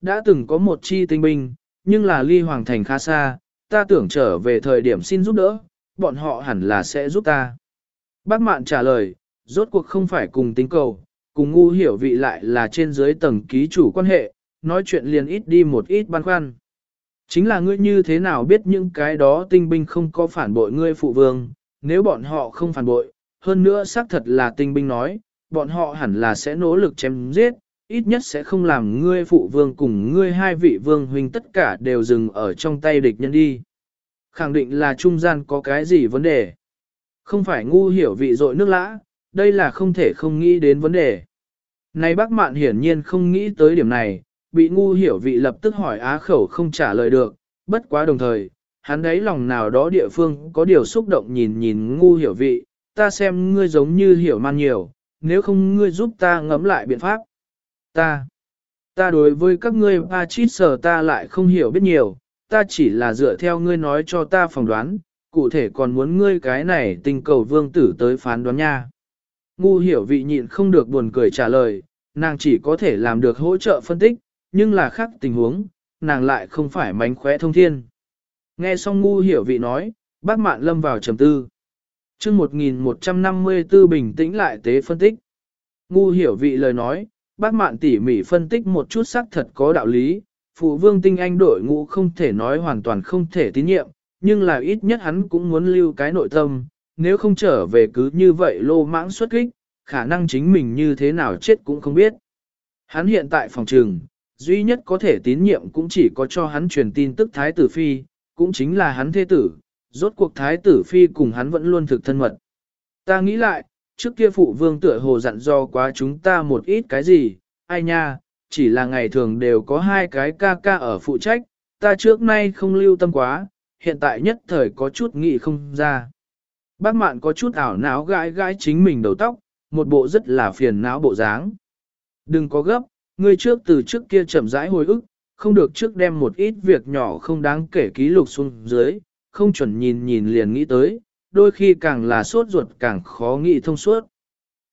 Đã từng có một chi tinh binh, nhưng là ly hoàng thành khá xa, ta tưởng trở về thời điểm xin giúp đỡ, bọn họ hẳn là sẽ giúp ta. Bác mạn trả lời, rốt cuộc không phải cùng tính cầu, cùng ngu hiểu vị lại là trên dưới tầng ký chủ quan hệ, nói chuyện liền ít đi một ít băn khoăn. Chính là ngươi như thế nào biết những cái đó tinh binh không có phản bội ngươi phụ vương, nếu bọn họ không phản bội, hơn nữa xác thật là tinh binh nói, bọn họ hẳn là sẽ nỗ lực chém giết, ít nhất sẽ không làm ngươi phụ vương cùng ngươi hai vị vương huynh tất cả đều dừng ở trong tay địch nhân đi. Khẳng định là trung gian có cái gì vấn đề. Không phải ngu hiểu vị dội nước lã, đây là không thể không nghĩ đến vấn đề. Này bác mạn hiển nhiên không nghĩ tới điểm này, bị ngu hiểu vị lập tức hỏi á khẩu không trả lời được, bất quá đồng thời, hắn đấy lòng nào đó địa phương có điều xúc động nhìn nhìn ngu hiểu vị, ta xem ngươi giống như hiểu man nhiều, nếu không ngươi giúp ta ngẫm lại biện pháp. Ta, ta đối với các ngươi ba chít sở ta lại không hiểu biết nhiều, ta chỉ là dựa theo ngươi nói cho ta phỏng đoán, cụ thể còn muốn ngươi cái này tình cầu vương tử tới phán đoán nha. Ngu hiểu vị nhịn không được buồn cười trả lời, nàng chỉ có thể làm được hỗ trợ phân tích, nhưng là khác tình huống, nàng lại không phải mánh khóe thông thiên. Nghe xong ngu hiểu vị nói, bác mạn lâm vào trầm tư. chương 1154 bình tĩnh lại tế phân tích. Ngu hiểu vị lời nói, bác mạn tỉ mỉ phân tích một chút xác thật có đạo lý, phụ vương tinh anh đội ngũ không thể nói hoàn toàn không thể tín nhiệm, nhưng là ít nhất hắn cũng muốn lưu cái nội tâm, nếu không trở về cứ như vậy lô mãng xuất kích, khả năng chính mình như thế nào chết cũng không biết. Hắn hiện tại phòng trường, duy nhất có thể tín nhiệm cũng chỉ có cho hắn truyền tin tức Thái tử Phi, cũng chính là hắn thế tử, rốt cuộc Thái tử Phi cùng hắn vẫn luôn thực thân mật. Ta nghĩ lại, trước kia phụ vương tựa hồ dặn do quá chúng ta một ít cái gì, ai nha, chỉ là ngày thường đều có hai cái ca ca ở phụ trách, ta trước nay không lưu tâm quá, hiện tại nhất thời có chút nghị không ra. Bác mạn có chút ảo não gãi gãi chính mình đầu tóc, một bộ rất là phiền não bộ dáng. Đừng có gấp, ngươi trước từ trước kia chậm rãi hồi ức, không được trước đem một ít việc nhỏ không đáng kể ký lục xuống dưới, không chuẩn nhìn nhìn liền nghĩ tới, đôi khi càng là sốt ruột càng khó nghĩ thông suốt.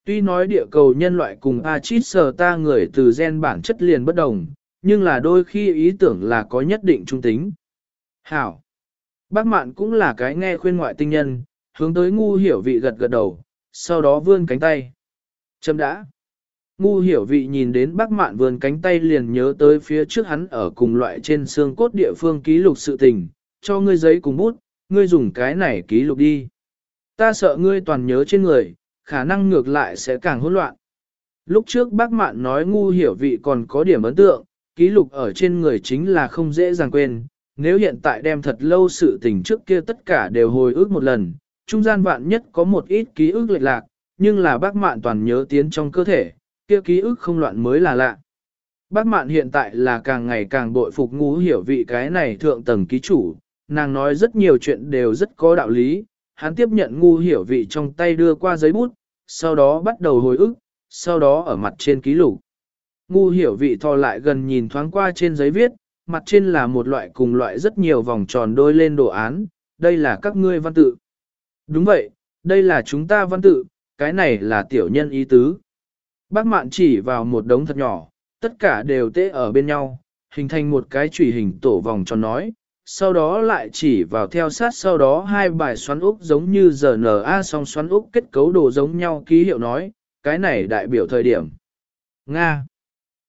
Tuy nói địa cầu nhân loại cùng Achit sờ ta người từ gen bản chất liền bất đồng, nhưng là đôi khi ý tưởng là có nhất định trung tính. Hảo! Bác mạn cũng là cái nghe khuyên ngoại tinh nhân, hướng tới ngu hiểu vị gật gật đầu, sau đó vươn cánh tay. Châm đã! Ngu hiểu vị nhìn đến bác mạn vươn cánh tay liền nhớ tới phía trước hắn ở cùng loại trên xương cốt địa phương ký lục sự tình, cho ngươi giấy cùng bút, ngươi dùng cái này ký lục đi. Ta sợ ngươi toàn nhớ trên người, khả năng ngược lại sẽ càng hỗn loạn. Lúc trước bác mạn nói ngu hiểu vị còn có điểm ấn tượng, ký lục ở trên người chính là không dễ dàng quên, nếu hiện tại đem thật lâu sự tình trước kia tất cả đều hồi ức một lần, trung gian vạn nhất có một ít ký ức lệch lạc, nhưng là bác mạn toàn nhớ tiến trong cơ thể, kia ký ức không loạn mới là lạ. Bác mạn hiện tại là càng ngày càng bội phục ngu hiểu vị cái này thượng tầng ký chủ, nàng nói rất nhiều chuyện đều rất có đạo lý, hắn tiếp nhận ngu hiểu vị trong tay đưa qua giấy bút, sau đó bắt đầu hồi ức, sau đó ở mặt trên ký lục. Ngu hiểu vị thò lại gần nhìn thoáng qua trên giấy viết, mặt trên là một loại cùng loại rất nhiều vòng tròn đôi lên đồ án, đây là các ngươi văn tự. Đúng vậy, đây là chúng ta văn tự, cái này là tiểu nhân ý tứ. Bác mạn chỉ vào một đống thật nhỏ, tất cả đều tê ở bên nhau, hình thành một cái trùy hình tổ vòng tròn nói, sau đó lại chỉ vào theo sát sau đó hai bài xoắn úc giống như GNA song xoắn úc kết cấu đồ giống nhau ký hiệu nói, cái này đại biểu thời điểm. Nga.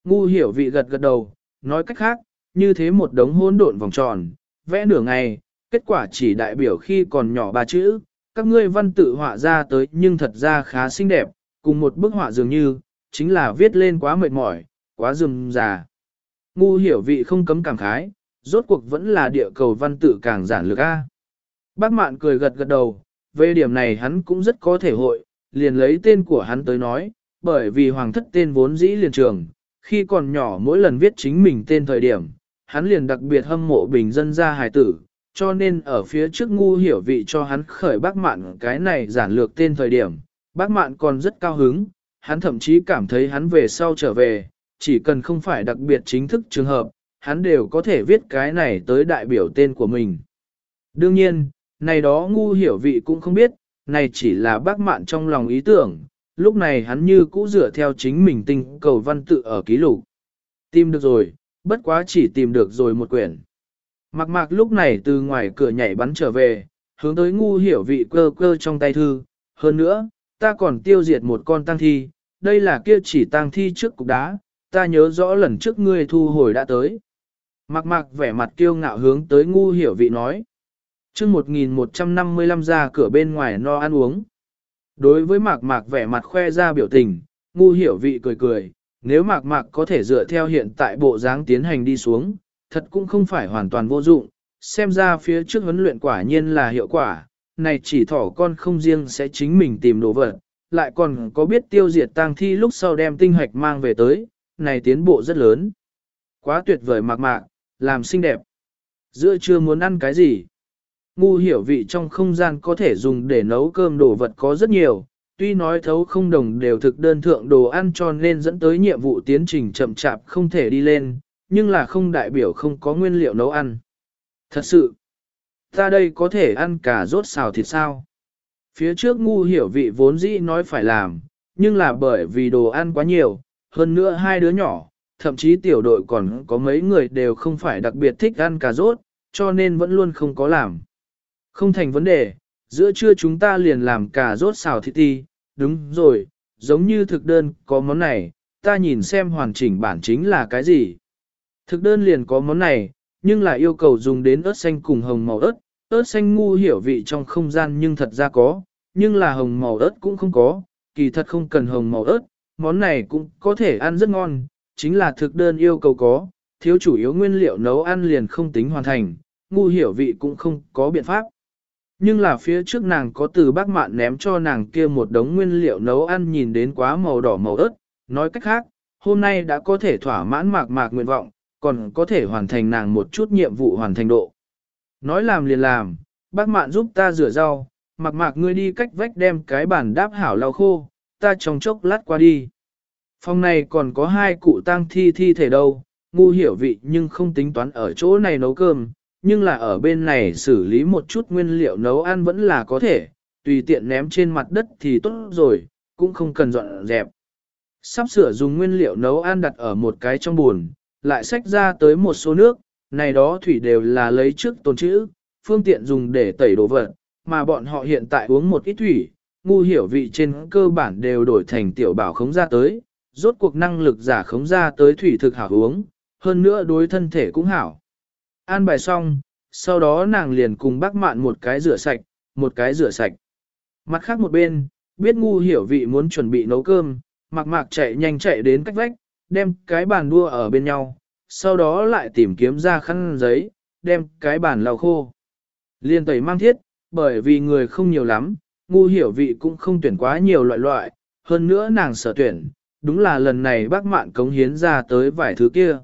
Ngu hiểu vị gật gật đầu, nói cách khác, như thế một đống hỗn độn vòng tròn, vẽ nửa ngày, kết quả chỉ đại biểu khi còn nhỏ ba chữ, các ngươi văn tự họa ra tới nhưng thật ra khá xinh đẹp, cùng một bức họa dường như, chính là viết lên quá mệt mỏi, quá rườm già. Ngu hiểu vị không cấm cảm khái, rốt cuộc vẫn là địa cầu văn tự càng giản lược A. Bác mạn cười gật gật đầu, về điểm này hắn cũng rất có thể hội, liền lấy tên của hắn tới nói, bởi vì hoàng thất tên vốn dĩ liền trường, khi còn nhỏ mỗi lần viết chính mình tên thời điểm, hắn liền đặc biệt hâm mộ bình dân gia hài tử, cho nên ở phía trước ngu hiểu vị cho hắn khởi bác mạn cái này giản lược tên thời điểm, bác mạn còn rất cao hứng, hắn thậm chí cảm thấy hắn về sau trở về, chỉ cần không phải đặc biệt chính thức trường hợp, hắn đều có thể viết cái này tới đại biểu tên của mình. Đương nhiên, này đó ngu hiểu vị cũng không biết, này chỉ là bác mạn trong lòng ý tưởng, lúc này hắn như cũ dựa theo chính mình tinh cầu văn tự ở ký lục. Tìm được rồi, bất quá chỉ tìm được rồi một quyển. Mạc mạc lúc này từ ngoài cửa nhảy bắn trở về, hướng tới ngu hiểu vị cơ cơ trong tay thư. Hơn nữa, ta còn tiêu diệt một con tăng thi, đây là kia chỉ tăng thi trước cục đá, ta nhớ rõ lần trước ngươi thu hồi đã tới. Mạc mạc vẻ mặt kiêu ngạo hướng tới ngu hiểu vị nói. chương 1155 ra cửa bên ngoài no ăn uống. Đối với mạc mạc vẻ mặt khoe ra biểu tình, ngu hiểu vị cười cười, nếu mạc mạc có thể dựa theo hiện tại bộ dáng tiến hành đi xuống, thật cũng không phải hoàn toàn vô dụng, xem ra phía trước huấn luyện quả nhiên là hiệu quả, này chỉ thỏ con không riêng sẽ chính mình tìm đồ vật, lại còn có biết tiêu diệt tang thi lúc sau đem tinh hạch mang về tới, này tiến bộ rất lớn. Quá tuyệt vời mạc mạc, làm xinh đẹp. Giữa chưa muốn ăn cái gì? Ngu hiểu vị trong không gian có thể dùng để nấu cơm đồ vật có rất nhiều, tuy nói thấu không đồng đều thực đơn thượng đồ ăn cho nên dẫn tới nhiệm vụ tiến trình chậm chạp không thể đi lên, nhưng là không đại biểu không có nguyên liệu nấu ăn. Thật sự, ta đây có thể ăn cả rốt xào thịt sao? Phía trước ngu hiểu vị vốn dĩ nói phải làm, nhưng là bởi vì đồ ăn quá nhiều, hơn nữa hai đứa nhỏ, thậm chí tiểu đội còn có mấy người đều không phải đặc biệt thích ăn cà rốt, cho nên vẫn luôn không có làm. Không thành vấn đề, giữa trưa chúng ta liền làm cà rốt xào thịt ti, đúng rồi, giống như thực đơn có món này, ta nhìn xem hoàn chỉnh bản chính là cái gì. Thực đơn liền có món này, nhưng là yêu cầu dùng đến ớt xanh cùng hồng màu ớt, ớt xanh ngu hiểu vị trong không gian nhưng thật ra có, nhưng là hồng màu ớt cũng không có, kỳ thật không cần hồng màu ớt, món này cũng có thể ăn rất ngon, chính là thực đơn yêu cầu có, thiếu chủ yếu nguyên liệu nấu ăn liền không tính hoàn thành, ngu hiểu vị cũng không có biện pháp. Nhưng là phía trước nàng có từ bác mạn ném cho nàng kia một đống nguyên liệu nấu ăn nhìn đến quá màu đỏ màu ớt, nói cách khác, hôm nay đã có thể thỏa mãn mạc mạc nguyện vọng, còn có thể hoàn thành nàng một chút nhiệm vụ hoàn thành độ. Nói làm liền làm, bác mạn giúp ta rửa rau, mạc mạc ngươi đi cách vách đem cái bàn đáp hảo lau khô, ta trong chốc lát qua đi. Phòng này còn có hai cụ tang thi thi thể đâu, ngu hiểu vị nhưng không tính toán ở chỗ này nấu cơm, nhưng là ở bên này xử lý một chút nguyên liệu nấu ăn vẫn là có thể, tùy tiện ném trên mặt đất thì tốt rồi, cũng không cần dọn dẹp. Sắp sửa dùng nguyên liệu nấu ăn đặt ở một cái trong buồn, lại xách ra tới một số nước, này đó thủy đều là lấy trước tồn trữ phương tiện dùng để tẩy đồ vật, mà bọn họ hiện tại uống một ít thủy, ngu hiểu vị trên cơ bản đều đổi thành tiểu bảo khống ra tới, rốt cuộc năng lực giả khống ra tới thủy thực hảo uống, hơn nữa đối thân thể cũng hảo. An bài xong, sau đó nàng liền cùng bác mạn một cái rửa sạch, một cái rửa sạch. Mặt khác một bên, biết ngu hiểu vị muốn chuẩn bị nấu cơm, mạc mạc chạy nhanh chạy đến cách vách, đem cái bàn đua ở bên nhau, sau đó lại tìm kiếm ra khăn giấy, đem cái bàn lau khô. Liên tẩy mang thiết, bởi vì người không nhiều lắm, ngu hiểu vị cũng không tuyển quá nhiều loại loại, hơn nữa nàng sở tuyển, đúng là lần này bác mạn cống hiến ra tới vài thứ kia.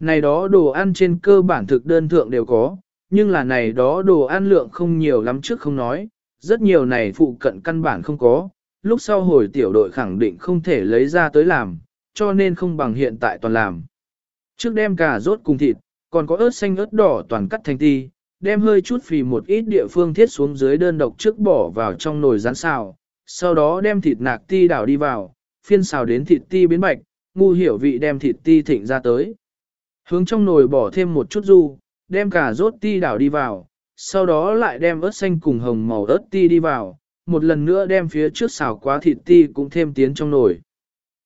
Này đó đồ ăn trên cơ bản thực đơn thượng đều có, nhưng là này đó đồ ăn lượng không nhiều lắm trước không nói, rất nhiều này phụ cận căn bản không có, lúc sau hồi tiểu đội khẳng định không thể lấy ra tới làm, cho nên không bằng hiện tại toàn làm. Trước đem cà rốt cùng thịt, còn có ớt xanh ớt đỏ toàn cắt thành ti, đem hơi chút phì một ít địa phương thiết xuống dưới đơn độc trước bỏ vào trong nồi rán xào, sau đó đem thịt nạc ti đảo đi vào, phiên xào đến thịt ti biến bạch, ngu hiểu vị đem thịt ti thịnh ra tới. Hướng trong nồi bỏ thêm một chút ru, đem cả rốt ti đảo đi vào, sau đó lại đem ớt xanh cùng hồng màu ớt ti đi vào, một lần nữa đem phía trước xào quá thịt ti cũng thêm tiến trong nồi.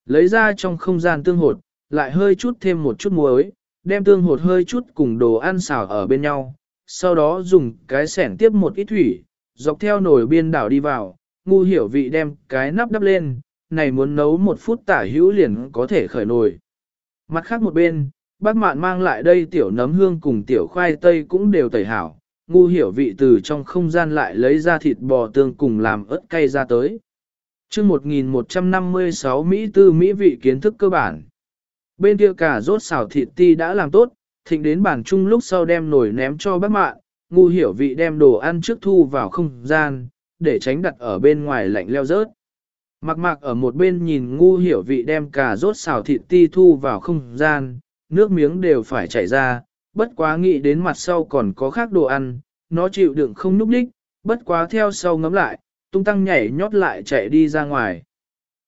Lấy ra trong không gian tương hột, lại hơi chút thêm một chút muối, đem tương hột hơi chút cùng đồ ăn xào ở bên nhau, sau đó dùng cái sẻn tiếp một ít thủy, dọc theo nồi biên đảo đi vào, ngu hiểu vị đem cái nắp đắp lên, này muốn nấu một phút tả hữu liền có thể khởi nồi. Mặt khác một bên, bác mạn mang lại đây tiểu nấm hương cùng tiểu khoai tây cũng đều tẩy hảo, ngu hiểu vị từ trong không gian lại lấy ra thịt bò tương cùng làm ớt cay ra tới. chương 1156 Mỹ tư Mỹ vị kiến thức cơ bản. Bên kia cả rốt xào thịt ti đã làm tốt, thịnh đến bàn chung lúc sau đem nồi ném cho bác mạn, ngu hiểu vị đem đồ ăn trước thu vào không gian, để tránh đặt ở bên ngoài lạnh leo rớt. Mạc mạc ở một bên nhìn ngu hiểu vị đem cà rốt xào thịt ti thu vào không gian, nước miếng đều phải chảy ra, bất quá nghĩ đến mặt sau còn có khác đồ ăn, nó chịu đựng không núp đích, bất quá theo sau ngấm lại, tung tăng nhảy nhót lại chạy đi ra ngoài.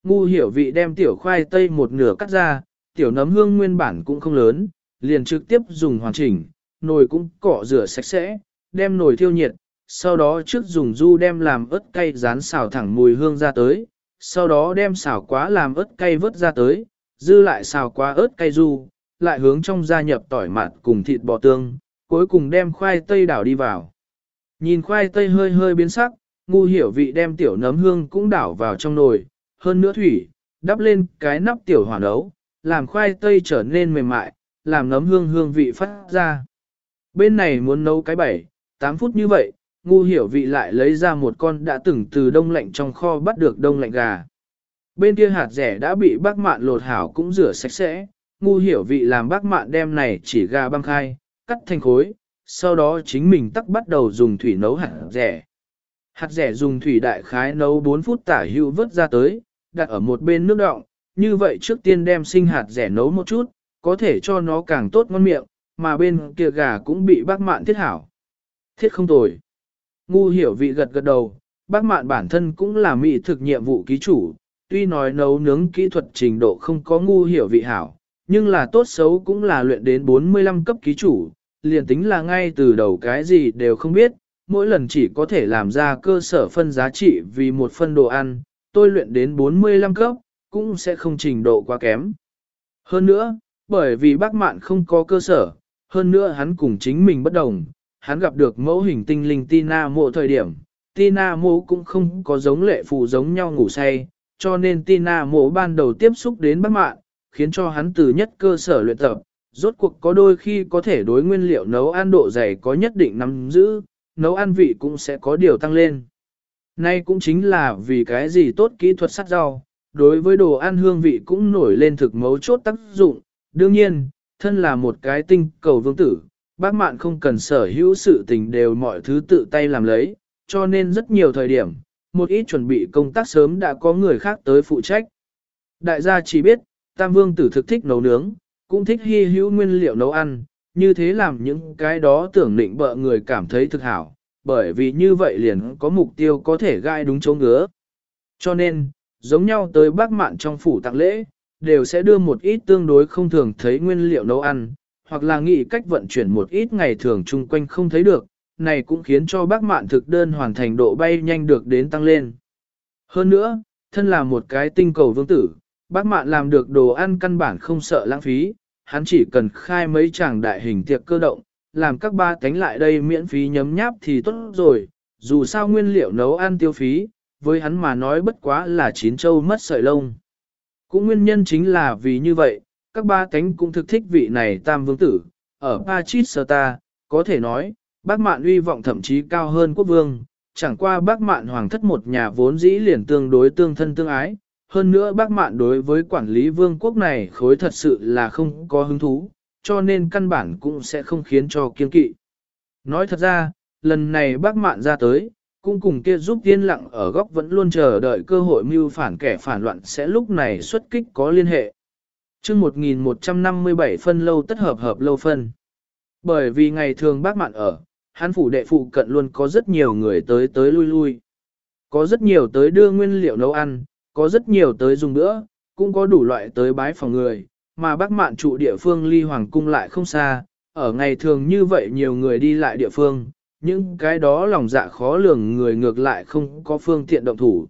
Ngu hiểu vị đem tiểu khoai tây một nửa cắt ra, tiểu nấm hương nguyên bản cũng không lớn, liền trực tiếp dùng hoàn chỉnh, nồi cũng cọ rửa sạch sẽ, đem nồi thiêu nhiệt, sau đó trước dùng du đem làm ớt cay rán xào thẳng mùi hương ra tới, sau đó đem xào quá làm ớt cay vớt ra tới, dư lại xào quá ớt cay du, lại hướng trong gia nhập tỏi mặn cùng thịt bò tương, cuối cùng đem khoai tây đảo đi vào. Nhìn khoai tây hơi hơi biến sắc, ngu hiểu vị đem tiểu nấm hương cũng đảo vào trong nồi, hơn nữa thủy, đắp lên cái nắp tiểu hỏa nấu, làm khoai tây trở nên mềm mại, làm nấm hương hương vị phát ra. Bên này muốn nấu cái 7, 8 phút như vậy, ngu hiểu vị lại lấy ra một con đã từng từ đông lạnh trong kho bắt được đông lạnh gà. Bên kia hạt rẻ đã bị bác mạn lột hảo cũng rửa sạch sẽ, ngu hiểu vị làm bác mạn đem này chỉ gà băng khai, cắt thành khối, sau đó chính mình tắc bắt đầu dùng thủy nấu hạt rẻ. Hạt rẻ dùng thủy đại khái nấu 4 phút tả hữu vớt ra tới, đặt ở một bên nước đọng, như vậy trước tiên đem sinh hạt rẻ nấu một chút, có thể cho nó càng tốt ngon miệng, mà bên kia gà cũng bị bác mạn thiết hảo. Thiết không tồi. Ngu hiểu vị gật gật đầu, bác mạn bản thân cũng là mỹ thực nhiệm vụ ký chủ, tuy nói nấu nướng kỹ thuật trình độ không có ngu hiểu vị hảo, nhưng là tốt xấu cũng là luyện đến 45 cấp ký chủ, liền tính là ngay từ đầu cái gì đều không biết, mỗi lần chỉ có thể làm ra cơ sở phân giá trị vì một phân đồ ăn, tôi luyện đến 45 cấp, cũng sẽ không trình độ quá kém. Hơn nữa, bởi vì bác mạn không có cơ sở, hơn nữa hắn cùng chính mình bất đồng, hắn gặp được mẫu hình tinh linh Tina mộ thời điểm, Tina mộ cũng không có giống lệ phụ giống nhau ngủ say, cho nên Tina mộ ban đầu tiếp xúc đến bác mạng, khiến cho hắn từ nhất cơ sở luyện tập, rốt cuộc có đôi khi có thể đối nguyên liệu nấu ăn độ dày có nhất định nắm giữ, nấu ăn vị cũng sẽ có điều tăng lên. Nay cũng chính là vì cái gì tốt kỹ thuật sắt rau, đối với đồ ăn hương vị cũng nổi lên thực mấu chốt tác dụng. Đương nhiên, thân là một cái tinh cầu vương tử, bác mạn không cần sở hữu sự tình đều mọi thứ tự tay làm lấy, cho nên rất nhiều thời điểm, một ít chuẩn bị công tác sớm đã có người khác tới phụ trách. Đại gia chỉ biết, Tam Vương tử thực thích nấu nướng, cũng thích hy hữu nguyên liệu nấu ăn, như thế làm những cái đó tưởng định bợ người cảm thấy thực hảo, bởi vì như vậy liền có mục tiêu có thể gai đúng chỗ ngứa. Cho nên, giống nhau tới bác mạn trong phủ tặng lễ, đều sẽ đưa một ít tương đối không thường thấy nguyên liệu nấu ăn, hoặc là nghĩ cách vận chuyển một ít ngày thường chung quanh không thấy được, này cũng khiến cho bác mạn thực đơn hoàn thành độ bay nhanh được đến tăng lên. Hơn nữa, thân là một cái tinh cầu vương tử, bác mạn làm được đồ ăn căn bản không sợ lãng phí, hắn chỉ cần khai mấy chàng đại hình tiệc cơ động, làm các ba cánh lại đây miễn phí nhấm nháp thì tốt rồi, dù sao nguyên liệu nấu ăn tiêu phí, với hắn mà nói bất quá là chín châu mất sợi lông. Cũng nguyên nhân chính là vì như vậy, các ba cánh cũng thực thích vị này tam vương tử, ở Pachitsata, có thể nói, bác mạn uy vọng thậm chí cao hơn quốc vương, chẳng qua bác mạn hoàng thất một nhà vốn dĩ liền tương đối tương thân tương ái, hơn nữa bác mạn đối với quản lý vương quốc này khối thật sự là không có hứng thú, cho nên căn bản cũng sẽ không khiến cho kiên kỵ. Nói thật ra, lần này bác mạn ra tới, cũng cùng kia giúp yên lặng ở góc vẫn luôn chờ đợi cơ hội mưu phản kẻ phản loạn sẽ lúc này xuất kích có liên hệ chương 1157 phân lâu tất hợp hợp lâu phân. Bởi vì ngày thường bác mạn ở, hán phủ đệ phụ cận luôn có rất nhiều người tới tới lui lui. Có rất nhiều tới đưa nguyên liệu nấu ăn, có rất nhiều tới dùng nữa, cũng có đủ loại tới bái phòng người, mà bác mạn trụ địa phương ly hoàng cung lại không xa, ở ngày thường như vậy nhiều người đi lại địa phương, những cái đó lòng dạ khó lường người ngược lại không có phương tiện động thủ.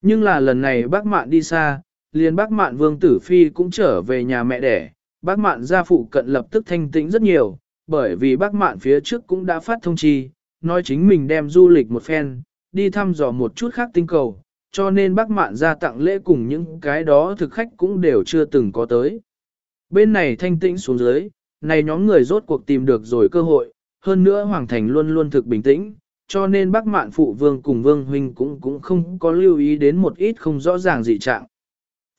Nhưng là lần này bác mạn đi xa, liền bác mạn vương tử phi cũng trở về nhà mẹ đẻ, bác mạn gia phụ cận lập tức thanh tĩnh rất nhiều, bởi vì bác mạn phía trước cũng đã phát thông chi, nói chính mình đem du lịch một phen, đi thăm dò một chút khác tinh cầu, cho nên bác mạn gia tặng lễ cùng những cái đó thực khách cũng đều chưa từng có tới. Bên này thanh tĩnh xuống dưới, này nhóm người rốt cuộc tìm được rồi cơ hội, hơn nữa Hoàng Thành luôn luôn thực bình tĩnh, cho nên bác mạn phụ vương cùng vương huynh cũng cũng không có lưu ý đến một ít không rõ ràng dị trạng.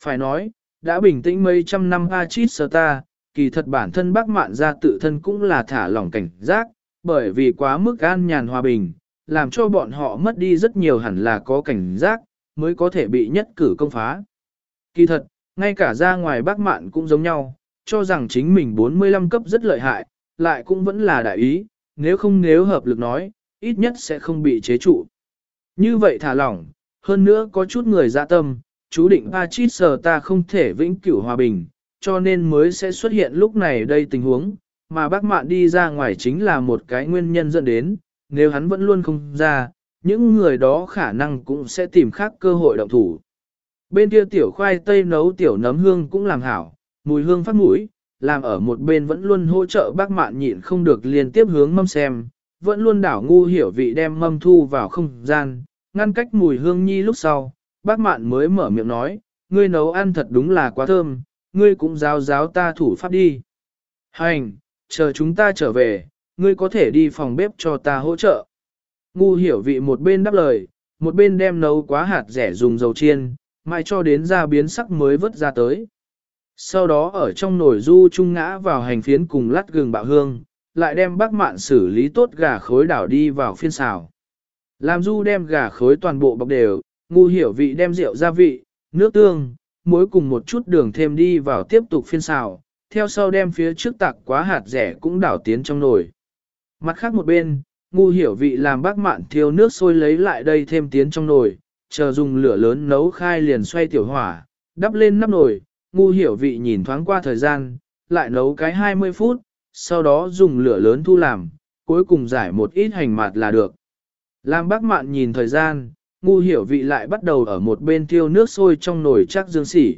Phải nói, đã bình tĩnh mấy trăm năm Achit Sata, kỳ thật bản thân bác mạn ra tự thân cũng là thả lỏng cảnh giác, bởi vì quá mức an nhàn hòa bình, làm cho bọn họ mất đi rất nhiều hẳn là có cảnh giác, mới có thể bị nhất cử công phá. Kỳ thật, ngay cả ra ngoài bác mạn cũng giống nhau, cho rằng chính mình 45 cấp rất lợi hại, lại cũng vẫn là đại ý, nếu không nếu hợp lực nói, ít nhất sẽ không bị chế trụ. Như vậy thả lỏng, hơn nữa có chút người dạ tâm, chú định Pachit sờ ta không thể vĩnh cửu hòa bình, cho nên mới sẽ xuất hiện lúc này đây tình huống, mà bác mạn đi ra ngoài chính là một cái nguyên nhân dẫn đến, nếu hắn vẫn luôn không ra, những người đó khả năng cũng sẽ tìm khác cơ hội động thủ. Bên kia tiểu khoai tây nấu tiểu nấm hương cũng làm hảo, mùi hương phát mũi, làm ở một bên vẫn luôn hỗ trợ bác mạn nhịn không được liên tiếp hướng mâm xem, vẫn luôn đảo ngu hiểu vị đem mâm thu vào không gian, ngăn cách mùi hương nhi lúc sau, bác mạn mới mở miệng nói, ngươi nấu ăn thật đúng là quá thơm, ngươi cũng giáo giáo ta thủ pháp đi. Hành, chờ chúng ta trở về, ngươi có thể đi phòng bếp cho ta hỗ trợ. Ngu hiểu vị một bên đáp lời, một bên đem nấu quá hạt rẻ dùng dầu chiên, mai cho đến ra biến sắc mới vớt ra tới. Sau đó ở trong nồi du trung ngã vào hành phiến cùng lát gừng bạo hương, lại đem bác mạn xử lý tốt gà khối đảo đi vào phiên xào. Làm du đem gà khối toàn bộ bọc đều, ngu hiểu vị đem rượu gia vị, nước tương, muối cùng một chút đường thêm đi vào tiếp tục phiên xào, theo sau đem phía trước tạc quá hạt rẻ cũng đảo tiến trong nồi. Mặt khác một bên, ngu hiểu vị làm bác mạn thiêu nước sôi lấy lại đây thêm tiến trong nồi, chờ dùng lửa lớn nấu khai liền xoay tiểu hỏa, đắp lên nắp nồi, ngu hiểu vị nhìn thoáng qua thời gian, lại nấu cái 20 phút, sau đó dùng lửa lớn thu làm, cuối cùng giải một ít hành mạt là được. Làm bác mạn nhìn thời gian, ngu hiểu vị lại bắt đầu ở một bên tiêu nước sôi trong nồi chắc dương sỉ.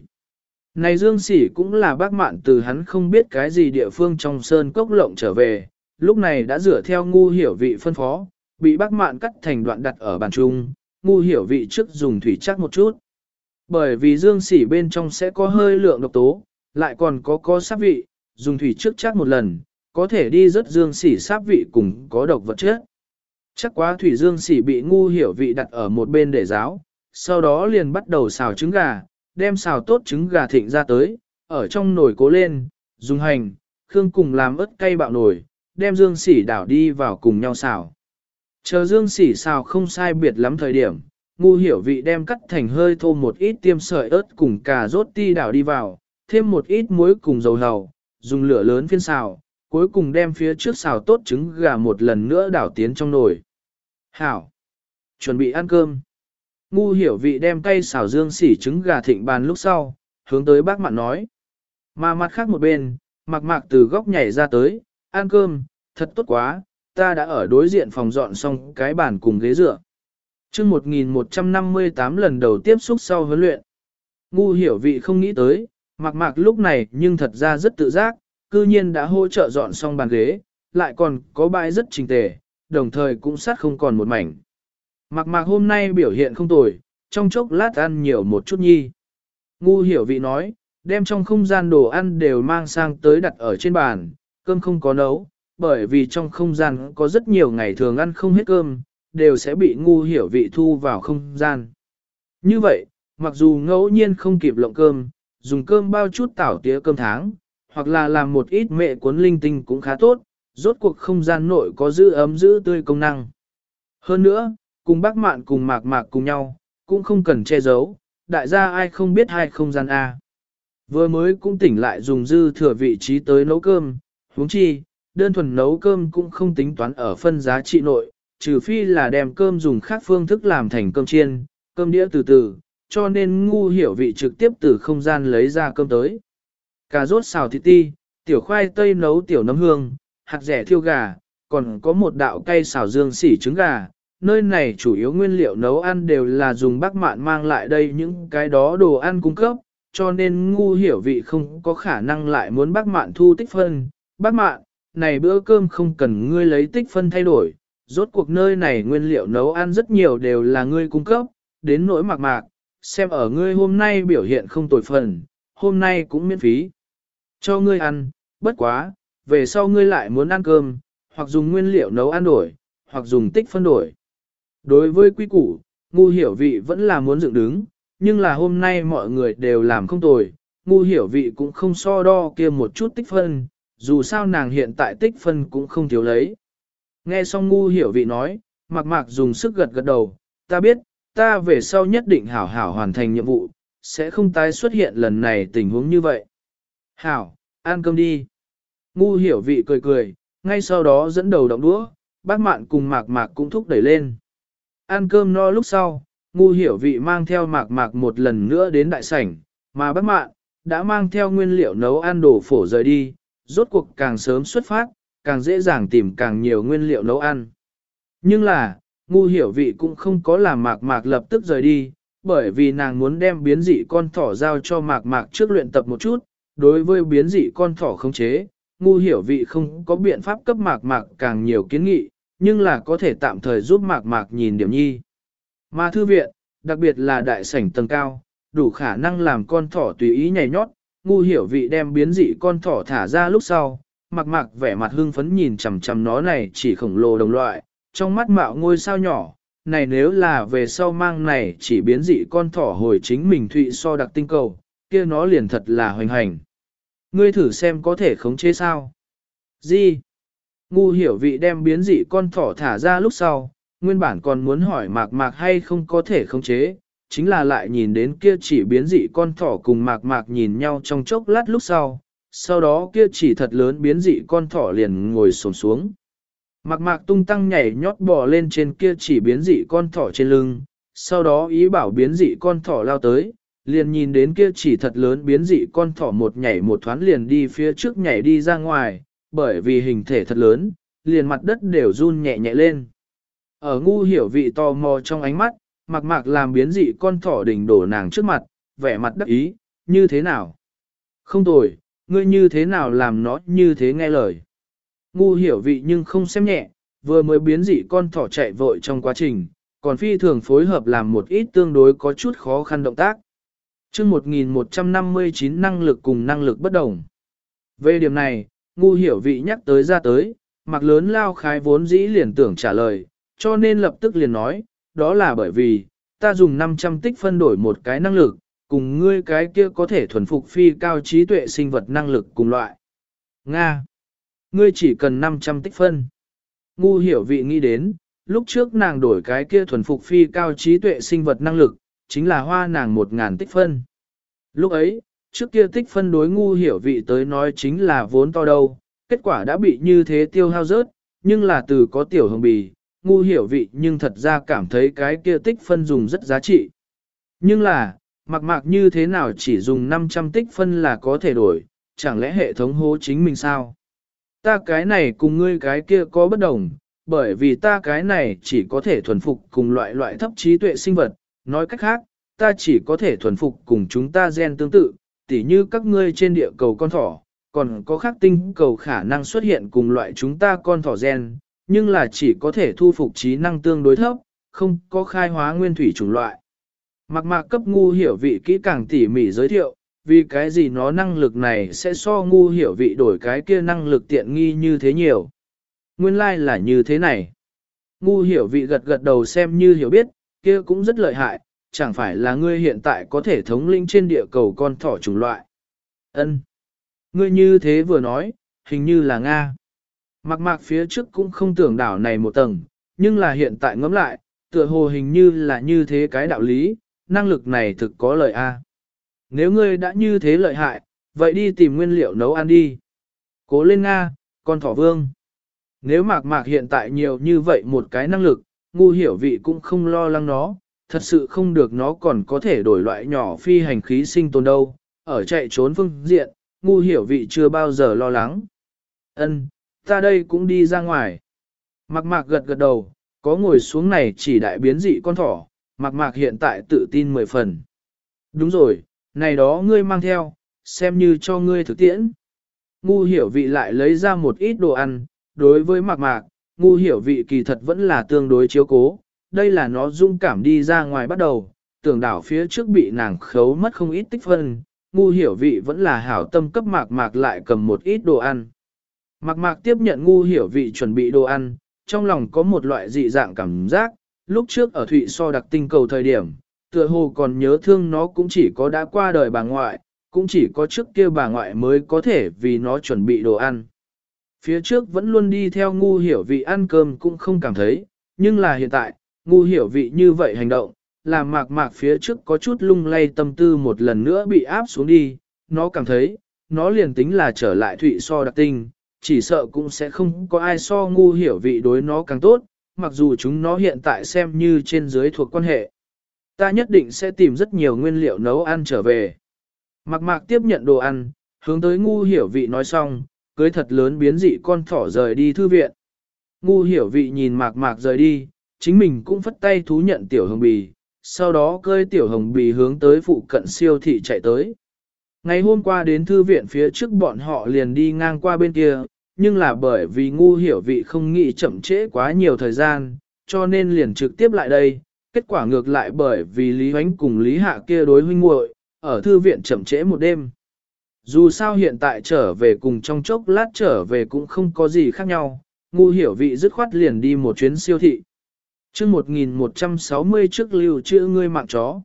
Này dương sỉ cũng là bác mạn từ hắn không biết cái gì địa phương trong sơn cốc lộng trở về, lúc này đã rửa theo ngu hiểu vị phân phó, bị bác mạn cắt thành đoạn đặt ở bàn trung, ngu hiểu vị trước dùng thủy chắc một chút. Bởi vì dương sỉ bên trong sẽ có hơi lượng độc tố, lại còn có có sáp vị, dùng thủy trước chắc một lần, có thể đi rất dương sỉ sáp vị cùng có độc vật chất. Chắc quá thủy dương sỉ bị ngu hiểu vị đặt ở một bên để giáo, sau đó liền bắt đầu xào trứng gà, đem xào tốt trứng gà thịnh ra tới, ở trong nồi cố lên, dùng hành, khương cùng làm ớt cay bạo nồi, đem dương sỉ đảo đi vào cùng nhau xào. Chờ dương sỉ xào không sai biệt lắm thời điểm, ngu hiểu vị đem cắt thành hơi thô một ít tiêm sợi ớt cùng cà rốt ti đảo đi vào, thêm một ít muối cùng dầu hầu, dùng lửa lớn phiên xào, cuối cùng đem phía trước xào tốt trứng gà một lần nữa đảo tiến trong nồi. Hảo! Chuẩn bị ăn cơm. Ngu hiểu vị đem cây xào dương xỉ trứng gà thịnh bàn lúc sau, hướng tới bác mạn nói. Mà mặt khác một bên, mặc mạc từ góc nhảy ra tới, ăn cơm, thật tốt quá, ta đã ở đối diện phòng dọn xong cái bàn cùng ghế dựa. chương 1158 lần đầu tiếp xúc sau huấn luyện. Ngu hiểu vị không nghĩ tới, mặc mạc lúc này nhưng thật ra rất tự giác, cư nhiên đã hỗ trợ dọn xong bàn ghế, lại còn có bãi rất trình tề, đồng thời cũng sát không còn một mảnh. Mặc mạc hôm nay biểu hiện không tồi, trong chốc lát ăn nhiều một chút nhi. Ngu hiểu vị nói, đem trong không gian đồ ăn đều mang sang tới đặt ở trên bàn, cơm không có nấu, bởi vì trong không gian có rất nhiều ngày thường ăn không hết cơm, đều sẽ bị ngu hiểu vị thu vào không gian. Như vậy, mặc dù ngẫu nhiên không kịp lộng cơm, dùng cơm bao chút tảo tía cơm tháng, hoặc là làm một ít mẹ cuốn linh tinh cũng khá tốt, rốt cuộc không gian nội có giữ ấm giữ tươi công năng. Hơn nữa, cùng bác mạn cùng mạc mạc cùng nhau, cũng không cần che giấu, đại gia ai không biết hai không gian A. Vừa mới cũng tỉnh lại dùng dư thừa vị trí tới nấu cơm, huống chi, đơn thuần nấu cơm cũng không tính toán ở phân giá trị nội, trừ phi là đem cơm dùng khác phương thức làm thành cơm chiên, cơm đĩa từ từ, cho nên ngu hiểu vị trực tiếp từ không gian lấy ra cơm tới. Cà rốt xào thịt ti, tiểu khoai tây nấu tiểu nấm hương, hạt rẻ thiêu gà, còn có một đạo cây xào dương xỉ trứng gà. Nơi này chủ yếu nguyên liệu nấu ăn đều là dùng bác mạn mang lại đây những cái đó đồ ăn cung cấp, cho nên ngu hiểu vị không có khả năng lại muốn bác mạn thu tích phân. Bác mạn, này bữa cơm không cần ngươi lấy tích phân thay đổi, rốt cuộc nơi này nguyên liệu nấu ăn rất nhiều đều là ngươi cung cấp, đến nỗi mạc mạc, xem ở ngươi hôm nay biểu hiện không tồi phần, hôm nay cũng miễn phí. Cho ngươi ăn, bất quá, về sau ngươi lại muốn ăn cơm, hoặc dùng nguyên liệu nấu ăn đổi, hoặc dùng tích phân đổi. Đối với quy củ, ngu hiểu vị vẫn là muốn dựng đứng, nhưng là hôm nay mọi người đều làm không tồi, ngu hiểu vị cũng không so đo kia một chút tích phân, dù sao nàng hiện tại tích phân cũng không thiếu lấy. Nghe xong ngu hiểu vị nói, Mặc mạc dùng sức gật gật đầu, ta biết, ta về sau nhất định hảo hảo hoàn thành nhiệm vụ, sẽ không tái xuất hiện lần này tình huống như vậy. Hảo, ăn cơm đi. Ngu hiểu vị cười cười, ngay sau đó dẫn đầu động đũa, bác mạn cùng mạc mạc cũng thúc đẩy lên. Ăn cơm no lúc sau, ngu hiểu vị mang theo mạc mạc một lần nữa đến đại sảnh, mà bác mạn, đã mang theo nguyên liệu nấu ăn đồ phổ rời đi, rốt cuộc càng sớm xuất phát, càng dễ dàng tìm càng nhiều nguyên liệu nấu ăn. Nhưng là, ngu hiểu vị cũng không có làm mạc mạc lập tức rời đi, bởi vì nàng muốn đem biến dị con thỏ giao cho mạc mạc trước luyện tập một chút, đối với biến dị con thỏ không chế, ngu hiểu vị không có biện pháp cấp mạc mạc càng nhiều kiến nghị, nhưng là có thể tạm thời giúp mạc mạc nhìn điểm nhi. Mà thư viện, đặc biệt là đại sảnh tầng cao, đủ khả năng làm con thỏ tùy ý nhảy nhót, ngu hiểu vị đem biến dị con thỏ thả ra lúc sau, mạc mạc vẻ mặt hưng phấn nhìn chằm chằm nó này chỉ khổng lồ đồng loại, trong mắt mạo ngôi sao nhỏ, này nếu là về sau mang này chỉ biến dị con thỏ hồi chính mình thụy so đặc tinh cầu, kia nó liền thật là hoành hành. Ngươi thử xem có thể khống chế sao. Gì? Ngu hiểu vị đem biến dị con thỏ thả ra lúc sau, nguyên bản còn muốn hỏi mạc mạc hay không có thể khống chế, chính là lại nhìn đến kia chỉ biến dị con thỏ cùng mạc mạc nhìn nhau trong chốc lát lúc sau, sau đó kia chỉ thật lớn biến dị con thỏ liền ngồi xổm xuống. Mạc mạc tung tăng nhảy nhót bò lên trên kia chỉ biến dị con thỏ trên lưng, sau đó ý bảo biến dị con thỏ lao tới, liền nhìn đến kia chỉ thật lớn biến dị con thỏ một nhảy một thoáng liền đi phía trước nhảy đi ra ngoài, bởi vì hình thể thật lớn, liền mặt đất đều run nhẹ nhẹ lên. Ở ngu hiểu vị tò mò trong ánh mắt, mặc mạc làm biến dị con thỏ đỉnh đổ nàng trước mặt, vẻ mặt đắc ý, như thế nào? Không tồi, ngươi như thế nào làm nó như thế nghe lời? Ngu hiểu vị nhưng không xem nhẹ, vừa mới biến dị con thỏ chạy vội trong quá trình, còn phi thường phối hợp làm một ít tương đối có chút khó khăn động tác chương 1159 năng lực cùng năng lực bất đồng. Về điểm này, ngu hiểu vị nhắc tới ra tới, mặc lớn lao khái vốn dĩ liền tưởng trả lời, cho nên lập tức liền nói, đó là bởi vì, ta dùng 500 tích phân đổi một cái năng lực, cùng ngươi cái kia có thể thuần phục phi cao trí tuệ sinh vật năng lực cùng loại. Nga ngươi chỉ cần 500 tích phân. Ngu hiểu vị nghĩ đến, lúc trước nàng đổi cái kia thuần phục phi cao trí tuệ sinh vật năng lực, chính là hoa nàng một ngàn tích phân. Lúc ấy, trước kia tích phân đối ngu hiểu vị tới nói chính là vốn to đâu, kết quả đã bị như thế tiêu hao rớt, nhưng là từ có tiểu hồng bì, ngu hiểu vị nhưng thật ra cảm thấy cái kia tích phân dùng rất giá trị. Nhưng là, mặc mạc như thế nào chỉ dùng 500 tích phân là có thể đổi, chẳng lẽ hệ thống hố chính mình sao? Ta cái này cùng ngươi cái kia có bất đồng, bởi vì ta cái này chỉ có thể thuần phục cùng loại loại thấp trí tuệ sinh vật, nói cách khác, ta chỉ có thể thuần phục cùng chúng ta gen tương tự, tỉ như các ngươi trên địa cầu con thỏ, còn có khác tinh cầu khả năng xuất hiện cùng loại chúng ta con thỏ gen, nhưng là chỉ có thể thu phục trí năng tương đối thấp, không có khai hóa nguyên thủy chủng loại. Mặc mạc cấp ngu hiểu vị kỹ càng tỉ mỉ giới thiệu, vì cái gì nó năng lực này sẽ so ngu hiểu vị đổi cái kia năng lực tiện nghi như thế nhiều. Nguyên lai like là như thế này. Ngu hiểu vị gật gật đầu xem như hiểu biết, kia cũng rất lợi hại, chẳng phải là ngươi hiện tại có thể thống lĩnh trên địa cầu con thỏ chủng loại. Ân, Ngươi như thế vừa nói, hình như là Nga. Mặc mạc phía trước cũng không tưởng đảo này một tầng, nhưng là hiện tại ngẫm lại, tựa hồ hình như là như thế cái đạo lý, năng lực này thực có lợi A. Nếu ngươi đã như thế lợi hại, vậy đi tìm nguyên liệu nấu ăn đi. Cố lên Nga, con thỏ vương. Nếu mạc mạc hiện tại nhiều như vậy một cái năng lực, ngu hiểu vị cũng không lo lắng nó, thật sự không được nó còn có thể đổi loại nhỏ phi hành khí sinh tồn đâu, ở chạy trốn phương diện, ngu hiểu vị chưa bao giờ lo lắng. Ân, ta đây cũng đi ra ngoài. Mạc mạc gật gật đầu, có ngồi xuống này chỉ đại biến dị con thỏ, mạc mạc hiện tại tự tin mười phần. Đúng rồi, này đó ngươi mang theo, xem như cho ngươi thực tiễn. Ngu hiểu vị lại lấy ra một ít đồ ăn, đối với mạc mạc, ngu hiểu vị kỳ thật vẫn là tương đối chiếu cố, đây là nó dung cảm đi ra ngoài bắt đầu, tưởng đảo phía trước bị nàng khấu mất không ít tích phân, ngu hiểu vị vẫn là hảo tâm cấp mạc mạc lại cầm một ít đồ ăn. Mạc mạc tiếp nhận ngu hiểu vị chuẩn bị đồ ăn, trong lòng có một loại dị dạng cảm giác, lúc trước ở Thụy so đặc tinh cầu thời điểm, tựa hồ còn nhớ thương nó cũng chỉ có đã qua đời bà ngoại, cũng chỉ có trước kia bà ngoại mới có thể vì nó chuẩn bị đồ ăn. Phía trước vẫn luôn đi theo ngu hiểu vị ăn cơm cũng không cảm thấy, nhưng là hiện tại, ngu hiểu vị như vậy hành động, làm mạc mạc phía trước có chút lung lay tâm tư một lần nữa bị áp xuống đi, nó cảm thấy, nó liền tính là trở lại thụy so đặc tinh, chỉ sợ cũng sẽ không có ai so ngu hiểu vị đối nó càng tốt, mặc dù chúng nó hiện tại xem như trên dưới thuộc quan hệ. Ta nhất định sẽ tìm rất nhiều nguyên liệu nấu ăn trở về. Mạc mạc tiếp nhận đồ ăn, hướng tới ngu hiểu vị nói xong, cưới thật lớn biến dị con thỏ rời đi thư viện. Ngu hiểu vị nhìn mạc mạc rời đi, chính mình cũng phất tay thú nhận tiểu hồng bì, sau đó cơi tiểu hồng bì hướng tới phụ cận siêu thị chạy tới. Ngày hôm qua đến thư viện phía trước bọn họ liền đi ngang qua bên kia, nhưng là bởi vì ngu hiểu vị không nghĩ chậm trễ quá nhiều thời gian, cho nên liền trực tiếp lại đây. Kết quả ngược lại bởi vì Lý Huánh cùng Lý Hạ kia đối huynh muội ở thư viện chậm trễ một đêm. Dù sao hiện tại trở về cùng trong chốc lát trở về cũng không có gì khác nhau, ngu hiểu vị dứt khoát liền đi một chuyến siêu thị. chương 1160 trước lưu chữ ngươi mạng chó.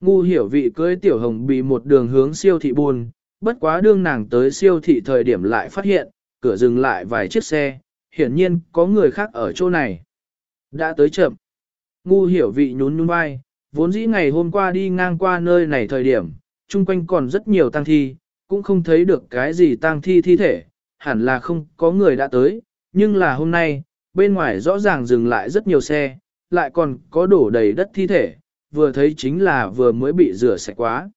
Ngu hiểu vị cưới tiểu hồng bị một đường hướng siêu thị buồn, bất quá đương nàng tới siêu thị thời điểm lại phát hiện, cửa dừng lại vài chiếc xe, hiển nhiên có người khác ở chỗ này. Đã tới chậm. Ngu hiểu vị nhún nhún vai, vốn dĩ ngày hôm qua đi ngang qua nơi này thời điểm, chung quanh còn rất nhiều tang thi, cũng không thấy được cái gì tang thi thi thể, hẳn là không có người đã tới, nhưng là hôm nay, bên ngoài rõ ràng dừng lại rất nhiều xe, lại còn có đổ đầy đất thi thể, vừa thấy chính là vừa mới bị rửa sạch quá.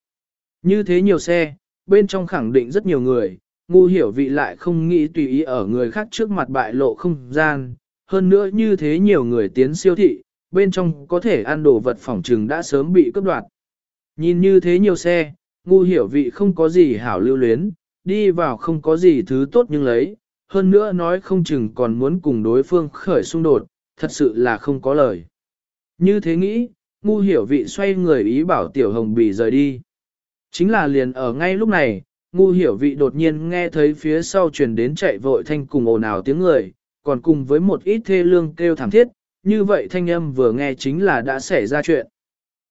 Như thế nhiều xe, bên trong khẳng định rất nhiều người, ngu hiểu vị lại không nghĩ tùy ý ở người khác trước mặt bại lộ không gian, hơn nữa như thế nhiều người tiến siêu thị, bên trong có thể ăn đồ vật phòng trừng đã sớm bị cướp đoạt. Nhìn như thế nhiều xe, ngu hiểu vị không có gì hảo lưu luyến, đi vào không có gì thứ tốt nhưng lấy, hơn nữa nói không chừng còn muốn cùng đối phương khởi xung đột, thật sự là không có lời. Như thế nghĩ, ngu hiểu vị xoay người ý bảo tiểu hồng bì rời đi. Chính là liền ở ngay lúc này, ngu hiểu vị đột nhiên nghe thấy phía sau truyền đến chạy vội thanh cùng ồn ào tiếng người, còn cùng với một ít thê lương kêu thảm thiết, như vậy thanh âm vừa nghe chính là đã xảy ra chuyện.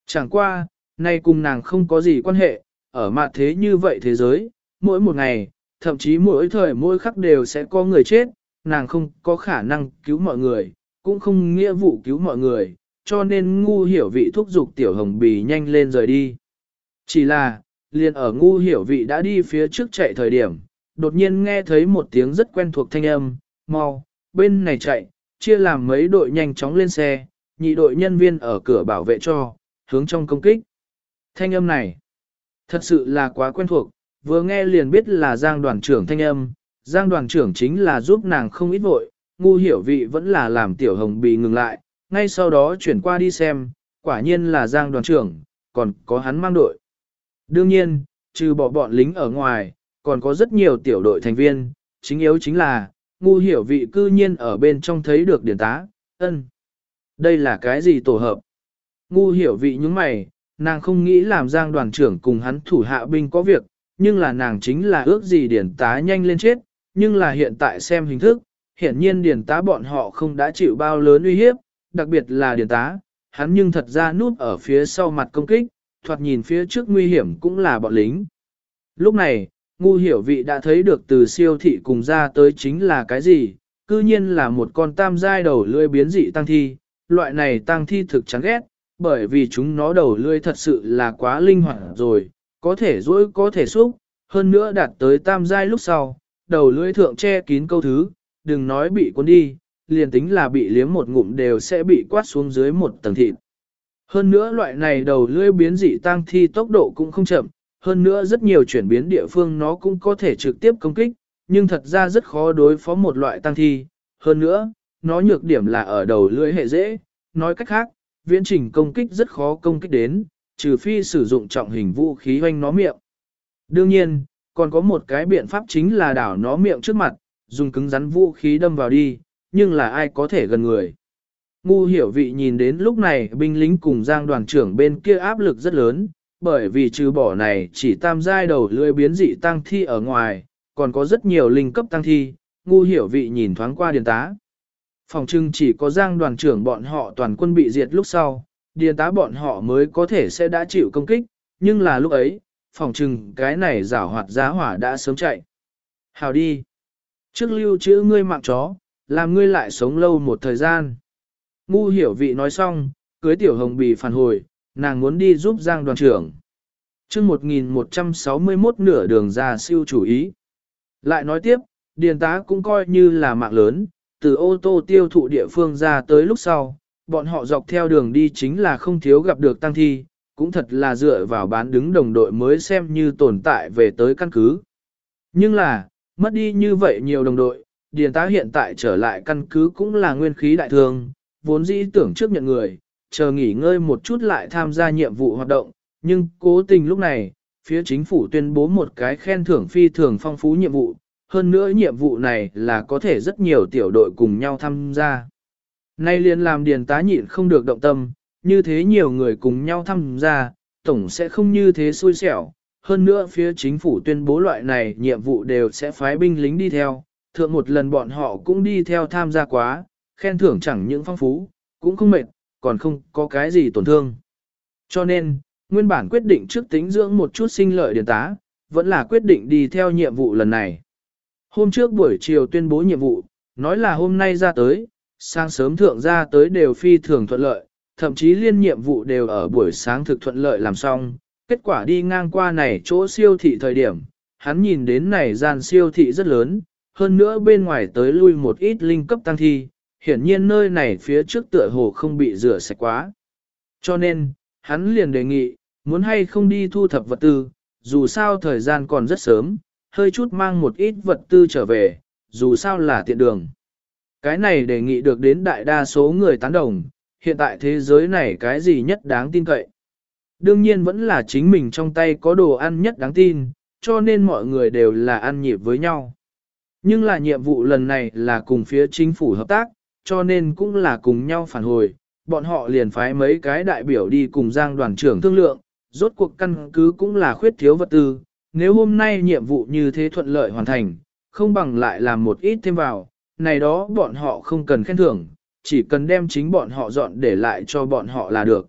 Chẳng qua, nay cùng nàng không có gì quan hệ, ở mặt thế như vậy thế giới, mỗi một ngày, thậm chí mỗi thời mỗi khắc đều sẽ có người chết, nàng không có khả năng cứu mọi người, cũng không nghĩa vụ cứu mọi người, cho nên ngu hiểu vị thúc giục tiểu hồng bì nhanh lên rời đi. Chỉ là, liền ở ngu hiểu vị đã đi phía trước chạy thời điểm, đột nhiên nghe thấy một tiếng rất quen thuộc thanh âm, mau, bên này chạy, chia làm mấy đội nhanh chóng lên xe, nhị đội nhân viên ở cửa bảo vệ cho, hướng trong công kích. Thanh âm này, thật sự là quá quen thuộc, vừa nghe liền biết là Giang đoàn trưởng thanh âm, Giang đoàn trưởng chính là giúp nàng không ít vội, ngu hiểu vị vẫn là làm tiểu hồng bị ngừng lại, ngay sau đó chuyển qua đi xem, quả nhiên là Giang đoàn trưởng, còn có hắn mang đội. Đương nhiên, trừ bỏ bọn lính ở ngoài, còn có rất nhiều tiểu đội thành viên, chính yếu chính là, ngu hiểu vị cư nhiên ở bên trong thấy được điển tá, ân. Đây là cái gì tổ hợp? Ngu hiểu vị những mày, nàng không nghĩ làm giang đoàn trưởng cùng hắn thủ hạ binh có việc, nhưng là nàng chính là ước gì điển tá nhanh lên chết, nhưng là hiện tại xem hình thức, hiển nhiên điển tá bọn họ không đã chịu bao lớn uy hiếp, đặc biệt là điển tá, hắn nhưng thật ra núp ở phía sau mặt công kích, thoạt nhìn phía trước nguy hiểm cũng là bọn lính. Lúc này, ngu hiểu vị đã thấy được từ siêu thị cùng ra tới chính là cái gì, cư nhiên là một con tam giai đầu lưỡi biến dị tăng thi, loại này tăng thi thực chán ghét, bởi vì chúng nó đầu lưỡi thật sự là quá linh hoạt rồi, có thể dỗi có thể xúc, hơn nữa đạt tới tam giai lúc sau, đầu lưỡi thượng che kín câu thứ, đừng nói bị cuốn đi, liền tính là bị liếm một ngụm đều sẽ bị quát xuống dưới một tầng thịt. Hơn nữa loại này đầu lưỡi biến dị tăng thi tốc độ cũng không chậm, hơn nữa rất nhiều chuyển biến địa phương nó cũng có thể trực tiếp công kích, nhưng thật ra rất khó đối phó một loại tăng thi. Hơn nữa, nó nhược điểm là ở đầu lưỡi hệ dễ, nói cách khác, viễn trình công kích rất khó công kích đến, trừ phi sử dụng trọng hình vũ khí hoanh nó miệng. Đương nhiên, còn có một cái biện pháp chính là đảo nó miệng trước mặt, dùng cứng rắn vũ khí đâm vào đi, nhưng là ai có thể gần người. Ngu hiểu vị nhìn đến lúc này binh lính cùng giang đoàn trưởng bên kia áp lực rất lớn, bởi vì trừ bỏ này chỉ tam giai đầu lưỡi biến dị tăng thi ở ngoài, còn có rất nhiều linh cấp tăng thi, ngu hiểu vị nhìn thoáng qua điền tá. Phòng trưng chỉ có giang đoàn trưởng bọn họ toàn quân bị diệt lúc sau, điền tá bọn họ mới có thể sẽ đã chịu công kích, nhưng là lúc ấy, phòng trưng cái này giả hoạt giá hỏa đã sớm chạy. Hào đi! Trước lưu chữ ngươi mạng chó, làm ngươi lại sống lâu một thời gian. Ngu hiểu vị nói xong, cưới tiểu hồng bì phản hồi, nàng muốn đi giúp Giang đoàn trưởng. chương 1161 nửa đường ra siêu chủ ý. Lại nói tiếp, điền tá cũng coi như là mạng lớn, từ ô tô tiêu thụ địa phương ra tới lúc sau, bọn họ dọc theo đường đi chính là không thiếu gặp được tăng thi, cũng thật là dựa vào bán đứng đồng đội mới xem như tồn tại về tới căn cứ. Nhưng là, mất đi như vậy nhiều đồng đội, điền tá hiện tại trở lại căn cứ cũng là nguyên khí đại thương, vốn dĩ tưởng trước nhận người, chờ nghỉ ngơi một chút lại tham gia nhiệm vụ hoạt động, nhưng cố tình lúc này, phía chính phủ tuyên bố một cái khen thưởng phi thường phong phú nhiệm vụ, hơn nữa nhiệm vụ này là có thể rất nhiều tiểu đội cùng nhau tham gia. Nay liền làm điền tá nhịn không được động tâm, như thế nhiều người cùng nhau tham gia, tổng sẽ không như thế xui xẻo. Hơn nữa phía chính phủ tuyên bố loại này nhiệm vụ đều sẽ phái binh lính đi theo, thượng một lần bọn họ cũng đi theo tham gia quá, khen thưởng chẳng những phong phú, cũng không mệt, còn không có cái gì tổn thương. Cho nên, nguyên bản quyết định trước tính dưỡng một chút sinh lợi điền tá, vẫn là quyết định đi theo nhiệm vụ lần này. Hôm trước buổi chiều tuyên bố nhiệm vụ, nói là hôm nay ra tới, sáng sớm thượng ra tới đều phi thường thuận lợi, thậm chí liên nhiệm vụ đều ở buổi sáng thực thuận lợi làm xong. Kết quả đi ngang qua này chỗ siêu thị thời điểm, hắn nhìn đến này gian siêu thị rất lớn, hơn nữa bên ngoài tới lui một ít linh cấp tăng thi, hiển nhiên nơi này phía trước tựa hồ không bị rửa sạch quá. Cho nên, hắn liền đề nghị, muốn hay không đi thu thập vật tư, dù sao thời gian còn rất sớm, hơi chút mang một ít vật tư trở về, dù sao là tiện đường. Cái này đề nghị được đến đại đa số người tán đồng, hiện tại thế giới này cái gì nhất đáng tin cậy. Đương nhiên vẫn là chính mình trong tay có đồ ăn nhất đáng tin, cho nên mọi người đều là ăn nhịp với nhau. Nhưng là nhiệm vụ lần này là cùng phía chính phủ hợp tác, cho nên cũng là cùng nhau phản hồi, bọn họ liền phái mấy cái đại biểu đi cùng giang đoàn trưởng thương lượng, rốt cuộc căn cứ cũng là khuyết thiếu vật tư, nếu hôm nay nhiệm vụ như thế thuận lợi hoàn thành, không bằng lại làm một ít thêm vào, này đó bọn họ không cần khen thưởng, chỉ cần đem chính bọn họ dọn để lại cho bọn họ là được.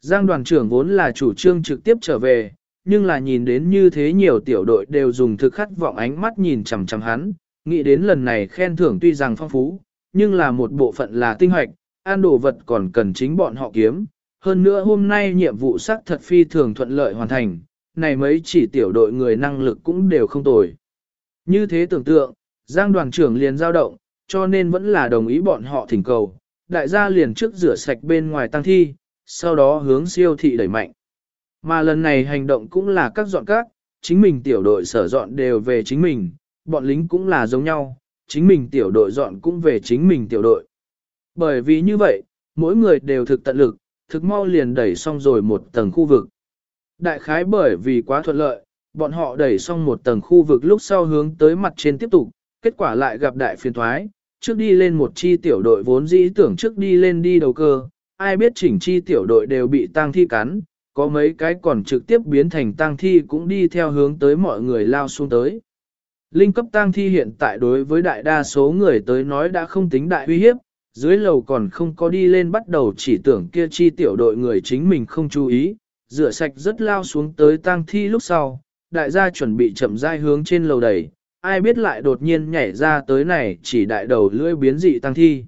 Giang đoàn trưởng vốn là chủ trương trực tiếp trở về, nhưng là nhìn đến như thế nhiều tiểu đội đều dùng thực khát vọng ánh mắt nhìn chằm chằm hắn, nghĩ đến lần này khen thưởng tuy rằng phong phú, nhưng là một bộ phận là tinh hoạch, an đồ vật còn cần chính bọn họ kiếm. Hơn nữa hôm nay nhiệm vụ sắc thật phi thường thuận lợi hoàn thành, này mấy chỉ tiểu đội người năng lực cũng đều không tồi. Như thế tưởng tượng, Giang đoàn trưởng liền giao động, cho nên vẫn là đồng ý bọn họ thỉnh cầu. Đại gia liền trước rửa sạch bên ngoài tăng thi, sau đó hướng siêu thị đẩy mạnh. Mà lần này hành động cũng là các dọn các, chính mình tiểu đội sở dọn đều về chính mình, bọn lính cũng là giống nhau, chính mình tiểu đội dọn cũng về chính mình tiểu đội. Bởi vì như vậy, mỗi người đều thực tận lực, thực mau liền đẩy xong rồi một tầng khu vực. Đại khái bởi vì quá thuận lợi, bọn họ đẩy xong một tầng khu vực lúc sau hướng tới mặt trên tiếp tục, kết quả lại gặp đại phiền thoái, trước đi lên một chi tiểu đội vốn dĩ tưởng trước đi lên đi đầu cơ, ai biết chỉnh chi tiểu đội đều bị tang thi cắn, có mấy cái còn trực tiếp biến thành tang thi cũng đi theo hướng tới mọi người lao xuống tới. Linh cấp tang thi hiện tại đối với đại đa số người tới nói đã không tính đại uy hiếp, dưới lầu còn không có đi lên bắt đầu chỉ tưởng kia chi tiểu đội người chính mình không chú ý, rửa sạch rất lao xuống tới tang thi lúc sau, đại gia chuẩn bị chậm rãi hướng trên lầu đẩy, ai biết lại đột nhiên nhảy ra tới này chỉ đại đầu lưỡi biến dị tang thi.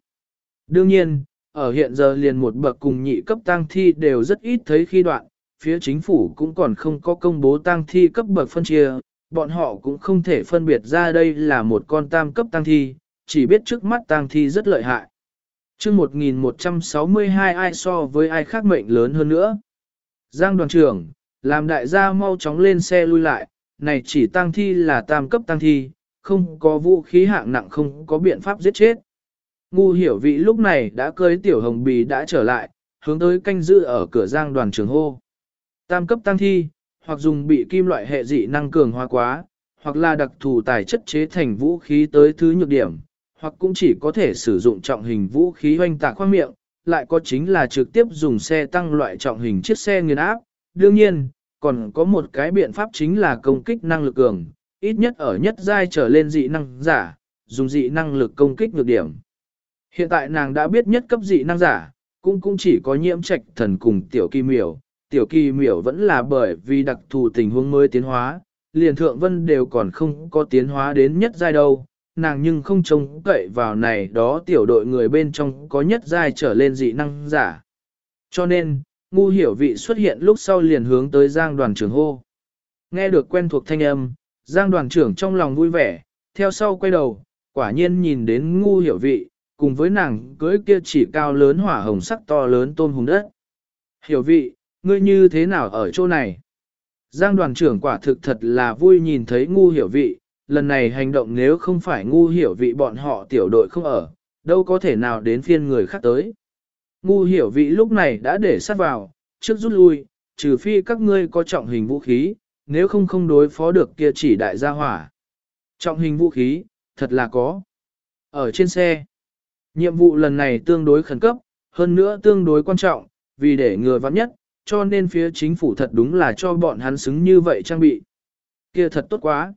Đương nhiên, ở hiện giờ liền một bậc cùng nhị cấp tang thi đều rất ít thấy khi đoạn, phía chính phủ cũng còn không có công bố tang thi cấp bậc phân chia, bọn họ cũng không thể phân biệt ra đây là một con tam cấp tang thi, chỉ biết trước mắt tang thi rất lợi hại. trước 1162 ai so với ai khác mệnh lớn hơn nữa. Giang đoàn trưởng, làm đại gia mau chóng lên xe lui lại, này chỉ tăng thi là tam cấp tăng thi, không có vũ khí hạng nặng không có biện pháp giết chết. Ngu hiểu vị lúc này đã cưới tiểu hồng bì đã trở lại, hướng tới canh giữ ở cửa giang đoàn trường hô. Tam cấp tăng thi, hoặc dùng bị kim loại hệ dị năng cường hóa quá, hoặc là đặc thù tài chất chế thành vũ khí tới thứ nhược điểm, hoặc cũng chỉ có thể sử dụng trọng hình vũ khí hoanh tạc khoang miệng, lại có chính là trực tiếp dùng xe tăng loại trọng hình chiếc xe nghiền áp. Đương nhiên, còn có một cái biện pháp chính là công kích năng lực cường, ít nhất ở nhất giai trở lên dị năng giả, dùng dị năng lực công kích nhược điểm. Hiện tại nàng đã biết nhất cấp dị năng giả, cũng cũng chỉ có nhiễm trạch thần cùng tiểu kỳ miểu. Tiểu kỳ miểu vẫn là bởi vì đặc thù tình huống mới tiến hóa, liền thượng vân đều còn không có tiến hóa đến nhất giai đâu, nàng nhưng không trông cậy vào này đó tiểu đội người bên trong có nhất giai trở lên dị năng giả. Cho nên, ngu hiểu vị xuất hiện lúc sau liền hướng tới giang đoàn trưởng hô. Nghe được quen thuộc thanh âm, giang đoàn trưởng trong lòng vui vẻ, theo sau quay đầu, quả nhiên nhìn đến ngu hiểu vị, cùng với nàng cưới kia chỉ cao lớn hỏa hồng sắc to lớn tôm hùng đất. Hiểu vị, ngươi như thế nào ở chỗ này? Giang đoàn trưởng quả thực thật là vui nhìn thấy ngu hiểu vị, lần này hành động nếu không phải ngu hiểu vị bọn họ tiểu đội không ở, đâu có thể nào đến phiên người khác tới. Ngu hiểu vị lúc này đã để sát vào, trước rút lui, trừ phi các ngươi có trọng hình vũ khí, nếu không không đối phó được kia chỉ đại gia hỏa. Trọng hình vũ khí, thật là có. Ở trên xe, nhiệm vụ lần này tương đối khẩn cấp, hơn nữa tương đối quan trọng, vì để ngừa vắng nhất, cho nên phía chính phủ thật đúng là cho bọn hắn xứng như vậy trang bị. Kia thật tốt quá.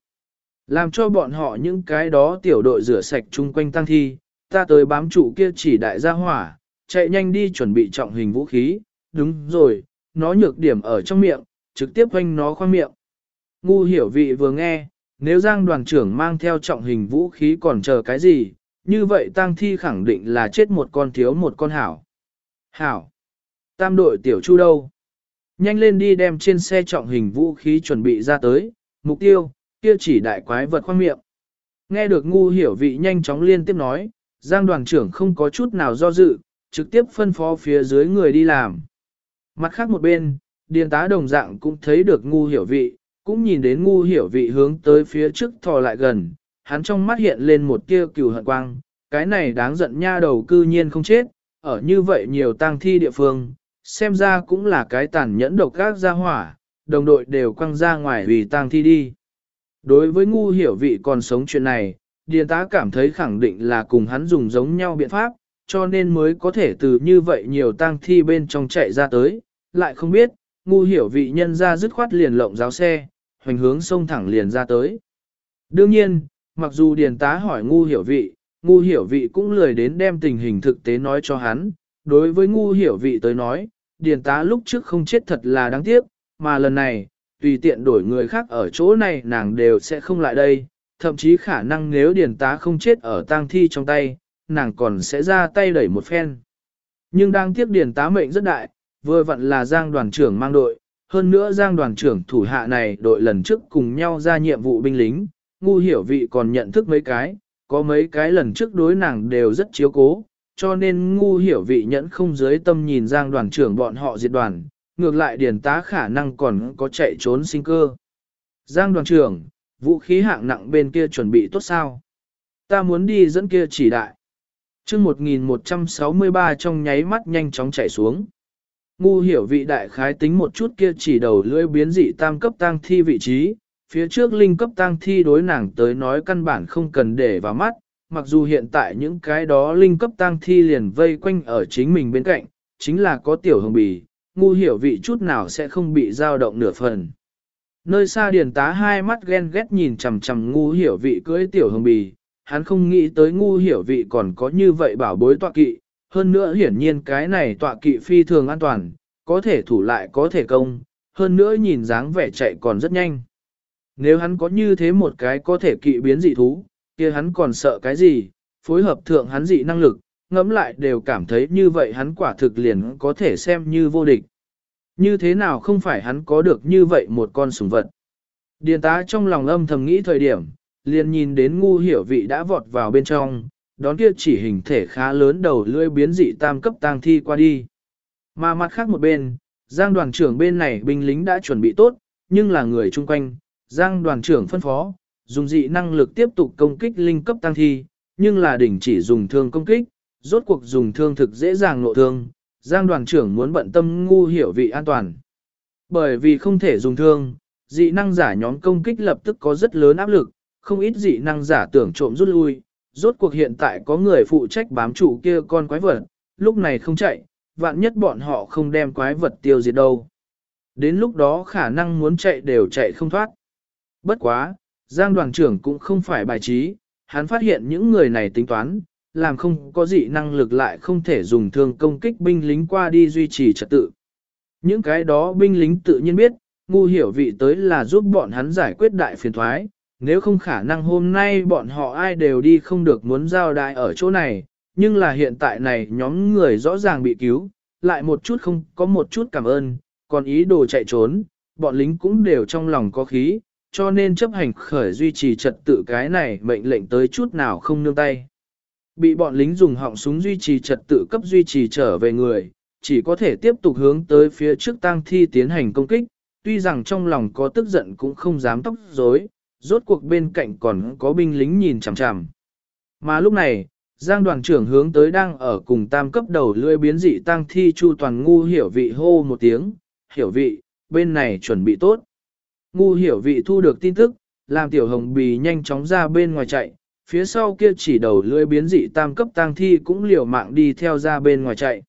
Làm cho bọn họ những cái đó tiểu đội rửa sạch chung quanh tăng thi, ta tới bám trụ kia chỉ đại gia hỏa, chạy nhanh đi chuẩn bị trọng hình vũ khí, đúng rồi, nó nhược điểm ở trong miệng, trực tiếp quanh nó khoang miệng. Ngu hiểu vị vừa nghe, nếu Giang đoàn trưởng mang theo trọng hình vũ khí còn chờ cái gì, như vậy tang thi khẳng định là chết một con thiếu một con hảo. Hảo! Tam đội tiểu chu đâu? Nhanh lên đi đem trên xe trọng hình vũ khí chuẩn bị ra tới, mục tiêu, kia chỉ đại quái vật khoang miệng. Nghe được ngu hiểu vị nhanh chóng liên tiếp nói, Giang đoàn trưởng không có chút nào do dự, trực tiếp phân phó phía dưới người đi làm. Mặt khác một bên, điền tá đồng dạng cũng thấy được ngu hiểu vị, cũng nhìn đến ngu hiểu vị hướng tới phía trước thò lại gần, hắn trong mắt hiện lên một tia cừu hận quang, cái này đáng giận nha đầu cư nhiên không chết, ở như vậy nhiều tang thi địa phương, xem ra cũng là cái tàn nhẫn độc các gia hỏa, đồng đội đều quăng ra ngoài vì tang thi đi. Đối với ngu hiểu vị còn sống chuyện này, điền tá cảm thấy khẳng định là cùng hắn dùng giống nhau biện pháp, cho nên mới có thể từ như vậy nhiều tang thi bên trong chạy ra tới, lại không biết, ngu hiểu vị nhân ra dứt khoát liền lộng giáo xe, hoành hướng sông thẳng liền ra tới. Đương nhiên, mặc dù điền tá hỏi ngu hiểu vị, ngu hiểu vị cũng lười đến đem tình hình thực tế nói cho hắn, đối với ngu hiểu vị tới nói, điền tá lúc trước không chết thật là đáng tiếc, mà lần này, tùy tiện đổi người khác ở chỗ này nàng đều sẽ không lại đây, thậm chí khả năng nếu điền tá không chết ở tang thi trong tay, nàng còn sẽ ra tay đẩy một phen. Nhưng đang tiếc điền tá mệnh rất đại, vừa vặn là Giang đoàn trưởng mang đội, hơn nữa Giang đoàn trưởng thủ hạ này đội lần trước cùng nhau ra nhiệm vụ binh lính, ngu hiểu vị còn nhận thức mấy cái, có mấy cái lần trước đối nàng đều rất chiếu cố, cho nên ngu hiểu vị nhẫn không dưới tâm nhìn Giang đoàn trưởng bọn họ diệt đoàn, ngược lại điền tá khả năng còn có chạy trốn sinh cơ. Giang đoàn trưởng, vũ khí hạng nặng bên kia chuẩn bị tốt sao? Ta muốn đi dẫn kia chỉ đại chương 1163 trong nháy mắt nhanh chóng chạy xuống. Ngu hiểu vị đại khái tính một chút kia chỉ đầu lưỡi biến dị tam cấp tăng thi vị trí, phía trước linh cấp tăng thi đối nàng tới nói căn bản không cần để vào mắt, mặc dù hiện tại những cái đó linh cấp tăng thi liền vây quanh ở chính mình bên cạnh, chính là có tiểu hồng bì, ngu hiểu vị chút nào sẽ không bị dao động nửa phần. Nơi xa điền tá hai mắt ghen ghét nhìn chằm chằm ngu hiểu vị cưới tiểu hồng bì, hắn không nghĩ tới ngu hiểu vị còn có như vậy bảo bối tọa kỵ, hơn nữa hiển nhiên cái này tọa kỵ phi thường an toàn, có thể thủ lại có thể công, hơn nữa nhìn dáng vẻ chạy còn rất nhanh. Nếu hắn có như thế một cái có thể kỵ biến dị thú, kia hắn còn sợ cái gì, phối hợp thượng hắn dị năng lực, ngẫm lại đều cảm thấy như vậy hắn quả thực liền có thể xem như vô địch. Như thế nào không phải hắn có được như vậy một con sủng vật. Điền tá trong lòng âm thầm nghĩ thời điểm, liền nhìn đến ngu hiểu vị đã vọt vào bên trong, đón kia chỉ hình thể khá lớn đầu lưỡi biến dị tam cấp tang thi qua đi. Mà mặt khác một bên, Giang đoàn trưởng bên này binh lính đã chuẩn bị tốt, nhưng là người chung quanh, Giang đoàn trưởng phân phó, dùng dị năng lực tiếp tục công kích linh cấp tăng thi, nhưng là đỉnh chỉ dùng thương công kích, rốt cuộc dùng thương thực dễ dàng nộ thương, Giang đoàn trưởng muốn bận tâm ngu hiểu vị an toàn. Bởi vì không thể dùng thương, dị năng giả nhóm công kích lập tức có rất lớn áp lực, không ít dị năng giả tưởng trộm rút lui, rốt cuộc hiện tại có người phụ trách bám trụ kia con quái vật, lúc này không chạy, vạn nhất bọn họ không đem quái vật tiêu diệt đâu. Đến lúc đó khả năng muốn chạy đều chạy không thoát. Bất quá, Giang đoàn trưởng cũng không phải bài trí, hắn phát hiện những người này tính toán, làm không có dị năng lực lại không thể dùng thương công kích binh lính qua đi duy trì trật tự. Những cái đó binh lính tự nhiên biết, ngu hiểu vị tới là giúp bọn hắn giải quyết đại phiền thoái, nếu không khả năng hôm nay bọn họ ai đều đi không được muốn giao đại ở chỗ này, nhưng là hiện tại này nhóm người rõ ràng bị cứu, lại một chút không có một chút cảm ơn, còn ý đồ chạy trốn, bọn lính cũng đều trong lòng có khí, cho nên chấp hành khởi duy trì trật tự cái này mệnh lệnh tới chút nào không nương tay. Bị bọn lính dùng họng súng duy trì trật tự cấp duy trì trở về người, chỉ có thể tiếp tục hướng tới phía trước tang thi tiến hành công kích, tuy rằng trong lòng có tức giận cũng không dám tóc dối, rốt cuộc bên cạnh còn có binh lính nhìn chằm chằm. Mà lúc này, Giang đoàn trưởng hướng tới đang ở cùng tam cấp đầu lưỡi biến dị tang thi chu toàn ngu hiểu vị hô một tiếng, hiểu vị, bên này chuẩn bị tốt. Ngu hiểu vị thu được tin tức, làm tiểu hồng bì nhanh chóng ra bên ngoài chạy, phía sau kia chỉ đầu lưỡi biến dị tam cấp tăng thi cũng liều mạng đi theo ra bên ngoài chạy.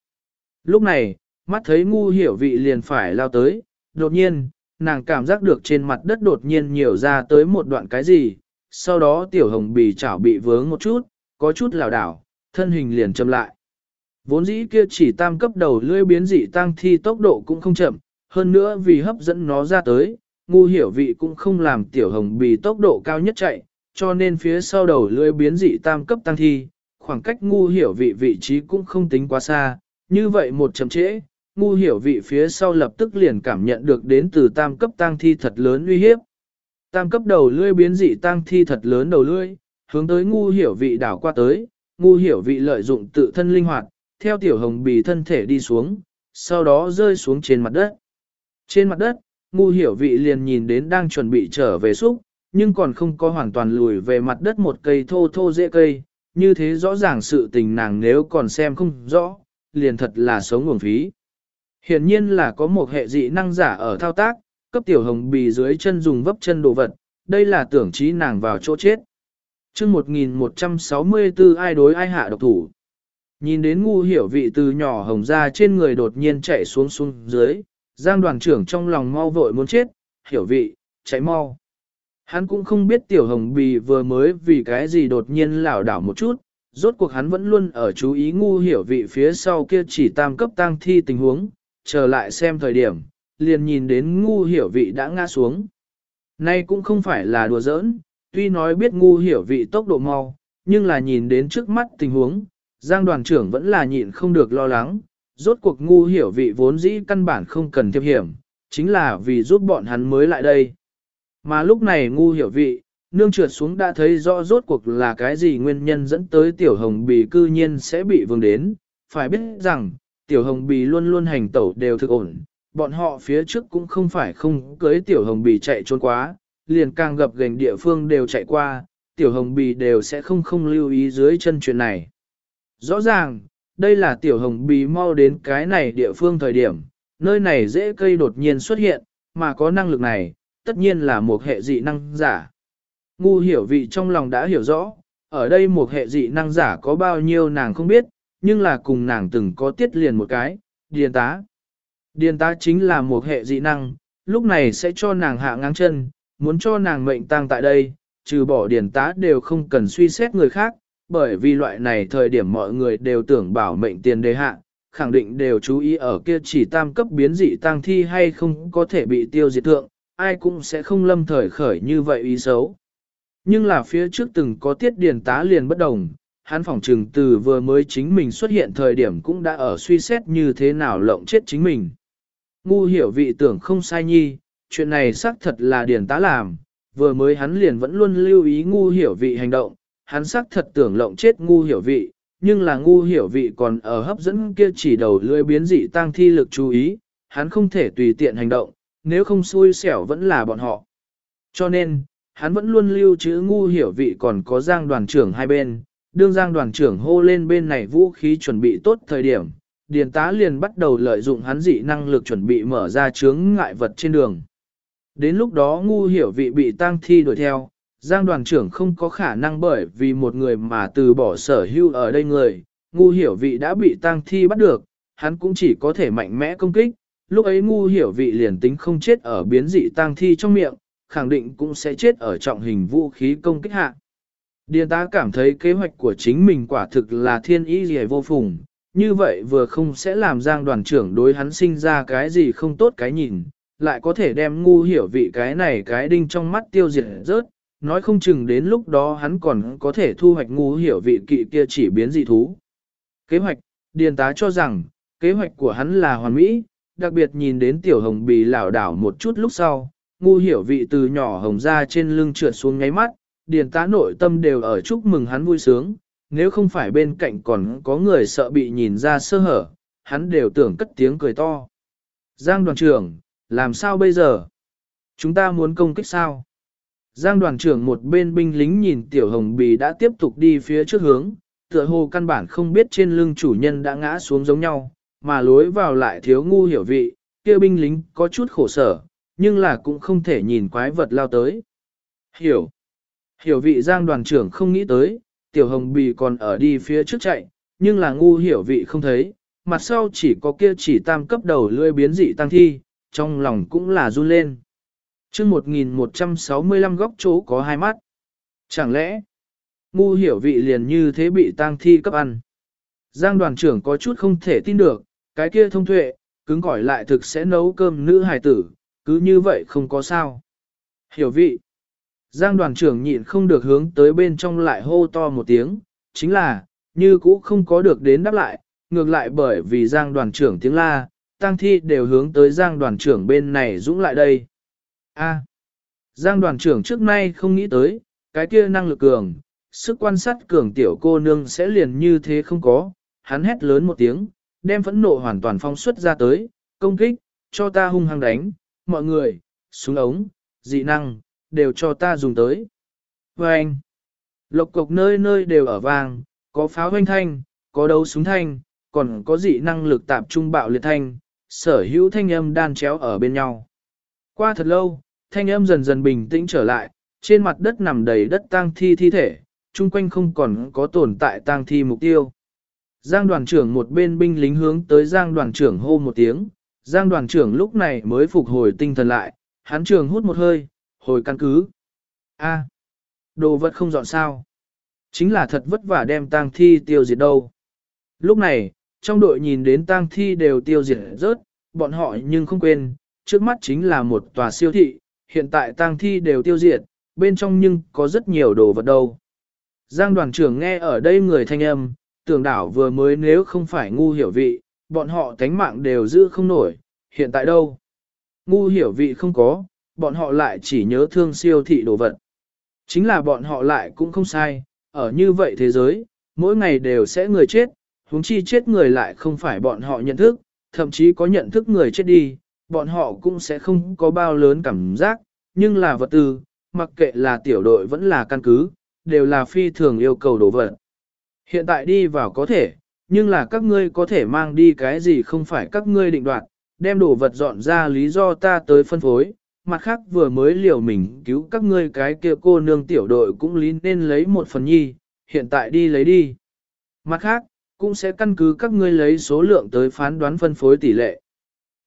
Lúc này, mắt thấy ngu hiểu vị liền phải lao tới, đột nhiên, nàng cảm giác được trên mặt đất đột nhiên nhiều ra tới một đoạn cái gì, sau đó tiểu hồng bì chảo bị vướng một chút, có chút lảo đảo, thân hình liền chậm lại. Vốn dĩ kia chỉ tam cấp đầu lưỡi biến dị tăng thi tốc độ cũng không chậm, hơn nữa vì hấp dẫn nó ra tới, ngu hiểu vị cũng không làm tiểu hồng bì tốc độ cao nhất chạy, cho nên phía sau đầu lưỡi biến dị tam cấp tăng thi, khoảng cách ngu hiểu vị vị trí cũng không tính quá xa, như vậy một chậm trễ, ngu hiểu vị phía sau lập tức liền cảm nhận được đến từ tam cấp tăng thi thật lớn uy hiếp. Tam cấp đầu lưỡi biến dị tăng thi thật lớn đầu lưỡi, hướng tới ngu hiểu vị đảo qua tới, ngu hiểu vị lợi dụng tự thân linh hoạt, theo tiểu hồng bì thân thể đi xuống, sau đó rơi xuống trên mặt đất. Trên mặt đất, ngu hiểu vị liền nhìn đến đang chuẩn bị trở về xúc, nhưng còn không có hoàn toàn lùi về mặt đất một cây thô thô dễ cây, như thế rõ ràng sự tình nàng nếu còn xem không rõ, liền thật là sống nguồn phí. Hiển nhiên là có một hệ dị năng giả ở thao tác, cấp tiểu hồng bì dưới chân dùng vấp chân đồ vật, đây là tưởng trí nàng vào chỗ chết. chương 1164 ai đối ai hạ độc thủ. Nhìn đến ngu hiểu vị từ nhỏ hồng ra trên người đột nhiên chạy xuống xuống dưới, giang đoàn trưởng trong lòng mau vội muốn chết, hiểu vị, chạy mau. Hắn cũng không biết tiểu hồng bì vừa mới vì cái gì đột nhiên lảo đảo một chút, rốt cuộc hắn vẫn luôn ở chú ý ngu hiểu vị phía sau kia chỉ tam cấp tăng thi tình huống, trở lại xem thời điểm, liền nhìn đến ngu hiểu vị đã ngã xuống. Nay cũng không phải là đùa giỡn, tuy nói biết ngu hiểu vị tốc độ mau, nhưng là nhìn đến trước mắt tình huống, Giang đoàn trưởng vẫn là nhịn không được lo lắng, rốt cuộc ngu hiểu vị vốn dĩ căn bản không cần thiệp hiểm, chính là vì giúp bọn hắn mới lại đây. Mà lúc này ngu hiểu vị, nương trượt xuống đã thấy rõ rốt cuộc là cái gì nguyên nhân dẫn tới tiểu hồng bì cư nhiên sẽ bị vương đến, phải biết rằng, tiểu hồng bì luôn luôn hành tẩu đều thực ổn, bọn họ phía trước cũng không phải không cưới tiểu hồng bì chạy trốn quá, liền càng gặp gành địa phương đều chạy qua, tiểu hồng bì đều sẽ không không lưu ý dưới chân chuyện này. Rõ ràng, đây là tiểu hồng bì mau đến cái này địa phương thời điểm, nơi này dễ cây đột nhiên xuất hiện, mà có năng lực này, tất nhiên là một hệ dị năng giả. Ngu hiểu vị trong lòng đã hiểu rõ, ở đây một hệ dị năng giả có bao nhiêu nàng không biết, nhưng là cùng nàng từng có tiết liền một cái, điền tá. Điền tá chính là một hệ dị năng, lúc này sẽ cho nàng hạ ngang chân, muốn cho nàng mệnh tăng tại đây, trừ bỏ điền tá đều không cần suy xét người khác, bởi vì loại này thời điểm mọi người đều tưởng bảo mệnh tiền đề hạ, khẳng định đều chú ý ở kia chỉ tam cấp biến dị tăng thi hay không có thể bị tiêu diệt thượng, ai cũng sẽ không lâm thời khởi như vậy ý xấu. Nhưng là phía trước từng có tiết điền tá liền bất đồng, hắn phỏng trừng từ vừa mới chính mình xuất hiện thời điểm cũng đã ở suy xét như thế nào lộng chết chính mình. Ngu hiểu vị tưởng không sai nhi, chuyện này xác thật là điền tá làm, vừa mới hắn liền vẫn luôn lưu ý ngu hiểu vị hành động, hắn xác thật tưởng lộng chết ngu hiểu vị, nhưng là ngu hiểu vị còn ở hấp dẫn kia chỉ đầu lưỡi biến dị tăng thi lực chú ý, hắn không thể tùy tiện hành động, nếu không xui xẻo vẫn là bọn họ. Cho nên, hắn vẫn luôn lưu trữ ngu hiểu vị còn có giang đoàn trưởng hai bên, đương giang đoàn trưởng hô lên bên này vũ khí chuẩn bị tốt thời điểm, điền tá liền bắt đầu lợi dụng hắn dị năng lực chuẩn bị mở ra chướng ngại vật trên đường. Đến lúc đó ngu hiểu vị bị tang thi đuổi theo, giang đoàn trưởng không có khả năng bởi vì một người mà từ bỏ sở hưu ở đây người, ngu hiểu vị đã bị tang thi bắt được, hắn cũng chỉ có thể mạnh mẽ công kích, lúc ấy ngu hiểu vị liền tính không chết ở biến dị tang thi trong miệng, khẳng định cũng sẽ chết ở trọng hình vũ khí công kích hạ. Điền tá cảm thấy kế hoạch của chính mình quả thực là thiên ý gì vô phùng, như vậy vừa không sẽ làm giang đoàn trưởng đối hắn sinh ra cái gì không tốt cái nhìn, lại có thể đem ngu hiểu vị cái này cái đinh trong mắt tiêu diệt rớt, nói không chừng đến lúc đó hắn còn có thể thu hoạch ngu hiểu vị kỵ kia chỉ biến dị thú. Kế hoạch, điền tá cho rằng, kế hoạch của hắn là hoàn mỹ, đặc biệt nhìn đến tiểu hồng bì lảo đảo một chút lúc sau, ngu hiểu vị từ nhỏ hồng ra trên lưng trượt xuống ngáy mắt, điền tá nội tâm đều ở chúc mừng hắn vui sướng, nếu không phải bên cạnh còn có người sợ bị nhìn ra sơ hở, hắn đều tưởng cất tiếng cười to. Giang đoàn trưởng, làm sao bây giờ? Chúng ta muốn công kích sao? Giang đoàn trưởng một bên binh lính nhìn tiểu hồng bì đã tiếp tục đi phía trước hướng, tựa hồ căn bản không biết trên lưng chủ nhân đã ngã xuống giống nhau, mà lối vào lại thiếu ngu hiểu vị, kia binh lính có chút khổ sở, nhưng là cũng không thể nhìn quái vật lao tới. Hiểu. Hiểu vị giang đoàn trưởng không nghĩ tới, tiểu hồng bì còn ở đi phía trước chạy, nhưng là ngu hiểu vị không thấy, mặt sau chỉ có kia chỉ tam cấp đầu lưỡi biến dị tăng thi, trong lòng cũng là run lên. chương 1165 góc chỗ có hai mắt. Chẳng lẽ, ngu hiểu vị liền như thế bị tăng thi cấp ăn. Giang đoàn trưởng có chút không thể tin được, cái kia thông thuệ, cứng cỏi lại thực sẽ nấu cơm nữ hài tử, cứ như vậy không có sao. Hiểu vị. Giang đoàn trưởng nhịn không được hướng tới bên trong lại hô to một tiếng, chính là, như cũ không có được đến đáp lại, ngược lại bởi vì Giang đoàn trưởng tiếng la, tăng thi đều hướng tới Giang đoàn trưởng bên này dũng lại đây. A. Giang đoàn trưởng trước nay không nghĩ tới, cái kia năng lực cường, sức quan sát cường tiểu cô nương sẽ liền như thế không có, hắn hét lớn một tiếng, đem phẫn nộ hoàn toàn phong xuất ra tới, công kích, cho ta hung hăng đánh, mọi người, súng ống, dị năng, đều cho ta dùng tới. Và anh, lộc cục nơi nơi đều ở vàng, có pháo hoanh thanh, có đấu súng thanh, còn có dị năng lực tạp trung bạo liệt thanh, sở hữu thanh âm đan chéo ở bên nhau. Qua thật lâu, thanh âm dần dần bình tĩnh trở lại, trên mặt đất nằm đầy đất tang thi thi thể, chung quanh không còn có tồn tại tang thi mục tiêu. Giang đoàn trưởng một bên binh lính hướng tới Giang đoàn trưởng hô một tiếng, Giang đoàn trưởng lúc này mới phục hồi tinh thần lại, hắn trường hút một hơi, hồi căn cứ. A, đồ vật không dọn sao. Chính là thật vất vả đem tang thi tiêu diệt đâu. Lúc này, trong đội nhìn đến tang thi đều tiêu diệt rớt, bọn họ nhưng không quên, trước mắt chính là một tòa siêu thị, hiện tại tang thi đều tiêu diệt, bên trong nhưng có rất nhiều đồ vật đâu. Giang đoàn trưởng nghe ở đây người thanh âm, tưởng đảo vừa mới nếu không phải ngu hiểu vị, bọn họ tánh mạng đều giữ không nổi, hiện tại đâu? Ngu hiểu vị không có, bọn họ lại chỉ nhớ thương siêu thị đồ vật. Chính là bọn họ lại cũng không sai, ở như vậy thế giới, mỗi ngày đều sẽ người chết, huống chi chết người lại không phải bọn họ nhận thức, thậm chí có nhận thức người chết đi, bọn họ cũng sẽ không có bao lớn cảm giác, nhưng là vật tư, mặc kệ là tiểu đội vẫn là căn cứ, đều là phi thường yêu cầu đồ vật. Hiện tại đi vào có thể, nhưng là các ngươi có thể mang đi cái gì không phải các ngươi định đoạt, đem đồ vật dọn ra lý do ta tới phân phối, mặt khác vừa mới liều mình cứu các ngươi cái kia cô nương tiểu đội cũng lý nên lấy một phần nhi, hiện tại đi lấy đi. Mặt khác, cũng sẽ căn cứ các ngươi lấy số lượng tới phán đoán phân phối tỷ lệ.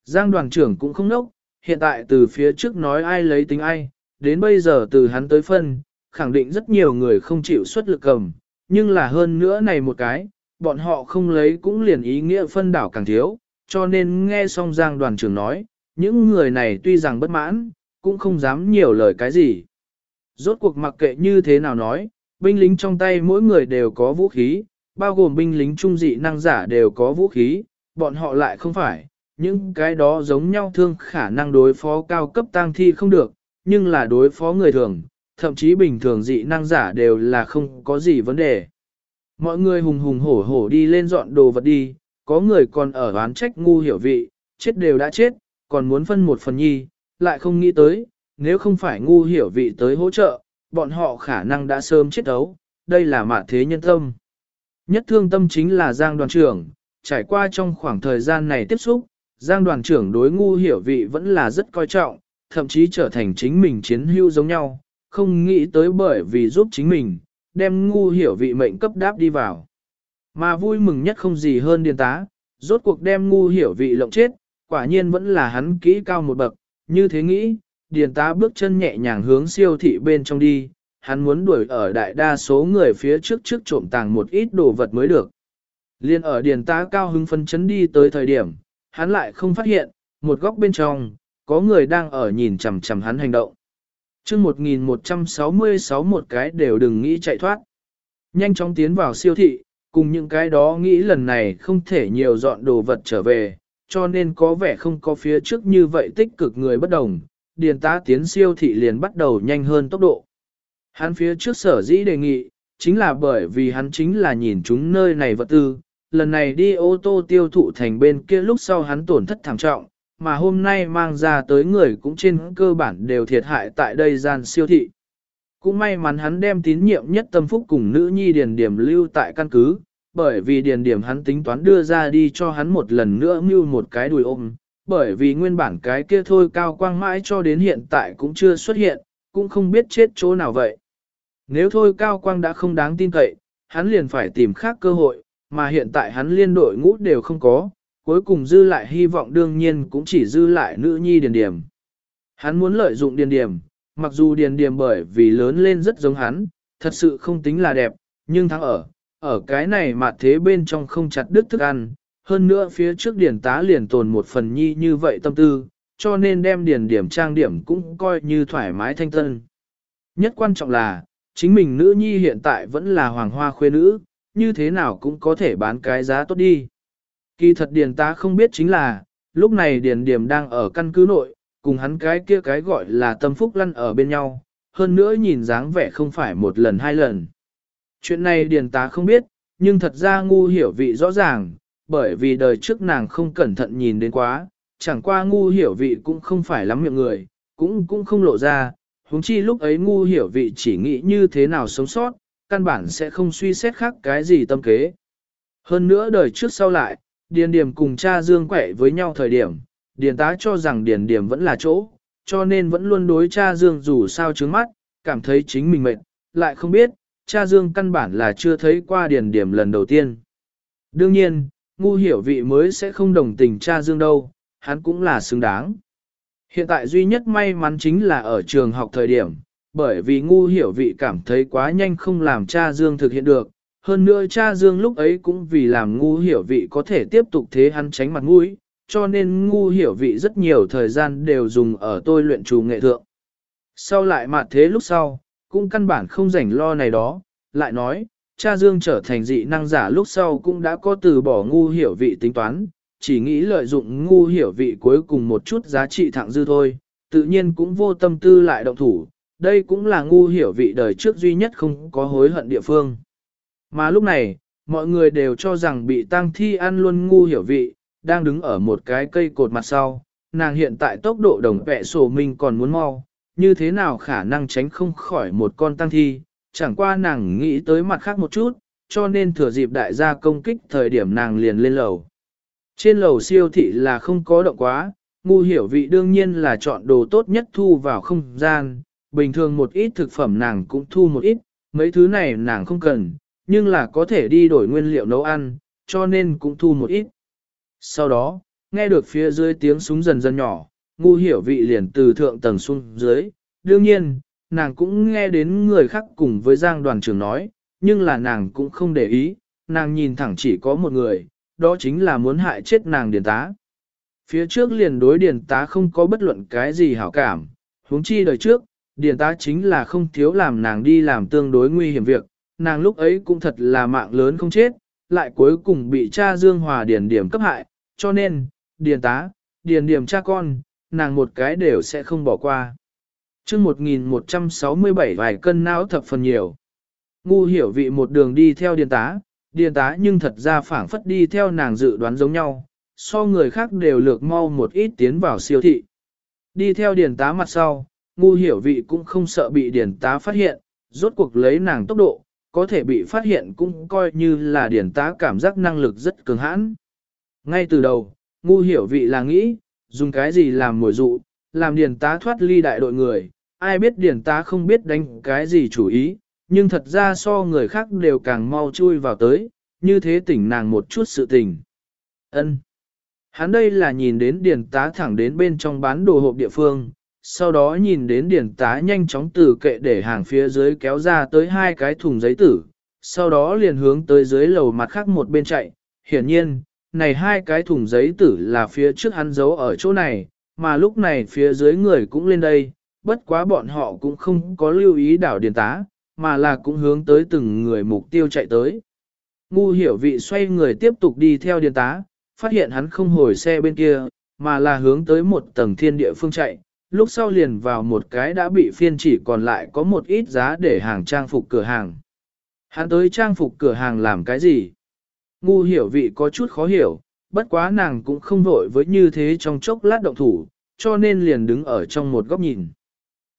Giang đoàn trưởng cũng không nốc, hiện tại từ phía trước nói ai lấy tính ai, đến bây giờ từ hắn tới phân, khẳng định rất nhiều người không chịu xuất lực cầm, nhưng là hơn nữa này một cái, bọn họ không lấy cũng liền ý nghĩa phân đảo càng thiếu, cho nên nghe xong Giang đoàn trưởng nói, những người này tuy rằng bất mãn, cũng không dám nhiều lời cái gì. Rốt cuộc mặc kệ như thế nào nói, binh lính trong tay mỗi người đều có vũ khí, bao gồm binh lính trung dị năng giả đều có vũ khí, bọn họ lại không phải, những cái đó giống nhau thương khả năng đối phó cao cấp tang thi không được, nhưng là đối phó người thường, thậm chí bình thường dị năng giả đều là không có gì vấn đề. Mọi người hùng hùng hổ hổ đi lên dọn đồ vật đi, có người còn ở oán trách ngu hiểu vị, chết đều đã chết, còn muốn phân một phần nhi, lại không nghĩ tới, nếu không phải ngu hiểu vị tới hỗ trợ, bọn họ khả năng đã sớm chết ấu, đây là mạ thế nhân tâm. Nhất thương tâm chính là Giang đoàn trưởng, trải qua trong khoảng thời gian này tiếp xúc, Giang đoàn trưởng đối ngu hiểu vị vẫn là rất coi trọng, thậm chí trở thành chính mình chiến hưu giống nhau, không nghĩ tới bởi vì giúp chính mình, đem ngu hiểu vị mệnh cấp đáp đi vào. Mà vui mừng nhất không gì hơn điền tá, rốt cuộc đem ngu hiểu vị lộng chết, quả nhiên vẫn là hắn kỹ cao một bậc, như thế nghĩ, điền tá bước chân nhẹ nhàng hướng siêu thị bên trong đi, hắn muốn đuổi ở đại đa số người phía trước trước trộm tàng một ít đồ vật mới được. Liên ở điền tá cao hứng phân chấn đi tới thời điểm, hắn lại không phát hiện, một góc bên trong, có người đang ở nhìn chằm chằm hắn hành động chương 1166 một cái đều đừng nghĩ chạy thoát. Nhanh chóng tiến vào siêu thị, cùng những cái đó nghĩ lần này không thể nhiều dọn đồ vật trở về, cho nên có vẻ không có phía trước như vậy tích cực người bất đồng, điền tá tiến siêu thị liền bắt đầu nhanh hơn tốc độ. Hắn phía trước sở dĩ đề nghị, chính là bởi vì hắn chính là nhìn chúng nơi này vật tư, lần này đi ô tô tiêu thụ thành bên kia lúc sau hắn tổn thất thảm trọng, mà hôm nay mang ra tới người cũng trên cơ bản đều thiệt hại tại đây gian siêu thị. Cũng may mắn hắn đem tín nhiệm nhất tâm phúc cùng nữ nhi điền điểm lưu tại căn cứ, bởi vì điền điểm hắn tính toán đưa ra đi cho hắn một lần nữa mưu một cái đùi ôm, bởi vì nguyên bản cái kia thôi cao quang mãi cho đến hiện tại cũng chưa xuất hiện, cũng không biết chết chỗ nào vậy. Nếu thôi cao quang đã không đáng tin cậy, hắn liền phải tìm khác cơ hội, mà hiện tại hắn liên đội ngũ đều không có, cuối cùng dư lại hy vọng đương nhiên cũng chỉ dư lại nữ nhi điền điểm. Hắn muốn lợi dụng điền điểm, mặc dù điền điểm bởi vì lớn lên rất giống hắn, thật sự không tính là đẹp, nhưng thắng ở, ở cái này mà thế bên trong không chặt đứt thức ăn, hơn nữa phía trước điền tá liền tồn một phần nhi như vậy tâm tư, cho nên đem điền điểm trang điểm cũng coi như thoải mái thanh tân. Nhất quan trọng là, chính mình nữ nhi hiện tại vẫn là hoàng hoa khuê nữ, như thế nào cũng có thể bán cái giá tốt đi. Kỳ thật điền tá không biết chính là, lúc này điền Điềm đang ở căn cứ nội, cùng hắn cái kia cái gọi là tâm phúc lăn ở bên nhau, hơn nữa nhìn dáng vẻ không phải một lần hai lần. Chuyện này điền tá không biết, nhưng thật ra ngu hiểu vị rõ ràng, bởi vì đời trước nàng không cẩn thận nhìn đến quá, chẳng qua ngu hiểu vị cũng không phải lắm miệng người, cũng cũng không lộ ra, huống chi lúc ấy ngu hiểu vị chỉ nghĩ như thế nào sống sót, căn bản sẽ không suy xét khác cái gì tâm kế. Hơn nữa đời trước sau lại, Điền Điểm cùng cha Dương quẻ với nhau thời điểm, Điền tá cho rằng Điền Điểm vẫn là chỗ, cho nên vẫn luôn đối cha Dương dù sao trướng mắt, cảm thấy chính mình mệt, lại không biết, cha Dương căn bản là chưa thấy qua Điền Điểm lần đầu tiên. Đương nhiên, ngu hiểu vị mới sẽ không đồng tình cha Dương đâu, hắn cũng là xứng đáng. Hiện tại duy nhất may mắn chính là ở trường học thời điểm, bởi vì ngu hiểu vị cảm thấy quá nhanh không làm cha Dương thực hiện được. Hơn nữa cha Dương lúc ấy cũng vì làm ngu hiểu vị có thể tiếp tục thế hắn tránh mặt mũi, cho nên ngu hiểu vị rất nhiều thời gian đều dùng ở tôi luyện trù nghệ thượng. Sau lại mặt thế lúc sau, cũng căn bản không rảnh lo này đó, lại nói, cha Dương trở thành dị năng giả lúc sau cũng đã có từ bỏ ngu hiểu vị tính toán, chỉ nghĩ lợi dụng ngu hiểu vị cuối cùng một chút giá trị thẳng dư thôi, tự nhiên cũng vô tâm tư lại động thủ, đây cũng là ngu hiểu vị đời trước duy nhất không có hối hận địa phương. Mà lúc này, mọi người đều cho rằng bị tăng thi ăn luôn ngu hiểu vị, đang đứng ở một cái cây cột mặt sau, nàng hiện tại tốc độ đồng vẹ sổ mình còn muốn mau, như thế nào khả năng tránh không khỏi một con tăng thi, chẳng qua nàng nghĩ tới mặt khác một chút, cho nên thừa dịp đại gia công kích thời điểm nàng liền lên lầu. Trên lầu siêu thị là không có động quá, ngu hiểu vị đương nhiên là chọn đồ tốt nhất thu vào không gian, bình thường một ít thực phẩm nàng cũng thu một ít, mấy thứ này nàng không cần, nhưng là có thể đi đổi nguyên liệu nấu ăn, cho nên cũng thu một ít. Sau đó, nghe được phía dưới tiếng súng dần dần nhỏ, ngu hiểu vị liền từ thượng tầng xuống dưới, đương nhiên, nàng cũng nghe đến người khác cùng với giang đoàn trưởng nói, nhưng là nàng cũng không để ý, nàng nhìn thẳng chỉ có một người, đó chính là muốn hại chết nàng điền tá. Phía trước liền đối điền tá không có bất luận cái gì hảo cảm, huống chi đời trước, điền tá chính là không thiếu làm nàng đi làm tương đối nguy hiểm việc, nàng lúc ấy cũng thật là mạng lớn không chết, lại cuối cùng bị cha Dương Hòa điền điểm cấp hại, cho nên, điền tá, điền điểm cha con, nàng một cái đều sẽ không bỏ qua. chương 1167 vài cân não thập phần nhiều. Ngu hiểu vị một đường đi theo điền tá, điền tá nhưng thật ra phảng phất đi theo nàng dự đoán giống nhau, so người khác đều lược mau một ít tiến vào siêu thị. Đi theo điền tá mặt sau, ngu hiểu vị cũng không sợ bị điền tá phát hiện, rốt cuộc lấy nàng tốc độ, có thể bị phát hiện cũng coi như là điển tá cảm giác năng lực rất cường hãn. Ngay từ đầu, ngu hiểu vị là nghĩ, dùng cái gì làm mồi dụ, làm điển tá thoát ly đại đội người, ai biết điển tá không biết đánh cái gì chủ ý, nhưng thật ra so người khác đều càng mau chui vào tới, như thế tỉnh nàng một chút sự tình. ân Hắn đây là nhìn đến điển tá thẳng đến bên trong bán đồ hộp địa phương, sau đó nhìn đến điền tá nhanh chóng từ kệ để hàng phía dưới kéo ra tới hai cái thùng giấy tử, sau đó liền hướng tới dưới lầu mặt khác một bên chạy. Hiển nhiên, này hai cái thùng giấy tử là phía trước hắn giấu ở chỗ này, mà lúc này phía dưới người cũng lên đây, bất quá bọn họ cũng không có lưu ý đảo điền tá, mà là cũng hướng tới từng người mục tiêu chạy tới. Ngu hiểu vị xoay người tiếp tục đi theo điền tá, phát hiện hắn không hồi xe bên kia, mà là hướng tới một tầng thiên địa phương chạy, lúc sau liền vào một cái đã bị phiên chỉ còn lại có một ít giá để hàng trang phục cửa hàng. Hắn tới trang phục cửa hàng làm cái gì? Ngu hiểu vị có chút khó hiểu, bất quá nàng cũng không vội với như thế trong chốc lát động thủ, cho nên liền đứng ở trong một góc nhìn.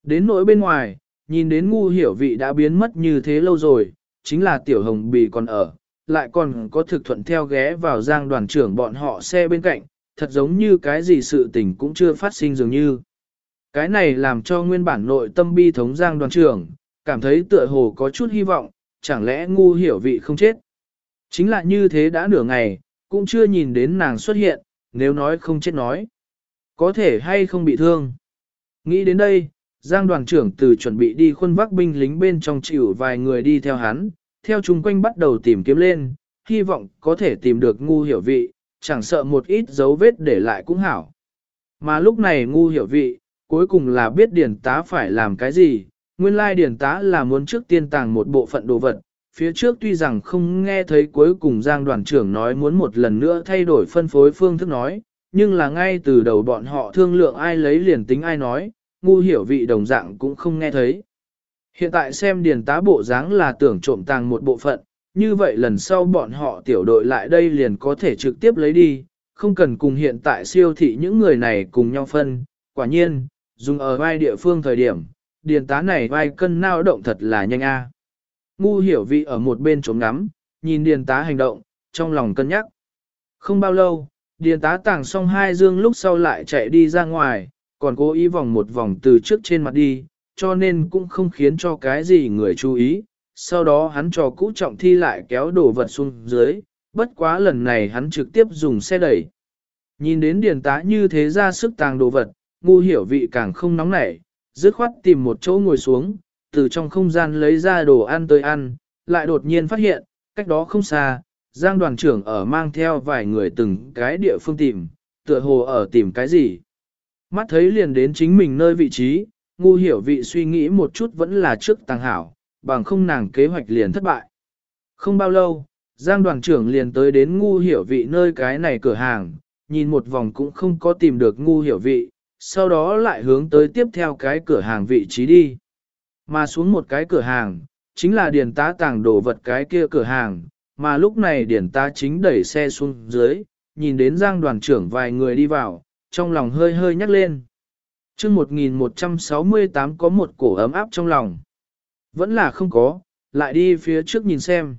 Đến nỗi bên ngoài, nhìn đến ngu hiểu vị đã biến mất như thế lâu rồi, chính là tiểu hồng bì còn ở, lại còn có thực thuận theo ghé vào giang đoàn trưởng bọn họ xe bên cạnh, thật giống như cái gì sự tình cũng chưa phát sinh dường như. Cái này làm cho nguyên bản nội tâm bi thống giang đoàn trưởng, cảm thấy tựa hồ có chút hy vọng, chẳng lẽ ngu hiểu vị không chết. Chính là như thế đã nửa ngày, cũng chưa nhìn đến nàng xuất hiện, nếu nói không chết nói. Có thể hay không bị thương. Nghĩ đến đây, Giang đoàn trưởng từ chuẩn bị đi khuân vác binh lính bên trong chịu vài người đi theo hắn, theo chúng quanh bắt đầu tìm kiếm lên, hy vọng có thể tìm được ngu hiểu vị, chẳng sợ một ít dấu vết để lại cũng hảo. Mà lúc này ngu hiểu vị, cuối cùng là biết điển tá phải làm cái gì, nguyên lai điển tá là muốn trước tiên tàng một bộ phận đồ vật, phía trước tuy rằng không nghe thấy cuối cùng Giang đoàn trưởng nói muốn một lần nữa thay đổi phân phối phương thức nói, nhưng là ngay từ đầu bọn họ thương lượng ai lấy liền tính ai nói, ngu hiểu vị đồng dạng cũng không nghe thấy. Hiện tại xem điền tá bộ dáng là tưởng trộm tàng một bộ phận, như vậy lần sau bọn họ tiểu đội lại đây liền có thể trực tiếp lấy đi, không cần cùng hiện tại siêu thị những người này cùng nhau phân. Quả nhiên, dùng ở vai địa phương thời điểm, điền tá này vai cân nao động thật là nhanh a. Ngu hiểu vị ở một bên trống ngắm, nhìn điền tá hành động, trong lòng cân nhắc. Không bao lâu, điền tá tàng xong hai dương lúc sau lại chạy đi ra ngoài, còn cố ý vòng một vòng từ trước trên mặt đi, cho nên cũng không khiến cho cái gì người chú ý. Sau đó hắn cho cũ trọng thi lại kéo đồ vật xuống dưới, bất quá lần này hắn trực tiếp dùng xe đẩy. Nhìn đến điền tá như thế ra sức tàng đồ vật, ngu hiểu vị càng không nóng nảy, dứt khoát tìm một chỗ ngồi xuống, từ trong không gian lấy ra đồ ăn tới ăn, lại đột nhiên phát hiện, cách đó không xa, Giang đoàn trưởng ở mang theo vài người từng cái địa phương tìm, tựa hồ ở tìm cái gì. Mắt thấy liền đến chính mình nơi vị trí, ngu hiểu vị suy nghĩ một chút vẫn là trước tàng hảo, bằng không nàng kế hoạch liền thất bại. Không bao lâu, Giang đoàn trưởng liền tới đến ngu hiểu vị nơi cái này cửa hàng, nhìn một vòng cũng không có tìm được ngu hiểu vị, sau đó lại hướng tới tiếp theo cái cửa hàng vị trí đi. Mà xuống một cái cửa hàng, chính là điền tá tàng đồ vật cái kia cửa hàng, mà lúc này điền tá chính đẩy xe xuống dưới, nhìn đến giang đoàn trưởng vài người đi vào, trong lòng hơi hơi nhắc lên. chương 1168 có một cổ ấm áp trong lòng. Vẫn là không có, lại đi phía trước nhìn xem.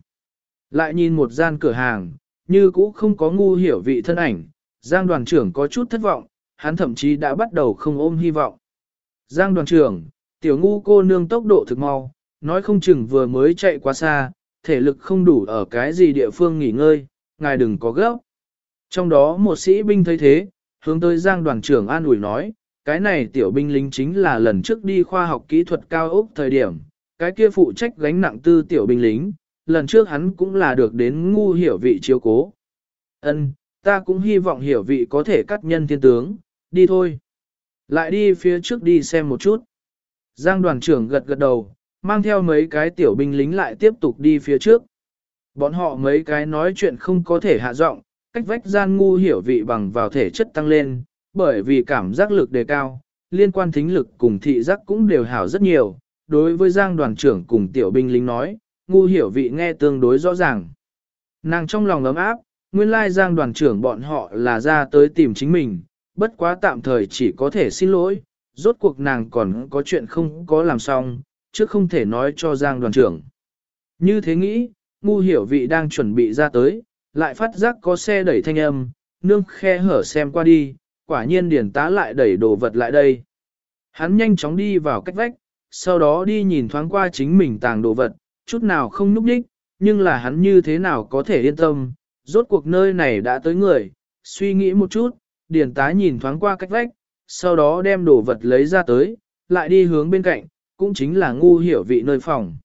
Lại nhìn một gian cửa hàng, như cũ không có ngu hiểu vị thân ảnh, Giang đoàn trưởng có chút thất vọng, hắn thậm chí đã bắt đầu không ôm hy vọng. Giang đoàn trưởng, tiểu ngu cô nương tốc độ thực mau, nói không chừng vừa mới chạy quá xa, thể lực không đủ ở cái gì địa phương nghỉ ngơi, ngài đừng có gấp. Trong đó một sĩ binh thấy thế, hướng tới Giang đoàn trưởng an ủi nói, cái này tiểu binh lính chính là lần trước đi khoa học kỹ thuật cao ốc thời điểm, cái kia phụ trách gánh nặng tư tiểu binh lính, lần trước hắn cũng là được đến ngu hiểu vị chiếu cố. Ân, ta cũng hy vọng hiểu vị có thể cắt nhân thiên tướng, đi thôi. Lại đi phía trước đi xem một chút. Giang đoàn trưởng gật gật đầu, mang theo mấy cái tiểu binh lính lại tiếp tục đi phía trước. Bọn họ mấy cái nói chuyện không có thể hạ giọng, cách vách gian ngu hiểu vị bằng vào thể chất tăng lên, bởi vì cảm giác lực đề cao, liên quan thính lực cùng thị giác cũng đều hảo rất nhiều. Đối với Giang đoàn trưởng cùng tiểu binh lính nói, ngu hiểu vị nghe tương đối rõ ràng. Nàng trong lòng ấm áp, nguyên lai Giang đoàn trưởng bọn họ là ra tới tìm chính mình, bất quá tạm thời chỉ có thể xin lỗi, rốt cuộc nàng còn có chuyện không có làm xong, chứ không thể nói cho Giang đoàn trưởng. Như thế nghĩ, ngu hiểu vị đang chuẩn bị ra tới, lại phát giác có xe đẩy thanh âm, nương khe hở xem qua đi, quả nhiên điển tá lại đẩy đồ vật lại đây. Hắn nhanh chóng đi vào cách vách, sau đó đi nhìn thoáng qua chính mình tàng đồ vật, chút nào không núp đích, nhưng là hắn như thế nào có thể yên tâm, rốt cuộc nơi này đã tới người, suy nghĩ một chút, điển tá nhìn thoáng qua cách vách, sau đó đem đồ vật lấy ra tới, lại đi hướng bên cạnh, cũng chính là ngu hiểu vị nơi phòng.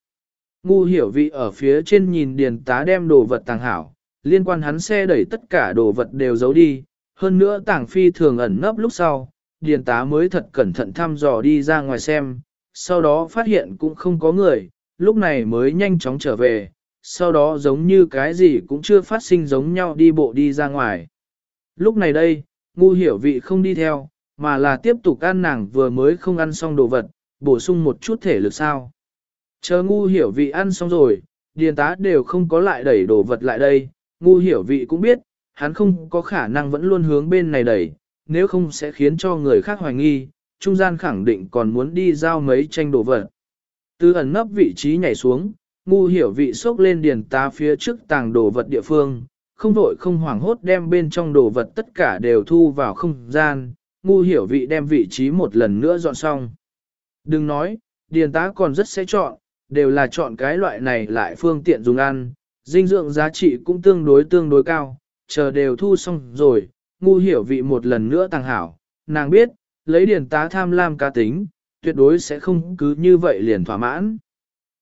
Ngu hiểu vị ở phía trên nhìn điền tá đem đồ vật tàng hảo, liên quan hắn xe đẩy tất cả đồ vật đều giấu đi, hơn nữa tàng phi thường ẩn nấp lúc sau, điền tá mới thật cẩn thận thăm dò đi ra ngoài xem, sau đó phát hiện cũng không có người, lúc này mới nhanh chóng trở về, sau đó giống như cái gì cũng chưa phát sinh giống nhau đi bộ đi ra ngoài. Lúc này đây, ngu hiểu vị không đi theo, mà là tiếp tục ăn nàng vừa mới không ăn xong đồ vật, bổ sung một chút thể lực sao. Chờ ngu hiểu vị ăn xong rồi, điền tá đều không có lại đẩy đồ vật lại đây, ngu hiểu vị cũng biết, hắn không có khả năng vẫn luôn hướng bên này đẩy, nếu không sẽ khiến cho người khác hoài nghi, trung gian khẳng định còn muốn đi giao mấy tranh đồ vật. Từ ẩn nấp vị trí nhảy xuống, ngu hiểu vị sốc lên điền tá phía trước tàng đồ vật địa phương, không vội không hoảng hốt đem bên trong đồ vật tất cả đều thu vào không gian, ngu hiểu vị đem vị trí một lần nữa dọn xong. Đừng nói, điền tá còn rất sẽ chọn, đều là chọn cái loại này lại phương tiện dùng ăn, dinh dưỡng giá trị cũng tương đối tương đối cao, chờ đều thu xong rồi, ngu hiểu vị một lần nữa tăng hảo, nàng biết, lấy điền tá tham lam cá tính, tuyệt đối sẽ không cứ như vậy liền thỏa mãn.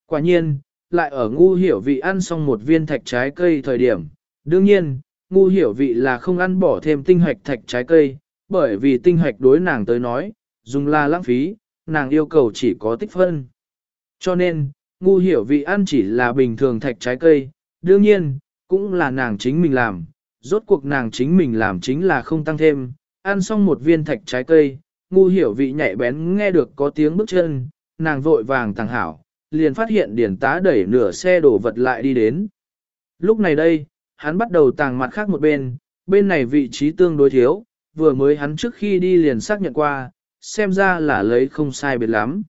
Quả nhiên, lại ở ngu hiểu vị ăn xong một viên thạch trái cây thời điểm, đương nhiên, ngu hiểu vị là không ăn bỏ thêm tinh hoạch thạch trái cây, bởi vì tinh hoạch đối nàng tới nói, dùng là lãng phí, nàng yêu cầu chỉ có tích phân. Cho nên, ngu hiểu vị ăn chỉ là bình thường thạch trái cây, đương nhiên, cũng là nàng chính mình làm, rốt cuộc nàng chính mình làm chính là không tăng thêm, ăn xong một viên thạch trái cây, ngu hiểu vị nhạy bén nghe được có tiếng bước chân, nàng vội vàng tàng hảo, liền phát hiện điển tá đẩy nửa xe đổ vật lại đi đến. Lúc này đây, hắn bắt đầu tàng mặt khác một bên, bên này vị trí tương đối thiếu, vừa mới hắn trước khi đi liền xác nhận qua, xem ra là lấy không sai biệt lắm.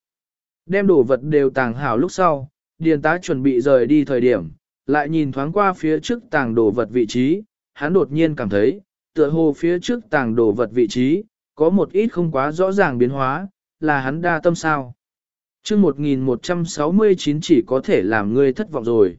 Đem đồ vật đều tàng hảo lúc sau, điền tá chuẩn bị rời đi thời điểm, lại nhìn thoáng qua phía trước tàng đồ vật vị trí, hắn đột nhiên cảm thấy, tựa hồ phía trước tàng đồ vật vị trí, có một ít không quá rõ ràng biến hóa, là hắn đa tâm sao. Trước 1169 chỉ có thể làm ngươi thất vọng rồi.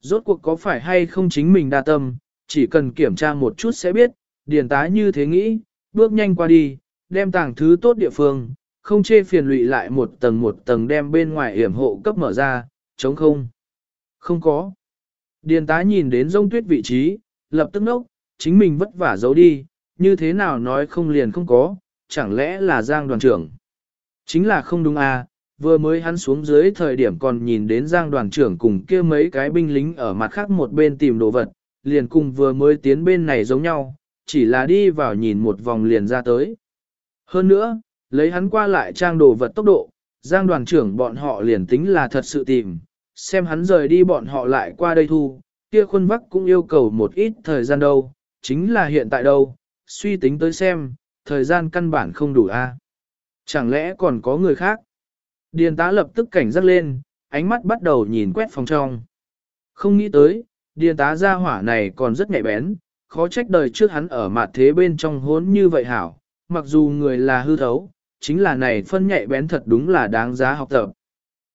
Rốt cuộc có phải hay không chính mình đa tâm, chỉ cần kiểm tra một chút sẽ biết, điền tá như thế nghĩ, bước nhanh qua đi, đem tàng thứ tốt địa phương, không chê phiền lụy lại một tầng một tầng đem bên ngoài hiểm hộ cấp mở ra, chống không. Không có. Điền tá nhìn đến rông tuyết vị trí, lập tức nốc, chính mình vất vả giấu đi, như thế nào nói không liền không có, chẳng lẽ là Giang đoàn trưởng. Chính là không đúng à, vừa mới hắn xuống dưới thời điểm còn nhìn đến Giang đoàn trưởng cùng kia mấy cái binh lính ở mặt khác một bên tìm đồ vật, liền cùng vừa mới tiến bên này giống nhau, chỉ là đi vào nhìn một vòng liền ra tới. Hơn nữa, lấy hắn qua lại trang đồ vật tốc độ, Giang đoàn trưởng bọn họ liền tính là thật sự tìm, xem hắn rời đi bọn họ lại qua đây thu, kia khuôn vắc cũng yêu cầu một ít thời gian đâu, chính là hiện tại đâu, suy tính tới xem, thời gian căn bản không đủ a. Chẳng lẽ còn có người khác? Điền tá lập tức cảnh giác lên, ánh mắt bắt đầu nhìn quét phòng trong. Không nghĩ tới, điền tá gia hỏa này còn rất nhạy bén, khó trách đời trước hắn ở mặt thế bên trong hốn như vậy hảo, mặc dù người là hư thấu, chính là này phân nhạy bén thật đúng là đáng giá học tập.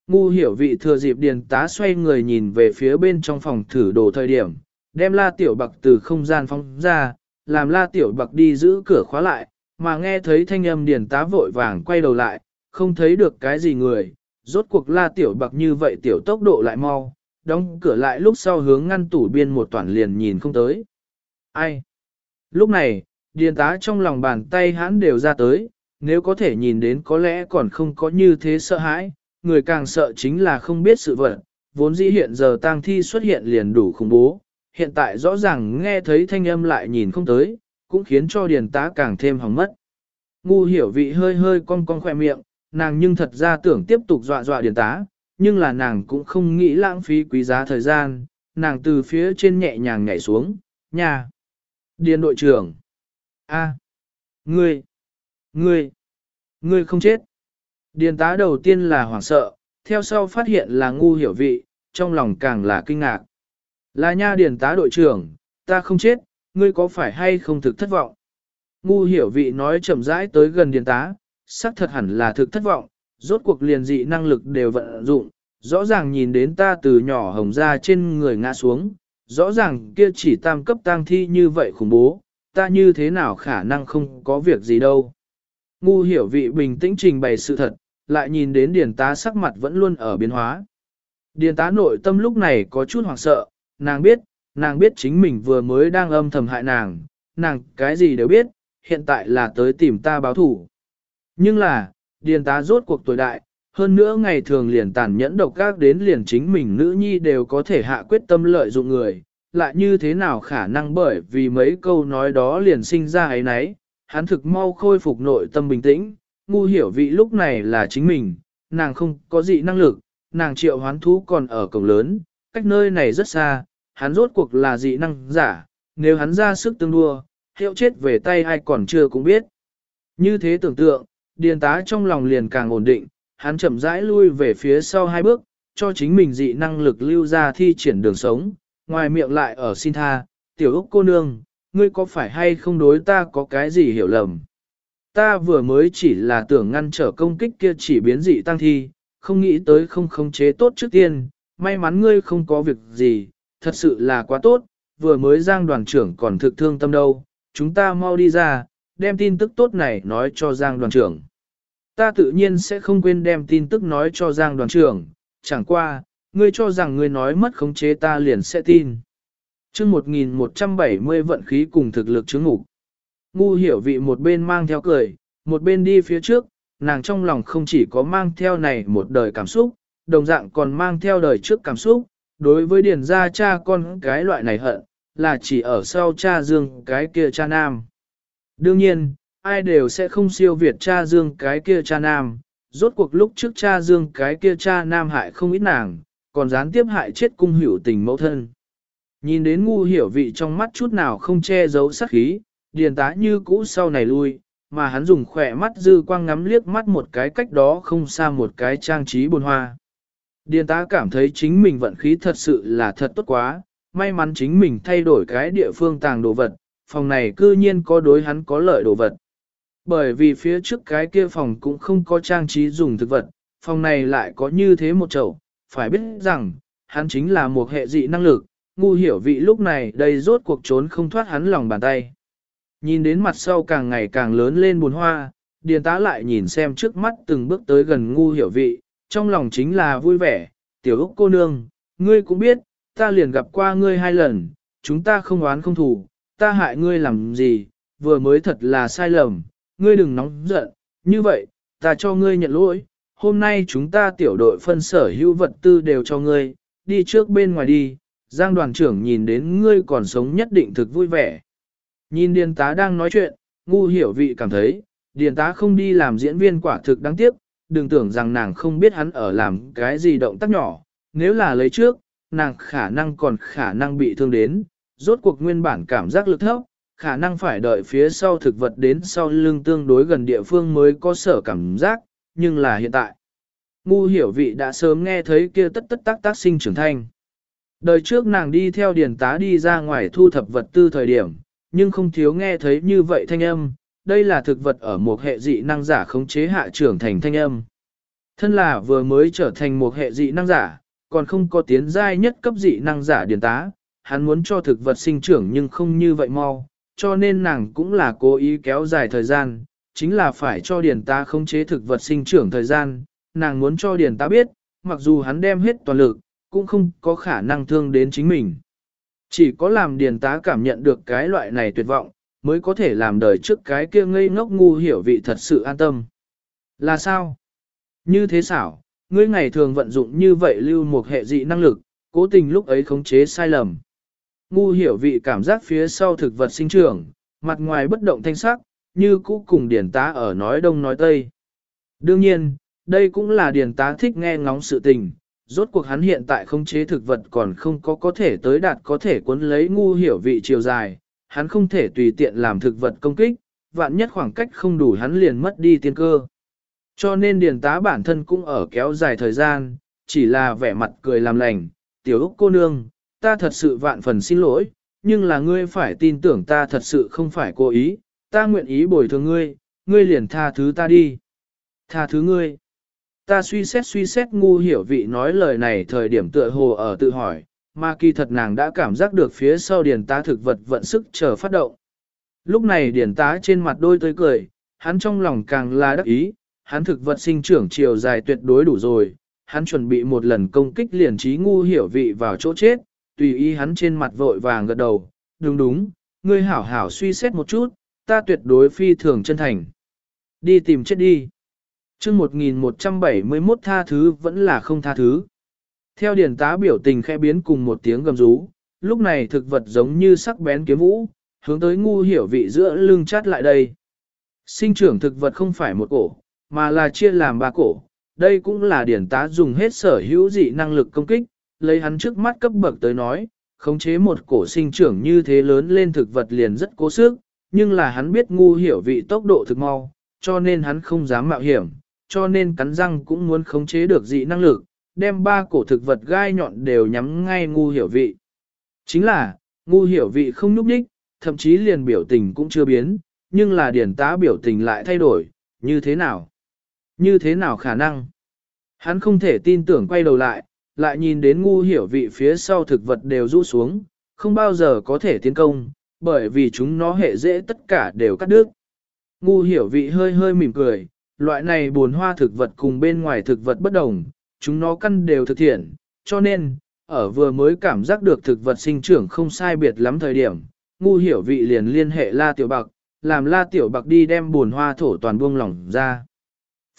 Ngu hiểu vị thừa dịp điền tá xoay người nhìn về phía bên trong phòng thử đồ thời điểm, đem la tiểu bạc từ không gian phóng ra, làm la tiểu bạc đi giữ cửa khóa lại, mà nghe thấy thanh âm điền tá vội vàng quay đầu lại, không thấy được cái gì người, rốt cuộc la tiểu bạc như vậy tiểu tốc độ lại mau, đóng cửa lại lúc sau hướng ngăn tủ biên một toàn liền nhìn không tới. Ai? Lúc này, điền tá trong lòng bàn tay hắn đều ra tới, nếu có thể nhìn đến có lẽ còn không có như thế sợ hãi, người càng sợ chính là không biết sự vật, vốn dĩ hiện giờ tang thi xuất hiện liền đủ khủng bố, hiện tại rõ ràng nghe thấy thanh âm lại nhìn không tới, cũng khiến cho điền tá càng thêm hỏng mất. Ngu hiểu vị hơi hơi cong cong khoe miệng, nàng nhưng thật ra tưởng tiếp tục dọa dọa điền tá, nhưng là nàng cũng không nghĩ lãng phí quý giá thời gian, nàng từ phía trên nhẹ nhàng nhảy xuống, nhà. Điền đội trưởng. a ngươi, ngươi, ngươi không chết. Điền tá đầu tiên là hoảng sợ, theo sau phát hiện là ngu hiểu vị, trong lòng càng là kinh ngạc. Là nha điền tá đội trưởng, ta không chết, ngươi có phải hay không thực thất vọng? Ngu hiểu vị nói chậm rãi tới gần điền tá, xác thật hẳn là thực thất vọng, rốt cuộc liền dị năng lực đều vận dụng, rõ ràng nhìn đến ta từ nhỏ hồng ra trên người ngã xuống, rõ ràng kia chỉ tam cấp tang thi như vậy khủng bố, ta như thế nào khả năng không có việc gì đâu. Ngu hiểu vị bình tĩnh trình bày sự thật, lại nhìn đến điền tá sắc mặt vẫn luôn ở biến hóa. Điền tá nội tâm lúc này có chút hoảng sợ, nàng biết, nàng biết chính mình vừa mới đang âm thầm hại nàng, nàng cái gì đều biết, hiện tại là tới tìm ta báo thủ. Nhưng là, điền tá rốt cuộc tuổi đại, hơn nữa ngày thường liền tàn nhẫn độc các đến liền chính mình nữ nhi đều có thể hạ quyết tâm lợi dụng người, lại như thế nào khả năng bởi vì mấy câu nói đó liền sinh ra ấy nấy, hắn thực mau khôi phục nội tâm bình tĩnh, ngu hiểu vị lúc này là chính mình, nàng không có gì năng lực, nàng triệu hoán thú còn ở cổng lớn, cách nơi này rất xa, hắn rốt cuộc là dị năng giả, nếu hắn ra sức tương đua, hiệu chết về tay ai còn chưa cũng biết. Như thế tưởng tượng, điền tá trong lòng liền càng ổn định, hắn chậm rãi lui về phía sau hai bước, cho chính mình dị năng lực lưu ra thi triển đường sống, ngoài miệng lại ở xin tha, tiểu Úc cô nương, ngươi có phải hay không đối ta có cái gì hiểu lầm? Ta vừa mới chỉ là tưởng ngăn trở công kích kia chỉ biến dị tăng thi, không nghĩ tới không khống chế tốt trước tiên, may mắn ngươi không có việc gì, thật sự là quá tốt, vừa mới Giang đoàn trưởng còn thực thương tâm đâu, chúng ta mau đi ra, đem tin tức tốt này nói cho Giang đoàn trưởng. Ta tự nhiên sẽ không quên đem tin tức nói cho Giang đoàn trưởng, chẳng qua, ngươi cho rằng ngươi nói mất khống chế ta liền sẽ tin. chương 1170 vận khí cùng thực lực chứng ngục. Ngu hiểu vị một bên mang theo cười, một bên đi phía trước, nàng trong lòng không chỉ có mang theo này một đời cảm xúc, đồng dạng còn mang theo đời trước cảm xúc, đối với điền gia cha con cái loại này hận, là chỉ ở sau cha dương cái kia cha nam. Đương nhiên, ai đều sẽ không siêu việt cha dương cái kia cha nam, rốt cuộc lúc trước cha dương cái kia cha nam hại không ít nàng, còn gián tiếp hại chết cung hiểu tình mẫu thân. Nhìn đến ngu hiểu vị trong mắt chút nào không che giấu sắc khí, điền tá như cũ sau này lui, mà hắn dùng khỏe mắt dư quang ngắm liếc mắt một cái cách đó không xa một cái trang trí bồn hoa. Điền tá cảm thấy chính mình vận khí thật sự là thật tốt quá, may mắn chính mình thay đổi cái địa phương tàng đồ vật, phòng này cư nhiên có đối hắn có lợi đồ vật. Bởi vì phía trước cái kia phòng cũng không có trang trí dùng thực vật, phòng này lại có như thế một chậu, phải biết rằng, hắn chính là một hệ dị năng lực, ngu hiểu vị lúc này đây rốt cuộc trốn không thoát hắn lòng bàn tay. Nhìn đến mặt sau càng ngày càng lớn lên buồn hoa, điền tá lại nhìn xem trước mắt từng bước tới gần ngu hiểu vị, trong lòng chính là vui vẻ, tiểu Úc cô nương, ngươi cũng biết, ta liền gặp qua ngươi hai lần, chúng ta không oán không thù, ta hại ngươi làm gì, vừa mới thật là sai lầm, ngươi đừng nóng giận, như vậy, ta cho ngươi nhận lỗi, hôm nay chúng ta tiểu đội phân sở hữu vật tư đều cho ngươi, đi trước bên ngoài đi, Giang đoàn trưởng nhìn đến ngươi còn sống nhất định thực vui vẻ. Nhìn điền tá đang nói chuyện, ngu hiểu vị cảm thấy, điền tá không đi làm diễn viên quả thực đáng tiếc, đừng tưởng rằng nàng không biết hắn ở làm cái gì động tác nhỏ, nếu là lấy trước, nàng khả năng còn khả năng bị thương đến, rốt cuộc nguyên bản cảm giác lực thấp, khả năng phải đợi phía sau thực vật đến sau lưng tương đối gần địa phương mới có sở cảm giác, nhưng là hiện tại. Ngu hiểu vị đã sớm nghe thấy kia tất tất tác tác sinh trưởng thanh. Đời trước nàng đi theo điền tá đi ra ngoài thu thập vật tư thời điểm, nhưng không thiếu nghe thấy như vậy thanh âm, đây là thực vật ở một hệ dị năng giả khống chế hạ trưởng thành thanh âm. Thân là vừa mới trở thành một hệ dị năng giả, còn không có tiến giai nhất cấp dị năng giả điền tá, hắn muốn cho thực vật sinh trưởng nhưng không như vậy mau, cho nên nàng cũng là cố ý kéo dài thời gian, chính là phải cho điền tá khống chế thực vật sinh trưởng thời gian, nàng muốn cho điền tá biết, mặc dù hắn đem hết toàn lực, cũng không có khả năng thương đến chính mình. Chỉ có làm điền tá cảm nhận được cái loại này tuyệt vọng, mới có thể làm đời trước cái kia ngây ngốc ngu hiểu vị thật sự an tâm. Là sao? Như thế xảo, ngươi ngày thường vận dụng như vậy lưu một hệ dị năng lực, cố tình lúc ấy khống chế sai lầm. Ngu hiểu vị cảm giác phía sau thực vật sinh trưởng, mặt ngoài bất động thanh sắc, như cũ cùng điển tá ở nói đông nói tây. Đương nhiên, đây cũng là điển tá thích nghe ngóng sự tình, rốt cuộc hắn hiện tại không chế thực vật còn không có có thể tới đạt có thể cuốn lấy ngu hiểu vị chiều dài, hắn không thể tùy tiện làm thực vật công kích, vạn nhất khoảng cách không đủ hắn liền mất đi tiên cơ. Cho nên điền tá bản thân cũng ở kéo dài thời gian, chỉ là vẻ mặt cười làm lành, tiểu Úc cô nương, ta thật sự vạn phần xin lỗi, nhưng là ngươi phải tin tưởng ta thật sự không phải cố ý, ta nguyện ý bồi thường ngươi, ngươi liền tha thứ ta đi. Tha thứ ngươi. Ta suy xét suy xét ngu hiểu vị nói lời này thời điểm tựa hồ ở tự hỏi, mà kỳ thật nàng đã cảm giác được phía sau điền tá thực vật vận sức chờ phát động. Lúc này điền tá trên mặt đôi tươi cười, hắn trong lòng càng là đắc ý, hắn thực vật sinh trưởng chiều dài tuyệt đối đủ rồi, hắn chuẩn bị một lần công kích liền trí ngu hiểu vị vào chỗ chết, tùy ý hắn trên mặt vội vàng gật đầu, đúng đúng, ngươi hảo hảo suy xét một chút, ta tuyệt đối phi thường chân thành. Đi tìm chết đi. chương 1171 tha thứ vẫn là không tha thứ. Theo điển tá biểu tình khẽ biến cùng một tiếng gầm rú, lúc này thực vật giống như sắc bén kiếm vũ, hướng tới ngu hiểu vị giữa lưng chát lại đây. Sinh trưởng thực vật không phải một cổ, mà là chia làm ba cổ. Đây cũng là điển tá dùng hết sở hữu dị năng lực công kích, lấy hắn trước mắt cấp bậc tới nói, khống chế một cổ sinh trưởng như thế lớn lên thực vật liền rất cố sức, nhưng là hắn biết ngu hiểu vị tốc độ thực mau, cho nên hắn không dám mạo hiểm, cho nên cắn răng cũng muốn khống chế được dị năng lực, đem ba cổ thực vật gai nhọn đều nhắm ngay ngu hiểu vị. Chính là, ngu hiểu vị không núp đích, thậm chí liền biểu tình cũng chưa biến, nhưng là điển tá biểu tình lại thay đổi, như thế nào? Như thế nào khả năng? Hắn không thể tin tưởng quay đầu lại, lại nhìn đến ngu hiểu vị phía sau thực vật đều rũ xuống, không bao giờ có thể tiến công, bởi vì chúng nó hệ dễ tất cả đều cắt đứt. Ngu hiểu vị hơi hơi mỉm cười, loại này buồn hoa thực vật cùng bên ngoài thực vật bất đồng, chúng nó căn đều thực thiện, cho nên, ở vừa mới cảm giác được thực vật sinh trưởng không sai biệt lắm thời điểm, ngu hiểu vị liền liên hệ La Tiểu Bạc, làm La Tiểu Bạc đi đem buồn hoa thổ toàn buông lỏng ra.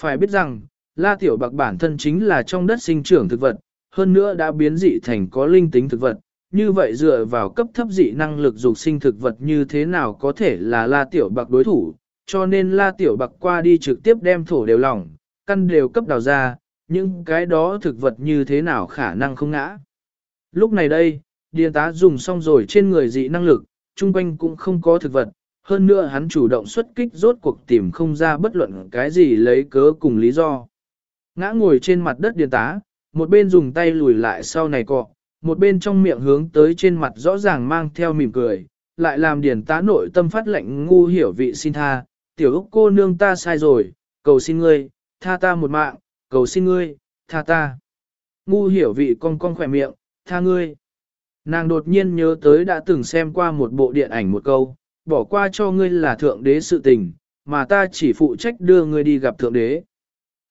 Phải biết rằng, La Tiểu Bạc bản thân chính là trong đất sinh trưởng thực vật, hơn nữa đã biến dị thành có linh tính thực vật, như vậy dựa vào cấp thấp dị năng lực dục sinh thực vật như thế nào có thể là La Tiểu Bạc đối thủ, cho nên La Tiểu Bạc qua đi trực tiếp đem thổ đều lỏng, căn đều cấp đào ra, nhưng cái đó thực vật như thế nào khả năng không ngã. Lúc này đây, điền tá dùng xong rồi trên người dị năng lực, chung quanh cũng không có thực vật, hơn nữa hắn chủ động xuất kích rốt cuộc tìm không ra bất luận cái gì lấy cớ cùng lý do. Ngã ngồi trên mặt đất điền tá, một bên dùng tay lùi lại sau này cọ, một bên trong miệng hướng tới trên mặt rõ ràng mang theo mỉm cười, lại làm điển tá nội tâm phát lệnh ngu hiểu vị xin tha, tiểu Úc cô nương ta sai rồi, cầu xin ngươi, tha ta một mạng, cầu xin ngươi, tha ta. Ngu hiểu vị con con khỏe miệng, tha ngươi. Nàng đột nhiên nhớ tới đã từng xem qua một bộ điện ảnh một câu, bỏ qua cho ngươi là thượng đế sự tình, mà ta chỉ phụ trách đưa ngươi đi gặp thượng đế.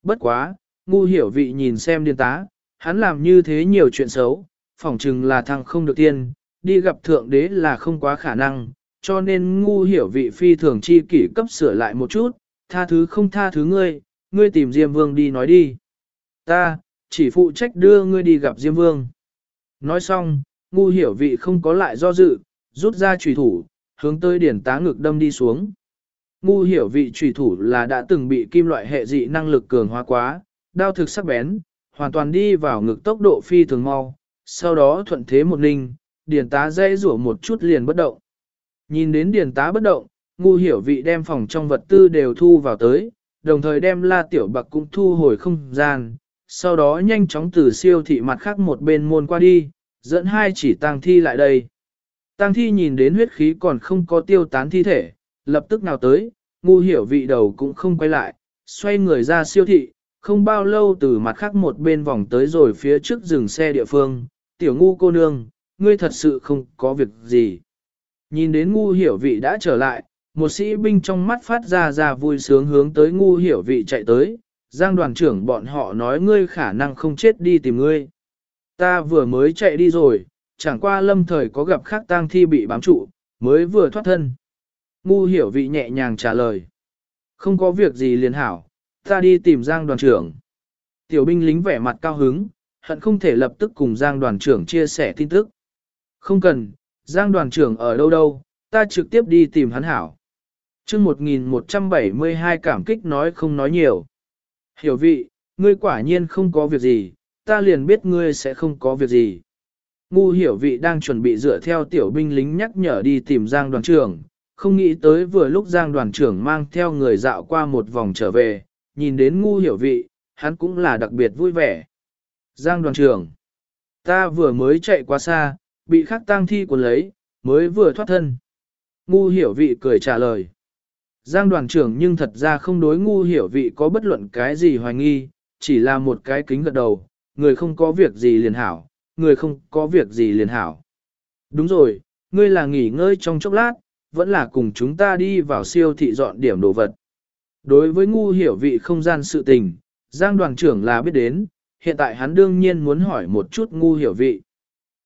Bất quá, ngu hiểu vị nhìn xem điên tá, hắn làm như thế nhiều chuyện xấu, phỏng chừng là thằng không được tiên, đi gặp thượng đế là không quá khả năng, cho nên ngu hiểu vị phi thường chi kỷ cấp sửa lại một chút, tha thứ không tha thứ ngươi, ngươi tìm Diêm Vương đi nói đi. Ta, chỉ phụ trách đưa ngươi đi gặp Diêm Vương. Nói xong, ngu hiểu vị không có lại do dự, rút ra trùy thủ, hướng tới điển tá ngực đâm đi xuống. Ngu hiểu vị trùy thủ là đã từng bị kim loại hệ dị năng lực cường hóa quá, đao thực sắc bén, hoàn toàn đi vào ngực tốc độ phi thường mau, sau đó thuận thế một ninh, Điền tá dây rủa một chút liền bất động. Nhìn đến Điền tá bất động, ngu hiểu vị đem phòng trong vật tư đều thu vào tới, đồng thời đem la tiểu bạc cũng thu hồi không gian, sau đó nhanh chóng từ siêu thị mặt khác một bên môn qua đi, dẫn hai chỉ tang thi lại đây. Tang thi nhìn đến huyết khí còn không có tiêu tán thi thể, lập tức nào tới, ngu hiểu vị đầu cũng không quay lại, xoay người ra siêu thị, không bao lâu từ mặt khác một bên vòng tới rồi phía trước dừng xe địa phương, tiểu ngu cô nương, ngươi thật sự không có việc gì. Nhìn đến ngu hiểu vị đã trở lại, một sĩ binh trong mắt phát ra ra vui sướng hướng tới ngu hiểu vị chạy tới, giang đoàn trưởng bọn họ nói ngươi khả năng không chết đi tìm ngươi. Ta vừa mới chạy đi rồi, chẳng qua lâm thời có gặp khác tang thi bị bám trụ, mới vừa thoát thân. Ngu hiểu vị nhẹ nhàng trả lời. Không có việc gì liền hảo, ta đi tìm giang đoàn trưởng. Tiểu binh lính vẻ mặt cao hứng, hận không thể lập tức cùng giang đoàn trưởng chia sẻ tin tức. Không cần, giang đoàn trưởng ở đâu đâu, ta trực tiếp đi tìm hắn hảo chương 1172 cảm kích nói không nói nhiều. Hiểu vị, ngươi quả nhiên không có việc gì, ta liền biết ngươi sẽ không có việc gì. Ngu hiểu vị đang chuẩn bị dựa theo tiểu binh lính nhắc nhở đi tìm Giang đoàn trưởng, không nghĩ tới vừa lúc Giang đoàn trưởng mang theo người dạo qua một vòng trở về, nhìn đến ngu hiểu vị, hắn cũng là đặc biệt vui vẻ. Giang đoàn trưởng, ta vừa mới chạy quá xa, bị khắc tang thi cuốn lấy, mới vừa thoát thân. Ngu hiểu vị cười trả lời. Giang đoàn trưởng nhưng thật ra không đối ngu hiểu vị có bất luận cái gì hoài nghi, chỉ là một cái kính gật đầu, người không có việc gì liền hảo, người không có việc gì liền hảo. Đúng rồi, ngươi là nghỉ ngơi trong chốc lát, vẫn là cùng chúng ta đi vào siêu thị dọn điểm đồ vật. Đối với ngu hiểu vị không gian sự tình, Giang đoàn trưởng là biết đến, hiện tại hắn đương nhiên muốn hỏi một chút ngu hiểu vị.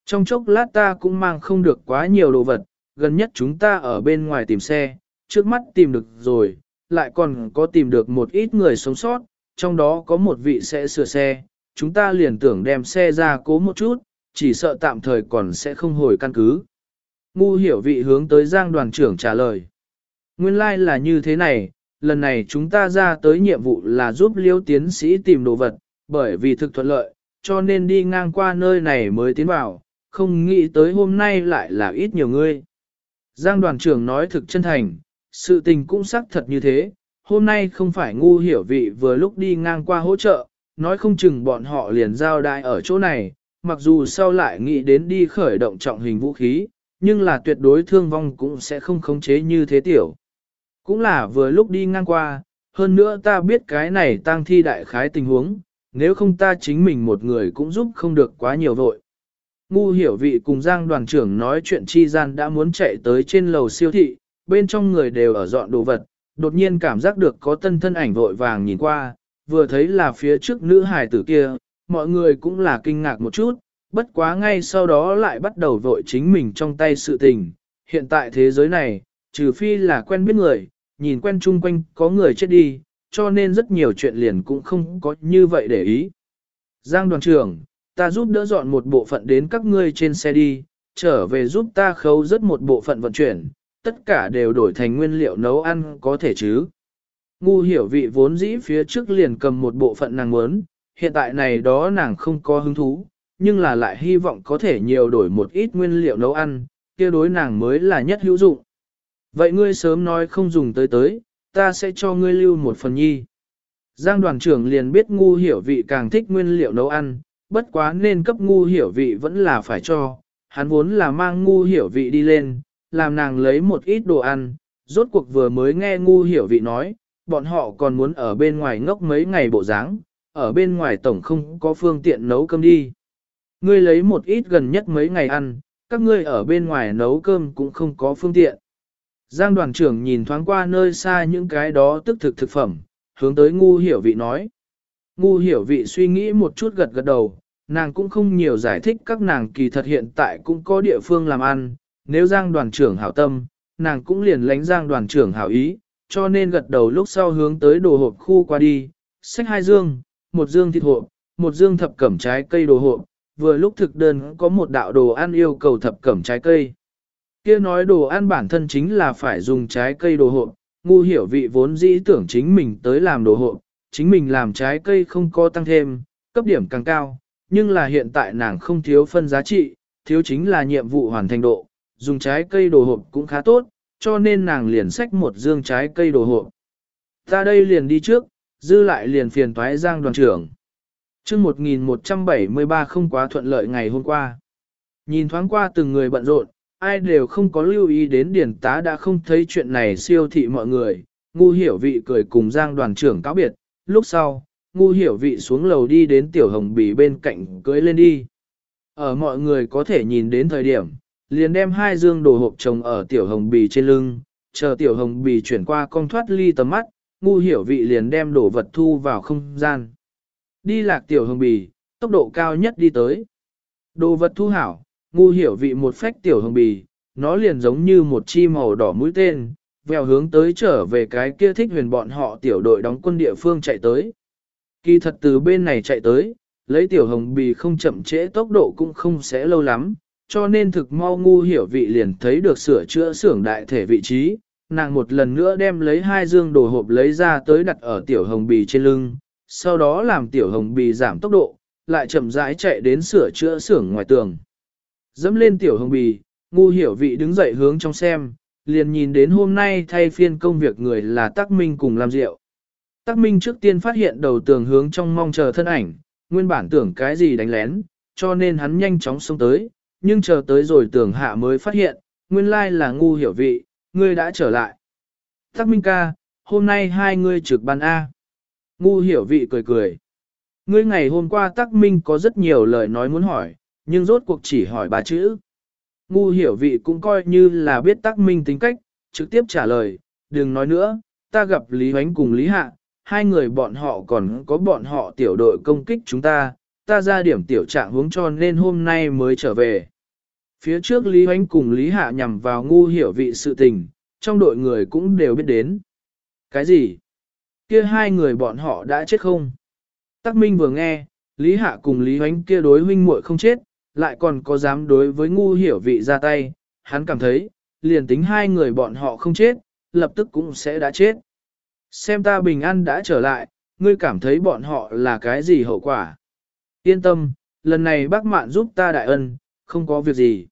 Trong chốc lát ta cũng mang không được quá nhiều đồ vật, gần nhất chúng ta ở bên ngoài tìm xe, trước mắt tìm được rồi, lại còn có tìm được một ít người sống sót, trong đó có một vị sẽ sửa xe, chúng ta liền tưởng đem xe ra cố một chút, chỉ sợ tạm thời còn sẽ không hồi căn cứ. Ngu hiểu vị hướng tới Giang đoàn trưởng trả lời. Nguyên lai like là như thế này, lần này chúng ta ra tới nhiệm vụ là giúp liêu tiến sĩ tìm đồ vật, bởi vì thực thuận lợi, cho nên đi ngang qua nơi này mới tiến vào, không nghĩ tới hôm nay lại là ít nhiều ngươi. Giang đoàn trưởng nói thực chân thành, sự tình cũng xác thật như thế, hôm nay không phải ngu hiểu vị vừa lúc đi ngang qua hỗ trợ, nói không chừng bọn họ liền giao đại ở chỗ này, mặc dù sau lại nghĩ đến đi khởi động trọng hình vũ khí, nhưng là tuyệt đối thương vong cũng sẽ không khống chế như thế tiểu. Cũng là vừa lúc đi ngang qua, hơn nữa ta biết cái này tang thi đại khái tình huống, nếu không ta chính mình một người cũng giúp không được quá nhiều vội. Ngu hiểu vị cùng Giang đoàn trưởng nói chuyện chi gian đã muốn chạy tới trên lầu siêu thị, bên trong người đều ở dọn đồ vật, đột nhiên cảm giác được có tân thân ảnh vội vàng nhìn qua, vừa thấy là phía trước nữ hài tử kia, mọi người cũng là kinh ngạc một chút, bất quá ngay sau đó lại bắt đầu vội chính mình trong tay sự tình. Hiện tại thế giới này, trừ phi là quen biết người, nhìn quen chung quanh có người chết đi, cho nên rất nhiều chuyện liền cũng không có như vậy để ý. Giang đoàn trưởng, ta giúp đỡ dọn một bộ phận đến các ngươi trên xe đi, trở về giúp ta khấu rất một bộ phận vận chuyển, tất cả đều đổi thành nguyên liệu nấu ăn có thể chứ. Ngu hiểu vị vốn dĩ phía trước liền cầm một bộ phận nàng muốn, hiện tại này đó nàng không có hứng thú, nhưng là lại hy vọng có thể nhiều đổi một ít nguyên liệu nấu ăn, kia đối nàng mới là nhất hữu dụng. Vậy ngươi sớm nói không dùng tới tới, ta sẽ cho ngươi lưu một phần nhi. Giang đoàn trưởng liền biết ngu hiểu vị càng thích nguyên liệu nấu ăn, bất quá nên cấp ngu hiểu vị vẫn là phải cho, hắn vốn là mang ngu hiểu vị đi lên, làm nàng lấy một ít đồ ăn, rốt cuộc vừa mới nghe ngu hiểu vị nói, bọn họ còn muốn ở bên ngoài ngốc mấy ngày bộ dáng, ở bên ngoài tổng không có phương tiện nấu cơm đi. Ngươi lấy một ít gần nhất mấy ngày ăn, các ngươi ở bên ngoài nấu cơm cũng không có phương tiện. Giang đoàn trưởng nhìn thoáng qua nơi xa những cái đó tức thực thực phẩm, hướng tới ngu hiểu vị nói. Ngu hiểu vị suy nghĩ một chút gật gật đầu, nàng cũng không nhiều giải thích các nàng kỳ thật hiện tại cũng có địa phương làm ăn, nếu Giang đoàn trưởng hảo tâm, nàng cũng liền lánh Giang đoàn trưởng hảo ý, cho nên gật đầu lúc sau hướng tới đồ hộp khu qua đi, xách hai dương, một dương thịt hộp, một dương thập cẩm trái cây đồ hộp, vừa lúc thực đơn có một đạo đồ ăn yêu cầu thập cẩm trái cây. Kia nói đồ ăn bản thân chính là phải dùng trái cây đồ hộp, ngu hiểu vị vốn dĩ tưởng chính mình tới làm đồ hộp, chính mình làm trái cây không có tăng thêm, cấp điểm càng cao, nhưng là hiện tại nàng không thiếu phân giá trị, thiếu chính là nhiệm vụ hoàn thành độ, dùng trái cây đồ hộp cũng khá tốt, cho nên nàng liền xách một dương trái cây đồ hộp. Ta đây liền đi trước, dư lại liền phiền toái giang đoàn trưởng. chương 1173 không quá thuận lợi ngày hôm qua. Nhìn thoáng qua từng người bận rộn, ai đều không có lưu ý đến điển tá đã không thấy chuyện này siêu thị mọi người. Ngu hiểu vị cười cùng giang đoàn trưởng cáo biệt, lúc sau, ngu hiểu vị xuống lầu đi đến tiểu hồng bì bên cạnh cưới lên đi. Ở mọi người có thể nhìn đến thời điểm, liền đem hai dương đồ hộp trồng ở tiểu hồng bì trên lưng, chờ tiểu hồng bì chuyển qua con thoát ly tầm mắt, ngu hiểu vị liền đem đồ vật thu vào không gian. Đi lạc tiểu hồng bì, tốc độ cao nhất đi tới. Đồ vật thu hảo, ngu hiểu vị một phách tiểu hồng bì, nó liền giống như một chi màu đỏ mũi tên, vèo hướng tới trở về cái kia thích huyền bọn họ tiểu đội đóng quân địa phương chạy tới. Kỳ thật từ bên này chạy tới, lấy tiểu hồng bì không chậm trễ tốc độ cũng không sẽ lâu lắm, cho nên thực mau ngu hiểu vị liền thấy được sửa chữa xưởng đại thể vị trí, nàng một lần nữa đem lấy hai dương đồ hộp lấy ra tới đặt ở tiểu hồng bì trên lưng, sau đó làm tiểu hồng bì giảm tốc độ, lại chậm rãi chạy đến sửa chữa xưởng ngoài tường. Dẫm lên tiểu hồng bì, ngu hiểu vị đứng dậy hướng trong xem, liền nhìn đến hôm nay thay phiên công việc người là Tắc Minh cùng làm rượu. Tắc Minh trước tiên phát hiện đầu tường hướng trong mong chờ thân ảnh, nguyên bản tưởng cái gì đánh lén, cho nên hắn nhanh chóng xông tới, nhưng chờ tới rồi tường hạ mới phát hiện, nguyên lai là ngu hiểu vị, ngươi đã trở lại. Tắc Minh ca, hôm nay hai ngươi trực ban A. Ngu hiểu vị cười cười. Ngươi ngày hôm qua Tắc Minh có rất nhiều lời nói muốn hỏi, nhưng rốt cuộc chỉ hỏi bà chữ. Ngu hiểu vị cũng coi như là biết Tắc Minh tính cách, trực tiếp trả lời, đừng nói nữa, ta gặp Lý Huánh cùng Lý Hạ, hai người bọn họ còn có bọn họ tiểu đội công kích chúng ta, ta ra điểm tiểu trạng hướng cho nên hôm nay mới trở về. Phía trước Lý Hoánh cùng Lý Hạ nhằm vào ngu hiểu vị sự tình, trong đội người cũng đều biết đến. Cái gì? Kia hai người bọn họ đã chết không? Tắc Minh vừa nghe, Lý Hạ cùng Lý Hoánh kia đối huynh muội không chết, lại còn có dám đối với ngu hiểu vị ra tay, hắn cảm thấy, liền tính hai người bọn họ không chết, lập tức cũng sẽ đã chết. Xem ta bình an đã trở lại, ngươi cảm thấy bọn họ là cái gì hậu quả? Yên tâm, lần này bác mạn giúp ta đại ân, không có việc gì.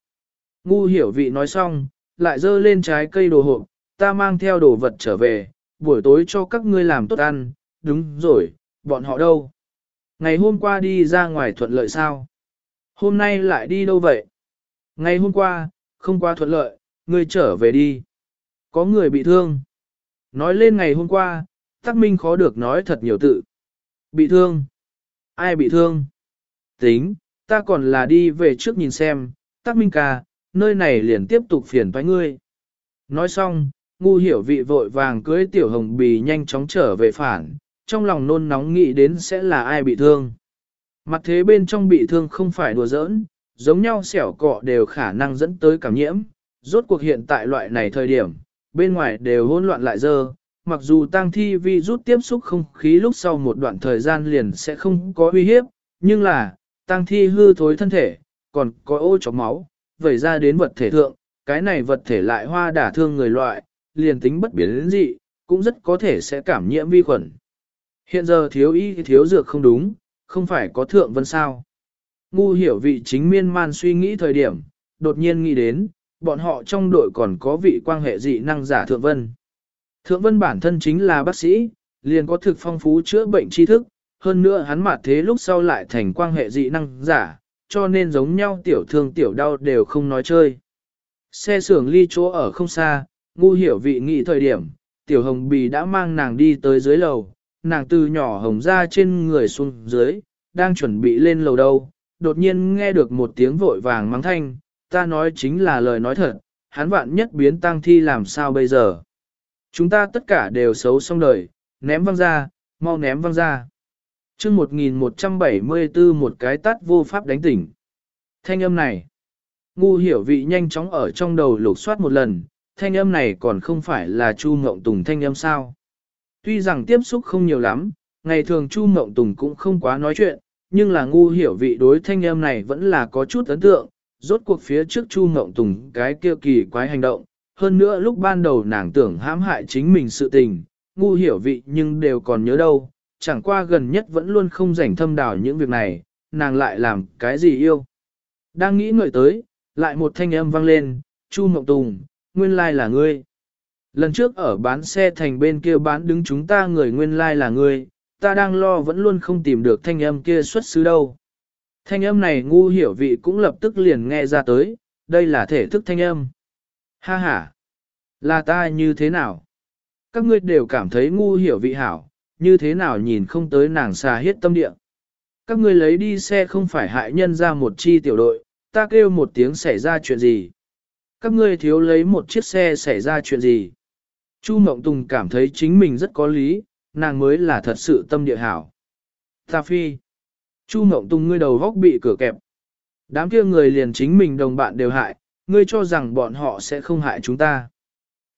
Ngu hiểu vị nói xong, lại dơ lên trái cây đồ hộp, ta mang theo đồ vật trở về, buổi tối cho các ngươi làm tốt ăn, đúng rồi, bọn họ đâu? Ngày hôm qua đi ra ngoài thuận lợi sao? Hôm nay lại đi đâu vậy? Ngày hôm qua, không qua thuận lợi, ngươi trở về đi. Có người bị thương. Nói lên ngày hôm qua, Tắc Minh khó được nói thật nhiều tự. Bị thương. Ai bị thương? Tính, ta còn là đi về trước nhìn xem, Tắc Minh ca, nơi này liền tiếp tục phiền toái ngươi. Nói xong, ngu hiểu vị vội vàng cưới tiểu hồng bì nhanh chóng trở về phản, trong lòng nôn nóng nghĩ đến sẽ là ai bị thương. Mặt thế bên trong bị thương không phải đùa giỡn, giống nhau xẻo cọ đều khả năng dẫn tới cảm nhiễm, rốt cuộc hiện tại loại này thời điểm, bên ngoài đều hỗn loạn lại dơ, mặc dù tang thi vi rút tiếp xúc không khí lúc sau một đoạn thời gian liền sẽ không có uy hiếp, nhưng là, tang thi hư thối thân thể, còn có ô chọc máu, vẩy ra đến vật thể thượng, cái này vật thể lại hoa đả thương người loại, liền tính bất biến đến dị, cũng rất có thể sẽ cảm nhiễm vi khuẩn. Hiện giờ thiếu y thiếu dược không đúng, không phải có thượng vân sao. Ngu hiểu vị chính miên man suy nghĩ thời điểm, đột nhiên nghĩ đến, bọn họ trong đội còn có vị quan hệ dị năng giả thượng vân. Thượng vân bản thân chính là bác sĩ, liền có thực phong phú chữa bệnh tri thức, hơn nữa hắn mặt thế lúc sau lại thành quan hệ dị năng giả, cho nên giống nhau tiểu thương tiểu đau đều không nói chơi. Xe xưởng ly chỗ ở không xa, ngu hiểu vị nghị thời điểm, tiểu hồng bì đã mang nàng đi tới dưới lầu, nàng từ nhỏ hồng ra trên người xuống dưới, đang chuẩn bị lên lầu đâu, đột nhiên nghe được một tiếng vội vàng mắng thanh, ta nói chính là lời nói thật, hắn vạn nhất biến tang thi làm sao bây giờ. Chúng ta tất cả đều xấu xong đời, ném văng ra, mau ném văng ra. chương 1174 một cái tắt vô pháp đánh tỉnh. Thanh âm này, ngu hiểu vị nhanh chóng ở trong đầu lục soát một lần, thanh âm này còn không phải là Chu Ngộng Tùng thanh âm sao. Tuy rằng tiếp xúc không nhiều lắm, ngày thường Chu Mộng Tùng cũng không quá nói chuyện, nhưng là ngu hiểu vị đối thanh em này vẫn là có chút ấn tượng, rốt cuộc phía trước Chu Mộng Tùng cái kia kỳ quái hành động, hơn nữa lúc ban đầu nàng tưởng hãm hại chính mình sự tình, ngu hiểu vị nhưng đều còn nhớ đâu, chẳng qua gần nhất vẫn luôn không rảnh thâm đào những việc này, nàng lại làm cái gì yêu. Đang nghĩ ngợi tới, lại một thanh âm vang lên, Chu Mộng Tùng, nguyên lai là ngươi. Lần trước ở bán xe thành bên kia bán đứng chúng ta người nguyên lai là ngươi, ta đang lo vẫn luôn không tìm được thanh âm kia xuất xứ đâu. Thanh âm này ngu hiểu vị cũng lập tức liền nghe ra tới, đây là thể thức thanh âm. Ha ha, là ta như thế nào? Các ngươi đều cảm thấy ngu hiểu vị hảo, như thế nào nhìn không tới nàng xà hết tâm địa. Các ngươi lấy đi xe không phải hại nhân ra một chi tiểu đội, ta kêu một tiếng xảy ra chuyện gì. Các ngươi thiếu lấy một chiếc xe xảy ra chuyện gì. Chu Mộng Tùng cảm thấy chính mình rất có lý, nàng mới là thật sự tâm địa hảo. Ta phi. Chu Mộng Tùng ngươi đầu góc bị cửa kẹp. Đám kia người liền chính mình đồng bạn đều hại, ngươi cho rằng bọn họ sẽ không hại chúng ta.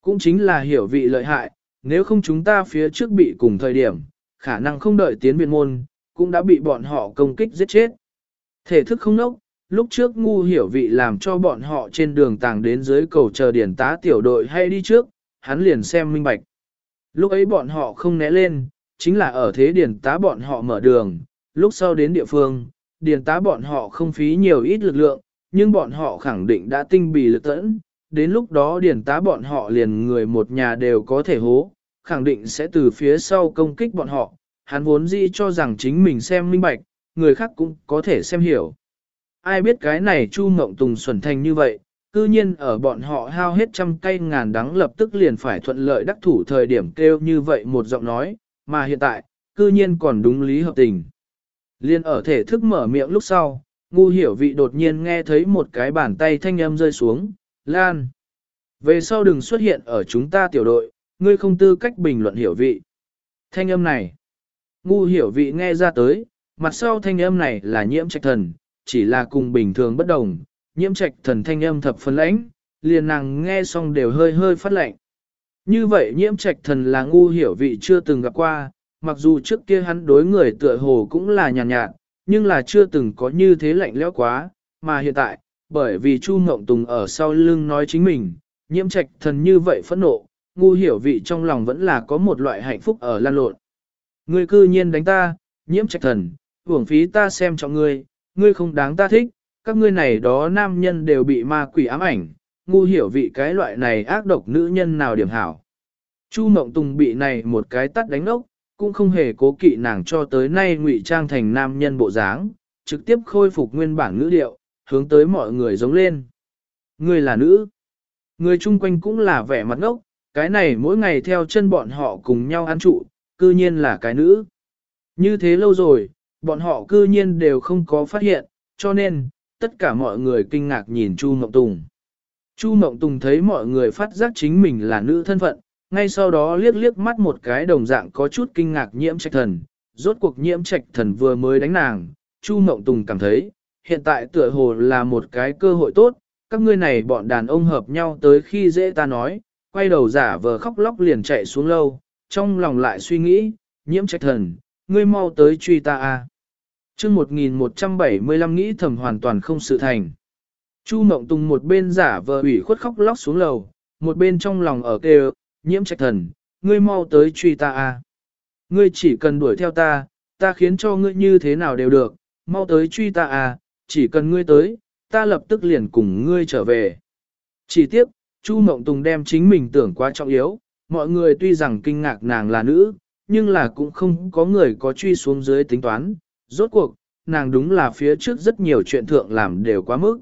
Cũng chính là hiểu vị lợi hại, nếu không chúng ta phía trước bị cùng thời điểm, khả năng không đợi tiến viện môn, cũng đã bị bọn họ công kích giết chết. Thể thức không nốc, lúc trước ngu hiểu vị làm cho bọn họ trên đường tàng đến dưới cầu chờ điển tá tiểu đội hay đi trước, hắn liền xem minh bạch. Lúc ấy bọn họ không né lên, chính là ở thế điển tá bọn họ mở đường, lúc sau đến địa phương, điển tá bọn họ không phí nhiều ít lực lượng, nhưng bọn họ khẳng định đã tinh bì lực tẫn, đến lúc đó điển tá bọn họ liền người một nhà đều có thể hố, khẳng định sẽ từ phía sau công kích bọn họ, hắn vốn dĩ cho rằng chính mình xem minh bạch, người khác cũng có thể xem hiểu. Ai biết cái này Chu ngộng Tùng xuẩn thành như vậy, cư nhiên ở bọn họ hao hết trăm cây ngàn đắng lập tức liền phải thuận lợi đắc thủ thời điểm kêu như vậy một giọng nói, mà hiện tại, cư nhiên còn đúng lý hợp tình. Liên ở thể thức mở miệng lúc sau, ngu hiểu vị đột nhiên nghe thấy một cái bàn tay thanh âm rơi xuống, Lan. Về sau đừng xuất hiện ở chúng ta tiểu đội, ngươi không tư cách bình luận hiểu vị. Thanh âm này, ngu hiểu vị nghe ra tới, mặt sau thanh âm này là nhiễm trạch thần, chỉ là cùng bình thường bất đồng, nhiễm trạch thần thanh âm thập phân lãnh, liền nàng nghe xong đều hơi hơi phát lạnh. Như vậy nhiễm trạch thần là ngu hiểu vị chưa từng gặp qua, mặc dù trước kia hắn đối người tựa hồ cũng là nhàn nhạt, nhạt, nhưng là chưa từng có như thế lạnh lẽo quá, mà hiện tại, bởi vì Chu Ngộng Tùng ở sau lưng nói chính mình, nhiễm trạch thần như vậy phẫn nộ, ngu hiểu vị trong lòng vẫn là có một loại hạnh phúc ở lan lộn. Ngươi cư nhiên đánh ta, nhiễm trạch thần, hưởng phí ta xem trọng ngươi, ngươi không đáng ta thích, các ngươi này đó nam nhân đều bị ma quỷ ám ảnh, ngu hiểu vị cái loại này ác độc nữ nhân nào điểm hảo. Chu Mộng Tùng bị này một cái tắt đánh ốc, cũng không hề cố kỵ nàng cho tới nay ngụy trang thành nam nhân bộ dáng, trực tiếp khôi phục nguyên bản ngữ điệu, hướng tới mọi người giống lên. Người là nữ. Người chung quanh cũng là vẻ mặt ngốc, cái này mỗi ngày theo chân bọn họ cùng nhau ăn trụ, cư nhiên là cái nữ. Như thế lâu rồi, bọn họ cư nhiên đều không có phát hiện, cho nên, tất cả mọi người kinh ngạc nhìn Chu Mộng Tùng. Chu Mộng Tùng thấy mọi người phát giác chính mình là nữ thân phận, ngay sau đó liếc liếc mắt một cái đồng dạng có chút kinh ngạc nhiễm trạch thần. Rốt cuộc nhiễm trạch thần vừa mới đánh nàng, Chu Mộng Tùng cảm thấy, hiện tại tựa hồ là một cái cơ hội tốt, các ngươi này bọn đàn ông hợp nhau tới khi dễ ta nói, quay đầu giả vờ khóc lóc liền chạy xuống lâu, trong lòng lại suy nghĩ, nhiễm trạch thần, ngươi mau tới truy ta a. À. Chương 1175 nghĩ thầm hoàn toàn không sự thành. Chu Mộng Tùng một bên giả vờ ủy khuất khóc lóc xuống lầu, một bên trong lòng ở kêu, nhiễm trạch thần, ngươi mau tới truy ta a. À. Ngươi chỉ cần đuổi theo ta, ta khiến cho ngươi như thế nào đều được, mau tới truy ta à, chỉ cần ngươi tới, ta lập tức liền cùng ngươi trở về. Chỉ tiếp, Chu Mộng Tùng đem chính mình tưởng quá trọng yếu, mọi người tuy rằng kinh ngạc nàng là nữ, nhưng là cũng không có người có truy xuống dưới tính toán, rốt cuộc, nàng đúng là phía trước rất nhiều chuyện thượng làm đều quá mức.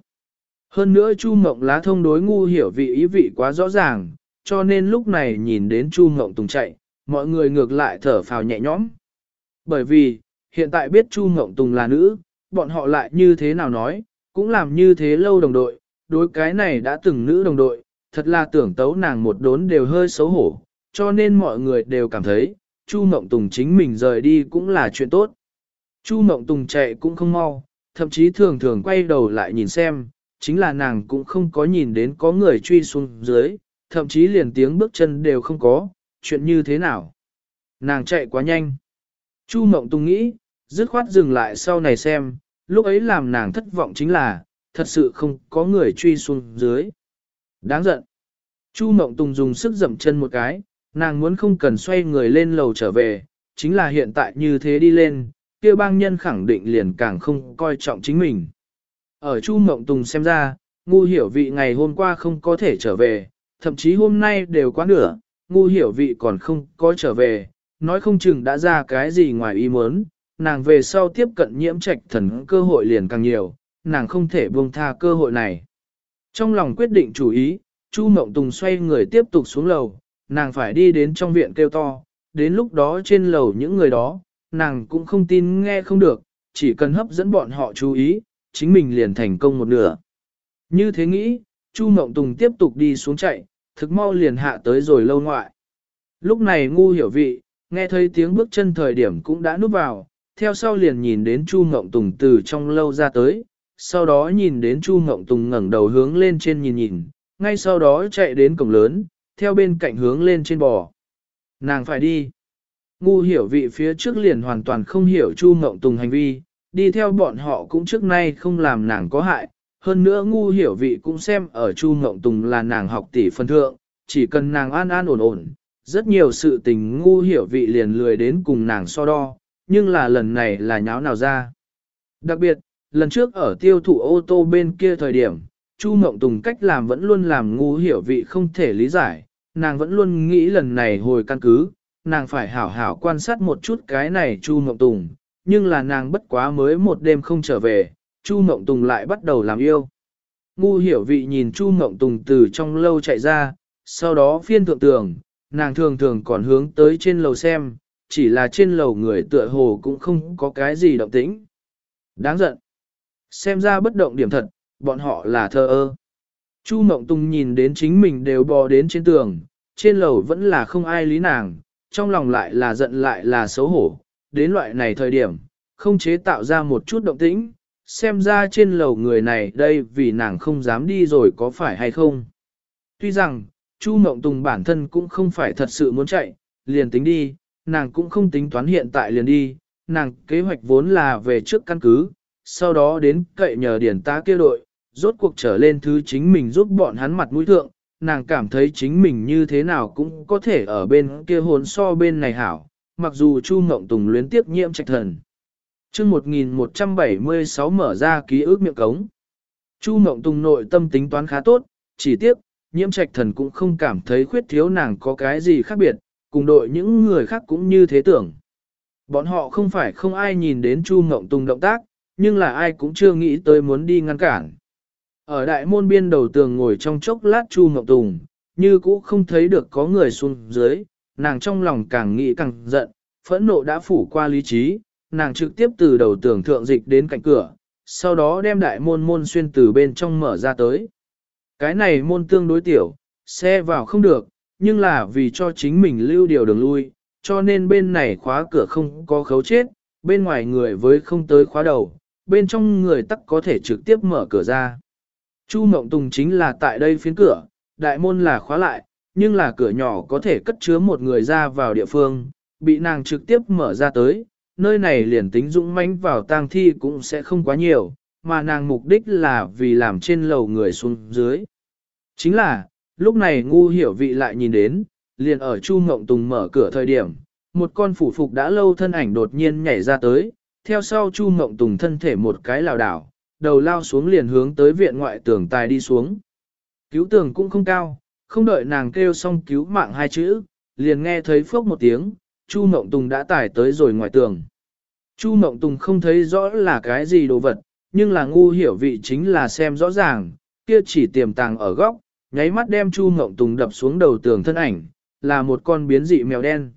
Hơn nữa Chu Mộng lá thông đối ngu hiểu vị ý vị quá rõ ràng, cho nên lúc này nhìn đến Chu Mộng Tùng chạy, mọi người ngược lại thở phào nhẹ nhõm. Bởi vì, hiện tại biết Chu Mộng Tùng là nữ, bọn họ lại như thế nào nói, cũng làm như thế lâu đồng đội, đối cái này đã từng nữ đồng đội, thật là tưởng tấu nàng một đốn đều hơi xấu hổ, cho nên mọi người đều cảm thấy, Chu Mộng Tùng chính mình rời đi cũng là chuyện tốt. Chu Mộng Tùng chạy cũng không mau, thậm chí thường thường quay đầu lại nhìn xem, chính là nàng cũng không có nhìn đến có người truy xuống dưới, thậm chí liền tiếng bước chân đều không có, chuyện như thế nào. Nàng chạy quá nhanh. Chu Mộng Tùng nghĩ, dứt khoát dừng lại sau này xem, lúc ấy làm nàng thất vọng chính là, thật sự không có người truy xuống dưới. Đáng giận. Chu Mộng Tùng dùng sức dậm chân một cái, nàng muốn không cần xoay người lên lầu trở về, chính là hiện tại như thế đi lên, kia bang nhân khẳng định liền càng không coi trọng chính mình. Ở Chu Mộng Tùng xem ra, ngu hiểu vị ngày hôm qua không có thể trở về, thậm chí hôm nay đều quá nửa, ngu hiểu vị còn không có trở về, nói không chừng đã ra cái gì ngoài ý muốn, nàng về sau tiếp cận nhiễm trạch thần cơ hội liền càng nhiều, nàng không thể buông tha cơ hội này. Trong lòng quyết định chủ ý, Chu Mộng Tùng xoay người tiếp tục xuống lầu, nàng phải đi đến trong viện kêu to, đến lúc đó trên lầu những người đó, nàng cũng không tin nghe không được, chỉ cần hấp dẫn bọn họ chú ý, chính mình liền thành công một nửa. Như thế nghĩ, Chu Mộng Tùng tiếp tục đi xuống chạy, thực mau liền hạ tới rồi lâu ngoại. Lúc này ngu hiểu vị, nghe thấy tiếng bước chân thời điểm cũng đã núp vào, theo sau liền nhìn đến Chu Ngộng Tùng từ trong lâu ra tới, sau đó nhìn đến Chu Ngộng Tùng ngẩng đầu hướng lên trên nhìn nhìn, ngay sau đó chạy đến cổng lớn, theo bên cạnh hướng lên trên bò. Nàng phải đi. Ngu hiểu vị phía trước liền hoàn toàn không hiểu Chu Mộng Tùng hành vi, đi theo bọn họ cũng trước nay không làm nàng có hại, hơn nữa ngu hiểu vị cũng xem ở Chu Mộng Tùng là nàng học tỷ phân thượng, chỉ cần nàng an an ổn ổn, rất nhiều sự tình ngu hiểu vị liền lười đến cùng nàng so đo, nhưng là lần này là nháo nào ra. Đặc biệt, lần trước ở tiêu thụ ô tô bên kia thời điểm, Chu Mộng Tùng cách làm vẫn luôn làm ngu hiểu vị không thể lý giải, nàng vẫn luôn nghĩ lần này hồi căn cứ, nàng phải hảo hảo quan sát một chút cái này Chu Mộng Tùng, nhưng là nàng bất quá mới một đêm không trở về, Chu Mộng Tùng lại bắt đầu làm yêu. Ngu hiểu vị nhìn Chu Mộng Tùng từ trong lâu chạy ra, sau đó phiên thượng tường, nàng thường thường còn hướng tới trên lầu xem, chỉ là trên lầu người tựa hồ cũng không có cái gì động tĩnh. Đáng giận. Xem ra bất động điểm thật, bọn họ là thơ ơ. Chu Mộng Tùng nhìn đến chính mình đều bò đến trên tường, trên lầu vẫn là không ai lý nàng, trong lòng lại là giận lại là xấu hổ. Đến loại này thời điểm, không chế tạo ra một chút động tĩnh, xem ra trên lầu người này đây vì nàng không dám đi rồi có phải hay không. Tuy rằng, Chu Mộng Tùng bản thân cũng không phải thật sự muốn chạy, liền tính đi, nàng cũng không tính toán hiện tại liền đi, nàng kế hoạch vốn là về trước căn cứ, sau đó đến cậy nhờ điển tá kia đội, rốt cuộc trở lên thứ chính mình giúp bọn hắn mặt mũi thượng, nàng cảm thấy chính mình như thế nào cũng có thể ở bên kia hồn so bên này hảo, mặc dù Chu Ngộng Tùng luyến tiếp nhiễm trạch thần. chương 1176 mở ra ký ức miệng cống. Chu Ngộng Tùng nội tâm tính toán khá tốt, chỉ tiếc, nhiễm trạch thần cũng không cảm thấy khuyết thiếu nàng có cái gì khác biệt, cùng đội những người khác cũng như thế tưởng. Bọn họ không phải không ai nhìn đến Chu Ngộng Tùng động tác, nhưng là ai cũng chưa nghĩ tới muốn đi ngăn cản. Ở đại môn biên đầu tường ngồi trong chốc lát Chu Ngọc Tùng, như cũ không thấy được có người xuống dưới, nàng trong lòng càng nghĩ càng giận, phẫn nộ đã phủ qua lý trí, nàng trực tiếp từ đầu tường thượng dịch đến cạnh cửa, sau đó đem đại môn môn xuyên từ bên trong mở ra tới. Cái này môn tương đối tiểu, xe vào không được, nhưng là vì cho chính mình lưu điều đường lui, cho nên bên này khóa cửa không có khấu chết, bên ngoài người với không tới khóa đầu, bên trong người tắc có thể trực tiếp mở cửa ra. Chu Mộng Tùng chính là tại đây phiến cửa, đại môn là khóa lại, nhưng là cửa nhỏ có thể cất chứa một người ra vào địa phương, bị nàng trực tiếp mở ra tới, nơi này liền tính dũng mãnh vào tang thi cũng sẽ không quá nhiều, mà nàng mục đích là vì làm trên lầu người xuống dưới. Chính là, lúc này ngu hiểu vị lại nhìn đến, liền ở Chu Ngộng Tùng mở cửa thời điểm, một con phủ phục đã lâu thân ảnh đột nhiên nhảy ra tới, theo sau Chu Ngộng Tùng thân thể một cái lảo đảo, đầu lao xuống liền hướng tới viện ngoại tường tài đi xuống. Cứu tường cũng không cao, không đợi nàng kêu xong cứu mạng hai chữ, liền nghe thấy phốc một tiếng, Chu Mộng Tùng đã tải tới rồi ngoài tường. Chu Mộng Tùng không thấy rõ là cái gì đồ vật, nhưng là ngu hiểu vị chính là xem rõ ràng, kia chỉ tiềm tàng ở góc, nháy mắt đem Chu Mộng Tùng đập xuống đầu tường thân ảnh, là một con biến dị mèo đen.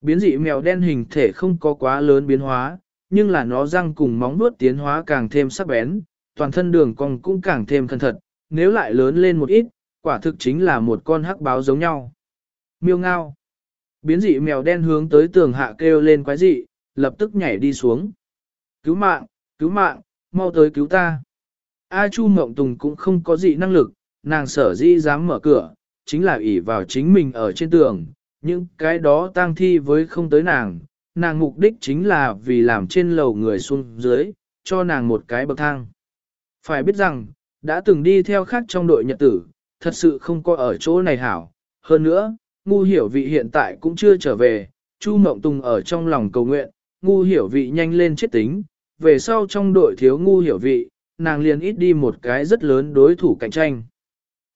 Biến dị mèo đen hình thể không có quá lớn biến hóa, nhưng là nó răng cùng móng vuốt tiến hóa càng thêm sắc bén, toàn thân đường cong cũng càng thêm thân thật, nếu lại lớn lên một ít, quả thực chính là một con hắc báo giống nhau. Miêu ngao. Biến dị mèo đen hướng tới tường hạ kêu lên quái dị, lập tức nhảy đi xuống. Cứu mạng, cứu mạng, mau tới cứu ta. A Chu Mộng Tùng cũng không có gì năng lực, nàng sở dĩ dám mở cửa, chính là ỷ vào chính mình ở trên tường, những cái đó tang thi với không tới nàng, nàng mục đích chính là vì làm trên lầu người xuống dưới, cho nàng một cái bậc thang. Phải biết rằng, đã từng đi theo khác trong đội nhật tử, thật sự không có ở chỗ này hảo. Hơn nữa, ngu hiểu vị hiện tại cũng chưa trở về, Chu Mộng Tùng ở trong lòng cầu nguyện, ngu hiểu vị nhanh lên chết tính, về sau trong đội thiếu ngu hiểu vị, nàng liền ít đi một cái rất lớn đối thủ cạnh tranh.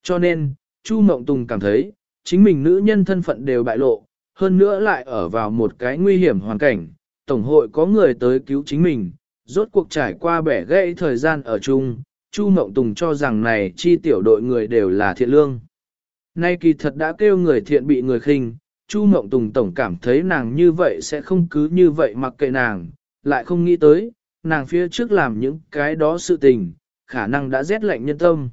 Cho nên, Chu Mộng Tùng cảm thấy, chính mình nữ nhân thân phận đều bại lộ, hơn nữa lại ở vào một cái nguy hiểm hoàn cảnh, Tổng hội có người tới cứu chính mình, rốt cuộc trải qua bẻ gãy thời gian ở chung, Chu Mộng Tùng cho rằng này chi tiểu đội người đều là thiện lương. Nay kỳ thật đã kêu người thiện bị người khinh, Chu Mộng Tùng tổng cảm thấy nàng như vậy sẽ không cứ như vậy mặc kệ nàng, lại không nghĩ tới, nàng phía trước làm những cái đó sự tình, khả năng đã rét lạnh nhân tâm.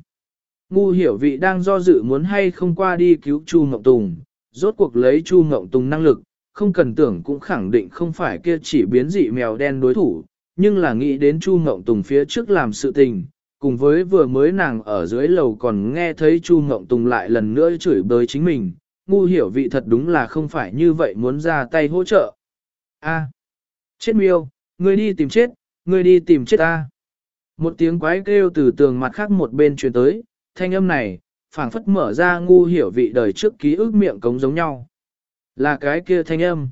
Ngu hiểu vị đang do dự muốn hay không qua đi cứu Chu Mộng Tùng, rốt cuộc lấy Chu Ngộng Tùng năng lực, không cần tưởng cũng khẳng định không phải kia chỉ biến dị mèo đen đối thủ, nhưng là nghĩ đến Chu Ngộng Tùng phía trước làm sự tình, cùng với vừa mới nàng ở dưới lầu còn nghe thấy Chu Ngộng Tùng lại lần nữa chửi bới chính mình, ngu hiểu vị thật đúng là không phải như vậy muốn ra tay hỗ trợ. A, chết miêu, ngươi đi tìm chết, ngươi đi tìm chết ta. Một tiếng quái kêu từ tường mặt khác một bên truyền tới, thanh âm này, phảng phất mở ra ngu hiểu vị đời trước ký ức miệng cống giống nhau. Là cái kia thanh âm.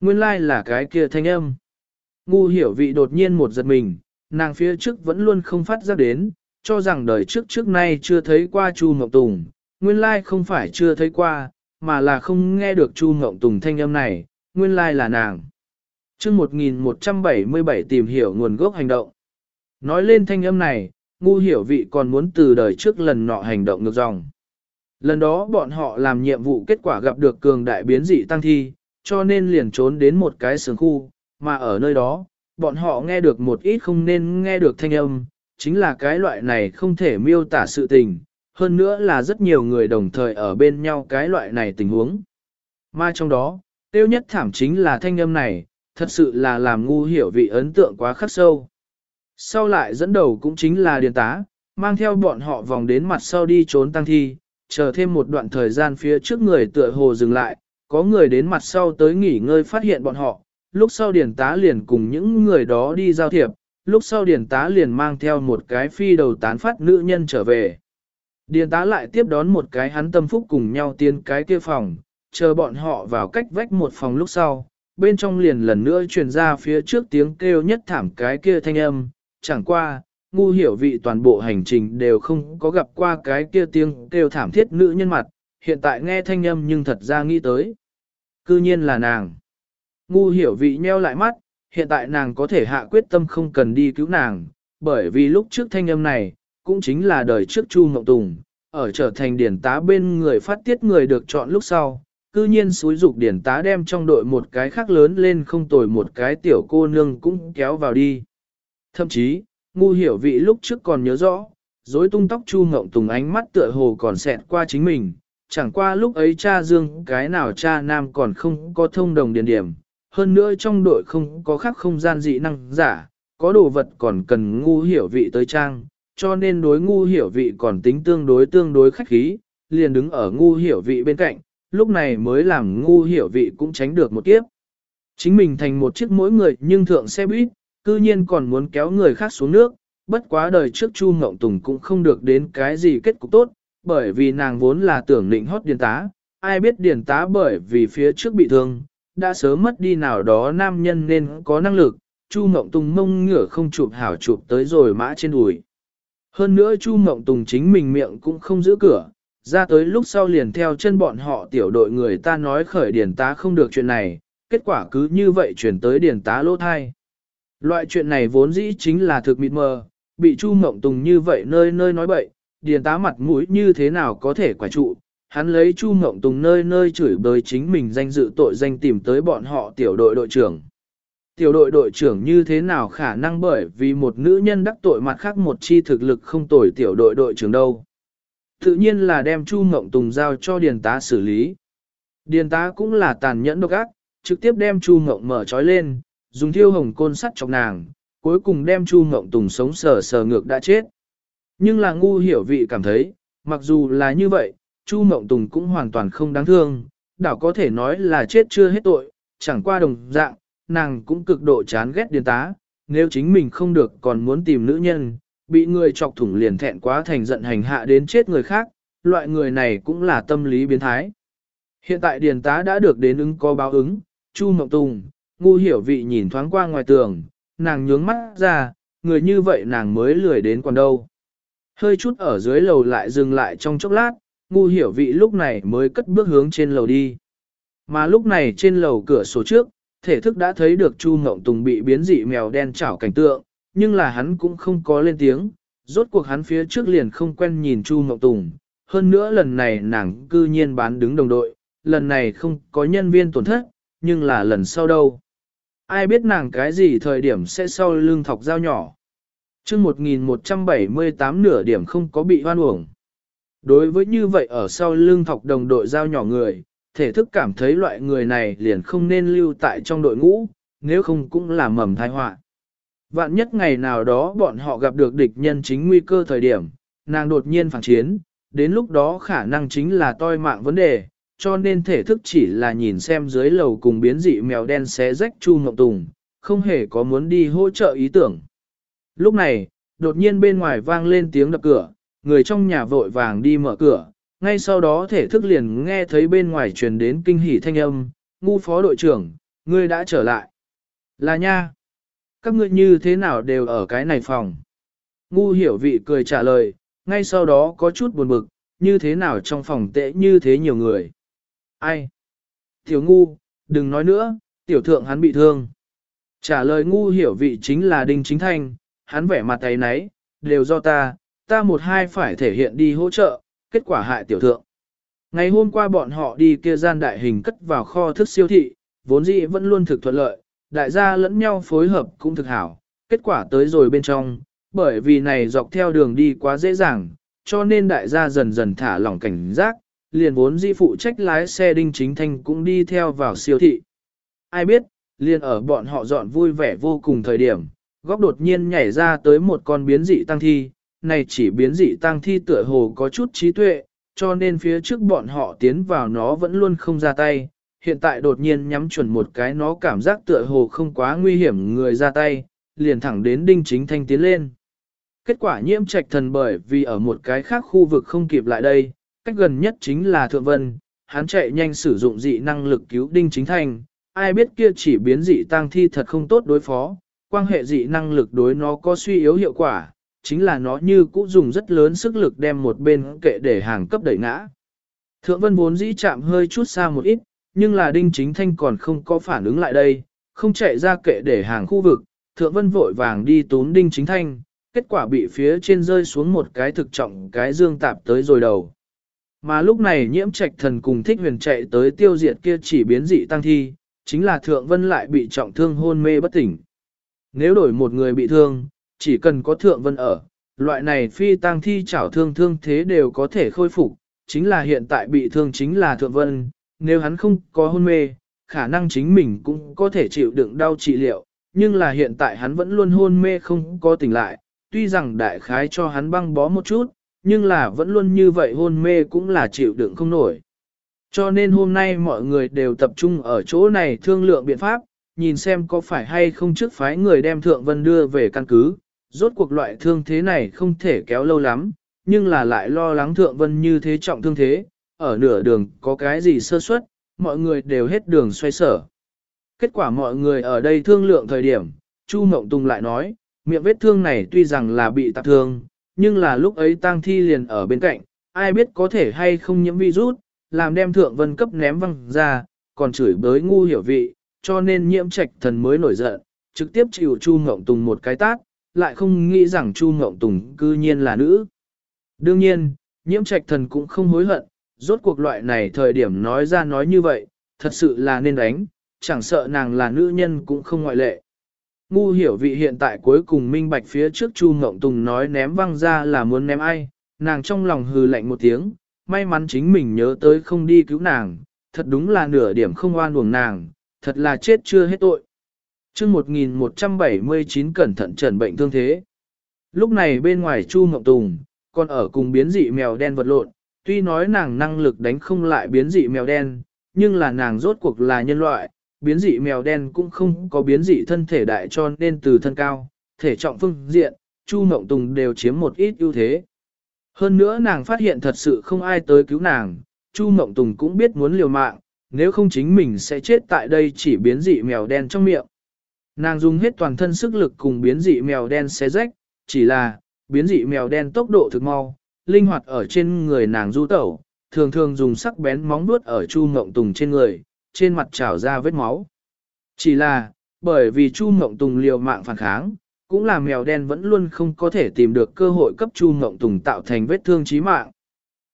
Nguyên lai là cái kia thanh âm. Ngu hiểu vị đột nhiên một giật mình, nàng phía trước vẫn luôn không phát giác đến, cho rằng đời trước trước nay chưa thấy qua Chu Ngọc Tùng, nguyên lai không phải chưa thấy qua, mà là không nghe được Chu Ngọc Tùng thanh âm này, nguyên lai là nàng. chương 1177 tìm hiểu nguồn gốc hành động. Nói lên thanh âm này, ngu hiểu vị còn muốn từ đời trước lần nọ hành động ngược dòng. Lần đó bọn họ làm nhiệm vụ kết quả gặp được cường đại biến dị tăng thi, cho nên liền trốn đến một cái sườn khu, mà ở nơi đó, bọn họ nghe được một ít không nên nghe được thanh âm, chính là cái loại này không thể miêu tả sự tình, hơn nữa là rất nhiều người đồng thời ở bên nhau cái loại này tình huống. Mà trong đó, tiêu nhất thảm chính là thanh âm này, thật sự là làm ngu hiểu vị ấn tượng quá khắc sâu. Sau lại dẫn đầu cũng chính là điền tá, mang theo bọn họ vòng đến mặt sau đi trốn tăng thi, chờ thêm một đoạn thời gian phía trước người tựa hồ dừng lại, có người đến mặt sau tới nghỉ ngơi phát hiện bọn họ, lúc sau điền tá liền cùng những người đó đi giao thiệp, lúc sau điền tá liền mang theo một cái phi đầu tán phát nữ nhân trở về. Điền tá lại tiếp đón một cái hắn tâm phúc cùng nhau tiến cái kia phòng, chờ bọn họ vào cách vách một phòng lúc sau, bên trong liền lần nữa truyền ra phía trước tiếng kêu nhất thảm cái kia thanh âm, chẳng qua, ngu hiểu vị toàn bộ hành trình đều không có gặp qua cái kia tiếng kêu thảm thiết nữ nhân mặt, hiện tại nghe thanh âm nhưng thật ra nghĩ tới. Cư nhiên là nàng. Ngu hiểu vị nheo lại mắt, hiện tại nàng có thể hạ quyết tâm không cần đi cứu nàng, bởi vì lúc trước thanh âm này, cũng chính là đời trước Chu Ngọc Tùng, ở trở thành điển tá bên người phát tiết người được chọn lúc sau, cư nhiên xúi dục điển tá đem trong đội một cái khác lớn lên không tồi một cái tiểu cô nương cũng kéo vào đi. Thậm chí, ngu hiểu vị lúc trước còn nhớ rõ, dối tung tóc Chu Ngộng Tùng ánh mắt tựa hồ còn xẹt qua chính mình, chẳng qua lúc ấy cha dương cái nào cha nam còn không có thông đồng điển điểm, hơn nữa trong đội không có khác không gian dị năng giả, có đồ vật còn cần ngu hiểu vị tới trang, cho nên đối ngu hiểu vị còn tính tương đối tương đối khách khí, liền đứng ở ngu hiểu vị bên cạnh, lúc này mới làm ngu hiểu vị cũng tránh được một kiếp. Chính mình thành một chiếc mỗi người nhưng thượng xe buýt, cư nhiên còn muốn kéo người khác xuống nước, bất quá đời trước Chu Ngộng Tùng cũng không được đến cái gì kết cục tốt, bởi vì nàng vốn là tưởng định hót điền tá, ai biết điền tá bởi vì phía trước bị thương, đã sớm mất đi nào đó nam nhân nên có năng lực, Chu Ngộng Tùng mông ngửa không chụp hảo chụp tới rồi mã trên đùi. Hơn nữa Chu Ngộng Tùng chính mình miệng cũng không giữ cửa, ra tới lúc sau liền theo chân bọn họ tiểu đội người ta nói khởi Điền tá không được chuyện này, kết quả cứ như vậy chuyển tới Điền tá lỗ thai. Loại chuyện này vốn dĩ chính là thực mịt mờ, bị Chu Mộng Tùng như vậy nơi nơi nói bậy, Điền tá mặt mũi như thế nào có thể quả trụ, hắn lấy Chu Mộng Tùng nơi nơi chửi bới chính mình danh dự tội danh tìm tới bọn họ tiểu đội đội trưởng. Tiểu đội đội trưởng như thế nào khả năng bởi vì một nữ nhân đắc tội mặt khác một chi thực lực không tồi tiểu đội đội trưởng đâu. Tự nhiên là đem Chu Mộng Tùng giao cho điền tá xử lý. Điền tá cũng là tàn nhẫn độc ác, trực tiếp đem Chu Mộng mở trói lên, dùng thiêu hồng côn sắt chọc nàng, cuối cùng đem Chu Ngộng Tùng sống sờ sờ ngược đã chết. Nhưng là ngu hiểu vị cảm thấy, mặc dù là như vậy, Chu Ngộng Tùng cũng hoàn toàn không đáng thương, đảo có thể nói là chết chưa hết tội, chẳng qua đồng dạng, nàng cũng cực độ chán ghét điền tá, nếu chính mình không được còn muốn tìm nữ nhân, bị người chọc thủng liền thẹn quá thành giận hành hạ đến chết người khác, loại người này cũng là tâm lý biến thái. Hiện tại điền tá đã được đến ứng có báo ứng, Chu Mộng Tùng, ngu hiểu vị nhìn thoáng qua ngoài tường, nàng nhướng mắt ra, người như vậy nàng mới lười đến còn đâu. Hơi chút ở dưới lầu lại dừng lại trong chốc lát, ngu hiểu vị lúc này mới cất bước hướng trên lầu đi. Mà lúc này trên lầu cửa sổ trước, thể thức đã thấy được Chu Ngộng Tùng bị biến dị mèo đen chảo cảnh tượng, nhưng là hắn cũng không có lên tiếng, rốt cuộc hắn phía trước liền không quen nhìn Chu Ngộng Tùng. Hơn nữa lần này nàng cư nhiên bán đứng đồng đội, lần này không có nhân viên tổn thất, nhưng là lần sau đâu. Ai biết nàng cái gì thời điểm sẽ sau lưng thọc dao nhỏ. chương 1178 nửa điểm không có bị hoan uổng. Đối với như vậy ở sau lưng thọc đồng đội dao nhỏ người, thể thức cảm thấy loại người này liền không nên lưu tại trong đội ngũ, nếu không cũng là mầm thai họa. Vạn nhất ngày nào đó bọn họ gặp được địch nhân chính nguy cơ thời điểm, nàng đột nhiên phản chiến, đến lúc đó khả năng chính là toi mạng vấn đề, cho nên thể thức chỉ là nhìn xem dưới lầu cùng biến dị mèo đen xé rách Chu Ngọc Tùng, không hề có muốn đi hỗ trợ ý tưởng. Lúc này, đột nhiên bên ngoài vang lên tiếng đập cửa, người trong nhà vội vàng đi mở cửa, ngay sau đó thể thức liền nghe thấy bên ngoài truyền đến kinh hỉ thanh âm, ngu phó đội trưởng, ngươi đã trở lại. Là nha. Các ngươi như thế nào đều ở cái này phòng. Ngu hiểu vị cười trả lời, ngay sau đó có chút buồn bực, như thế nào trong phòng tệ như thế nhiều người. Ai? Tiểu ngu, đừng nói nữa, tiểu thượng hắn bị thương. Trả lời ngu hiểu vị chính là đinh chính thanh, hắn vẻ mặt tay nấy, đều do ta, ta một hai phải thể hiện đi hỗ trợ, kết quả hại tiểu thượng. Ngày hôm qua bọn họ đi kia gian đại hình cất vào kho thức siêu thị, vốn dĩ vẫn luôn thực thuận lợi, đại gia lẫn nhau phối hợp cũng thực hảo, kết quả tới rồi bên trong, bởi vì này dọc theo đường đi quá dễ dàng, cho nên đại gia dần dần thả lỏng cảnh giác, liền vốn dĩ phụ trách lái xe đinh chính thanh cũng đi theo vào siêu thị. Ai biết, liền ở bọn họ dọn vui vẻ vô cùng thời điểm, góc đột nhiên nhảy ra tới một con biến dị tăng thi, này chỉ biến dị tăng thi tựa hồ có chút trí tuệ, cho nên phía trước bọn họ tiến vào nó vẫn luôn không ra tay, hiện tại đột nhiên nhắm chuẩn một cái nó cảm giác tựa hồ không quá nguy hiểm người ra tay, liền thẳng đến đinh chính thanh tiến lên. Kết quả nhiễm trạch thần bởi vì ở một cái khác khu vực không kịp lại đây, cách gần nhất chính là Thượng Vân, hắn chạy nhanh sử dụng dị năng lực cứu đinh chính thanh, ai biết kia chỉ biến dị tăng thi thật không tốt đối phó, quan hệ dị năng lực đối nó có suy yếu hiệu quả, chính là nó như cũ dùng rất lớn sức lực đem một bên kệ để hàng cấp đẩy ngã. Thượng vân vốn dĩ chạm hơi chút xa một ít, nhưng là đinh chính thanh còn không có phản ứng lại đây, không chạy ra kệ để hàng khu vực, thượng vân vội vàng đi tốn đinh chính thanh, kết quả bị phía trên rơi xuống một cái thực trọng cái dương tạp tới rồi đầu. Mà lúc này nhiễm trạch thần cùng thích huyền chạy tới tiêu diệt kia chỉ biến dị tăng thi, chính là thượng vân lại bị trọng thương hôn mê bất tỉnh. Nếu đổi một người bị thương, chỉ cần có thượng vân ở, loại này phi tăng thi chảo thương thương thế đều có thể khôi phục, chính là hiện tại bị thương chính là thượng vân, nếu hắn không có hôn mê, khả năng chính mình cũng có thể chịu đựng đau trị liệu, nhưng là hiện tại hắn vẫn luôn hôn mê không có tỉnh lại, tuy rằng đại khái cho hắn băng bó một chút, nhưng là vẫn luôn như vậy hôn mê cũng là chịu đựng không nổi. Cho nên hôm nay mọi người đều tập trung ở chỗ này thương lượng biện pháp, nhìn xem có phải hay không trước phái người đem Thượng Vân đưa về căn cứ. Rốt cuộc loại thương thế này không thể kéo lâu lắm, nhưng là lại lo lắng Thượng Vân như thế trọng thương thế, ở nửa đường có cái gì sơ suất, mọi người đều hết đường xoay sở. Kết quả mọi người ở đây thương lượng thời điểm, Chu Mộng Tùng lại nói, miệng vết thương này tuy rằng là bị tạp thương, nhưng là lúc ấy tang thi liền ở bên cạnh, ai biết có thể hay không nhiễm virus, làm đem thượng vân cấp ném văng ra, còn chửi bới ngu hiểu vị, cho nên nhiễm trạch thần mới nổi giận, trực tiếp chịu Chu Ngộng Tùng một cái tát, lại không nghĩ rằng Chu Ngộng Tùng cư nhiên là nữ. Đương nhiên, nhiễm trạch thần cũng không hối hận, rốt cuộc loại này thời điểm nói ra nói như vậy, thật sự là nên đánh, chẳng sợ nàng là nữ nhân cũng không ngoại lệ. Ngu hiểu vị hiện tại cuối cùng minh bạch phía trước Chu Ngộng Tùng nói ném văng ra là muốn ném ai, nàng trong lòng hừ lạnh một tiếng, may mắn chính mình nhớ tới không đi cứu nàng, thật đúng là nửa điểm không oan uổng nàng, thật là chết chưa hết tội. chương 1179 cẩn thận trần bệnh thương thế. Lúc này bên ngoài Chu Ngọc Tùng, còn ở cùng biến dị mèo đen vật lộn, tuy nói nàng năng lực đánh không lại biến dị mèo đen, nhưng là nàng rốt cuộc là nhân loại, biến dị mèo đen cũng không có biến dị thân thể đại cho nên từ thân cao, thể trọng phương diện, Chu Mộng Tùng đều chiếm một ít ưu thế. Hơn nữa nàng phát hiện thật sự không ai tới cứu nàng, Chu Mộng Tùng cũng biết muốn liều mạng, nếu không chính mình sẽ chết tại đây chỉ biến dị mèo đen trong miệng. Nàng dùng hết toàn thân sức lực cùng biến dị mèo đen xé rách, chỉ là, biến dị mèo đen tốc độ thực mau, linh hoạt ở trên người nàng du tẩu, thường thường dùng sắc bén móng vuốt ở Chu Mộng Tùng trên người, trên mặt trào ra vết máu. Chỉ là, bởi vì Chu Ngộng Tùng liều mạng phản kháng, cũng là mèo đen vẫn luôn không có thể tìm được cơ hội cấp Chu Ngộng Tùng tạo thành vết thương chí mạng.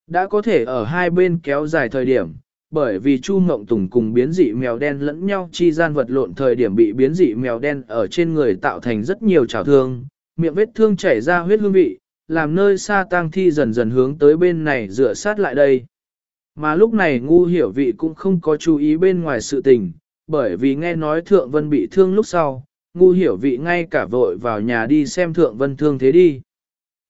Đã có thể ở hai bên kéo dài thời điểm, bởi vì Chu Ngộng Tùng cùng biến dị mèo đen lẫn nhau chi gian vật lộn thời điểm bị biến dị mèo đen ở trên người tạo thành rất nhiều trào thương, miệng vết thương chảy ra huyết hương vị, làm nơi xa tang thi dần dần hướng tới bên này dựa sát lại đây. Mà lúc này ngu hiểu vị cũng không có chú ý bên ngoài sự tình, bởi vì nghe nói Thượng Vân bị thương lúc sau, ngu hiểu vị ngay cả vội vào nhà đi xem thượng vân thương thế đi.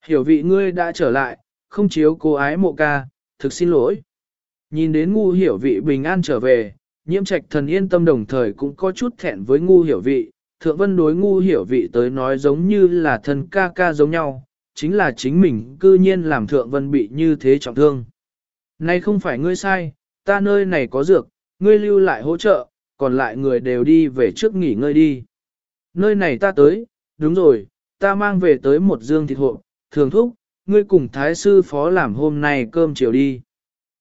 Hiểu vị ngươi đã trở lại, không chiếu cô ái mộ ca, thực xin lỗi. Nhìn đến ngu hiểu vị bình an trở về, nhiễm trạch thần yên tâm đồng thời cũng có chút thẹn với ngu hiểu vị. Thượng vân đối ngu hiểu vị tới nói giống như là thân ca ca giống nhau, chính là chính mình cư nhiên làm thượng vân bị như thế trọng thương. Này không phải ngươi sai, ta nơi này có dược, ngươi lưu lại hỗ trợ, còn lại người đều đi về trước nghỉ ngơi đi. Nơi này ta tới, đúng rồi, ta mang về tới một dương thịt hộ, thường thúc, ngươi cùng thái sư phó làm hôm nay cơm chiều đi.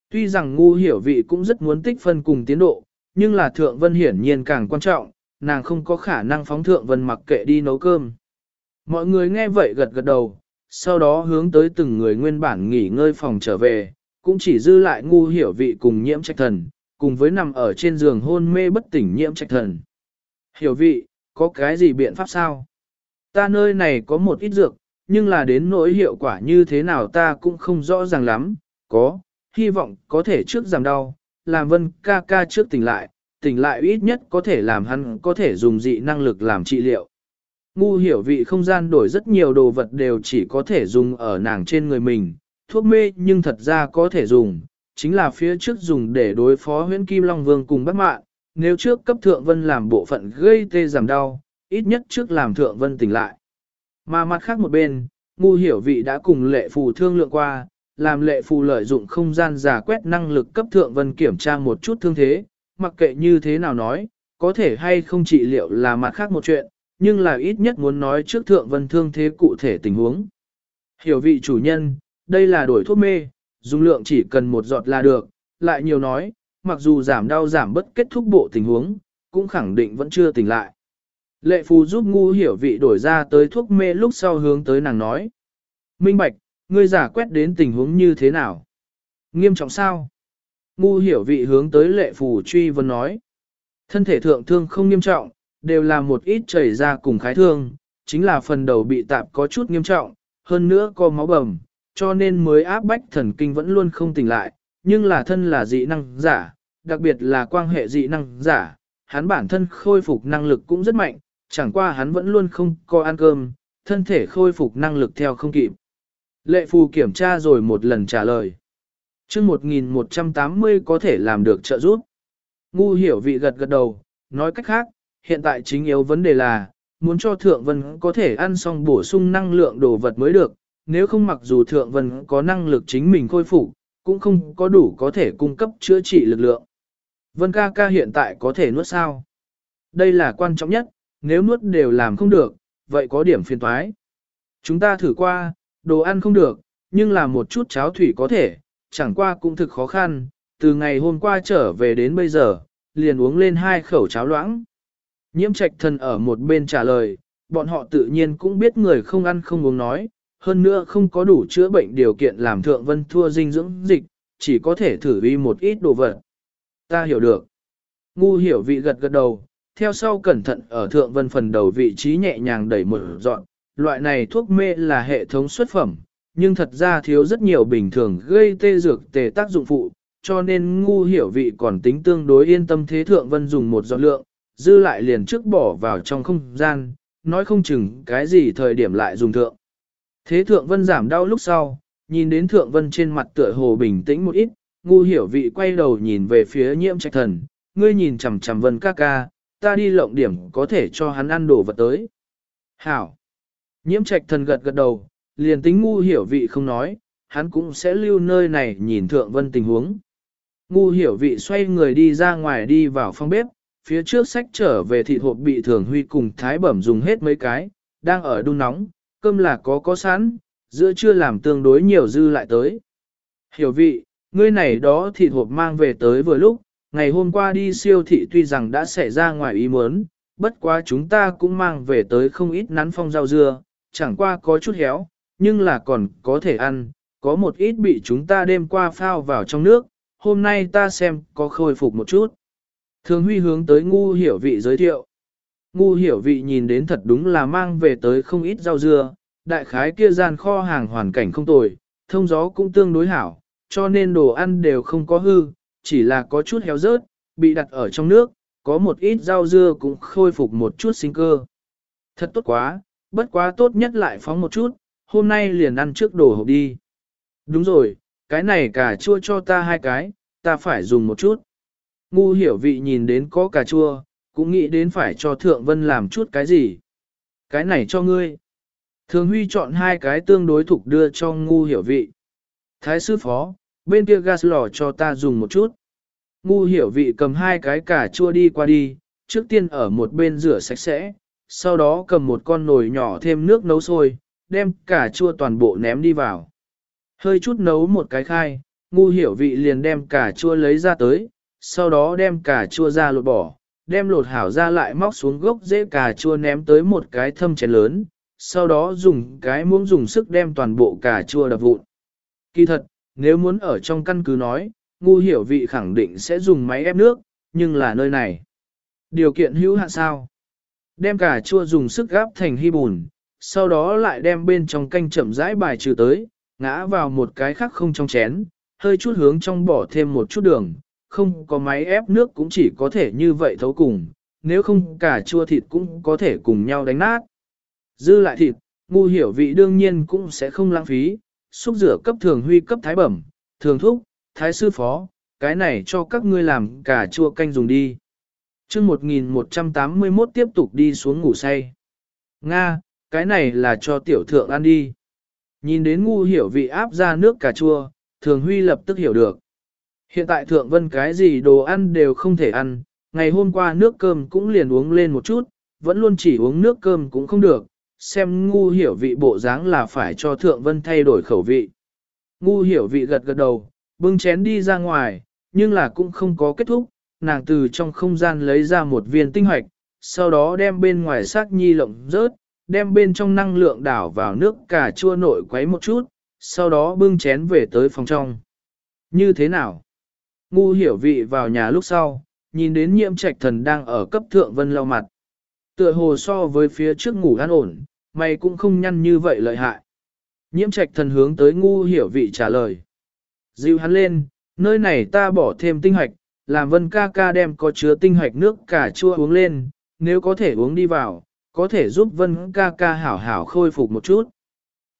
Tuy rằng ngu hiểu vị cũng rất muốn tích phân cùng tiến độ, nhưng là thượng vân hiển nhiên càng quan trọng, nàng không có khả năng phóng thượng vân mặc kệ đi nấu cơm. Mọi người nghe vậy gật gật đầu, sau đó hướng tới từng người nguyên bản nghỉ ngơi phòng trở về, cũng chỉ dư lại ngu hiểu vị cùng nhiễm trạch thần, cùng với nằm ở trên giường hôn mê bất tỉnh nhiễm trạch thần. Hiểu vị, có cái gì biện pháp sao? Ta nơi này có một ít dược, nhưng là đến nỗi hiệu quả như thế nào ta cũng không rõ ràng lắm, có, hy vọng có thể trước giảm đau, làm vân ca ca trước tỉnh lại, tỉnh lại ít nhất có thể làm hắn có thể dùng dị năng lực làm trị liệu. Ngu hiểu vị không gian đổi rất nhiều đồ vật đều chỉ có thể dùng ở nàng trên người mình, thuốc mê nhưng thật ra có thể dùng, chính là phía trước dùng để đối phó huyễn kim long vương cùng bắt mạng, nếu trước cấp thượng vân làm bộ phận gây tê giảm đau, ít nhất trước làm thượng vân tỉnh lại. Mà mặt khác một bên, ngu hiểu vị đã cùng lệ phù thương lượng qua, làm lệ phù lợi dụng không gian giả quét năng lực cấp thượng vân kiểm tra một chút thương thế, mặc kệ như thế nào nói, có thể hay không trị liệu là mặt khác một chuyện, nhưng là ít nhất muốn nói trước thượng vân thương thế cụ thể tình huống. Hiểu vị chủ nhân, đây là đổi thuốc mê, dùng lượng chỉ cần một giọt là được, lại nhiều nói, mặc dù giảm đau giảm bất kết thúc bộ tình huống, cũng khẳng định vẫn chưa tỉnh lại. Lệ phù giúp ngu hiểu vị đổi ra tới thuốc mê lúc sau hướng tới nàng nói. Minh Bạch, ngươi giả quét đến tình huống như thế nào? Nghiêm trọng sao? Ngu hiểu vị hướng tới lệ phù truy vấn nói. Thân thể thượng thương không nghiêm trọng, đều là một ít chảy ra cùng khái thương, chính là phần đầu bị tạp có chút nghiêm trọng, hơn nữa có máu bầm, cho nên mới áp bách thần kinh vẫn luôn không tỉnh lại, nhưng là thân là dị năng giả, đặc biệt là quan hệ dị năng giả, hắn bản thân khôi phục năng lực cũng rất mạnh, chẳng qua hắn vẫn luôn không có ăn cơm, thân thể khôi phục năng lực theo không kịp. Lệ phù kiểm tra rồi một lần trả lời. chương 1180 có thể làm được trợ giúp. Ngu hiểu vị gật gật đầu, nói cách khác, hiện tại chính yếu vấn đề là, muốn cho Thượng Vân có thể ăn xong bổ sung năng lượng đồ vật mới được, nếu không mặc dù Thượng Vân có năng lực chính mình khôi phục, cũng không có đủ có thể cung cấp chữa trị lực lượng. Vân ca ca hiện tại có thể nuốt sao? Đây là quan trọng nhất, nếu nuốt đều làm không được, vậy có điểm phiền toái. Chúng ta thử qua, đồ ăn không được, nhưng là một chút cháo thủy có thể, chẳng qua cũng thực khó khăn, từ ngày hôm qua trở về đến bây giờ, liền uống lên hai khẩu cháo loãng. Nhiễm trạch thần ở một bên trả lời, bọn họ tự nhiên cũng biết người không ăn không uống nói, hơn nữa không có đủ chữa bệnh điều kiện làm thượng vân thua dinh dưỡng dịch, chỉ có thể thử uy một ít đồ vật. Ta hiểu được. Ngu hiểu vị gật gật đầu, theo sau cẩn thận ở thượng vân phần đầu vị trí nhẹ nhàng đẩy một dọn. Loại này thuốc mê là hệ thống xuất phẩm, nhưng thật ra thiếu rất nhiều bình thường gây tê dược tề tác dụng phụ, cho nên ngu hiểu vị còn tính tương đối yên tâm thế thượng vân dùng một giọt lượng, dư lại liền trước bỏ vào trong không gian, nói không chừng cái gì thời điểm lại dùng thượng. Thế thượng vân giảm đau lúc sau, nhìn đến thượng vân trên mặt tựa hồ bình tĩnh một ít, ngu hiểu vị quay đầu nhìn về phía nhiễm trạch thần, ngươi nhìn chằm chằm vân ca ca, ta đi lộng điểm có thể cho hắn ăn đồ vật tới. Hảo! Nhiễm trạch thần gật gật đầu, liền tính ngu hiểu vị không nói, hắn cũng sẽ lưu nơi này nhìn thượng vân tình huống. Ngu hiểu vị xoay người đi ra ngoài đi vào phòng bếp, phía trước sách trở về thịt hộp bị thường huy cùng thái bẩm dùng hết mấy cái, đang ở đun nóng, cơm là có có sẵn, giữa chưa làm tương đối nhiều dư lại tới. Hiểu vị, ngươi này đó thịt hộp mang về tới vừa lúc, ngày hôm qua đi siêu thị tuy rằng đã xảy ra ngoài ý muốn, bất quá chúng ta cũng mang về tới không ít nắn phong rau dưa, chẳng qua có chút héo, nhưng là còn có thể ăn, có một ít bị chúng ta đêm qua phao vào trong nước, hôm nay ta xem có khôi phục một chút. Thường huy hướng tới ngu hiểu vị giới thiệu. Ngu hiểu vị nhìn đến thật đúng là mang về tới không ít rau dưa, đại khái kia gian kho hàng hoàn cảnh không tồi, thông gió cũng tương đối hảo, cho nên đồ ăn đều không có hư, chỉ là có chút héo rớt, bị đặt ở trong nước, có một ít rau dưa cũng khôi phục một chút sinh cơ. Thật tốt quá, bất quá tốt nhất lại phóng một chút, hôm nay liền ăn trước đồ hộp đi. Đúng rồi, cái này cà chua cho ta hai cái, ta phải dùng một chút. Ngu hiểu vị nhìn đến có cà chua, cũng nghĩ đến phải cho Thượng Vân làm chút cái gì. Cái này cho ngươi. Thường Huy chọn hai cái tương đối thuộc đưa cho ngu hiểu vị. Thái sư phó, bên kia gas lò cho ta dùng một chút. Ngu hiểu vị cầm hai cái cà chua đi qua đi, trước tiên ở một bên rửa sạch sẽ, sau đó cầm một con nồi nhỏ thêm nước nấu sôi, đem cà chua toàn bộ ném đi vào. Hơi chút nấu một cái khai, ngu hiểu vị liền đem cà chua lấy ra tới, sau đó đem cà chua ra lột bỏ, đem lột hảo ra lại móc xuống gốc dễ cà chua ném tới một cái thâm chén lớn, sau đó dùng cái muỗng dùng sức đem toàn bộ cà chua đập vụn. Kỳ thật, nếu muốn ở trong căn cứ nói, ngu hiểu vị khẳng định sẽ dùng máy ép nước, nhưng là nơi này. Điều kiện hữu hạn sao? Đem cà chua dùng sức gáp thành hy bùn, sau đó lại đem bên trong canh chậm rãi bài trừ tới, ngã vào một cái khác không trong chén, hơi chút hướng trong bỏ thêm một chút đường, không có máy ép nước cũng chỉ có thể như vậy thấu cùng, nếu không cả chua thịt cũng có thể cùng nhau đánh nát. Dư lại thịt, ngu hiểu vị đương nhiên cũng sẽ không lãng phí, xúc rửa cấp thường huy cấp thái bẩm, thường thúc, thái sư phó, cái này cho các ngươi làm cả chua canh dùng đi. chương 1181 tiếp tục đi xuống ngủ say. Nga, cái này là cho tiểu thượng ăn đi. Nhìn đến ngu hiểu vị áp ra nước cà chua, thường huy lập tức hiểu được. Hiện tại thượng vân cái gì đồ ăn đều không thể ăn, ngày hôm qua nước cơm cũng liền uống lên một chút, vẫn luôn chỉ uống nước cơm cũng không được, xem ngu hiểu vị bộ dáng là phải cho thượng vân thay đổi khẩu vị. Ngu hiểu vị gật gật đầu, bưng chén đi ra ngoài, nhưng là cũng không có kết thúc, nàng từ trong không gian lấy ra một viên tinh hoạch, sau đó đem bên ngoài xác nhi lộng rớt, đem bên trong năng lượng đảo vào nước cà chua nội quấy một chút, sau đó bưng chén về tới phòng trong. Như thế nào? Ngu hiểu vị vào nhà lúc sau, nhìn đến nhiễm trạch thần đang ở cấp thượng vân lau mặt. Tựa hồ so với phía trước ngủ an ổn, mày cũng không nhăn như vậy lợi hại. Nhiễm trạch thần hướng tới ngu hiểu vị trả lời. Dịu hắn lên, nơi này ta bỏ thêm tinh hạch, làm vân ca ca đem có chứa tinh hạch nước cà chua uống lên, nếu có thể uống đi vào, có thể giúp vân ca ca hảo hảo khôi phục một chút.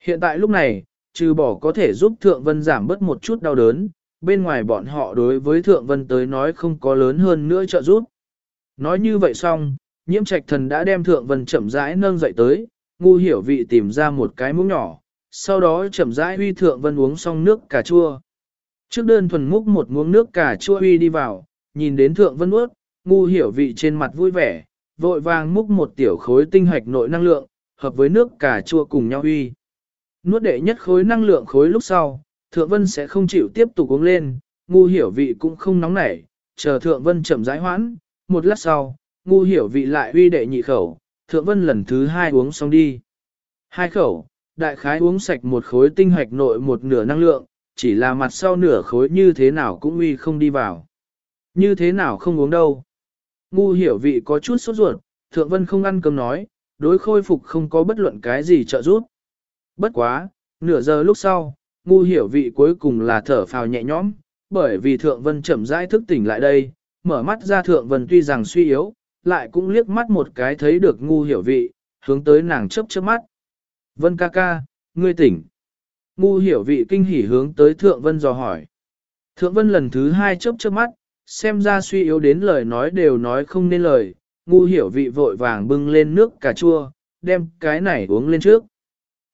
Hiện tại lúc này, trừ bỏ có thể giúp thượng vân giảm bớt một chút đau đớn, bên ngoài bọn họ đối với thượng vân tới nói không có lớn hơn nữa trợ giúp. Nói như vậy xong, nhiễm trạch thần đã đem thượng vân chậm rãi nâng dậy tới, ngu hiểu vị tìm ra một cái muỗng nhỏ, sau đó chậm rãi huy thượng vân uống xong nước cà chua. Trước đơn thuần múc một muỗng nước cà chua huy đi vào, nhìn đến thượng vân uống, ngu hiểu vị trên mặt vui vẻ, vội vàng múc một tiểu khối tinh hạch nội năng lượng, hợp với nước cà chua cùng nhau huy. Nuốt đệ nhất khối năng lượng khối lúc sau, thượng vân sẽ không chịu tiếp tục uống lên, ngu hiểu vị cũng không nóng nảy, chờ thượng vân chậm rãi hoãn, một lát sau, ngu hiểu vị lại huy đệ nhị khẩu, thượng vân lần thứ hai uống xong đi. Hai khẩu, đại khái uống sạch một khối tinh hạch nội một nửa năng lượng, chỉ là mặt sau nửa khối như thế nào cũng uy không đi vào. Như thế nào không uống đâu. Ngu hiểu vị có chút sốt ruột, thượng vân không ăn cơm nói, đối khôi phục không có bất luận cái gì trợ giúp. Bất quá, nửa giờ lúc sau, ngu hiểu vị cuối cùng là thở phào nhẹ nhõm, bởi vì thượng vân chậm rãi thức tỉnh lại đây, mở mắt ra thượng vân tuy rằng suy yếu, lại cũng liếc mắt một cái thấy được ngu hiểu vị, hướng tới nàng chớp chớp mắt. Vân ca ca, ngươi tỉnh. Ngu hiểu vị kinh hỉ hướng tới thượng vân dò hỏi. Thượng vân lần thứ hai chớp chớp mắt, xem ra suy yếu đến lời nói đều nói không nên lời, ngu hiểu vị vội vàng bưng lên nước cà chua, đem cái này uống lên trước.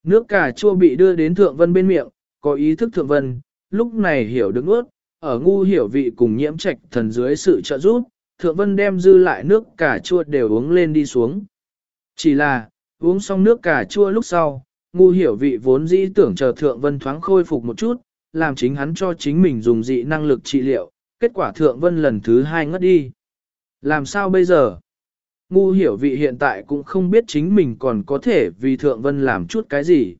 Nước cà chua bị đưa đến thượng vân bên miệng, có ý thức thượng vân, lúc này hiểu đứng ướt, ở ngu hiểu vị cùng nhiễm trạch thần dưới sự trợ giúp, thượng vân đem dư lại nước cà chua đều uống lên đi xuống. Chỉ là, uống xong nước cà chua lúc sau, ngu hiểu vị vốn dĩ tưởng chờ thượng vân thoáng khôi phục một chút, làm chính hắn cho chính mình dùng dị năng lực trị liệu, kết quả thượng vân lần thứ hai ngất đi. Làm sao bây giờ? Ngu hiểu vị hiện tại cũng không biết chính mình còn có thể vì thượng vân làm chút cái gì.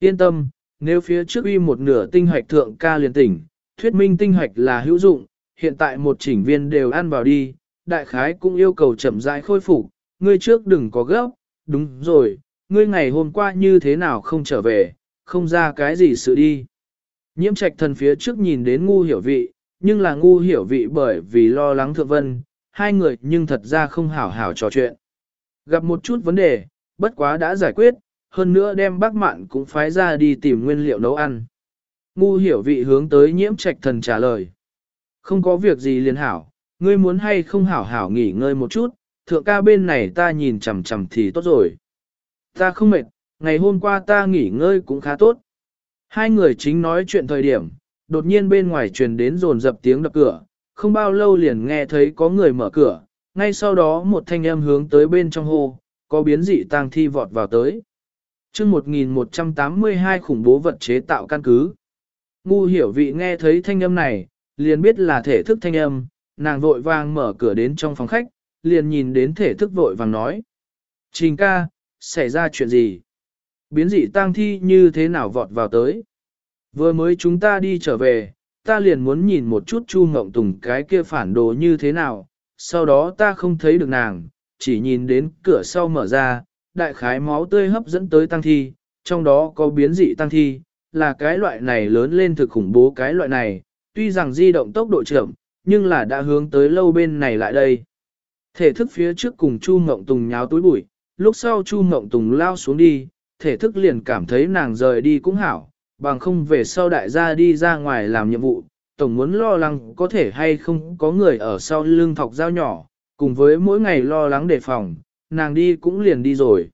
Yên tâm, nếu phía trước uy một nửa tinh hoạch thượng ca liền tỉnh, thuyết minh tinh hoạch là hữu dụng, hiện tại một chỉnh viên đều ăn vào đi, đại khái cũng yêu cầu chậm rãi khôi phục, ngươi trước đừng có gấp, đúng rồi, ngươi ngày hôm qua như thế nào không trở về, không ra cái gì sự đi. Nhiễm trạch thần phía trước nhìn đến ngu hiểu vị, nhưng là ngu hiểu vị bởi vì lo lắng thượng vân, hai người nhưng thật ra không hảo hảo trò chuyện. Gặp một chút vấn đề, bất quá đã giải quyết, hơn nữa đem bác mạn cũng phái ra đi tìm nguyên liệu nấu ăn. Ngu hiểu vị hướng tới nhiễm trạch thần trả lời. Không có việc gì liền hảo, ngươi muốn hay không hảo hảo nghỉ ngơi một chút, thượng ca bên này ta nhìn chằm chằm thì tốt rồi. Ta không mệt, ngày hôm qua ta nghỉ ngơi cũng khá tốt. Hai người chính nói chuyện thời điểm, đột nhiên bên ngoài truyền đến rồn dập tiếng đập cửa, không bao lâu liền nghe thấy có người mở cửa, ngay sau đó một thanh âm hướng tới bên trong hô có biến dị tang thi vọt vào tới chương 1182 khủng bố vật chế tạo căn cứ. Ngu hiểu vị nghe thấy thanh âm này, liền biết là thể thức thanh âm, nàng vội vàng mở cửa đến trong phòng khách, liền nhìn đến thể thức vội vàng nói. Trình ca, xảy ra chuyện gì? Biến dị tang thi như thế nào vọt vào tới? Vừa mới chúng ta đi trở về, ta liền muốn nhìn một chút Chu Ngộng Tùng cái kia phản đồ như thế nào, sau đó ta không thấy được nàng, chỉ nhìn đến cửa sau mở ra, đại khái máu tươi hấp dẫn tới tăng thi, trong đó có biến dị tăng thi, là cái loại này lớn lên thực khủng bố cái loại này, tuy rằng di động tốc độ chậm, nhưng là đã hướng tới lâu bên này lại đây. Thể thức phía trước cùng Chu Ngộng Tùng nháo túi bụi, lúc sau Chu Ngộng Tùng lao xuống đi, thể thức liền cảm thấy nàng rời đi cũng hảo, bằng không về sau đại gia đi ra ngoài làm nhiệm vụ, tổng muốn lo lắng có thể hay không có người ở sau lưng thọc dao nhỏ, cùng với mỗi ngày lo lắng đề phòng, nàng đi cũng liền đi rồi.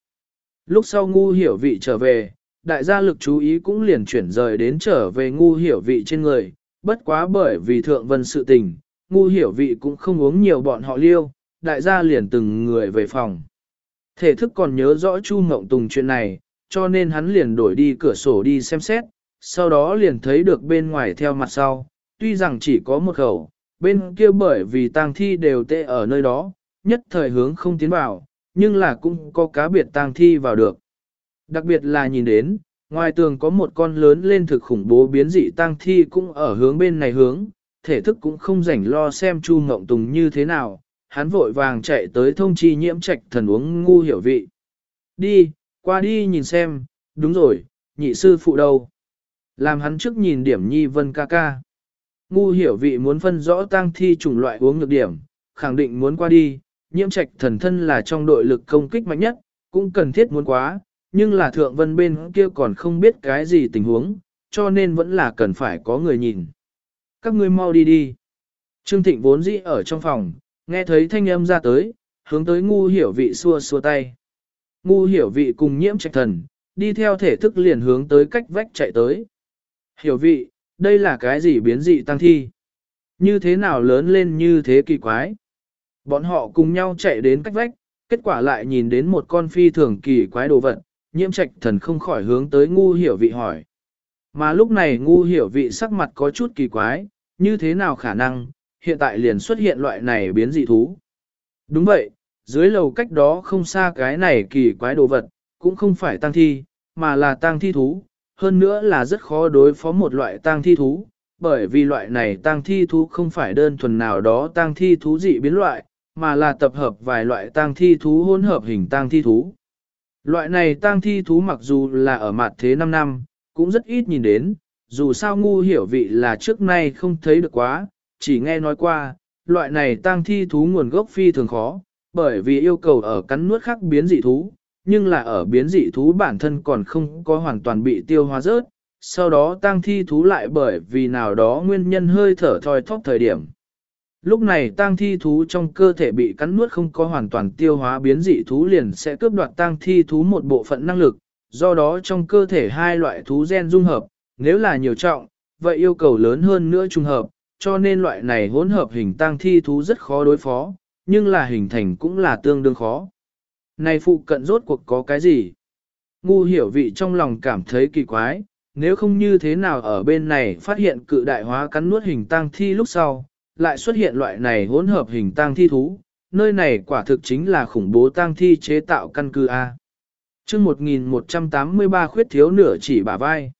Lúc sau ngu hiểu vị trở về, đại gia lực chú ý cũng liền chuyển rời đến trở về ngu hiểu vị trên người, bất quá bởi vì thượng vân sự tình, ngu hiểu vị cũng không uống nhiều bọn họ liêu, đại gia liền từng người về phòng. Thể thức còn nhớ rõ Chu Ngộng Tùng chuyện này, cho nên hắn liền đổi đi cửa sổ đi xem xét, sau đó liền thấy được bên ngoài theo mặt sau, tuy rằng chỉ có một khẩu, bên kia bởi vì tang thi đều tệ ở nơi đó, nhất thời hướng không tiến vào, nhưng là cũng có cá biệt tang thi vào được. Đặc biệt là nhìn đến, ngoài tường có một con lớn lên thực khủng bố biến dị tang thi cũng ở hướng bên này hướng, thể thức cũng không rảnh lo xem Chu Ngộng Tùng như thế nào, hắn vội vàng chạy tới thông chi nhiễm trạch thần uống ngu hiểu vị. Đi, qua đi nhìn xem, đúng rồi, nhị sư phụ đâu. Làm hắn trước nhìn điểm nhi vân ca ca. Ngu hiểu vị muốn phân rõ tang thi chủng loại uống nhược điểm, khẳng định muốn qua đi, nhiễm trạch thần thân là trong đội lực công kích mạnh nhất, cũng cần thiết muốn quá, nhưng là thượng vân bên kia còn không biết cái gì tình huống, cho nên vẫn là cần phải có người nhìn. Các ngươi mau đi đi. Trương Thịnh vốn dĩ ở trong phòng, nghe thấy thanh âm ra tới, hướng tới ngu hiểu vị xua xua tay. Ngu hiểu vị cùng nhiễm trạch thần, đi theo thể thức liền hướng tới cách vách chạy tới. Hiểu vị, đây là cái gì biến dị tăng thi? Như thế nào lớn lên như thế kỳ quái? Bọn họ cùng nhau chạy đến cách vách, kết quả lại nhìn đến một con phi thường kỳ quái đồ vật, nhiễm trạch thần không khỏi hướng tới ngu hiểu vị hỏi. Mà lúc này ngu hiểu vị sắc mặt có chút kỳ quái, như thế nào khả năng, hiện tại liền xuất hiện loại này biến dị thú. Đúng vậy, dưới lầu cách đó không xa cái này kỳ quái đồ vật, cũng không phải tăng thi, mà là tăng thi thú, hơn nữa là rất khó đối phó một loại tăng thi thú, bởi vì loại này tăng thi thú không phải đơn thuần nào đó tăng thi thú dị biến loại, mà là tập hợp vài loại tang thi thú hỗn hợp hình tang thi thú. Loại này tang thi thú mặc dù là ở mặt thế 5 năm, cũng rất ít nhìn đến, dù sao ngu hiểu vị là trước nay không thấy được quá, chỉ nghe nói qua, loại này tang thi thú nguồn gốc phi thường khó, bởi vì yêu cầu ở cắn nuốt khác biến dị thú, nhưng là ở biến dị thú bản thân còn không có hoàn toàn bị tiêu hóa rớt, sau đó tang thi thú lại bởi vì nào đó nguyên nhân hơi thở thoi thóp thời điểm. Lúc này tang thi thú trong cơ thể bị cắn nuốt không có hoàn toàn tiêu hóa biến dị thú liền sẽ cướp đoạt tang thi thú một bộ phận năng lực, do đó trong cơ thể hai loại thú gen dung hợp, nếu là nhiều trọng, vậy yêu cầu lớn hơn nữa trung hợp, cho nên loại này hỗn hợp hình tang thi thú rất khó đối phó, nhưng là hình thành cũng là tương đương khó. Này phụ cận rốt cuộc có cái gì? Ngu hiểu vị trong lòng cảm thấy kỳ quái, nếu không như thế nào ở bên này phát hiện cự đại hóa cắn nuốt hình tang thi lúc sau, lại xuất hiện loại này hỗn hợp hình tang thi thú, nơi này quả thực chính là khủng bố tang thi chế tạo căn cứ A. chương 1183 khuyết thiếu nửa chỉ bả vai.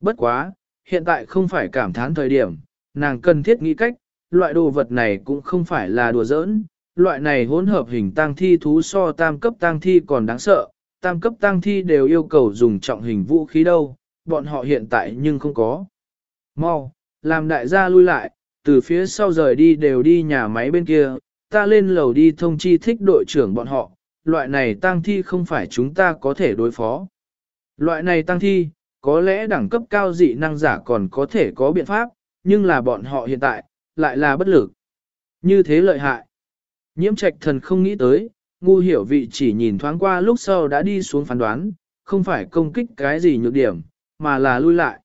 Bất quá, hiện tại không phải cảm thán thời điểm, nàng cần thiết nghĩ cách, loại đồ vật này cũng không phải là đùa giỡn, loại này hỗn hợp hình tang thi thú so tam cấp tang thi còn đáng sợ, tam cấp tang thi đều yêu cầu dùng trọng hình vũ khí đâu, bọn họ hiện tại nhưng không có. Mau, làm đại gia lui lại, từ phía sau rời đi đều đi nhà máy bên kia, ta lên lầu đi thông chi thích đội trưởng bọn họ, loại này tăng thi không phải chúng ta có thể đối phó. Loại này tăng thi, có lẽ đẳng cấp cao dị năng giả còn có thể có biện pháp, nhưng là bọn họ hiện tại, lại là bất lực. Như thế lợi hại. Nhiễm trạch thần không nghĩ tới, ngu hiểu vị chỉ nhìn thoáng qua lúc sau đã đi xuống phán đoán, không phải công kích cái gì nhược điểm, mà là lui lại.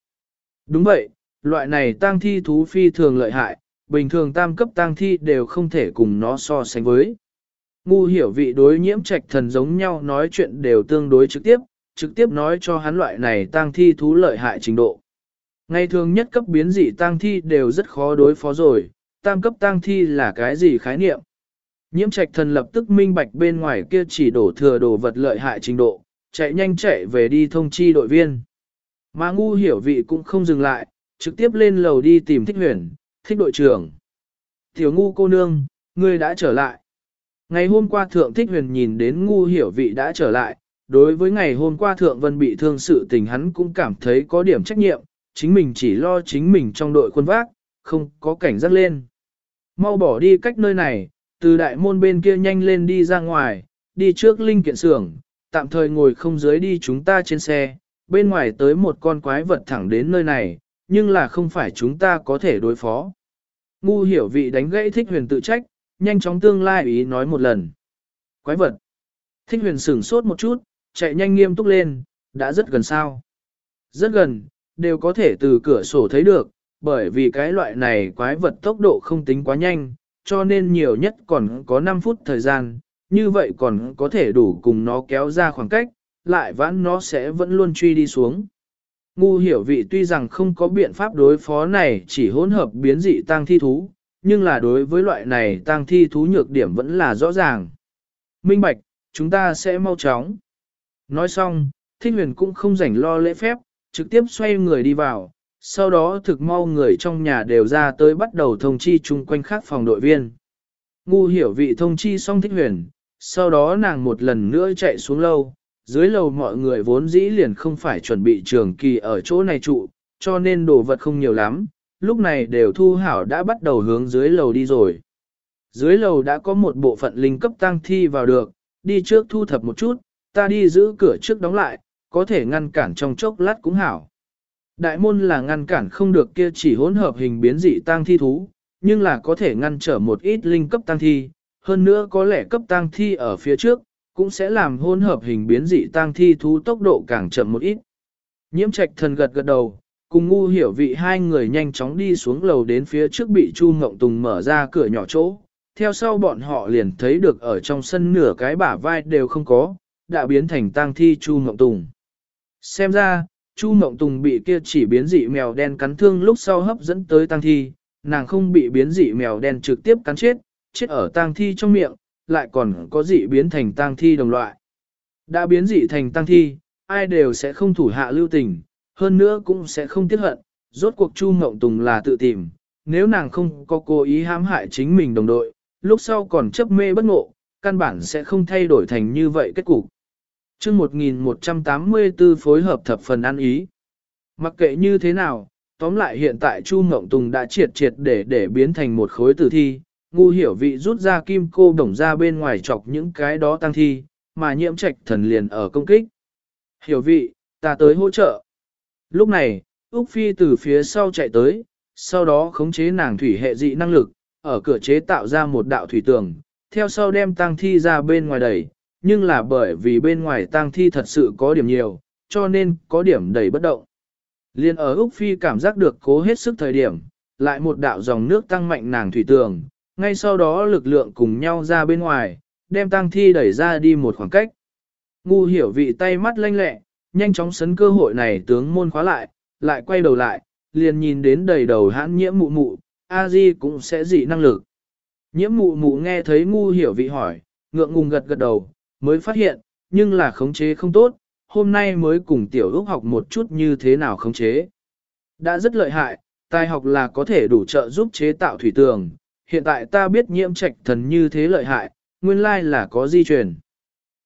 Đúng vậy, loại này tang thi thú phi thường lợi hại, bình thường tam cấp tang thi đều không thể cùng nó so sánh với. Ngu hiểu vị đối nhiễm trạch thần giống nhau nói chuyện đều tương đối trực tiếp, trực tiếp nói cho hắn loại này tang thi thú lợi hại trình độ. Ngày thường nhất cấp biến dị tang thi đều rất khó đối phó rồi, tam cấp tang thi là cái gì khái niệm? Nhiễm trạch thần lập tức minh bạch bên ngoài kia chỉ đổ thừa đồ vật lợi hại trình độ, chạy nhanh chạy về đi thông chi đội viên. Mà ngu hiểu vị cũng không dừng lại, trực tiếp lên lầu đi tìm thích huyền, thích đội trưởng. Tiểu ngu cô nương, ngươi đã trở lại. Ngày hôm qua thượng thích huyền nhìn đến ngu hiểu vị đã trở lại, đối với ngày hôm qua thượng vân bị thương sự tình hắn cũng cảm thấy có điểm trách nhiệm, chính mình chỉ lo chính mình trong đội quân vác, không có cảnh giác lên. Mau bỏ đi cách nơi này, từ đại môn bên kia nhanh lên đi ra ngoài, đi trước linh kiện xưởng, tạm thời ngồi không dưới đi chúng ta trên xe, bên ngoài tới một con quái vật thẳng đến nơi này, nhưng là không phải chúng ta có thể đối phó. Ngu hiểu vị đánh gãy thích huyền tự trách, nhanh chóng tương lai ý nói một lần. Quái vật. Thích huyền sửng sốt một chút, chạy nhanh nghiêm túc lên, đã rất gần sao. Rất gần, đều có thể từ cửa sổ thấy được, bởi vì cái loại này quái vật tốc độ không tính quá nhanh, cho nên nhiều nhất còn có 5 phút thời gian, như vậy còn có thể đủ cùng nó kéo ra khoảng cách, lại vãn nó sẽ vẫn luôn truy đi xuống. Ngu hiểu vị tuy rằng không có biện pháp đối phó này chỉ hỗn hợp biến dị tăng thi thú, nhưng là đối với loại này tăng thi thú nhược điểm vẫn là rõ ràng. Minh Bạch, chúng ta sẽ mau chóng. Nói xong, Thích Huyền cũng không rảnh lo lễ phép, trực tiếp xoay người đi vào, sau đó thực mau người trong nhà đều ra tới bắt đầu thông chi chung quanh khác phòng đội viên. Ngu hiểu vị thông chi xong Thích Huyền, sau đó nàng một lần nữa chạy xuống lâu, dưới lầu mọi người vốn dĩ liền không phải chuẩn bị trường kỳ ở chỗ này trụ, cho nên đồ vật không nhiều lắm, lúc này đều thu hảo đã bắt đầu hướng dưới lầu đi rồi. Dưới lầu đã có một bộ phận linh cấp tăng thi vào được, đi trước thu thập một chút, ta đi giữ cửa trước đóng lại, có thể ngăn cản trong chốc lát cũng hảo. Đại môn là ngăn cản không được kia chỉ hỗn hợp hình biến dị tăng thi thú, nhưng là có thể ngăn trở một ít linh cấp tăng thi, hơn nữa có lẽ cấp tăng thi ở phía trước, cũng sẽ làm hỗn hợp hình biến dị tang thi thú tốc độ càng chậm một ít. Nhiễm trạch thần gật gật đầu, cùng ngu hiểu vị hai người nhanh chóng đi xuống lầu đến phía trước bị Chu Ngộng Tùng mở ra cửa nhỏ chỗ. Theo sau bọn họ liền thấy được ở trong sân nửa cái bả vai đều không có, đã biến thành tang thi Chu Ngộng Tùng. Xem ra, Chu Ngộng Tùng bị kia chỉ biến dị mèo đen cắn thương lúc sau hấp dẫn tới tang thi, nàng không bị biến dị mèo đen trực tiếp cắn chết, chết ở tang thi trong miệng, lại còn có dị biến thành tang thi đồng loại. Đã biến dị thành tang thi, ai đều sẽ không thủ hạ lưu tình, hơn nữa cũng sẽ không tiếc hận, rốt cuộc Chu Ngộng Tùng là tự tìm, nếu nàng không có cố ý hãm hại chính mình đồng đội, lúc sau còn chấp mê bất ngộ, căn bản sẽ không thay đổi thành như vậy kết cục. chương 1184 phối hợp thập phần ăn ý. Mặc kệ như thế nào, tóm lại hiện tại Chu Ngộng Tùng đã triệt triệt để để biến thành một khối tử thi, ngu hiểu vị rút ra kim cô đồng ra bên ngoài chọc những cái đó tăng thi, mà nhiễm trạch thần liền ở công kích. Hiểu vị, ta tới hỗ trợ. Lúc này, Úc Phi từ phía sau chạy tới, sau đó khống chế nàng thủy hệ dị năng lực, ở cửa chế tạo ra một đạo thủy tường, theo sau đem tang thi ra bên ngoài đẩy, nhưng là bởi vì bên ngoài tang thi thật sự có điểm nhiều, cho nên có điểm đẩy bất động. Liên ở Úc Phi cảm giác được cố hết sức thời điểm, lại một đạo dòng nước tăng mạnh nàng thủy tường, ngay sau đó lực lượng cùng nhau ra bên ngoài, đem tang thi đẩy ra đi một khoảng cách. Ngu hiểu vị tay mắt lanh lẹ, nhanh chóng sấn cơ hội này tướng môn khóa lại, lại quay đầu lại, liền nhìn đến đầy đầu hãn nhiễm mụ mụ, a di cũng sẽ dị năng lực. Nhiễm mụ mụ nghe thấy ngu hiểu vị hỏi, ngượng ngùng gật gật đầu, mới phát hiện, nhưng là khống chế không tốt, hôm nay mới cùng tiểu ước học một chút như thế nào khống chế. Đã rất lợi hại, tài học là có thể đủ trợ giúp chế tạo thủy tường, hiện tại ta biết nhiễm trạch thần như thế lợi hại, nguyên lai là có di truyền.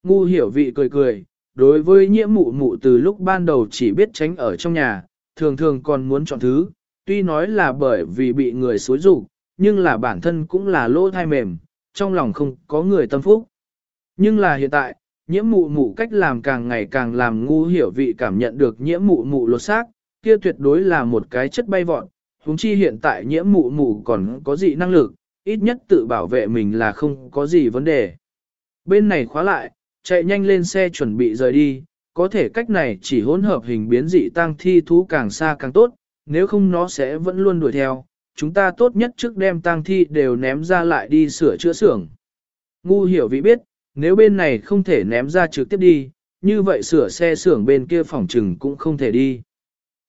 Ngu hiểu vị cười cười, đối với nhiễm mụ mụ từ lúc ban đầu chỉ biết tránh ở trong nhà, thường thường còn muốn chọn thứ, tuy nói là bởi vì bị người xối rủ, nhưng là bản thân cũng là lỗ thai mềm, trong lòng không có người tâm phúc. Nhưng là hiện tại, nhiễm mụ mụ cách làm càng ngày càng làm ngu hiểu vị cảm nhận được nhiễm mụ mụ lột xác, kia tuyệt đối là một cái chất bay vọt, huống chi hiện tại nhiễm mụ mụ còn có gì năng lực, ít nhất tự bảo vệ mình là không có gì vấn đề. Bên này khóa lại, chạy nhanh lên xe chuẩn bị rời đi, có thể cách này chỉ hỗn hợp hình biến dị tăng thi thú càng xa càng tốt, nếu không nó sẽ vẫn luôn đuổi theo, chúng ta tốt nhất trước đem tăng thi đều ném ra lại đi sửa chữa xưởng. Ngu hiểu vị biết, nếu bên này không thể ném ra trực tiếp đi, như vậy sửa xe xưởng bên kia phòng trừng cũng không thể đi.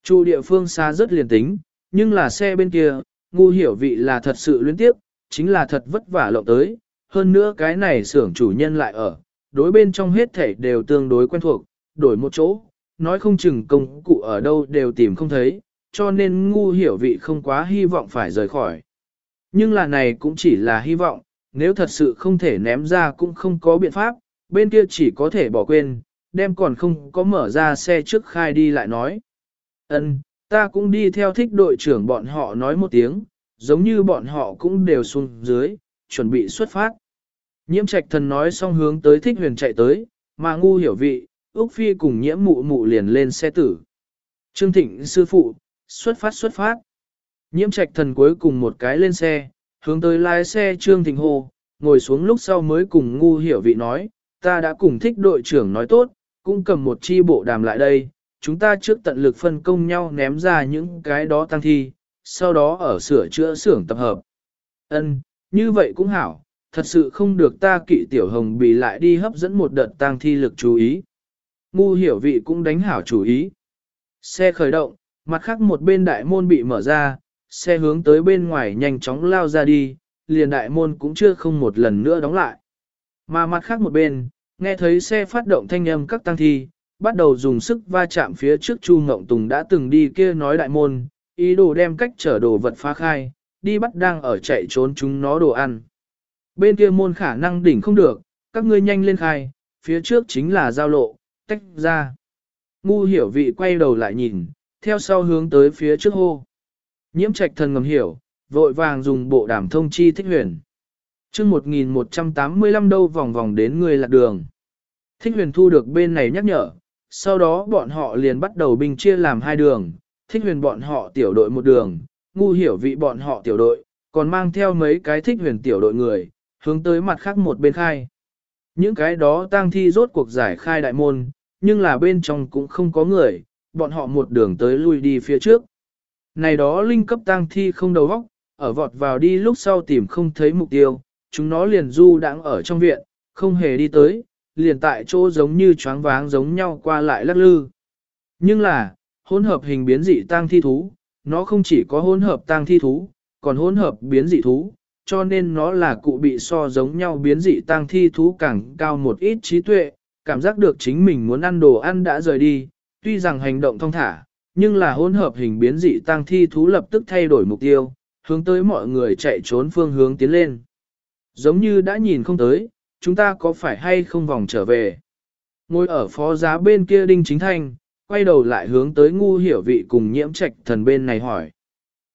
Chu địa phương xa rất liền tính, nhưng là xe bên kia, ngu hiểu vị là thật sự luyến tiếp, chính là thật vất vả lộng tới, hơn nữa cái này xưởng chủ nhân lại ở, đối bên trong hết thể đều tương đối quen thuộc, đổi một chỗ, nói không chừng công cụ ở đâu đều tìm không thấy, cho nên ngu hiểu vị không quá hy vọng phải rời khỏi. Nhưng là này cũng chỉ là hy vọng, nếu thật sự không thể ném ra cũng không có biện pháp, bên kia chỉ có thể bỏ quên, đem còn không có mở ra xe trước khai đi lại nói. Ân, ta cũng đi theo thích đội trưởng bọn họ nói một tiếng, giống như bọn họ cũng đều xuống dưới, chuẩn bị xuất phát. Nhiễm trạch thần nói xong hướng tới thích huyền chạy tới, mà ngu hiểu vị, Úc Phi cùng nhiễm mụ mụ liền lên xe tử. Trương Thịnh sư phụ, xuất phát xuất phát. Nhiễm trạch thần cuối cùng một cái lên xe, hướng tới lái xe Trương Thịnh Hồ, ngồi xuống lúc sau mới cùng ngu hiểu vị nói, ta đã cùng thích đội trưởng nói tốt, cũng cầm một chi bộ đàm lại đây, chúng ta trước tận lực phân công nhau ném ra những cái đó tăng thi, sau đó ở sửa chữa xưởng tập hợp. Ân, như vậy cũng hảo, thật sự không được ta kỵ tiểu hồng bị lại đi hấp dẫn một đợt tang thi lực chú ý. Ngu hiểu vị cũng đánh hảo chú ý. Xe khởi động, mặt khác một bên đại môn bị mở ra, xe hướng tới bên ngoài nhanh chóng lao ra đi, liền đại môn cũng chưa không một lần nữa đóng lại. Mà mặt khác một bên, nghe thấy xe phát động thanh âm các tăng thi, bắt đầu dùng sức va chạm phía trước Chu Ngộng Tùng đã từng đi kia nói đại môn, ý đồ đem cách chở đồ vật phá khai, đi bắt đang ở chạy trốn chúng nó đồ ăn. Bên kia môn khả năng đỉnh không được, các ngươi nhanh lên khai, phía trước chính là giao lộ, tách ra. Ngu hiểu vị quay đầu lại nhìn, theo sau hướng tới phía trước hô. Nhiễm trạch thần ngầm hiểu, vội vàng dùng bộ đảm thông chi thích huyền. chương 1185 đâu vòng vòng đến người lạc đường. Thích huyền thu được bên này nhắc nhở, sau đó bọn họ liền bắt đầu binh chia làm hai đường, thích huyền bọn họ tiểu đội một đường, ngu hiểu vị bọn họ tiểu đội, còn mang theo mấy cái thích huyền tiểu đội người, hướng tới mặt khác một bên khai. Những cái đó tang thi rốt cuộc giải khai đại môn, nhưng là bên trong cũng không có người, bọn họ một đường tới lui đi phía trước. Này đó linh cấp tang thi không đầu óc, ở vọt vào đi lúc sau tìm không thấy mục tiêu, chúng nó liền du đang ở trong viện, không hề đi tới, liền tại chỗ giống như choáng váng giống nhau qua lại lắc lư. Nhưng là, hỗn hợp hình biến dị tang thi thú, nó không chỉ có hỗn hợp tang thi thú, còn hỗn hợp biến dị thú, cho nên nó là cụ bị so giống nhau biến dị tang thi thú càng cao một ít trí tuệ, cảm giác được chính mình muốn ăn đồ ăn đã rời đi, tuy rằng hành động thông thả, nhưng là hỗn hợp hình biến dị tang thi thú lập tức thay đổi mục tiêu, hướng tới mọi người chạy trốn phương hướng tiến lên. Giống như đã nhìn không tới, chúng ta có phải hay không vòng trở về. Ngồi ở phó giá bên kia đinh chính thanh, quay đầu lại hướng tới ngu hiểu vị cùng nhiễm trạch thần bên này hỏi.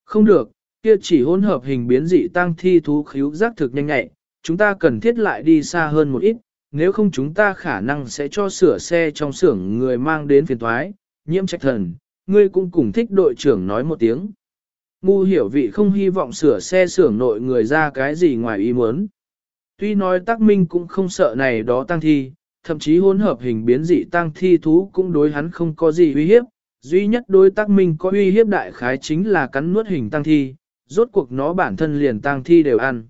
Không được, kia chỉ hỗn hợp hình biến dị tăng thi thú khíu giác thực nhanh nhạy, chúng ta cần thiết lại đi xa hơn một ít, nếu không chúng ta khả năng sẽ cho sửa xe trong xưởng người mang đến phiền thoái, nhiễm trạch thần, ngươi cũng cùng thích đội trưởng nói một tiếng. Ngu hiểu vị không hy vọng sửa xe xưởng nội người ra cái gì ngoài ý muốn. Tuy nói tác minh cũng không sợ này đó tăng thi, thậm chí hỗn hợp hình biến dị tăng thi thú cũng đối hắn không có gì uy hiếp, duy nhất đối tác minh có uy hiếp đại khái chính là cắn nuốt hình tăng thi, rốt cuộc nó bản thân liền tăng thi đều ăn.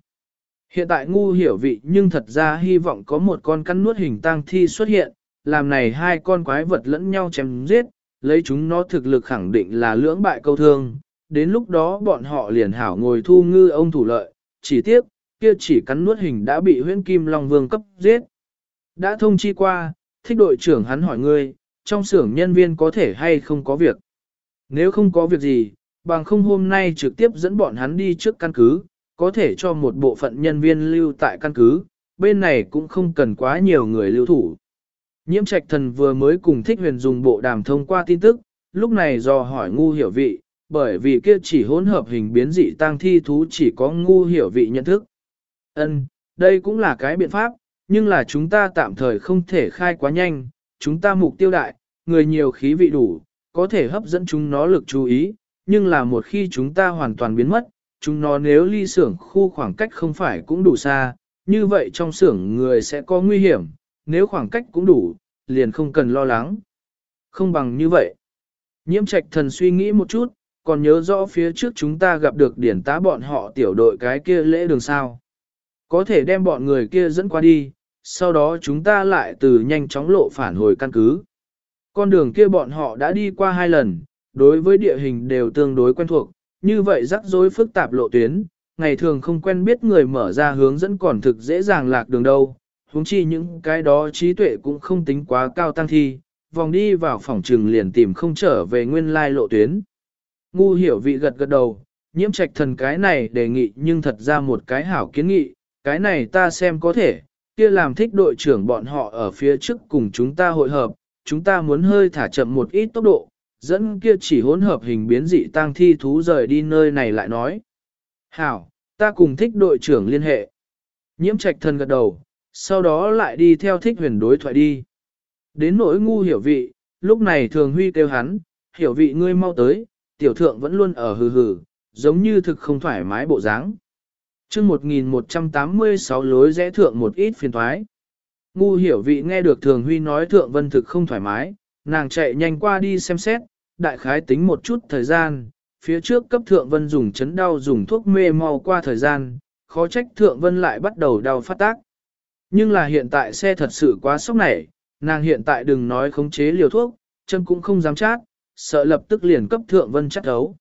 Hiện tại ngu hiểu vị nhưng thật ra hy vọng có một con cắn nuốt hình tăng thi xuất hiện, làm này hai con quái vật lẫn nhau chém giết, lấy chúng nó thực lực khẳng định là lưỡng bại câu thương, đến lúc đó bọn họ liền hảo ngồi thu ngư ông thủ lợi, chỉ tiếc, kia chỉ cắn nuốt hình đã bị huyễn kim long vương cấp giết. Đã thông chi qua, thích đội trưởng hắn hỏi ngươi, trong xưởng nhân viên có thể hay không có việc. Nếu không có việc gì, bằng không hôm nay trực tiếp dẫn bọn hắn đi trước căn cứ, có thể cho một bộ phận nhân viên lưu tại căn cứ, bên này cũng không cần quá nhiều người lưu thủ. Nhiễm trạch thần vừa mới cùng thích huyền dùng bộ đàm thông qua tin tức, lúc này do hỏi ngu hiểu vị, bởi vì kia chỉ hỗn hợp hình biến dị tăng thi thú chỉ có ngu hiểu vị nhận thức. Ân, đây cũng là cái biện pháp, nhưng là chúng ta tạm thời không thể khai quá nhanh, chúng ta mục tiêu đại, người nhiều khí vị đủ, có thể hấp dẫn chúng nó lực chú ý, nhưng là một khi chúng ta hoàn toàn biến mất, chúng nó nếu ly xưởng khu khoảng cách không phải cũng đủ xa, như vậy trong xưởng người sẽ có nguy hiểm, nếu khoảng cách cũng đủ, liền không cần lo lắng. Không bằng như vậy. Nhiễm trạch thần suy nghĩ một chút, còn nhớ rõ phía trước chúng ta gặp được điển tá bọn họ tiểu đội cái kia lễ đường sao. Có thể đem bọn người kia dẫn qua đi, sau đó chúng ta lại từ nhanh chóng lộ phản hồi căn cứ. Con đường kia bọn họ đã đi qua hai lần, đối với địa hình đều tương đối quen thuộc, như vậy rắc rối phức tạp lộ tuyến, ngày thường không quen biết người mở ra hướng dẫn còn thực dễ dàng lạc đường đâu, huống chi những cái đó trí tuệ cũng không tính quá cao tăng thi, vòng đi vào phòng trừng liền tìm không trở về nguyên lai lộ tuyến. Ngu hiểu vị gật gật đầu, nhiễm trạch thần cái này đề nghị nhưng thật ra một cái hảo kiến nghị, cái này ta xem có thể, kia làm thích đội trưởng bọn họ ở phía trước cùng chúng ta hội hợp, chúng ta muốn hơi thả chậm một ít tốc độ, dẫn kia chỉ hỗn hợp hình biến dị tăng thi thú rời đi nơi này lại nói. Hảo, ta cùng thích đội trưởng liên hệ. Nhiễm trạch thần gật đầu, sau đó lại đi theo thích huyền đối thoại đi. Đến nỗi ngu hiểu vị, lúc này thường huy kêu hắn, hiểu vị ngươi mau tới, tiểu thượng vẫn luôn ở hừ hừ, giống như thực không thoải mái bộ dáng chương 1186 lối rẽ thượng một ít phiền thoái. Ngu hiểu vị nghe được thường huy nói thượng vân thực không thoải mái, nàng chạy nhanh qua đi xem xét, đại khái tính một chút thời gian, phía trước cấp thượng vân dùng chấn đau dùng thuốc mê mau qua thời gian, khó trách thượng vân lại bắt đầu đau phát tác. Nhưng là hiện tại xe thật sự quá sốc nảy, nàng hiện tại đừng nói khống chế liều thuốc, chân cũng không dám chát, sợ lập tức liền cấp thượng vân chắc đấu.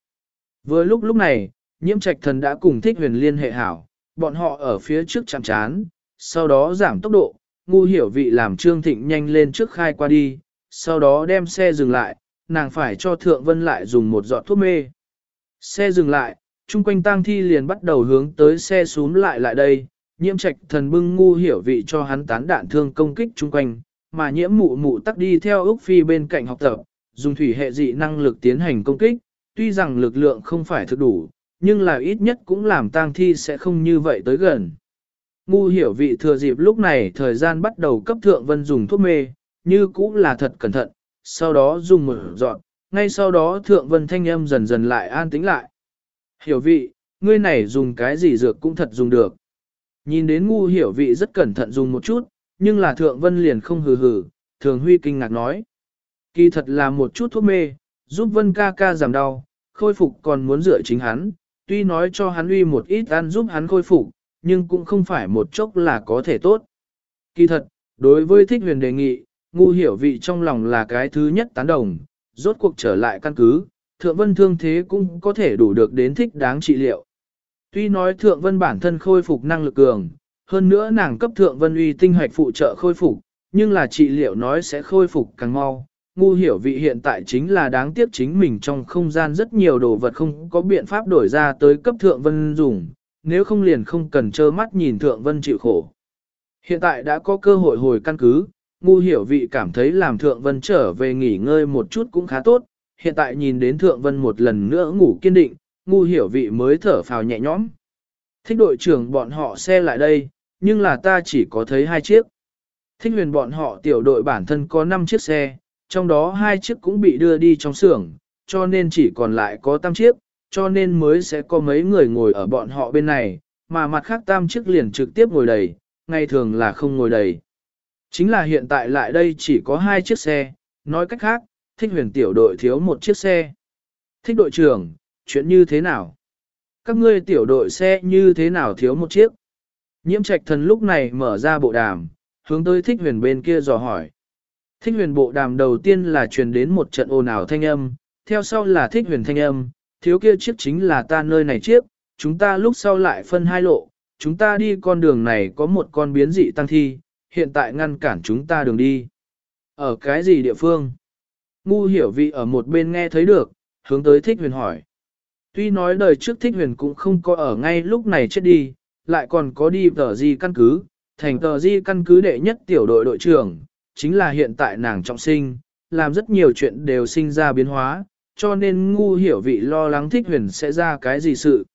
Vừa lúc lúc này, nhiễm trạch thần đã cùng thích huyền liên hệ hảo, bọn họ ở phía trước chạm chán, sau đó giảm tốc độ, ngu hiểu vị làm trương thịnh nhanh lên trước khai qua đi, sau đó đem xe dừng lại, nàng phải cho thượng vân lại dùng một giọt thuốc mê. Xe dừng lại, chung quanh tang thi liền bắt đầu hướng tới xe xuống lại lại đây, nhiễm trạch thần bưng ngu hiểu vị cho hắn tán đạn thương công kích chung quanh, mà nhiễm mụ mụ tắc đi theo Úc Phi bên cạnh học tập, dùng thủy hệ dị năng lực tiến hành công kích, tuy rằng lực lượng không phải thực đủ, nhưng là ít nhất cũng làm tang thi sẽ không như vậy tới gần. Ngu hiểu vị thừa dịp lúc này thời gian bắt đầu cấp thượng vân dùng thuốc mê, như cũng là thật cẩn thận, sau đó dùng một dọn, ngay sau đó thượng vân thanh âm dần dần lại an tĩnh lại. Hiểu vị, ngươi này dùng cái gì dược cũng thật dùng được. Nhìn đến ngu hiểu vị rất cẩn thận dùng một chút, nhưng là thượng vân liền không hừ hừ, thường huy kinh ngạc nói. Kỳ thật là một chút thuốc mê, giúp vân ca ca giảm đau, khôi phục còn muốn rửa chính hắn, tuy nói cho hắn uy một ít ăn giúp hắn khôi phục, nhưng cũng không phải một chốc là có thể tốt. Kỳ thật, đối với thích huyền đề nghị, ngu hiểu vị trong lòng là cái thứ nhất tán đồng, rốt cuộc trở lại căn cứ, thượng vân thương thế cũng có thể đủ được đến thích đáng trị liệu. Tuy nói thượng vân bản thân khôi phục năng lực cường, hơn nữa nàng cấp thượng vân uy tinh hoạch phụ trợ khôi phục, nhưng là trị liệu nói sẽ khôi phục càng mau. Ngu hiểu vị hiện tại chính là đáng tiếc chính mình trong không gian rất nhiều đồ vật không có biện pháp đổi ra tới cấp thượng vân dùng, nếu không liền không cần trơ mắt nhìn thượng vân chịu khổ. Hiện tại đã có cơ hội hồi căn cứ, ngu hiểu vị cảm thấy làm thượng vân trở về nghỉ ngơi một chút cũng khá tốt, hiện tại nhìn đến thượng vân một lần nữa ngủ kiên định, ngu hiểu vị mới thở phào nhẹ nhõm. Thích đội trưởng bọn họ xe lại đây, nhưng là ta chỉ có thấy hai chiếc. Thích huyền bọn họ tiểu đội bản thân có 5 chiếc xe, trong đó hai chiếc cũng bị đưa đi trong xưởng, cho nên chỉ còn lại có tam chiếc, cho nên mới sẽ có mấy người ngồi ở bọn họ bên này, mà mặt khác tam chiếc liền trực tiếp ngồi đầy, ngày thường là không ngồi đầy. Chính là hiện tại lại đây chỉ có hai chiếc xe, nói cách khác, thích huyền tiểu đội thiếu một chiếc xe. Thích đội trưởng, chuyện như thế nào? Các ngươi tiểu đội xe như thế nào thiếu một chiếc? Nhiễm trạch thần lúc này mở ra bộ đàm, hướng tới thích huyền bên kia dò hỏi. Thích huyền bộ đàm đầu tiên là truyền đến một trận ồn ào thanh âm, theo sau là thích huyền thanh âm, thiếu kia chiếc chính là ta nơi này chiếc, chúng ta lúc sau lại phân hai lộ, chúng ta đi con đường này có một con biến dị tăng thi, hiện tại ngăn cản chúng ta đường đi. Ở cái gì địa phương? Ngu hiểu vị ở một bên nghe thấy được, hướng tới thích huyền hỏi. Tuy nói đời trước thích huyền cũng không có ở ngay lúc này chết đi, lại còn có đi tờ di căn cứ, thành tờ di căn cứ đệ nhất tiểu đội đội trưởng, chính là hiện tại nàng trọng sinh, làm rất nhiều chuyện đều sinh ra biến hóa, cho nên ngu hiểu vị lo lắng thích huyền sẽ ra cái gì sự.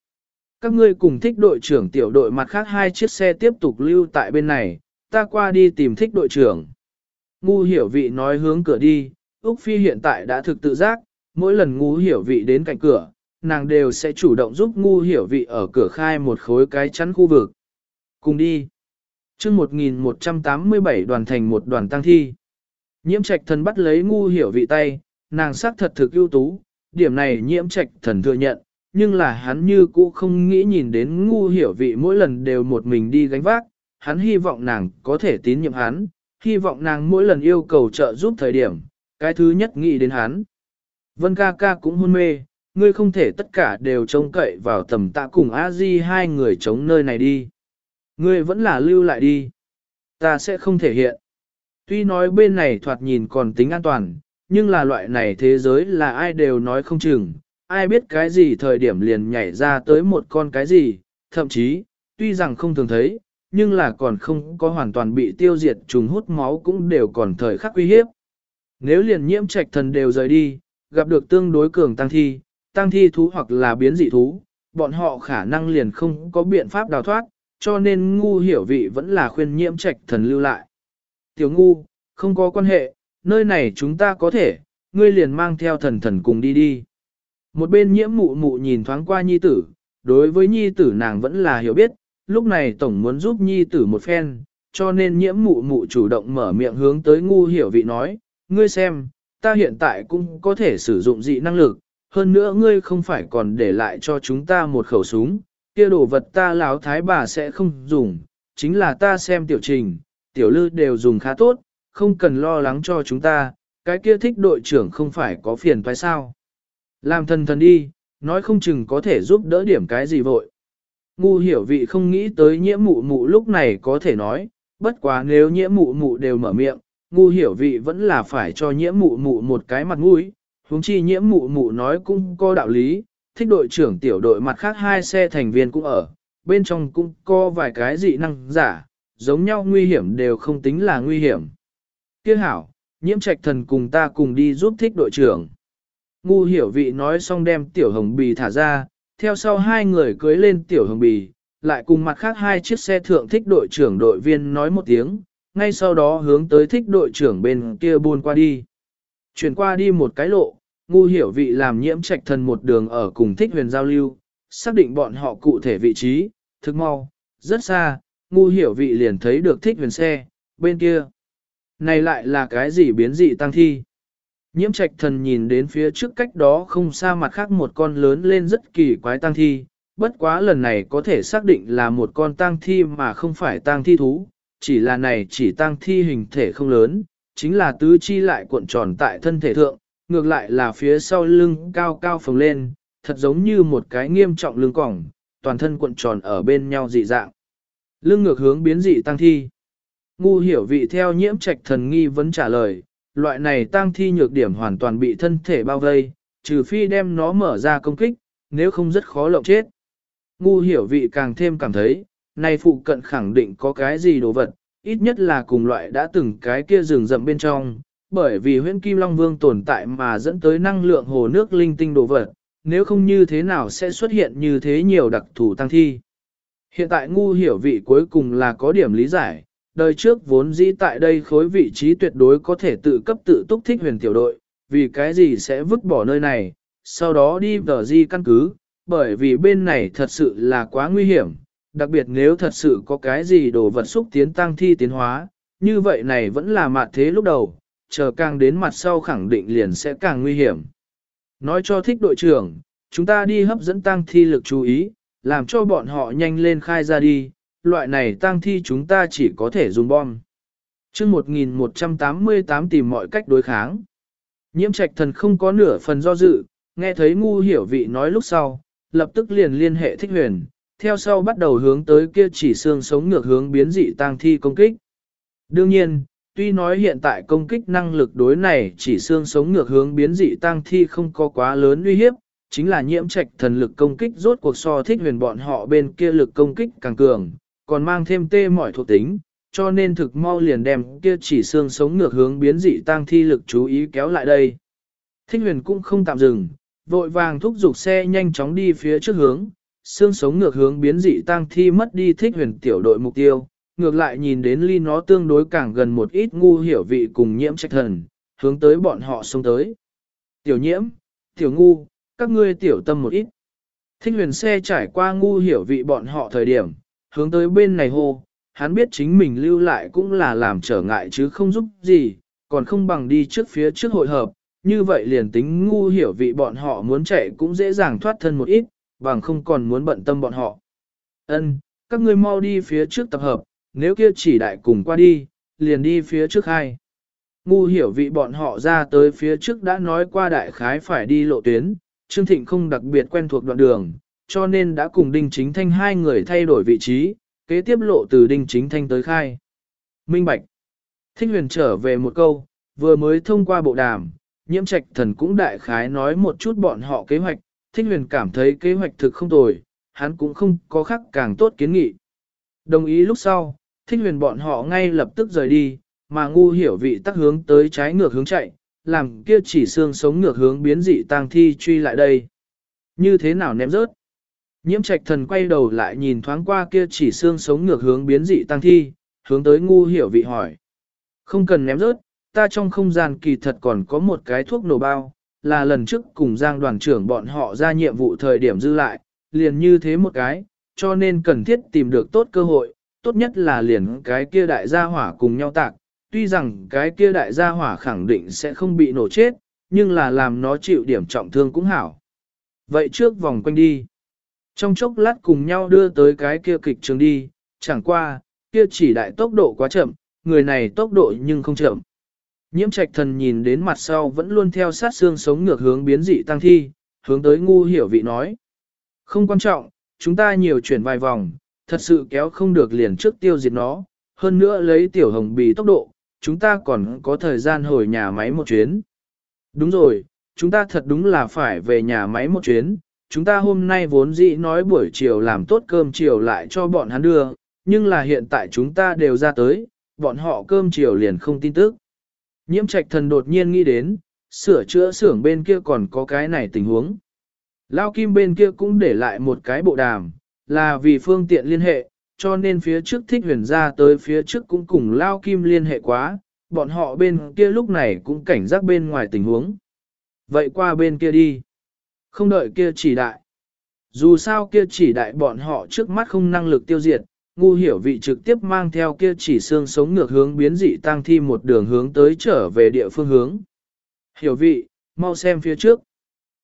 Các ngươi cùng thích đội trưởng tiểu đội mặt khác hai chiếc xe tiếp tục lưu tại bên này, ta qua đi tìm thích đội trưởng. Ngu hiểu vị nói hướng cửa đi, Úc Phi hiện tại đã thực tự giác, mỗi lần ngu hiểu vị đến cạnh cửa, nàng đều sẽ chủ động giúp ngu hiểu vị ở cửa khai một khối cái chắn khu vực. Cùng đi chương 1187 đoàn thành một đoàn tăng thi. Nhiễm trạch thần bắt lấy ngu hiểu vị tay, nàng sắc thật thực ưu tú, điểm này nhiễm trạch thần thừa nhận, nhưng là hắn như cũ không nghĩ nhìn đến ngu hiểu vị mỗi lần đều một mình đi gánh vác, hắn hy vọng nàng có thể tín nhiệm hắn, hy vọng nàng mỗi lần yêu cầu trợ giúp thời điểm, cái thứ nhất nghĩ đến hắn. Vân ca ca cũng hôn mê, ngươi không thể tất cả đều trông cậy vào tầm tạ cùng a di hai người chống nơi này đi. Ngươi vẫn là lưu lại đi. Ta sẽ không thể hiện. Tuy nói bên này thoạt nhìn còn tính an toàn, nhưng là loại này thế giới là ai đều nói không chừng, ai biết cái gì thời điểm liền nhảy ra tới một con cái gì, thậm chí, tuy rằng không thường thấy, nhưng là còn không có hoàn toàn bị tiêu diệt trùng hút máu cũng đều còn thời khắc uy hiếp. Nếu liền nhiễm trạch thần đều rời đi, gặp được tương đối cường tăng thi, tăng thi thú hoặc là biến dị thú, bọn họ khả năng liền không có biện pháp đào thoát, cho nên ngu hiểu vị vẫn là khuyên nhiễm trạch thần lưu lại. Tiểu ngu, không có quan hệ, nơi này chúng ta có thể, ngươi liền mang theo thần thần cùng đi đi. Một bên nhiễm mụ mụ nhìn thoáng qua nhi tử, đối với nhi tử nàng vẫn là hiểu biết, lúc này tổng muốn giúp nhi tử một phen, cho nên nhiễm mụ mụ chủ động mở miệng hướng tới ngu hiểu vị nói, ngươi xem, ta hiện tại cũng có thể sử dụng dị năng lực, hơn nữa ngươi không phải còn để lại cho chúng ta một khẩu súng, kia đồ vật ta lão thái bà sẽ không dùng, chính là ta xem tiểu trình, tiểu lư đều dùng khá tốt, không cần lo lắng cho chúng ta, cái kia thích đội trưởng không phải có phiền phải sao. Làm thần thần đi, nói không chừng có thể giúp đỡ điểm cái gì vội. Ngu hiểu vị không nghĩ tới nhiễm mụ mụ lúc này có thể nói, bất quá nếu nhiễm mụ mụ đều mở miệng, ngu hiểu vị vẫn là phải cho nhiễm mụ mụ một cái mặt mũi, huống chi nhiễm mụ mụ nói cũng có đạo lý, thích đội trưởng tiểu đội mặt khác hai xe thành viên cũng ở, bên trong cũng có vài cái dị năng giả, giống nhau nguy hiểm đều không tính là nguy hiểm. Kiếc hảo, nhiễm trạch thần cùng ta cùng đi giúp thích đội trưởng. Ngu hiểu vị nói xong đem tiểu hồng bì thả ra, theo sau hai người cưới lên tiểu hồng bì, lại cùng mặt khác hai chiếc xe thượng thích đội trưởng đội viên nói một tiếng, ngay sau đó hướng tới thích đội trưởng bên kia buôn qua đi. Chuyển qua đi một cái lộ, ngu hiểu vị làm nhiễm trạch thần một đường ở cùng thích huyền giao lưu, xác định bọn họ cụ thể vị trí, thực mau, rất xa, ngu hiểu vị liền thấy được thích huyền xe, bên kia. Này lại là cái gì biến dị tăng thi? Nhiễm trạch thần nhìn đến phía trước cách đó không xa mặt khác một con lớn lên rất kỳ quái tăng thi, bất quá lần này có thể xác định là một con tăng thi mà không phải tăng thi thú, chỉ là này chỉ tăng thi hình thể không lớn, chính là tứ chi lại cuộn tròn tại thân thể thượng, ngược lại là phía sau lưng cao cao phồng lên, thật giống như một cái nghiêm trọng lưng cỏng, toàn thân cuộn tròn ở bên nhau dị dạng. Lưng ngược hướng biến dị tăng thi. Ngu hiểu vị theo nhiễm trạch thần nghi vấn trả lời, loại này tăng thi nhược điểm hoàn toàn bị thân thể bao vây, trừ phi đem nó mở ra công kích, nếu không rất khó lộng chết. Ngu hiểu vị càng thêm cảm thấy, này phụ cận khẳng định có cái gì đồ vật, ít nhất là cùng loại đã từng cái kia rừng rậm bên trong, bởi vì huyễn kim long vương tồn tại mà dẫn tới năng lượng hồ nước linh tinh đồ vật, nếu không như thế nào sẽ xuất hiện như thế nhiều đặc thù tăng thi. Hiện tại ngu hiểu vị cuối cùng là có điểm lý giải, đời trước vốn dĩ tại đây khối vị trí tuyệt đối có thể tự cấp tự túc thích huyền tiểu đội, vì cái gì sẽ vứt bỏ nơi này, sau đó đi vào di căn cứ, bởi vì bên này thật sự là quá nguy hiểm, đặc biệt nếu thật sự có cái gì đồ vật xúc tiến tăng thi tiến hóa, như vậy này vẫn là mạn thế lúc đầu, chờ càng đến mặt sau khẳng định liền sẽ càng nguy hiểm. Nói cho thích đội trưởng, chúng ta đi hấp dẫn tăng thi lực chú ý, làm cho bọn họ nhanh lên khai ra đi, loại này tăng thi chúng ta chỉ có thể dùng bom. chương 1188 tìm mọi cách đối kháng. Nhiễm trạch thần không có nửa phần do dự, nghe thấy ngu hiểu vị nói lúc sau, lập tức liền liên hệ thích huyền, theo sau bắt đầu hướng tới kia chỉ xương sống ngược hướng biến dị tăng thi công kích. Đương nhiên, tuy nói hiện tại công kích năng lực đối này chỉ xương sống ngược hướng biến dị tăng thi không có quá lớn uy hiếp, chính là nhiễm trạch thần lực công kích rốt cuộc so thích huyền bọn họ bên kia lực công kích càng cường, còn mang thêm tê mỏi thuộc tính, cho nên thực mau liền đem kia chỉ xương sống ngược hướng biến dị tăng thi lực chú ý kéo lại đây. Thích huyền cũng không tạm dừng, vội vàng thúc giục xe nhanh chóng đi phía trước hướng, xương sống ngược hướng biến dị tăng thi mất đi thích huyền tiểu đội mục tiêu, ngược lại nhìn đến ly nó tương đối càng gần một ít ngu hiểu vị cùng nhiễm trách thần, hướng tới bọn họ xông tới. Tiểu nhiễm, tiểu ngu, các ngươi tiểu tâm một ít. Thích huyền xe trải qua ngu hiểu vị bọn họ thời điểm, hướng tới bên này hô, hắn biết chính mình lưu lại cũng là làm trở ngại chứ không giúp gì, còn không bằng đi trước phía trước hội hợp, như vậy liền tính ngu hiểu vị bọn họ muốn chạy cũng dễ dàng thoát thân một ít, bằng không còn muốn bận tâm bọn họ. Ân, các ngươi mau đi phía trước tập hợp, nếu kia chỉ đại cùng qua đi, liền đi phía trước hai. Ngu hiểu vị bọn họ ra tới phía trước đã nói qua đại khái phải đi lộ tuyến, Trương Thịnh không đặc biệt quen thuộc đoạn đường, cho nên đã cùng Đinh Chính Thanh hai người thay đổi vị trí, kế tiếp lộ từ Đinh Chính Thanh tới khai. Minh Bạch. Thích huyền trở về một câu, vừa mới thông qua bộ đàm, nhiễm trạch thần cũng đại khái nói một chút bọn họ kế hoạch, thích huyền cảm thấy kế hoạch thực không tồi, hắn cũng không có khác càng tốt kiến nghị. Đồng ý lúc sau, thích huyền bọn họ ngay lập tức rời đi, mà ngu hiểu vị tắc hướng tới trái ngược hướng chạy, làm kia chỉ xương sống ngược hướng biến dị tang thi truy lại đây. Như thế nào ném rớt? Nhiễm trạch thần quay đầu lại nhìn thoáng qua kia chỉ xương sống ngược hướng biến dị tăng thi, hướng tới ngu hiểu vị hỏi. Không cần ném rớt, ta trong không gian kỳ thật còn có một cái thuốc nổ bao, là lần trước cùng giang đoàn trưởng bọn họ ra nhiệm vụ thời điểm dư lại, liền như thế một cái, cho nên cần thiết tìm được tốt cơ hội, tốt nhất là liền cái kia đại gia hỏa cùng nhau tạc, tuy rằng cái kia đại gia hỏa khẳng định sẽ không bị nổ chết, nhưng là làm nó chịu điểm trọng thương cũng hảo. Vậy trước vòng quanh đi. Trong chốc lát cùng nhau đưa tới cái kia kịch trường đi, chẳng qua, kia chỉ đại tốc độ quá chậm, người này tốc độ nhưng không chậm. Nhiễm trạch thần nhìn đến mặt sau vẫn luôn theo sát xương sống ngược hướng biến dị tăng thi, hướng tới ngu hiểu vị nói. Không quan trọng, chúng ta nhiều chuyển vài vòng, thật sự kéo không được liền trước tiêu diệt nó, hơn nữa lấy tiểu hồng bì tốc độ, chúng ta còn có thời gian hồi nhà máy một chuyến. Đúng rồi, chúng ta thật đúng là phải về nhà máy một chuyến, chúng ta hôm nay vốn dĩ nói buổi chiều làm tốt cơm chiều lại cho bọn hắn đưa, nhưng là hiện tại chúng ta đều ra tới, bọn họ cơm chiều liền không tin tức. Nhiễm trạch thần đột nhiên nghĩ đến, sửa chữa xưởng bên kia còn có cái này tình huống. Lao kim bên kia cũng để lại một cái bộ đàm, là vì phương tiện liên hệ, cho nên phía trước thích huyền ra tới phía trước cũng cùng Lao kim liên hệ quá, bọn họ bên kia lúc này cũng cảnh giác bên ngoài tình huống. Vậy qua bên kia đi. Không đợi kia chỉ đại. Dù sao kia chỉ đại bọn họ trước mắt không năng lực tiêu diệt, ngu hiểu vị trực tiếp mang theo kia chỉ xương sống ngược hướng biến dị tăng thi một đường hướng tới trở về địa phương hướng. Hiểu vị, mau xem phía trước.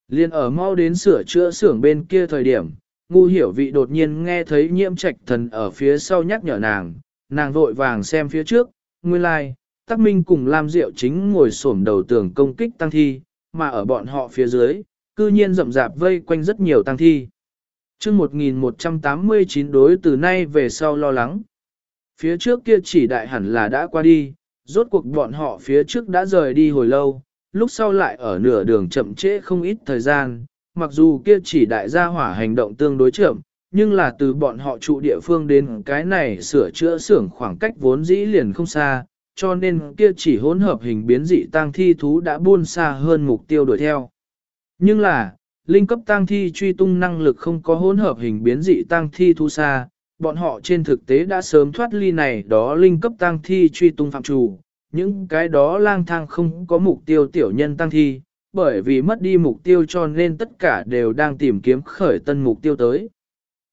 Liên ở mau đến sửa chữa xưởng bên kia thời điểm, ngu hiểu vị đột nhiên nghe thấy nhiễm trạch thần ở phía sau nhắc nhở nàng, nàng vội vàng xem phía trước, nguyên lai, like, tắc minh cùng Lam Diệu chính ngồi xổm đầu tường công kích tăng thi, mà ở bọn họ phía dưới, cư nhiên rậm rạp vây quanh rất nhiều tăng thi chương 1189 đối từ nay về sau lo lắng. Phía trước kia chỉ đại hẳn là đã qua đi, rốt cuộc bọn họ phía trước đã rời đi hồi lâu, lúc sau lại ở nửa đường chậm trễ không ít thời gian, mặc dù kia chỉ đại gia hỏa hành động tương đối chậm, nhưng là từ bọn họ trụ địa phương đến cái này sửa chữa xưởng khoảng cách vốn dĩ liền không xa, cho nên kia chỉ hỗn hợp hình biến dị tăng thi thú đã buôn xa hơn mục tiêu đuổi theo. Nhưng là, linh cấp tăng thi truy tung năng lực không có hỗn hợp hình biến dị tăng thi thu xa, bọn họ trên thực tế đã sớm thoát ly này đó linh cấp tăng thi truy tung phạm chủ, những cái đó lang thang không có mục tiêu tiểu nhân tăng thi, bởi vì mất đi mục tiêu cho nên tất cả đều đang tìm kiếm khởi tân mục tiêu tới.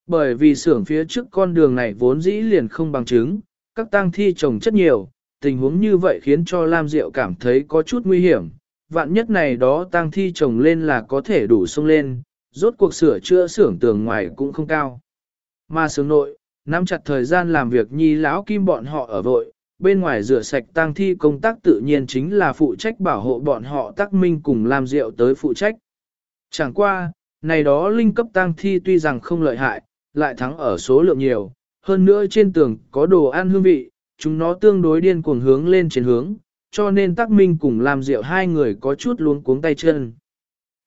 Bởi vì xưởng phía trước con đường này vốn dĩ liền không bằng chứng, các tang thi trồng chất nhiều, tình huống như vậy khiến cho Lam Diệu cảm thấy có chút nguy hiểm, vạn nhất này đó tang thi trồng lên là có thể đủ sông lên, rốt cuộc sửa chữa xưởng tường ngoài cũng không cao. Mà xưởng nội, nắm chặt thời gian làm việc nhi lão kim bọn họ ở vội, bên ngoài rửa sạch tang thi công tác tự nhiên chính là phụ trách bảo hộ bọn họ tác minh cùng làm rượu tới phụ trách. Chẳng qua, này đó linh cấp tang thi tuy rằng không lợi hại, lại thắng ở số lượng nhiều, hơn nữa trên tường có đồ ăn hương vị, chúng nó tương đối điên cuồng hướng lên trên hướng, cho nên Tắc Minh cùng làm rượu hai người có chút luống cuống tay chân.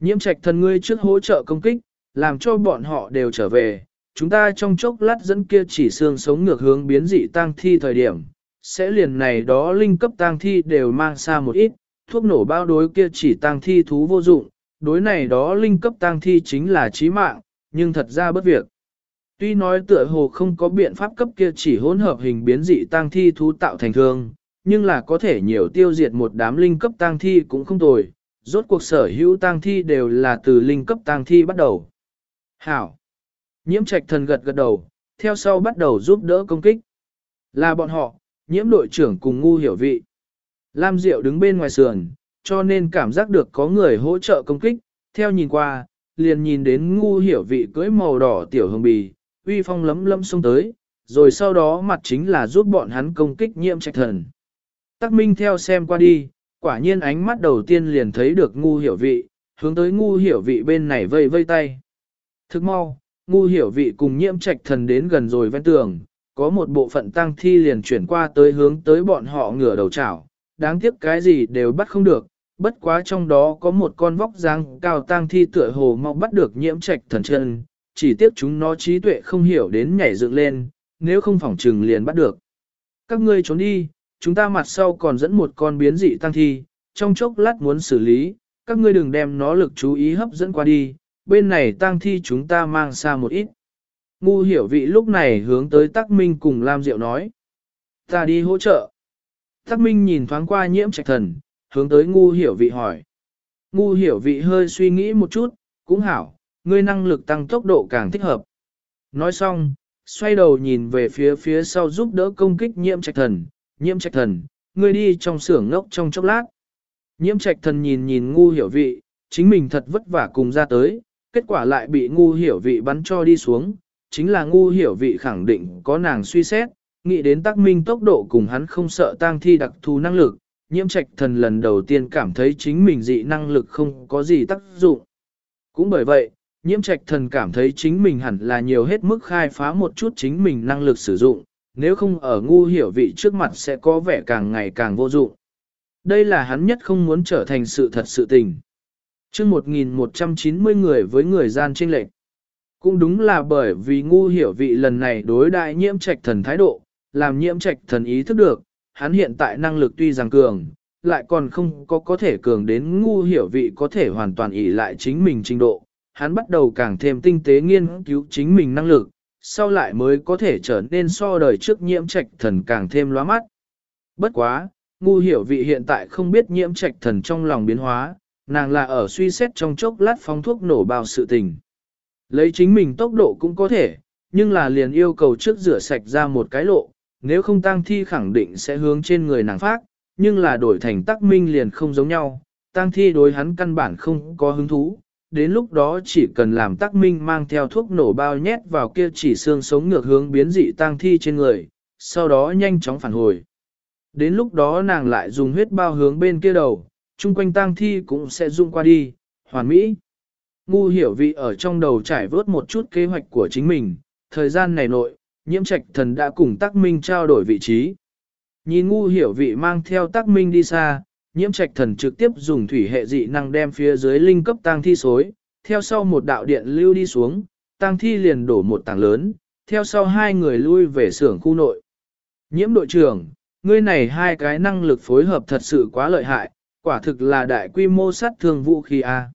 Nhiễm trạch thần ngươi trước hỗ trợ công kích, làm cho bọn họ đều trở về, chúng ta trong chốc lát dẫn kia chỉ xương sống ngược hướng biến dị tang thi thời điểm, sẽ liền này đó linh cấp tang thi đều mang xa một ít, thuốc nổ bao đối kia chỉ tang thi thú vô dụng, đối này đó linh cấp tang thi chính là chí mạng, nhưng thật ra bất việc. Tuy nói tựa hồ không có biện pháp cấp kia chỉ hỗn hợp hình biến dị tang thi thú tạo thành thương, nhưng là có thể nhiều tiêu diệt một đám linh cấp tang thi cũng không tồi, rốt cuộc sở hữu tang thi đều là từ linh cấp tang thi bắt đầu. Hảo! Nhiễm trạch thần gật gật đầu, theo sau bắt đầu giúp đỡ công kích. Là bọn họ, nhiễm đội trưởng cùng ngu hiểu vị. Lam Diệu đứng bên ngoài sườn, cho nên cảm giác được có người hỗ trợ công kích, theo nhìn qua, liền nhìn đến ngu hiểu vị cưới màu đỏ tiểu hồng bì, uy phong lấm lấm xông tới, rồi sau đó mặt chính là giúp bọn hắn công kích nhiễm trạch thần. Tắc Minh theo xem qua đi, quả nhiên ánh mắt đầu tiên liền thấy được ngu hiểu vị, hướng tới ngu hiểu vị bên này vây vây tay. Thức mau, ngu hiểu vị cùng nhiễm trạch thần đến gần rồi ven tường, có một bộ phận tăng thi liền chuyển qua tới hướng tới bọn họ ngửa đầu chảo, đáng tiếc cái gì đều bắt không được, bất quá trong đó có một con vóc dáng cao tăng thi tựa hồ mau bắt được nhiễm trạch thần chân, chỉ tiếc chúng nó trí tuệ không hiểu đến nhảy dựng lên, nếu không phỏng trừng liền bắt được. Các ngươi trốn đi, chúng ta mặt sau còn dẫn một con biến dị tăng thi, trong chốc lát muốn xử lý, các ngươi đừng đem nó lực chú ý hấp dẫn qua đi, bên này tăng thi chúng ta mang xa một ít. Ngu hiểu vị lúc này hướng tới Tắc Minh cùng Lam Diệu nói. Ta đi hỗ trợ. Tắc Minh nhìn thoáng qua nhiễm trạch thần, hướng tới ngu hiểu vị hỏi. Ngu hiểu vị hơi suy nghĩ một chút, cũng hảo, ngươi năng lực tăng tốc độ càng thích hợp. Nói xong, xoay đầu nhìn về phía phía sau giúp đỡ công kích nhiễm trạch thần, nhiễm trạch thần, ngươi đi trong xưởng ngốc trong chốc lát. Nhiễm trạch thần nhìn nhìn ngu hiểu vị, chính mình thật vất vả cùng ra tới, kết quả lại bị ngu hiểu vị bắn cho đi xuống, chính là ngu hiểu vị khẳng định có nàng suy xét, nghĩ đến tác minh tốc độ cùng hắn không sợ tang thi đặc thù năng lực, nhiễm trạch thần lần đầu tiên cảm thấy chính mình dị năng lực không có gì tác dụng. Cũng bởi vậy, nhiễm trạch thần cảm thấy chính mình hẳn là nhiều hết mức khai phá một chút chính mình năng lực sử dụng, nếu không ở ngu hiểu vị trước mặt sẽ có vẻ càng ngày càng vô dụng. Đây là hắn nhất không muốn trở thành sự thật sự tình. chương 1190 người với người gian trinh lệch. Cũng đúng là bởi vì ngu hiểu vị lần này đối đại nhiễm trạch thần thái độ, làm nhiễm trạch thần ý thức được, hắn hiện tại năng lực tuy rằng cường, lại còn không có có thể cường đến ngu hiểu vị có thể hoàn toàn ỷ lại chính mình trình độ. Hắn bắt đầu càng thêm tinh tế nghiên cứu chính mình năng lực, sau lại mới có thể trở nên so đời trước nhiễm trạch thần càng thêm lóa mắt. Bất quá, ngu hiểu vị hiện tại không biết nhiễm trạch thần trong lòng biến hóa, nàng là ở suy xét trong chốc lát phóng thuốc nổ bao sự tình. Lấy chính mình tốc độ cũng có thể, nhưng là liền yêu cầu trước rửa sạch ra một cái lộ, nếu không tang thi khẳng định sẽ hướng trên người nàng phát, nhưng là đổi thành tắc minh liền không giống nhau, tang thi đối hắn căn bản không có hứng thú, đến lúc đó chỉ cần làm tắc minh mang theo thuốc nổ bao nhét vào kia chỉ xương sống ngược hướng biến dị tang thi trên người, sau đó nhanh chóng phản hồi. Đến lúc đó nàng lại dùng huyết bao hướng bên kia đầu, chung quanh tang thi cũng sẽ rung qua đi, hoàn mỹ. Ngu hiểu vị ở trong đầu trải vớt một chút kế hoạch của chính mình, thời gian này nội, nhiễm trạch thần đã cùng tắc minh trao đổi vị trí. Nhìn ngu hiểu vị mang theo tắc minh đi xa, nhiễm trạch thần trực tiếp dùng thủy hệ dị năng đem phía dưới linh cấp tang thi xối, theo sau một đạo điện lưu đi xuống, tang thi liền đổ một tảng lớn, theo sau hai người lui về xưởng khu nội. Nhiễm đội trưởng, ngươi này hai cái năng lực phối hợp thật sự quá lợi hại, quả thực là đại quy mô sát thương vũ khí A.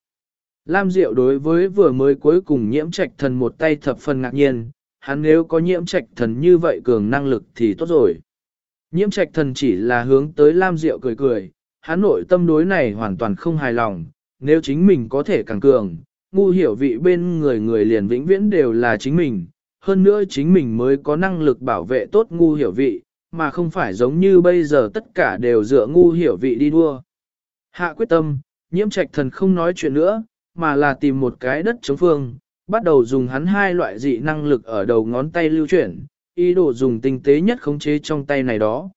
Lam Diệu đối với vừa mới cuối cùng nhiễm trạch thần một tay thập phần ngạc nhiên, hắn nếu có nhiễm trạch thần như vậy cường năng lực thì tốt rồi. Nhiễm trạch thần chỉ là hướng tới Lam Diệu cười cười, hắn nội tâm đối này hoàn toàn không hài lòng, nếu chính mình có thể càng cường, ngu hiểu vị bên người người liền vĩnh viễn đều là chính mình, hơn nữa chính mình mới có năng lực bảo vệ tốt ngu hiểu vị, mà không phải giống như bây giờ tất cả đều dựa ngu hiểu vị đi đua. Hạ quyết tâm, nhiễm trạch thần không nói chuyện nữa, mà là tìm một cái đất chống phương, bắt đầu dùng hắn hai loại dị năng lực ở đầu ngón tay lưu chuyển, ý đồ dùng tinh tế nhất khống chế trong tay này đó.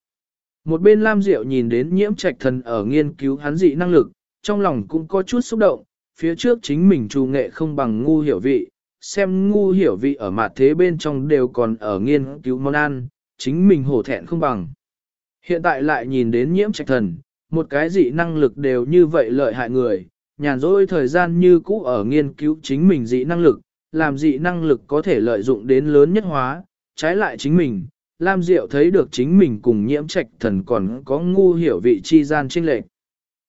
Một bên Lam Diệu nhìn đến nhiễm trạch thần ở nghiên cứu hắn dị năng lực, trong lòng cũng có chút xúc động, phía trước chính mình trù nghệ không bằng ngu hiểu vị, xem ngu hiểu vị ở mặt thế bên trong đều còn ở nghiên cứu món ăn, chính mình hổ thẹn không bằng. Hiện tại lại nhìn đến nhiễm trạch thần, một cái dị năng lực đều như vậy lợi hại người, nhàn rỗi thời gian như cũ ở nghiên cứu chính mình dị năng lực, làm dị năng lực có thể lợi dụng đến lớn nhất hóa, trái lại chính mình. Lam Diệu thấy được chính mình cùng nhiễm trạch thần còn có ngu hiểu vị chi gian trinh lệch.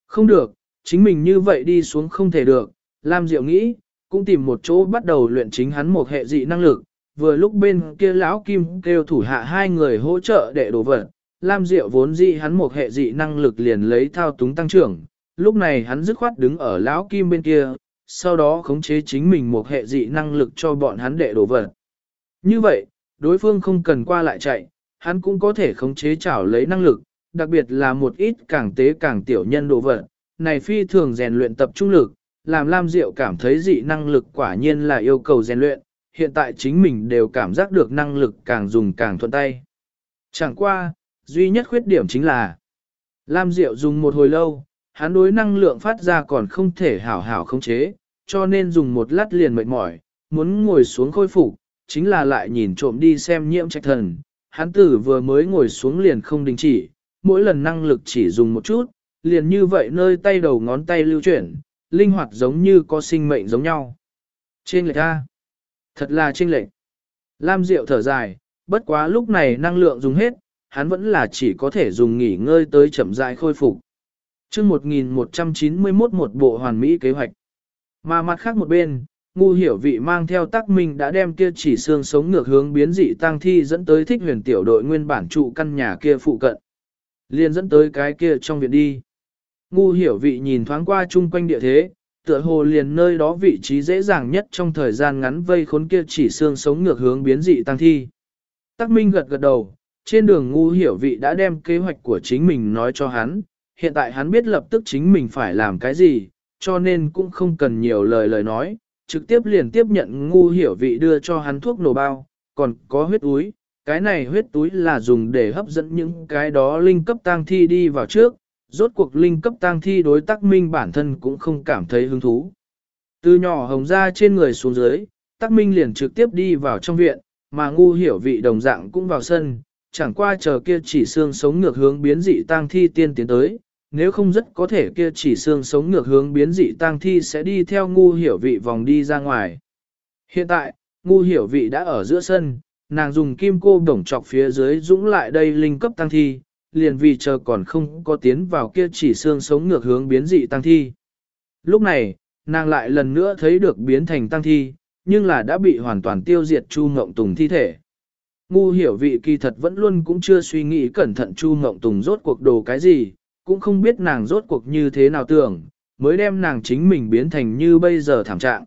Không được, chính mình như vậy đi xuống không thể được, Lam Diệu nghĩ, cũng tìm một chỗ bắt đầu luyện chính hắn một hệ dị năng lực, vừa lúc bên kia lão kim kêu thủ hạ hai người hỗ trợ để đồ vật, Lam Diệu vốn dị hắn một hệ dị năng lực liền lấy thao túng tăng trưởng, lúc này hắn dứt khoát đứng ở lão kim bên kia, sau đó khống chế chính mình một hệ dị năng lực cho bọn hắn đệ đổ vật. Như vậy, đối phương không cần qua lại chạy, hắn cũng có thể khống chế chảo lấy năng lực, đặc biệt là một ít càng tế càng tiểu nhân đồ vật. Này phi thường rèn luyện tập trung lực, làm Lam Diệu cảm thấy dị năng lực quả nhiên là yêu cầu rèn luyện, hiện tại chính mình đều cảm giác được năng lực càng dùng càng thuận tay. Chẳng qua, duy nhất khuyết điểm chính là Lam Diệu dùng một hồi lâu, hắn đối năng lượng phát ra còn không thể hảo hảo khống chế, cho nên dùng một lát liền mệt mỏi, muốn ngồi xuống khôi phục, chính là lại nhìn trộm đi xem nhiễm trạch thần. Hắn tử vừa mới ngồi xuống liền không đình chỉ, mỗi lần năng lực chỉ dùng một chút, liền như vậy nơi tay đầu ngón tay lưu chuyển, linh hoạt giống như có sinh mệnh giống nhau. Trên lệch A. Thật là trên lệch. Lam Diệu thở dài, bất quá lúc này năng lượng dùng hết, hắn vẫn là chỉ có thể dùng nghỉ ngơi tới chậm rãi khôi phục chương 1191 một bộ hoàn mỹ kế hoạch. Mà mặt khác một bên, ngu hiểu vị mang theo tác minh đã đem kia chỉ xương sống ngược hướng biến dị tăng thi dẫn tới thích huyền tiểu đội nguyên bản trụ căn nhà kia phụ cận. liền dẫn tới cái kia trong viện đi. Ngu hiểu vị nhìn thoáng qua chung quanh địa thế, tựa hồ liền nơi đó vị trí dễ dàng nhất trong thời gian ngắn vây khốn kia chỉ xương sống ngược hướng biến dị tăng thi. Tắc minh gật gật đầu, trên đường ngu hiểu vị đã đem kế hoạch của chính mình nói cho hắn, hiện tại hắn biết lập tức chính mình phải làm cái gì, cho nên cũng không cần nhiều lời lời nói, trực tiếp liền tiếp nhận ngu hiểu vị đưa cho hắn thuốc nổ bao, còn có huyết túi. Cái này huyết túi là dùng để hấp dẫn những cái đó linh cấp tang thi đi vào trước, rốt cuộc linh cấp tang thi đối tác minh bản thân cũng không cảm thấy hứng thú. Từ nhỏ hồng ra trên người xuống dưới, tác minh liền trực tiếp đi vào trong viện, mà ngu hiểu vị đồng dạng cũng vào sân, chẳng qua chờ kia chỉ xương sống ngược hướng biến dị tang thi tiên tiến tới, nếu không rất có thể kia chỉ xương sống ngược hướng biến dị tang thi sẽ đi theo ngu hiểu vị vòng đi ra ngoài. Hiện tại, ngu hiểu vị đã ở giữa sân, nàng dùng kim cô đồng chọc phía dưới dũng lại đây linh cấp tăng thi, liền vì chờ còn không có tiến vào kia chỉ xương sống ngược hướng biến dị tăng thi. Lúc này, nàng lại lần nữa thấy được biến thành tăng thi, nhưng là đã bị hoàn toàn tiêu diệt Chu Ngộng Tùng thi thể. Ngu hiểu vị kỳ thật vẫn luôn cũng chưa suy nghĩ cẩn thận Chu Ngộng Tùng rốt cuộc đồ cái gì, cũng không biết nàng rốt cuộc như thế nào tưởng, mới đem nàng chính mình biến thành như bây giờ thảm trạng.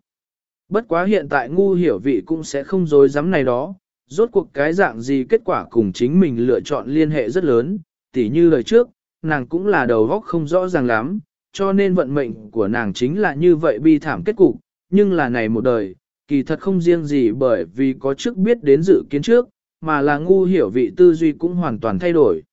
Bất quá hiện tại ngu hiểu vị cũng sẽ không dối dám này đó, rốt cuộc cái dạng gì kết quả cùng chính mình lựa chọn liên hệ rất lớn, tỉ như lời trước, nàng cũng là đầu góc không rõ ràng lắm, cho nên vận mệnh của nàng chính là như vậy bi thảm kết cục, nhưng là này một đời, kỳ thật không riêng gì bởi vì có trước biết đến dự kiến trước, mà là ngu hiểu vị tư duy cũng hoàn toàn thay đổi.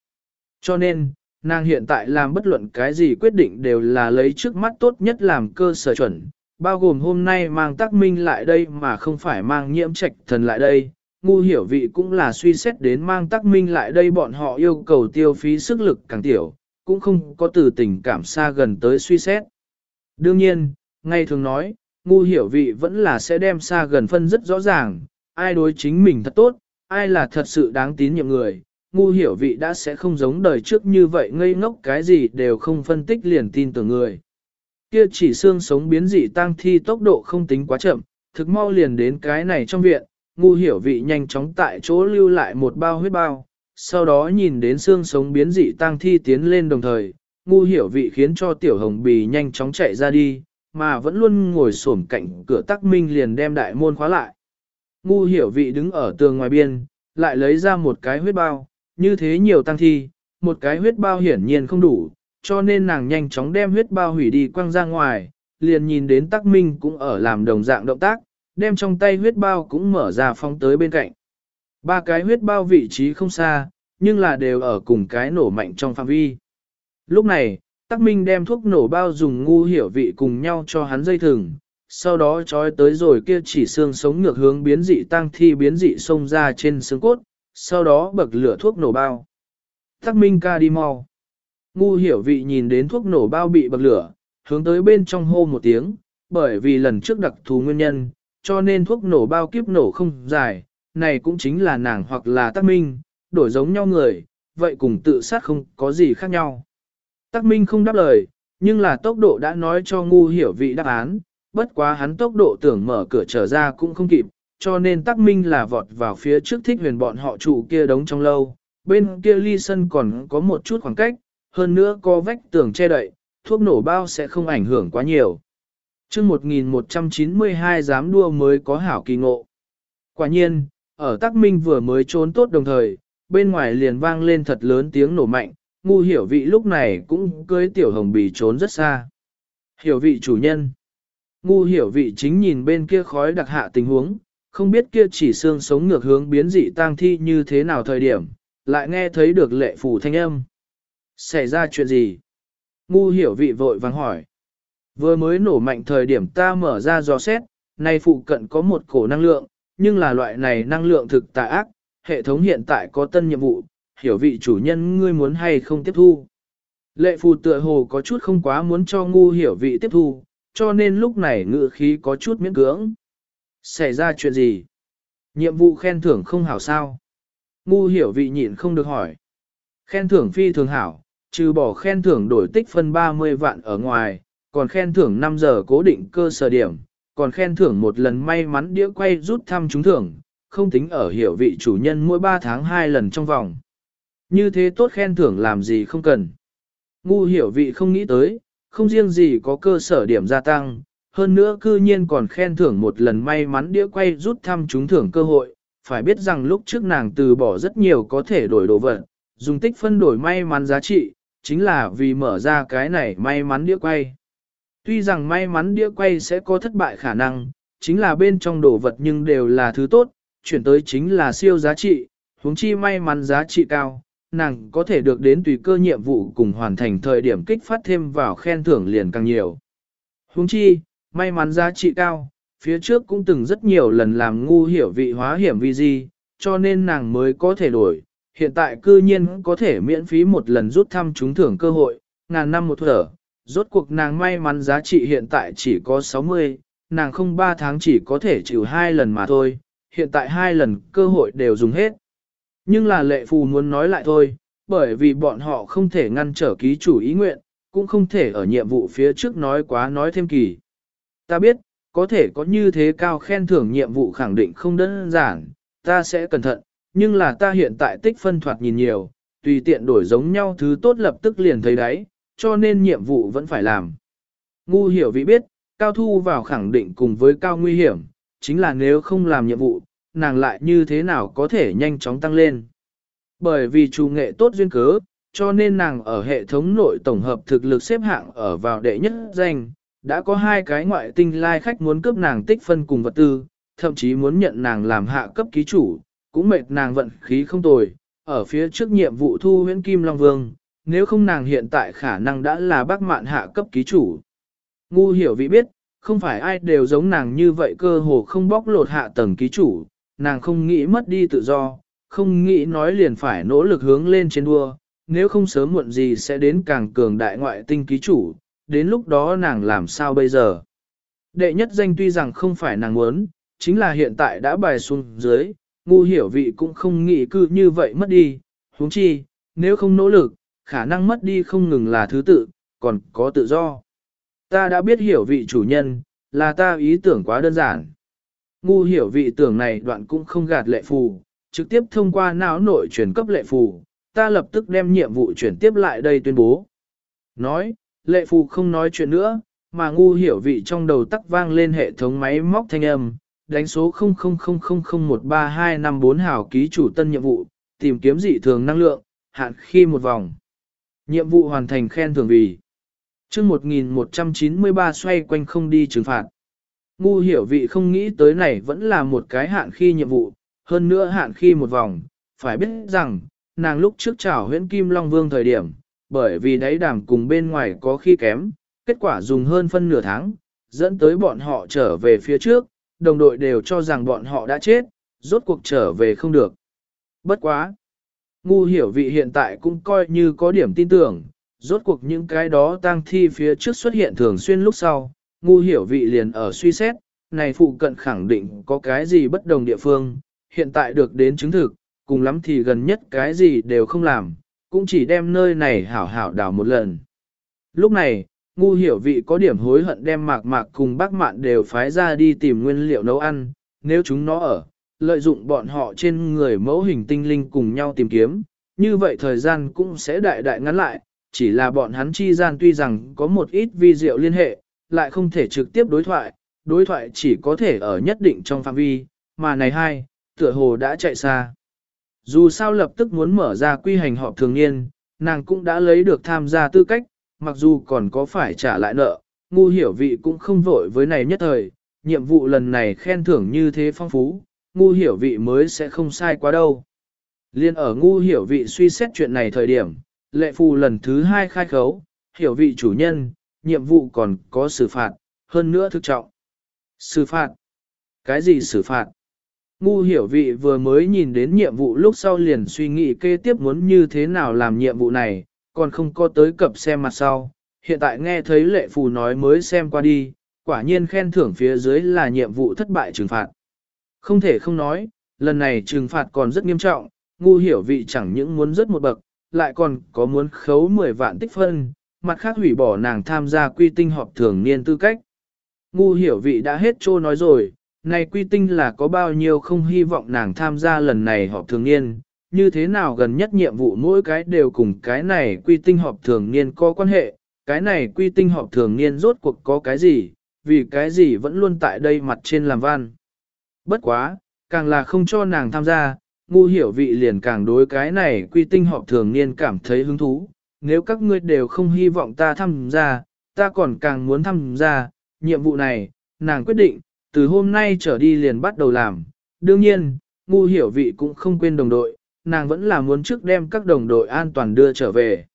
Cho nên, nàng hiện tại làm bất luận cái gì quyết định đều là lấy trước mắt tốt nhất làm cơ sở chuẩn, bao gồm hôm nay mang tác minh lại đây mà không phải mang nhiễm trạch thần lại đây. Ngu hiểu vị cũng là suy xét đến mang tác minh lại đây bọn họ yêu cầu tiêu phí sức lực càng tiểu, cũng không có từ tình cảm xa gần tới suy xét. Đương nhiên, ngay thường nói, ngu hiểu vị vẫn là sẽ đem xa gần phân rất rõ ràng, ai đối chính mình thật tốt, ai là thật sự đáng tín nhiệm người, ngu hiểu vị đã sẽ không giống đời trước như vậy ngây ngốc cái gì đều không phân tích liền tin tưởng người. Kia chỉ xương sống biến dị tăng thi tốc độ không tính quá chậm, thực mau liền đến cái này trong viện, ngu hiểu vị nhanh chóng tại chỗ lưu lại một bao huyết bao, sau đó nhìn đến xương sống biến dị tăng thi tiến lên đồng thời, ngu hiểu vị khiến cho tiểu hồng bì nhanh chóng chạy ra đi, mà vẫn luôn ngồi xổm cạnh cửa tắc minh liền đem đại môn khóa lại. Ngu hiểu vị đứng ở tường ngoài biên, lại lấy ra một cái huyết bao, như thế nhiều tăng thi, một cái huyết bao hiển nhiên không đủ, cho nên nàng nhanh chóng đem huyết bao hủy đi quăng ra ngoài, liền nhìn đến tắc minh cũng ở làm đồng dạng động tác, đem trong tay huyết bao cũng mở ra phóng tới bên cạnh. Ba cái huyết bao vị trí không xa, nhưng là đều ở cùng cái nổ mạnh trong phạm vi. Lúc này, Tắc Minh đem thuốc nổ bao dùng ngu hiểu vị cùng nhau cho hắn dây thừng, sau đó trói tới rồi kia chỉ xương sống ngược hướng biến dị tăng thi biến dị xông ra trên xương cốt, sau đó bậc lửa thuốc nổ bao. Tắc Minh ca đi mau. Ngu hiểu vị nhìn đến thuốc nổ bao bị bậc lửa, hướng tới bên trong hô một tiếng, bởi vì lần trước đặc thù nguyên nhân, cho nên thuốc nổ bao kiếp nổ không dài, này cũng chính là nàng hoặc là Tắc Minh, đổi giống nhau người, vậy cùng tự sát không có gì khác nhau. Tắc Minh không đáp lời, nhưng là tốc độ đã nói cho ngu hiểu vị đáp án, bất quá hắn tốc độ tưởng mở cửa trở ra cũng không kịp, cho nên Tắc Minh là vọt vào phía trước thích huyền bọn họ trụ kia đống trong lâu, bên kia ly sân còn có một chút khoảng cách, hơn nữa có vách tường che đậy, thuốc nổ bao sẽ không ảnh hưởng quá nhiều. chương 1192 dám đua mới có hảo kỳ ngộ. Quả nhiên, ở Tắc Minh vừa mới trốn tốt đồng thời, bên ngoài liền vang lên thật lớn tiếng nổ mạnh, ngu hiểu vị lúc này cũng cưới tiểu hồng bì trốn rất xa. Hiểu vị chủ nhân. Ngu hiểu vị chính nhìn bên kia khói đặc hạ tình huống, không biết kia chỉ xương sống ngược hướng biến dị tang thi như thế nào thời điểm, lại nghe thấy được lệ phủ thanh âm. Xảy ra chuyện gì? Ngu hiểu vị vội vàng hỏi. Vừa mới nổ mạnh thời điểm ta mở ra dò xét, nay phụ cận có một cổ năng lượng, nhưng là loại này năng lượng thực tà ác, hệ thống hiện tại có tân nhiệm vụ, hiểu vị chủ nhân ngươi muốn hay không tiếp thu. Lệ phù tựa hồ có chút không quá muốn cho ngu hiểu vị tiếp thu, cho nên lúc này ngự khí có chút miễn cưỡng. Xảy ra chuyện gì? Nhiệm vụ khen thưởng không hảo sao? Ngu hiểu vị nhịn không được hỏi. Khen thưởng phi thường hảo, trừ bỏ khen thưởng đổi tích phân 30 vạn ở ngoài, còn khen thưởng 5 giờ cố định cơ sở điểm, còn khen thưởng một lần may mắn đĩa quay rút thăm trúng thưởng, không tính ở hiểu vị chủ nhân mỗi 3 tháng 2 lần trong vòng. Như thế tốt khen thưởng làm gì không cần. Ngu hiểu vị không nghĩ tới, không riêng gì có cơ sở điểm gia tăng, hơn nữa cư nhiên còn khen thưởng một lần may mắn đĩa quay rút thăm trúng thưởng cơ hội, phải biết rằng lúc trước nàng từ bỏ rất nhiều có thể đổi đồ vật, dùng tích phân đổi may mắn giá trị, chính là vì mở ra cái này may mắn đĩa quay. Tuy rằng may mắn đĩa quay sẽ có thất bại khả năng, chính là bên trong đồ vật nhưng đều là thứ tốt, chuyển tới chính là siêu giá trị, huống chi may mắn giá trị cao, nàng có thể được đến tùy cơ nhiệm vụ cùng hoàn thành thời điểm kích phát thêm vào khen thưởng liền càng nhiều. Huống chi, may mắn giá trị cao, phía trước cũng từng rất nhiều lần làm ngu hiểu vị hóa hiểm vi gì, cho nên nàng mới có thể đổi, hiện tại cư nhiên có thể miễn phí một lần rút thăm trúng thưởng cơ hội, ngàn năm một thở, rốt cuộc nàng may mắn giá trị hiện tại chỉ có 60, nàng không 3 tháng chỉ có thể chịu hai lần mà thôi, hiện tại hai lần cơ hội đều dùng hết. Nhưng là lệ phù muốn nói lại thôi, bởi vì bọn họ không thể ngăn trở ký chủ ý nguyện, cũng không thể ở nhiệm vụ phía trước nói quá nói thêm kỳ. Ta biết, có thể có như thế cao khen thưởng nhiệm vụ khẳng định không đơn giản, ta sẽ cẩn thận, nhưng là ta hiện tại tích phân thoạt nhìn nhiều, tùy tiện đổi giống nhau thứ tốt lập tức liền thấy đấy, cho nên nhiệm vụ vẫn phải làm. Ngu hiểu vị biết, cao thu vào khẳng định cùng với cao nguy hiểm, chính là nếu không làm nhiệm vụ, nàng lại như thế nào có thể nhanh chóng tăng lên. Bởi vì chủ nghệ tốt duyên cớ, cho nên nàng ở hệ thống nội tổng hợp thực lực xếp hạng ở vào đệ nhất danh, đã có hai cái ngoại tinh lai khách muốn cướp nàng tích phân cùng vật tư, thậm chí muốn nhận nàng làm hạ cấp ký chủ, cũng mệt nàng vận khí không tồi, ở phía trước nhiệm vụ thu huyễn kim long vương, nếu không nàng hiện tại khả năng đã là bác mạn hạ cấp ký chủ. Ngu hiểu vị biết, không phải ai đều giống nàng như vậy cơ hồ không bóc lột hạ tầng ký chủ, nàng không nghĩ mất đi tự do, không nghĩ nói liền phải nỗ lực hướng lên trên đua, nếu không sớm muộn gì sẽ đến càng cường đại ngoại tinh ký chủ, đến lúc đó nàng làm sao bây giờ. Đệ nhất danh tuy rằng không phải nàng muốn, chính là hiện tại đã bài xuống dưới, ngu hiểu vị cũng không nghĩ cư như vậy mất đi, huống chi, nếu không nỗ lực, khả năng mất đi không ngừng là thứ tự, còn có tự do. Ta đã biết hiểu vị chủ nhân, là ta ý tưởng quá đơn giản. Ngu hiểu vị tưởng này đoạn cũng không gạt lệ phù, trực tiếp thông qua não nội chuyển cấp lệ phù, ta lập tức đem nhiệm vụ chuyển tiếp lại đây tuyên bố. Nói, lệ phù không nói chuyện nữa, mà ngu hiểu vị trong đầu tắc vang lên hệ thống máy móc thanh âm, đánh số 0000013254 hảo ký chủ tân nhiệm vụ, tìm kiếm dị thường năng lượng, hạn khi một vòng. Nhiệm vụ hoàn thành khen thưởng vì chương 1193 xoay quanh không đi trừng phạt. Ngu hiểu vị không nghĩ tới này vẫn là một cái hạn khi nhiệm vụ, hơn nữa hạn khi một vòng, phải biết rằng, nàng lúc trước chào huyễn Kim Long Vương thời điểm, bởi vì đáy đàm cùng bên ngoài có khi kém, kết quả dùng hơn phân nửa tháng, dẫn tới bọn họ trở về phía trước, đồng đội đều cho rằng bọn họ đã chết, rốt cuộc trở về không được. Bất quá! Ngu hiểu vị hiện tại cũng coi như có điểm tin tưởng, rốt cuộc những cái đó tang thi phía trước xuất hiện thường xuyên lúc sau, ngu hiểu vị liền ở suy xét, này phụ cận khẳng định có cái gì bất đồng địa phương, hiện tại được đến chứng thực, cùng lắm thì gần nhất cái gì đều không làm, cũng chỉ đem nơi này hảo hảo đào một lần. Lúc này, ngu hiểu vị có điểm hối hận đem mạc mạc cùng bác mạn đều phái ra đi tìm nguyên liệu nấu ăn, nếu chúng nó ở, lợi dụng bọn họ trên người mẫu hình tinh linh cùng nhau tìm kiếm, như vậy thời gian cũng sẽ đại đại ngắn lại, chỉ là bọn hắn chi gian tuy rằng có một ít vi diệu liên hệ, lại không thể trực tiếp đối thoại, đối thoại chỉ có thể ở nhất định trong phạm vi, mà này hai, tựa hồ đã chạy xa. Dù sao lập tức muốn mở ra quy hành họp thường niên, nàng cũng đã lấy được tham gia tư cách, mặc dù còn có phải trả lại nợ, ngu hiểu vị cũng không vội với này nhất thời, nhiệm vụ lần này khen thưởng như thế phong phú, ngu hiểu vị mới sẽ không sai quá đâu. Liên ở ngu hiểu vị suy xét chuyện này thời điểm, lệ phù lần thứ hai khai khấu, hiểu vị chủ nhân, nhiệm vụ còn có xử phạt, hơn nữa thực trọng. Xử phạt? Cái gì xử phạt? Ngu hiểu vị vừa mới nhìn đến nhiệm vụ lúc sau liền suy nghĩ kế tiếp muốn như thế nào làm nhiệm vụ này, còn không có tới cập xem mặt sau. Hiện tại nghe thấy lệ phù nói mới xem qua đi, quả nhiên khen thưởng phía dưới là nhiệm vụ thất bại trừng phạt. Không thể không nói, lần này trừng phạt còn rất nghiêm trọng, ngu hiểu vị chẳng những muốn rất một bậc, lại còn có muốn khấu 10 vạn tích phân, mặt khác hủy bỏ nàng tham gia quy tinh họp thường niên tư cách. Ngu hiểu vị đã hết trô nói rồi, này quy tinh là có bao nhiêu không hy vọng nàng tham gia lần này họp thường niên, như thế nào gần nhất nhiệm vụ mỗi cái đều cùng cái này quy tinh họp thường niên có quan hệ, cái này quy tinh họp thường niên rốt cuộc có cái gì, vì cái gì vẫn luôn tại đây mặt trên làm văn. Bất quá, càng là không cho nàng tham gia, ngu hiểu vị liền càng đối cái này quy tinh họp thường niên cảm thấy hứng thú. Nếu các ngươi đều không hy vọng ta tham gia, ta còn càng muốn tham gia, nhiệm vụ này, nàng quyết định, từ hôm nay trở đi liền bắt đầu làm. Đương nhiên, ngu hiểu vị cũng không quên đồng đội, nàng vẫn là muốn trước đem các đồng đội an toàn đưa trở về.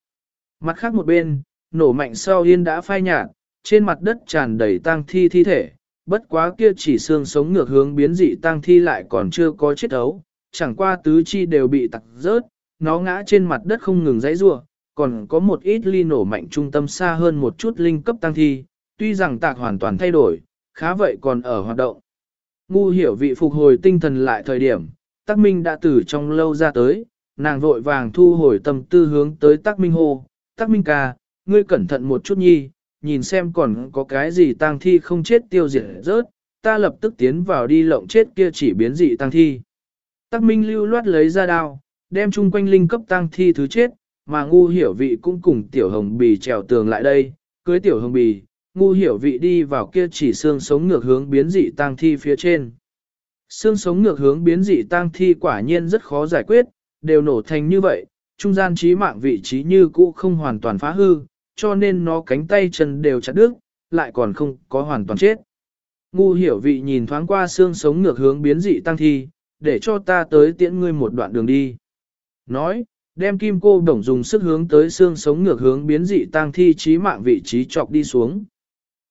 Mặt khác một bên, nổ mạnh sau yên đã phai nhạt, trên mặt đất tràn đầy tang thi thi thể, bất quá kia chỉ xương sống ngược hướng biến dị tang thi lại còn chưa có chết ấu, chẳng qua tứ chi đều bị tặc rớt, nó ngã trên mặt đất không ngừng dãy rua, còn có một ít ly nổ mạnh trung tâm xa hơn một chút linh cấp tăng thi, tuy rằng tạc hoàn toàn thay đổi, khá vậy còn ở hoạt động. Ngu hiểu vị phục hồi tinh thần lại thời điểm, Tắc Minh đã từ trong lâu ra tới, nàng vội vàng thu hồi tâm tư hướng tới Tắc Minh hô, Tắc Minh ca, ngươi cẩn thận một chút nhi, nhìn xem còn có cái gì tang thi không chết tiêu diệt rớt, ta lập tức tiến vào đi lộng chết kia chỉ biến dị tang thi. Tắc Minh lưu loát lấy ra đao, đem chung quanh linh cấp tang thi thứ chết, mà ngu hiểu vị cũng cùng tiểu hồng bì trèo tường lại đây, cưới tiểu hồng bì, ngu hiểu vị đi vào kia chỉ xương sống ngược hướng biến dị tang thi phía trên. Xương sống ngược hướng biến dị tang thi quả nhiên rất khó giải quyết, đều nổ thành như vậy, trung gian trí mạng vị trí như cũ không hoàn toàn phá hư, cho nên nó cánh tay chân đều chặt đứt, lại còn không có hoàn toàn chết. Ngu hiểu vị nhìn thoáng qua xương sống ngược hướng biến dị tăng thi, để cho ta tới tiễn ngươi một đoạn đường đi. Nói, đem kim cô đồng dùng sức hướng tới xương sống ngược hướng biến dị tăng thi trí mạng vị trí chọc đi xuống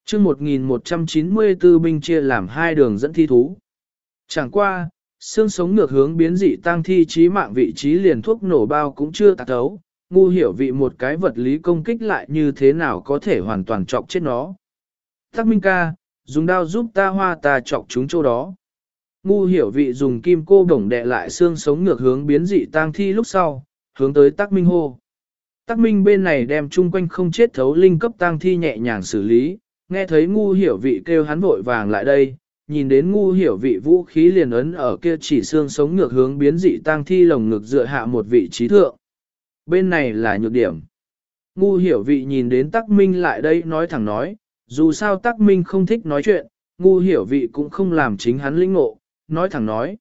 chương 1194 binh chia làm hai đường dẫn thi thú. Chẳng qua, xương sống ngược hướng biến dị tăng thi trí mạng vị trí liền thuốc nổ bao cũng chưa tạc thấu, ngu hiểu vị một cái vật lý công kích lại như thế nào có thể hoàn toàn chọc chết nó. Tắc Minh ca, dùng đao giúp ta hoa ta chọc chúng chỗ đó. Ngu hiểu vị dùng kim cô đồng đè lại xương sống ngược hướng biến dị tang thi lúc sau, hướng tới Tắc Minh hô. Tắc Minh bên này đem chung quanh không chết thấu linh cấp tang thi nhẹ nhàng xử lý, nghe thấy ngu hiểu vị kêu hắn vội vàng lại đây, nhìn đến ngu hiểu vị vũ khí liền ấn ở kia chỉ xương sống ngược hướng biến dị tang thi lồng ngực dựa hạ một vị trí thượng. Bên này là nhược điểm. Ngu hiểu vị nhìn đến tắc minh lại đây nói thẳng nói, dù sao tắc minh không thích nói chuyện, ngu hiểu vị cũng không làm chính hắn linh ngộ, nói thẳng nói.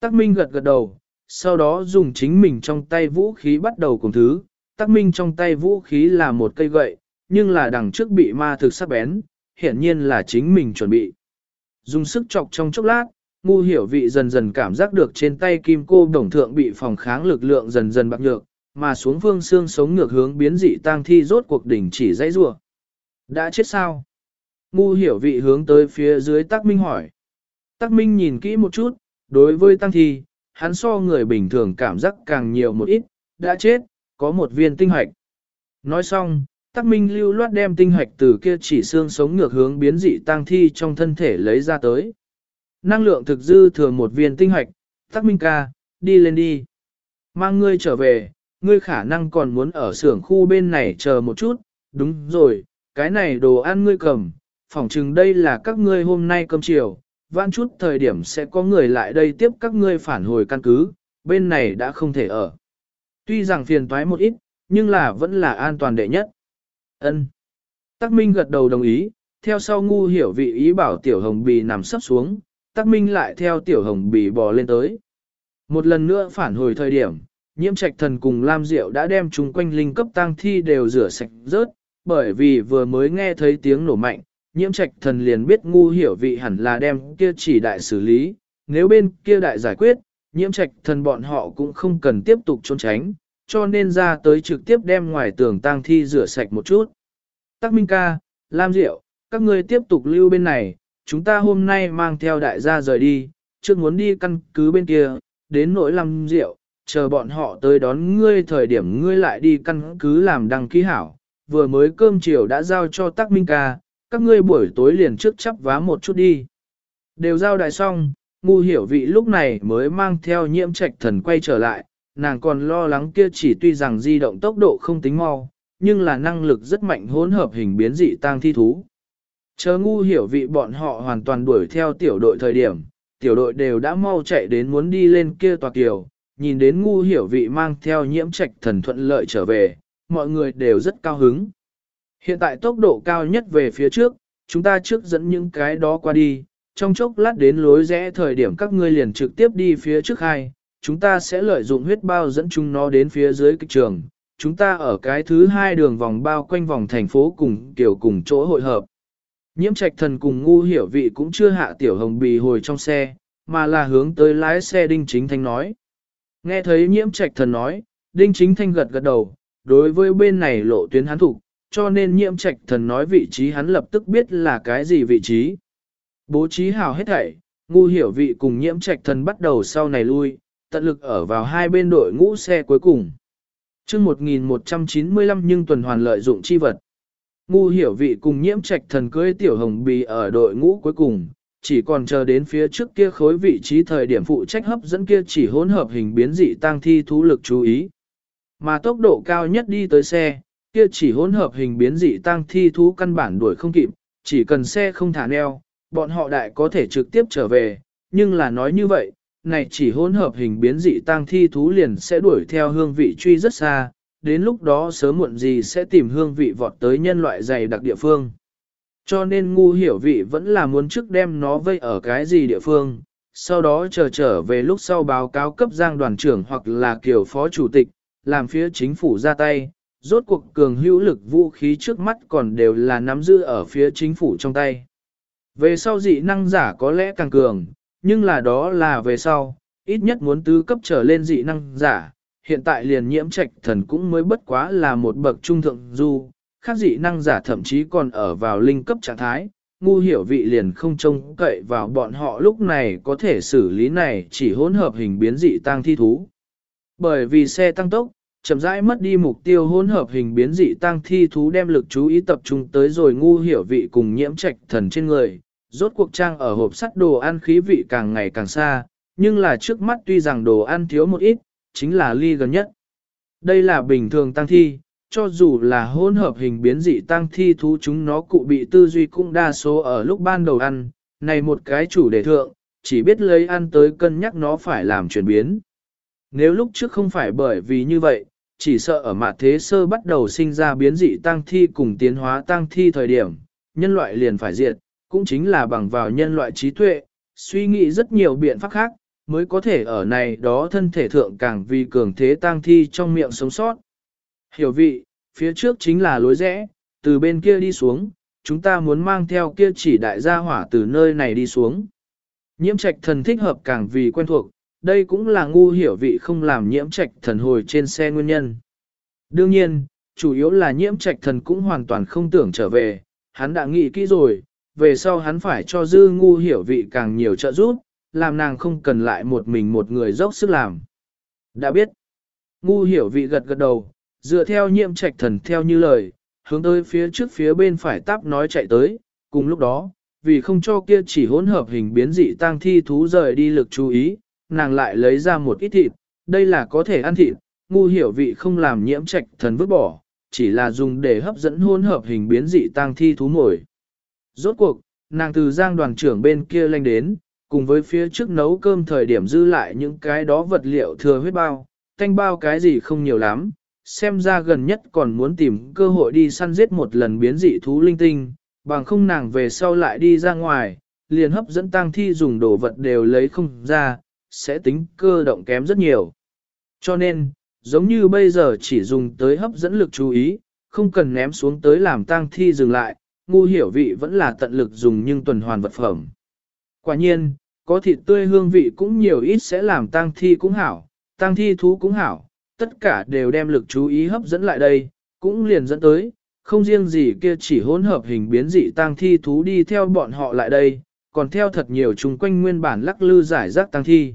Tắc minh gật gật đầu, sau đó dùng chính mình trong tay vũ khí bắt đầu cùng thứ, tắc minh trong tay vũ khí là một cây gậy, nhưng là đằng trước bị ma thực sắc bén, hiển nhiên là chính mình chuẩn bị. Dùng sức chọc trong chốc lát, ngu hiểu vị dần dần cảm giác được trên tay kim cô đồng thượng bị phòng kháng lực lượng dần dần bạc nhược, mà xuống phương xương sống ngược hướng biến dị tang thi rốt cuộc đỉnh chỉ dãy rủa. Đã chết sao? Ngu hiểu vị hướng tới phía dưới Tắc Minh hỏi. Tắc Minh nhìn kỹ một chút, đối với tăng thi, hắn so người bình thường cảm giác càng nhiều một ít, đã chết, có một viên tinh hoạch. Nói xong, Tắc Minh lưu loát đem tinh hạch từ kia chỉ xương sống ngược hướng biến dị tăng thi trong thân thể lấy ra tới. Năng lượng thực dư thừa một viên tinh hạch. Tắc Minh ca, đi lên đi. Mang ngươi trở về, ngươi khả năng còn muốn ở xưởng khu bên này chờ một chút, đúng rồi, cái này đồ ăn ngươi cầm, phỏng chừng đây là các ngươi hôm nay cơm chiều, vãn chút thời điểm sẽ có người lại đây tiếp các ngươi phản hồi căn cứ, bên này đã không thể ở. Tuy rằng phiền toái một ít, nhưng là vẫn là an toàn đệ nhất. Ân. Tắc Minh gật đầu đồng ý, theo sau ngu hiểu vị ý bảo Tiểu Hồng Bì nằm sấp xuống, Tắc Minh lại theo Tiểu Hồng Bì bò lên tới. Một lần nữa phản hồi thời điểm, nhiễm trạch thần cùng Lam Diệu đã đem chúng quanh linh cấp tang thi đều rửa sạch rớt, bởi vì vừa mới nghe thấy tiếng nổ mạnh, nhiễm trạch thần liền biết ngu hiểu vị hẳn là đem kia chỉ đại xử lý, nếu bên kia đại giải quyết, nhiễm trạch thần bọn họ cũng không cần tiếp tục trốn tránh, cho nên ra tới trực tiếp đem ngoài tường tang thi rửa sạch một chút. Tắc Minh ca, Lam Diệu, các ngươi tiếp tục lưu bên này, chúng ta hôm nay mang theo đại gia rời đi, trước muốn đi căn cứ bên kia, đến nỗi Lam Diệu, chờ bọn họ tới đón ngươi thời điểm ngươi lại đi căn cứ làm đăng ký hảo, vừa mới cơm chiều đã giao cho Tắc Minh ca, các ngươi buổi tối liền trước chấp vá một chút đi. Đều giao đại xong, ngu hiểu vị lúc này mới mang theo nhiễm trạch thần quay trở lại, nàng còn lo lắng kia chỉ tuy rằng di động tốc độ không tính mau, nhưng là năng lực rất mạnh hỗn hợp hình biến dị tang thi thú. Chờ ngu hiểu vị bọn họ hoàn toàn đuổi theo tiểu đội thời điểm, tiểu đội đều đã mau chạy đến muốn đi lên kia tòa kiều, nhìn đến ngu hiểu vị mang theo nhiễm trạch thần thuận lợi trở về, mọi người đều rất cao hứng. Hiện tại tốc độ cao nhất về phía trước, chúng ta trước dẫn những cái đó qua đi, trong chốc lát đến lối rẽ thời điểm các ngươi liền trực tiếp đi phía trước hai, chúng ta sẽ lợi dụng huyết bao dẫn chúng nó đến phía dưới kịch trường. Chúng ta ở cái thứ hai đường vòng bao quanh vòng thành phố cùng kiểu cùng chỗ hội hợp. Nhiễm trạch thần cùng ngu hiểu vị cũng chưa hạ tiểu hồng bì hồi trong xe, mà là hướng tới lái xe đinh chính thanh nói. Nghe thấy nhiễm trạch thần nói, đinh chính thanh gật gật đầu, đối với bên này lộ tuyến hắn thủ, cho nên nhiễm trạch thần nói vị trí hắn lập tức biết là cái gì vị trí. Bố trí hào hết thảy, ngu hiểu vị cùng nhiễm trạch thần bắt đầu sau này lui, tận lực ở vào hai bên đội ngũ xe cuối cùng. chương 1195 nhưng tuần hoàn lợi dụng chi vật. Ngu hiểu vị cùng nhiễm trạch thần cưới tiểu hồng bì ở đội ngũ cuối cùng, chỉ còn chờ đến phía trước kia khối vị trí thời điểm phụ trách hấp dẫn kia chỉ hỗn hợp hình biến dị tăng thi thú lực chú ý. Mà tốc độ cao nhất đi tới xe, kia chỉ hỗn hợp hình biến dị tăng thi thú căn bản đuổi không kịp, chỉ cần xe không thả neo, bọn họ đại có thể trực tiếp trở về, nhưng là nói như vậy, này chỉ hỗn hợp hình biến dị tang thi thú liền sẽ đuổi theo hương vị truy rất xa, đến lúc đó sớm muộn gì sẽ tìm hương vị vọt tới nhân loại dày đặc địa phương. Cho nên ngu hiểu vị vẫn là muốn trước đem nó vây ở cái gì địa phương, sau đó chờ trở về lúc sau báo cáo cấp giang đoàn trưởng hoặc là kiểu phó chủ tịch, làm phía chính phủ ra tay, rốt cuộc cường hữu lực vũ khí trước mắt còn đều là nắm giữ ở phía chính phủ trong tay. Về sau dị năng giả có lẽ càng cường, nhưng là đó là về sau, ít nhất muốn tứ cấp trở lên dị năng giả, hiện tại liền nhiễm trạch thần cũng mới bất quá là một bậc trung thượng du, khác dị năng giả thậm chí còn ở vào linh cấp trạng thái, ngu hiểu vị liền không trông cậy vào bọn họ lúc này có thể xử lý này chỉ hỗn hợp hình biến dị tăng thi thú. Bởi vì xe tăng tốc, chậm rãi mất đi mục tiêu hỗn hợp hình biến dị tăng thi thú đem lực chú ý tập trung tới rồi ngu hiểu vị cùng nhiễm trạch thần trên người, rốt cuộc trang ở hộp sắt đồ ăn khí vị càng ngày càng xa, nhưng là trước mắt tuy rằng đồ ăn thiếu một ít, chính là ly gần nhất. Đây là bình thường tăng thi, cho dù là hỗn hợp hình biến dị tăng thi thú chúng nó cụ bị tư duy cũng đa số ở lúc ban đầu ăn, này một cái chủ đề thượng, chỉ biết lấy ăn tới cân nhắc nó phải làm chuyển biến. Nếu lúc trước không phải bởi vì như vậy, chỉ sợ ở mặt thế sơ bắt đầu sinh ra biến dị tăng thi cùng tiến hóa tăng thi thời điểm, nhân loại liền phải diệt, cũng chính là bằng vào nhân loại trí tuệ, suy nghĩ rất nhiều biện pháp khác, mới có thể ở này đó thân thể thượng càng vì cường thế tăng thi trong miệng sống sót. Hiểu vị, phía trước chính là lối rẽ, từ bên kia đi xuống, chúng ta muốn mang theo kia chỉ đại gia hỏa từ nơi này đi xuống. Nhiễm trạch thần thích hợp càng vì quen thuộc, đây cũng là ngu hiểu vị không làm nhiễm trạch thần hồi trên xe nguyên nhân. Đương nhiên, chủ yếu là nhiễm trạch thần cũng hoàn toàn không tưởng trở về, hắn đã nghĩ kỹ rồi, về sau hắn phải cho dư ngu hiểu vị càng nhiều trợ giúp, làm nàng không cần lại một mình một người dốc sức làm. Đã biết, ngu hiểu vị gật gật đầu, dựa theo nhiễm trạch thần theo như lời, hướng tới phía trước phía bên phải táp nói chạy tới, cùng lúc đó, vì không cho kia chỉ hỗn hợp hình biến dị tăng thi thú rời đi lực chú ý, nàng lại lấy ra một ít thịt, đây là có thể ăn thịt, ngu hiểu vị không làm nhiễm trạch thần vứt bỏ, chỉ là dùng để hấp dẫn hỗn hợp hình biến dị tăng thi thú mồi. Rốt cuộc, nàng từ giang đoàn trưởng bên kia lanh đến, cùng với phía trước nấu cơm thời điểm dư lại những cái đó vật liệu thừa huyết bao, thanh bao cái gì không nhiều lắm, xem ra gần nhất còn muốn tìm cơ hội đi săn giết một lần biến dị thú linh tinh, bằng không nàng về sau lại đi ra ngoài, liền hấp dẫn tang thi dùng đồ vật đều lấy không ra, sẽ tính cơ động kém rất nhiều. Cho nên, giống như bây giờ chỉ dùng tới hấp dẫn lực chú ý, không cần ném xuống tới làm tang thi dừng lại, ngu hiểu vị vẫn là tận lực dùng nhưng tuần hoàn vật phẩm. Quả nhiên, có thịt tươi hương vị cũng nhiều ít sẽ làm tang thi cũng hảo, tang thi thú cũng hảo, tất cả đều đem lực chú ý hấp dẫn lại đây, cũng liền dẫn tới, không riêng gì kia chỉ hỗn hợp hình biến dị tang thi thú đi theo bọn họ lại đây, còn theo thật nhiều chung quanh nguyên bản lắc lư giải rác tang thi.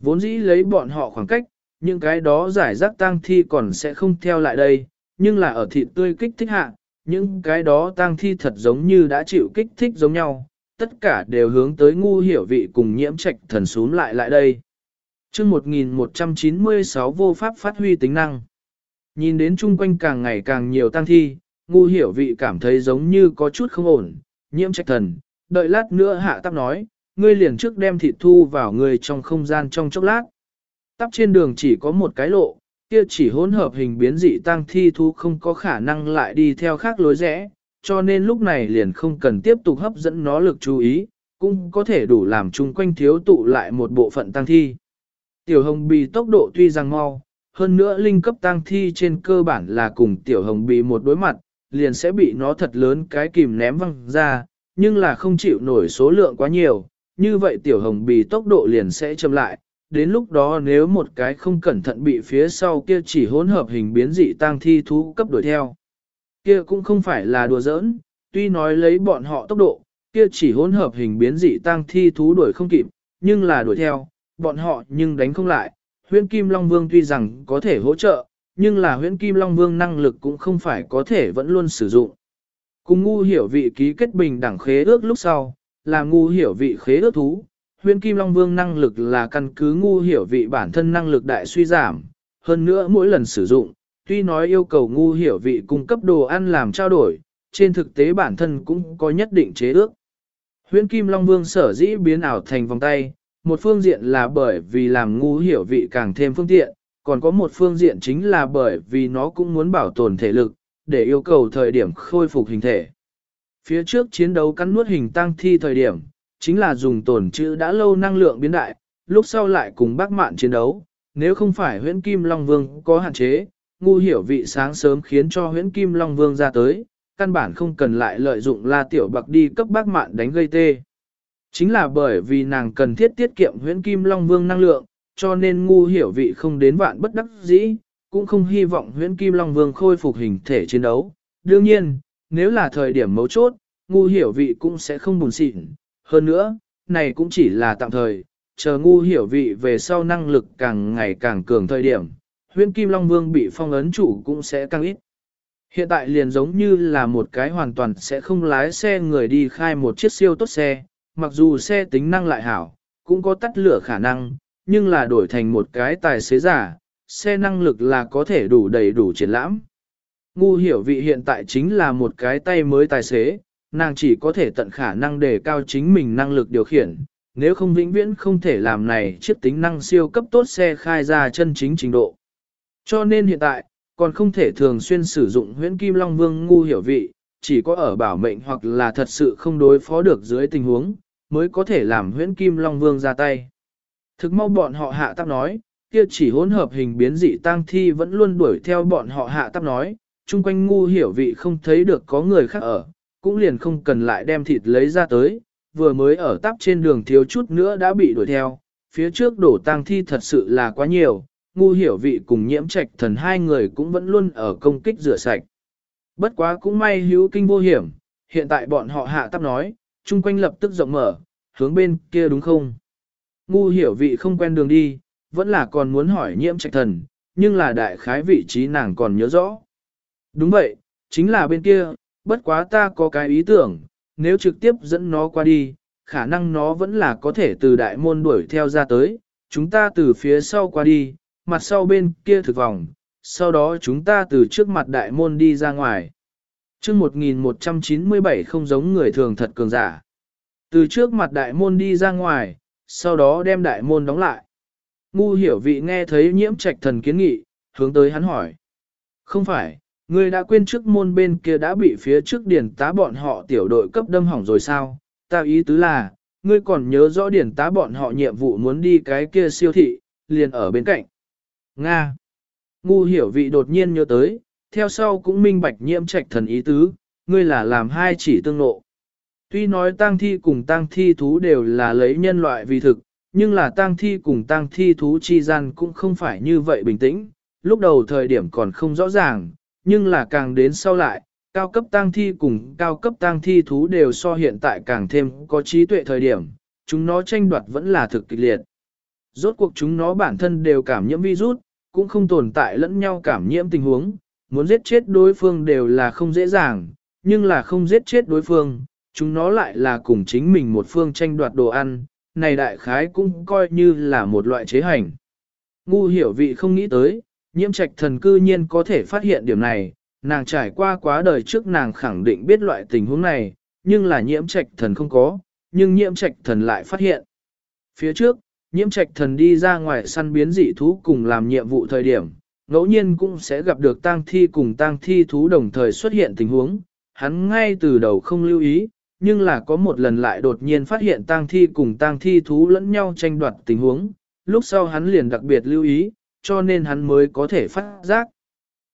Vốn dĩ lấy bọn họ khoảng cách, những cái đó giải rác tang thi còn sẽ không theo lại đây, nhưng là ở thịt tươi kích thích hạ, những cái đó tang thi thật giống như đã chịu kích thích giống nhau, tất cả đều hướng tới ngu hiểu vị cùng nhiễm trạch thần xuống lại lại đây chương 1196 vô pháp phát huy tính năng. Nhìn đến chung quanh càng ngày càng nhiều tăng thi, ngu hiểu vị cảm thấy giống như có chút không ổn, nhiễm trạch thần, đợi lát nữa hạ tắp nói, ngươi liền trước đem thịt thu vào người trong không gian trong chốc lát. Tắp trên đường chỉ có một cái lộ, kia chỉ hỗn hợp hình biến dị tăng thi thu không có khả năng lại đi theo khác lối rẽ, cho nên lúc này liền không cần tiếp tục hấp dẫn nó lực chú ý, cũng có thể đủ làm chung quanh thiếu tụ lại một bộ phận tăng thi. Tiểu hồng bì tốc độ tuy rằng mau, hơn nữa linh cấp tăng thi trên cơ bản là cùng tiểu hồng bì một đối mặt, liền sẽ bị nó thật lớn cái kìm ném văng ra, nhưng là không chịu nổi số lượng quá nhiều, như vậy tiểu hồng bì tốc độ liền sẽ chậm lại, đến lúc đó nếu một cái không cẩn thận bị phía sau kia chỉ hỗn hợp hình biến dị tăng thi thú cấp đuổi theo. Kia cũng không phải là đùa giỡn, tuy nói lấy bọn họ tốc độ, kia chỉ hỗn hợp hình biến dị tăng thi thú đuổi không kịp, nhưng là đuổi theo, bọn họ nhưng đánh không lại. Huyễn Kim Long Vương tuy rằng có thể hỗ trợ, nhưng là huyễn Kim Long Vương năng lực cũng không phải có thể vẫn luôn sử dụng. Cùng ngu hiểu vị ký kết bình đẳng khế ước lúc sau, là ngu hiểu vị khế ước thú. Huyễn Kim Long Vương năng lực là căn cứ ngu hiểu vị bản thân năng lực đại suy giảm, hơn nữa mỗi lần sử dụng, tuy nói yêu cầu ngu hiểu vị cung cấp đồ ăn làm trao đổi, trên thực tế bản thân cũng có nhất định chế ước. Huyễn Kim Long Vương sở dĩ biến ảo thành vòng tay, một phương diện là bởi vì làm ngu hiểu vị càng thêm phương tiện, còn có một phương diện chính là bởi vì nó cũng muốn bảo tồn thể lực, để yêu cầu thời điểm khôi phục hình thể. Phía trước chiến đấu cắn nuốt hình tăng thi thời điểm, chính là dùng tổn chữ đã lâu năng lượng biến đại, lúc sau lại cùng bác mạn chiến đấu, nếu không phải huyễn kim Long Vương có hạn chế, ngu hiểu vị sáng sớm khiến cho huyễn kim Long Vương ra tới, căn bản không cần lại lợi dụng la tiểu bạc đi cấp bác mạn đánh gây tê. Chính là bởi vì nàng cần thiết tiết kiệm huyễn kim Long Vương năng lượng, cho nên ngu hiểu vị không đến vạn bất đắc dĩ, cũng không hy vọng huyễn kim Long Vương khôi phục hình thể chiến đấu. Đương nhiên, nếu là thời điểm mấu chốt, ngu hiểu vị cũng sẽ không buồn xịn. Hơn nữa, này cũng chỉ là tạm thời, chờ ngu hiểu vị về sau năng lực càng ngày càng cường thời điểm, huyễn kim Long Vương bị phong ấn chủ cũng sẽ càng ít. Hiện tại liền giống như là một cái hoàn toàn sẽ không lái xe người đi khai một chiếc siêu tốt xe, mặc dù xe tính năng lại hảo, cũng có tắt lửa khả năng, nhưng là đổi thành một cái tài xế giả, xe năng lực là có thể đủ đầy đủ triển lãm. Ngu hiểu vị hiện tại chính là một cái tay mới tài xế, nàng chỉ có thể tận khả năng đề cao chính mình năng lực điều khiển, nếu không vĩnh viễn không thể làm này chiếc tính năng siêu cấp tốt xe khai ra chân chính trình độ. Cho nên hiện tại, còn không thể thường xuyên sử dụng huyễn kim long vương ngu hiểu vị, chỉ có ở bảo mệnh hoặc là thật sự không đối phó được dưới tình huống, mới có thể làm huyễn kim long vương ra tay. Thực mau bọn họ hạ tắp nói, kia chỉ hỗn hợp hình biến dị tang thi vẫn luôn đuổi theo bọn họ hạ tắp nói, chung quanh ngu hiểu vị không thấy được có người khác ở, cũng liền không cần lại đem thịt lấy ra tới, vừa mới ở tắp trên đường thiếu chút nữa đã bị đuổi theo, phía trước đổ tang thi thật sự là quá nhiều, ngu hiểu vị cùng nhiễm trạch thần hai người cũng vẫn luôn ở công kích rửa sạch. Bất quá cũng may hữu kinh vô hiểm, hiện tại bọn họ hạ tắp nói, chung quanh lập tức rộng mở, hướng bên kia đúng không? Ngu hiểu vị không quen đường đi, vẫn là còn muốn hỏi nhiễm trạch thần, nhưng là đại khái vị trí nàng còn nhớ rõ. Đúng vậy, chính là bên kia, bất quá ta có cái ý tưởng, nếu trực tiếp dẫn nó qua đi, khả năng nó vẫn là có thể từ đại môn đuổi theo ra tới, chúng ta từ phía sau qua đi, mặt sau bên kia thực vòng, sau đó chúng ta từ trước mặt đại môn đi ra ngoài. chương 1197 không giống người thường thật cường giả. Từ trước mặt đại môn đi ra ngoài, sau đó đem đại môn đóng lại. Ngu hiểu vị nghe thấy nhiễm trạch thần kiến nghị, hướng tới hắn hỏi. Không phải, ngươi đã quên trước môn bên kia đã bị phía trước điển tá bọn họ tiểu đội cấp đâm hỏng rồi sao? Ta ý tứ là, ngươi còn nhớ rõ điển tá bọn họ nhiệm vụ muốn đi cái kia siêu thị, liền ở bên cạnh. Nga. Ngu hiểu vị đột nhiên nhớ tới, theo sau cũng minh bạch nhiễm trạch thần ý tứ, ngươi là làm hai chỉ tương nộ. Tuy nói tang thi cùng tang thi thú đều là lấy nhân loại vì thực, nhưng là tang thi cùng tang thi thú chi gian cũng không phải như vậy bình tĩnh, lúc đầu thời điểm còn không rõ ràng, nhưng là càng đến sau lại, cao cấp tang thi cùng cao cấp tang thi thú đều so hiện tại càng thêm có trí tuệ thời điểm, chúng nó tranh đoạt vẫn là thực kịch liệt. Rốt cuộc chúng nó bản thân đều cảm nhiễm virus, cũng không tồn tại lẫn nhau cảm nhiễm tình huống, muốn giết chết đối phương đều là không dễ dàng, nhưng là không giết chết đối phương, chúng nó lại là cùng chính mình một phương tranh đoạt đồ ăn, này đại khái cũng coi như là một loại chế hành. Ngu hiểu vị không nghĩ tới, nhiễm trạch thần cư nhiên có thể phát hiện điểm này, nàng trải qua quá đời trước nàng khẳng định biết loại tình huống này, nhưng là nhiễm trạch thần không có, nhưng nhiễm trạch thần lại phát hiện. Phía trước, nhiễm trạch thần đi ra ngoài săn biến dị thú cùng làm nhiệm vụ thời điểm, ngẫu nhiên cũng sẽ gặp được tang thi cùng tang thi thú đồng thời xuất hiện tình huống, hắn ngay từ đầu không lưu ý, nhưng là có một lần lại đột nhiên phát hiện tang thi cùng tang thi thú lẫn nhau tranh đoạt tình huống, lúc sau hắn liền đặc biệt lưu ý, cho nên hắn mới có thể phát giác.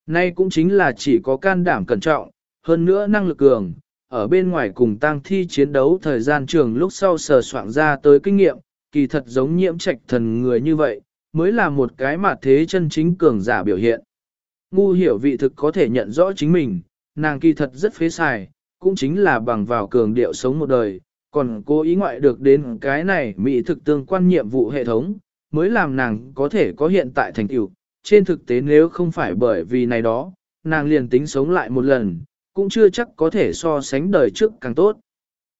Nay cũng chính là chỉ có can đảm cẩn trọng, hơn nữa năng lực cường, ở bên ngoài cùng tang thi chiến đấu thời gian trường lúc sau sờ soạn ra tới kinh nghiệm, kỳ thật giống nhiễm trạch thần người như vậy, mới là một cái mà thế chân chính cường giả biểu hiện. Ngu hiểu vị thực có thể nhận rõ chính mình, nàng kỳ thật rất phế xài, cũng chính là bằng vào cường điệu sống một đời, còn cố ý ngoại được đến cái này mỹ thực tương quan nhiệm vụ hệ thống, mới làm nàng có thể có hiện tại thành tựu. Trên thực tế nếu không phải bởi vì này đó, nàng liền tính sống lại một lần, cũng chưa chắc có thể so sánh đời trước càng tốt.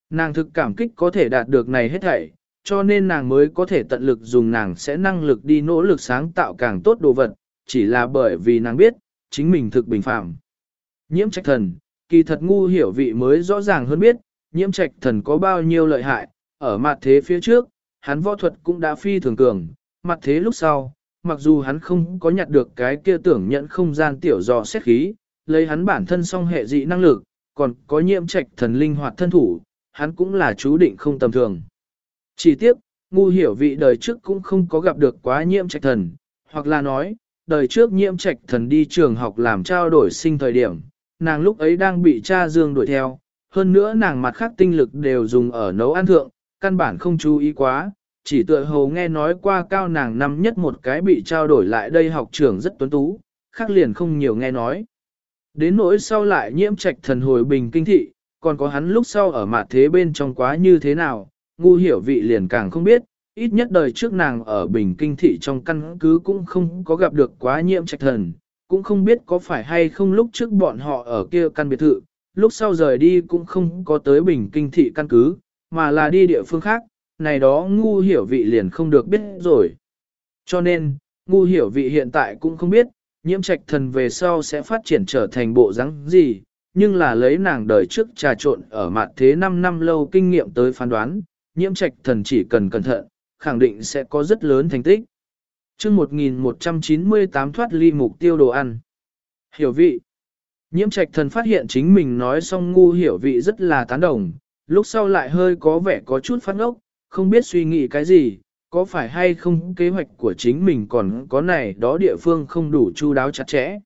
Nàng thực cảm kích có thể đạt được này hết thảy, cho nên nàng mới có thể tận lực dùng nàng sẽ năng lực đi nỗ lực sáng tạo càng tốt đồ vật, chỉ là bởi vì nàng biết, chính mình thực bình phạm. Nhiễm trạch thần, kỳ thật ngu hiểu vị mới rõ ràng hơn biết, nhiễm trạch thần có bao nhiêu lợi hại, ở mặt thế phía trước, hắn võ thuật cũng đã phi thường cường, mặt thế lúc sau, mặc dù hắn không có nhặt được cái kia tưởng nhận không gian tiểu dò xét khí, lấy hắn bản thân song hệ dị năng lực, còn có nhiễm trạch thần linh hoạt thân thủ, hắn cũng là chú định không tầm thường. Chỉ tiếc, ngu hiểu vị đời trước cũng không có gặp được quá nhiễm trạch thần, hoặc là nói, đời trước nhiễm trạch thần đi trường học làm trao đổi sinh thời điểm, nàng lúc ấy đang bị cha dương đuổi theo, hơn nữa nàng mặt khác tinh lực đều dùng ở nấu ăn thượng, căn bản không chú ý quá, chỉ tựa hồ nghe nói qua cao nàng năm nhất một cái bị trao đổi lại đây học trưởng rất tuấn tú, khác liền không nhiều nghe nói. Đến nỗi sau lại nhiễm trạch thần hồi bình kinh thị, còn có hắn lúc sau ở mặt thế bên trong quá như thế nào, ngu hiểu vị liền càng không biết, ít nhất đời trước nàng ở bình kinh thị trong căn cứ cũng không có gặp được quá nhiễm trạch thần, cũng không biết có phải hay không lúc trước bọn họ ở kia căn biệt thự, lúc sau rời đi cũng không có tới bình kinh thị căn cứ, mà là đi địa phương khác, này đó ngu hiểu vị liền không được biết rồi. Cho nên, ngu hiểu vị hiện tại cũng không biết, nhiễm trạch thần về sau sẽ phát triển trở thành bộ rắn gì, nhưng là lấy nàng đời trước trà trộn ở mặt thế 5 năm lâu kinh nghiệm tới phán đoán, nhiễm trạch thần chỉ cần cẩn thận, khẳng định sẽ có rất lớn thành tích. chương 1198 thoát ly mục tiêu đồ ăn. Hiểu vị. Nhiễm trạch thần phát hiện chính mình nói xong ngu hiểu vị rất là tán đồng, lúc sau lại hơi có vẻ có chút phát ngốc, không biết suy nghĩ cái gì, có phải hay không kế hoạch của chính mình còn có này đó địa phương không đủ chu đáo chặt chẽ.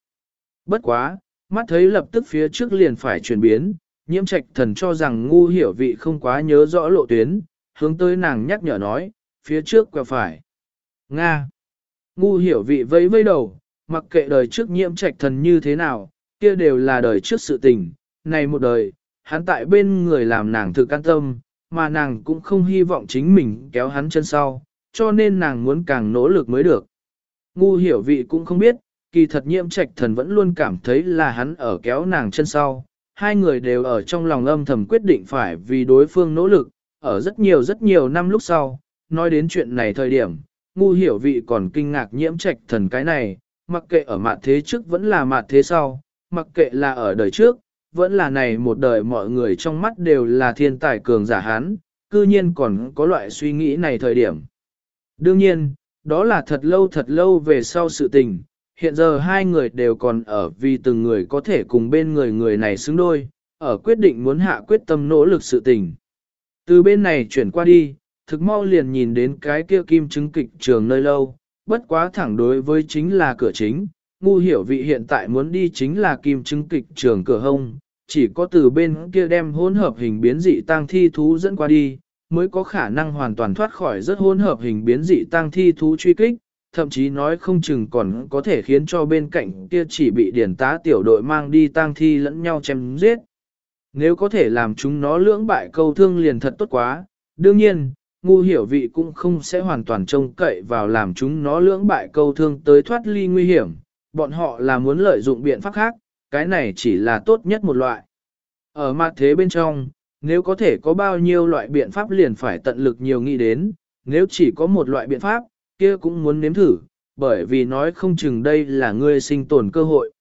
Bất quá, mắt thấy lập tức phía trước liền phải chuyển biến, nhiễm trạch thần cho rằng ngu hiểu vị không quá nhớ rõ lộ tuyến, hướng tới nàng nhắc nhở nói, phía trước quẹo phải. Nga. Ngu hiểu vị vẫy vây đầu, mặc kệ đời trước nhiễm trạch thần như thế nào, kia đều là đời trước sự tình, này một đời, hắn tại bên người làm nàng thực an tâm, mà nàng cũng không hy vọng chính mình kéo hắn chân sau, cho nên nàng muốn càng nỗ lực mới được. Ngu hiểu vị cũng không biết, kỳ thật nhiễm trạch thần vẫn luôn cảm thấy là hắn ở kéo nàng chân sau. Hai người đều ở trong lòng âm thầm quyết định phải vì đối phương nỗ lực, ở rất nhiều rất nhiều năm lúc sau, nói đến chuyện này thời điểm, ngu hiểu vị còn kinh ngạc nhiễm trạch thần cái này, mặc kệ ở mạn thế trước vẫn là mạn thế sau, mặc kệ là ở đời trước, vẫn là này một đời mọi người trong mắt đều là thiên tài cường giả hán, cư nhiên còn có loại suy nghĩ này thời điểm. Đương nhiên, đó là thật lâu thật lâu về sau sự tình, hiện giờ hai người đều còn ở vì từng người có thể cùng bên người người này xứng đôi, ở quyết định muốn hạ quyết tâm nỗ lực sự tình. Từ bên này chuyển qua đi, thực mau liền nhìn đến cái kia kim chứng kịch trường nơi lâu, bất quá thẳng đối với chính là cửa chính, ngu hiểu vị hiện tại muốn đi chính là kim chứng kịch trường cửa hông, chỉ có từ bên kia đem hỗn hợp hình biến dị tang thi thú dẫn qua đi, mới có khả năng hoàn toàn thoát khỏi rất hỗn hợp hình biến dị tang thi thú truy kích, thậm chí nói không chừng còn có thể khiến cho bên cạnh kia chỉ bị điển tá tiểu đội mang đi tang thi lẫn nhau chém giết. Nếu có thể làm chúng nó lưỡng bại câu thương liền thật tốt quá, đương nhiên, ngu hiểu vị cũng không sẽ hoàn toàn trông cậy vào làm chúng nó lưỡng bại câu thương tới thoát ly nguy hiểm, bọn họ là muốn lợi dụng biện pháp khác, cái này chỉ là tốt nhất một loại. Ở mặt thế bên trong, nếu có thể có bao nhiêu loại biện pháp liền phải tận lực nhiều nghĩ đến, nếu chỉ có một loại biện pháp, kia cũng muốn nếm thử, bởi vì nói không chừng đây là ngươi sinh tồn cơ hội.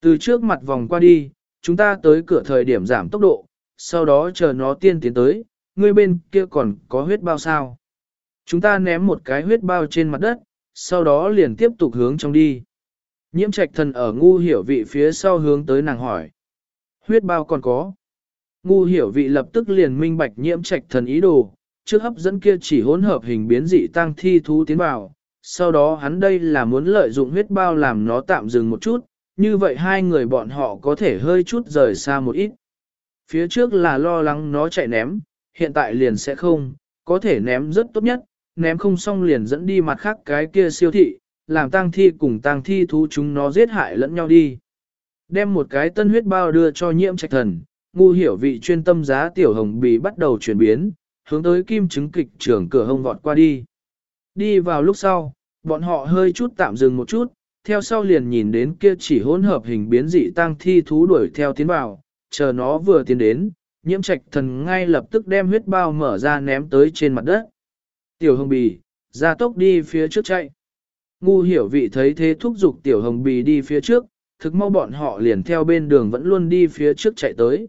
Từ trước mặt vòng qua đi, chúng ta tới cửa thời điểm giảm tốc độ, sau đó chờ nó tiên tiến tới, ngươi bên kia còn có huyết bao sao. Chúng ta ném một cái huyết bao trên mặt đất, sau đó liền tiếp tục hướng trong đi. Nhiễm trạch thần ở ngu hiểu vị phía sau hướng tới nàng hỏi. Huyết bao còn có. Ngu hiểu vị lập tức liền minh bạch nhiễm trạch thần ý đồ, trước hấp dẫn kia chỉ hỗn hợp hình biến dị tăng thi thú tiến vào, sau đó hắn đây là muốn lợi dụng huyết bao làm nó tạm dừng một chút, như vậy hai người bọn họ có thể hơi chút rời xa một ít. Phía trước là lo lắng nó chạy ném, hiện tại liền sẽ không, có thể ném rất tốt nhất, ném không xong liền dẫn đi mặt khác cái kia siêu thị, làm tang thi cùng tang thi thú chúng nó giết hại lẫn nhau đi. Đem một cái tân huyết bao đưa cho nhiễm trạch thần, ngu hiểu vị chuyên tâm giá tiểu hồng bì bắt đầu chuyển biến, hướng tới kim chứng kịch trưởng cửa hông vọt qua đi. Đi vào lúc sau, bọn họ hơi chút tạm dừng một chút, theo sau liền nhìn đến kia chỉ hỗn hợp hình biến dị tang thi thú đuổi theo tiến vào, chờ nó vừa tiến đến, nhiễm trạch thần ngay lập tức đem huyết bao mở ra ném tới trên mặt đất. Tiểu hồng bì, ra tốc đi phía trước chạy. Ngu hiểu vị thấy thế thúc giục tiểu hồng bì đi phía trước, thực mau bọn họ liền theo bên đường vẫn luôn đi phía trước chạy tới.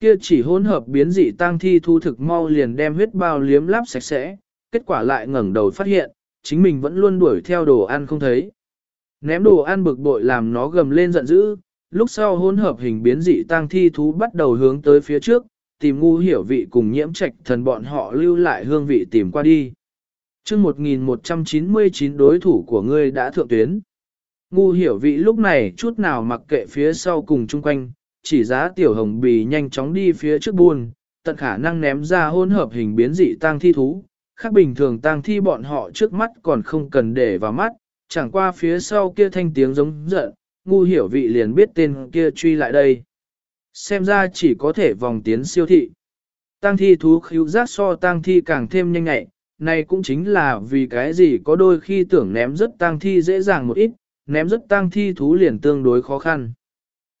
Kia chỉ hỗn hợp biến dị tang thi thu thực mau liền đem huyết bao liếm láp sạch sẽ, kết quả lại ngẩng đầu phát hiện, chính mình vẫn luôn đuổi theo đồ ăn không thấy. Ném đồ ăn bực bội làm nó gầm lên giận dữ, lúc sau hỗn hợp hình biến dị tang thi thú bắt đầu hướng tới phía trước, tìm ngu hiểu vị cùng nhiễm trạch thần bọn họ lưu lại hương vị tìm qua đi chương 1199 đối thủ của ngươi đã thượng tuyến. Ngu hiểu vị lúc này chút nào mặc kệ phía sau cùng chung quanh, chỉ giá tiểu hồng bì nhanh chóng đi phía trước buôn, tận khả năng ném ra hỗn hợp hình biến dị tang thi thú. Khác bình thường tang thi bọn họ trước mắt còn không cần để vào mắt, chẳng qua phía sau kia thanh tiếng giống giận, ngu hiểu vị liền biết tên kia truy lại đây. Xem ra chỉ có thể vòng tiến siêu thị. Tăng thi thú khíu giác so tăng thi càng thêm nhanh nhẹ này cũng chính là vì cái gì có đôi khi tưởng ném rất tang thi dễ dàng một ít, ném rất tang thi thú liền tương đối khó khăn.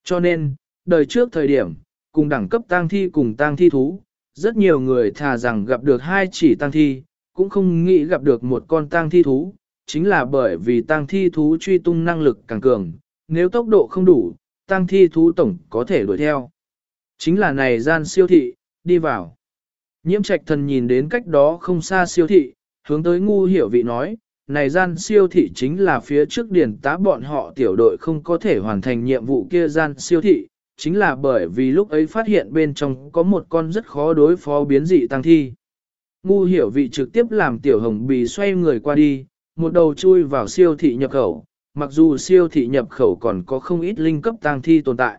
Cho nên, đời trước thời điểm, cùng đẳng cấp tang thi cùng tang thi thú, rất nhiều người thà rằng gặp được hai chỉ tang thi, cũng không nghĩ gặp được một con tang thi thú, chính là bởi vì tang thi thú truy tung năng lực càng cường, nếu tốc độ không đủ, tang thi thú tổng có thể đuổi theo. Chính là này gian siêu thị, đi vào. Nhiễm trạch thần nhìn đến cách đó không xa siêu thị, hướng tới ngu hiểu vị nói, này gian siêu thị chính là phía trước điển tá bọn họ tiểu đội không có thể hoàn thành nhiệm vụ kia gian siêu thị, chính là bởi vì lúc ấy phát hiện bên trong có một con rất khó đối phó biến dị tăng thi. Ngu hiểu vị trực tiếp làm tiểu hồng bì xoay người qua đi, một đầu chui vào siêu thị nhập khẩu, mặc dù siêu thị nhập khẩu còn có không ít linh cấp tăng thi tồn tại.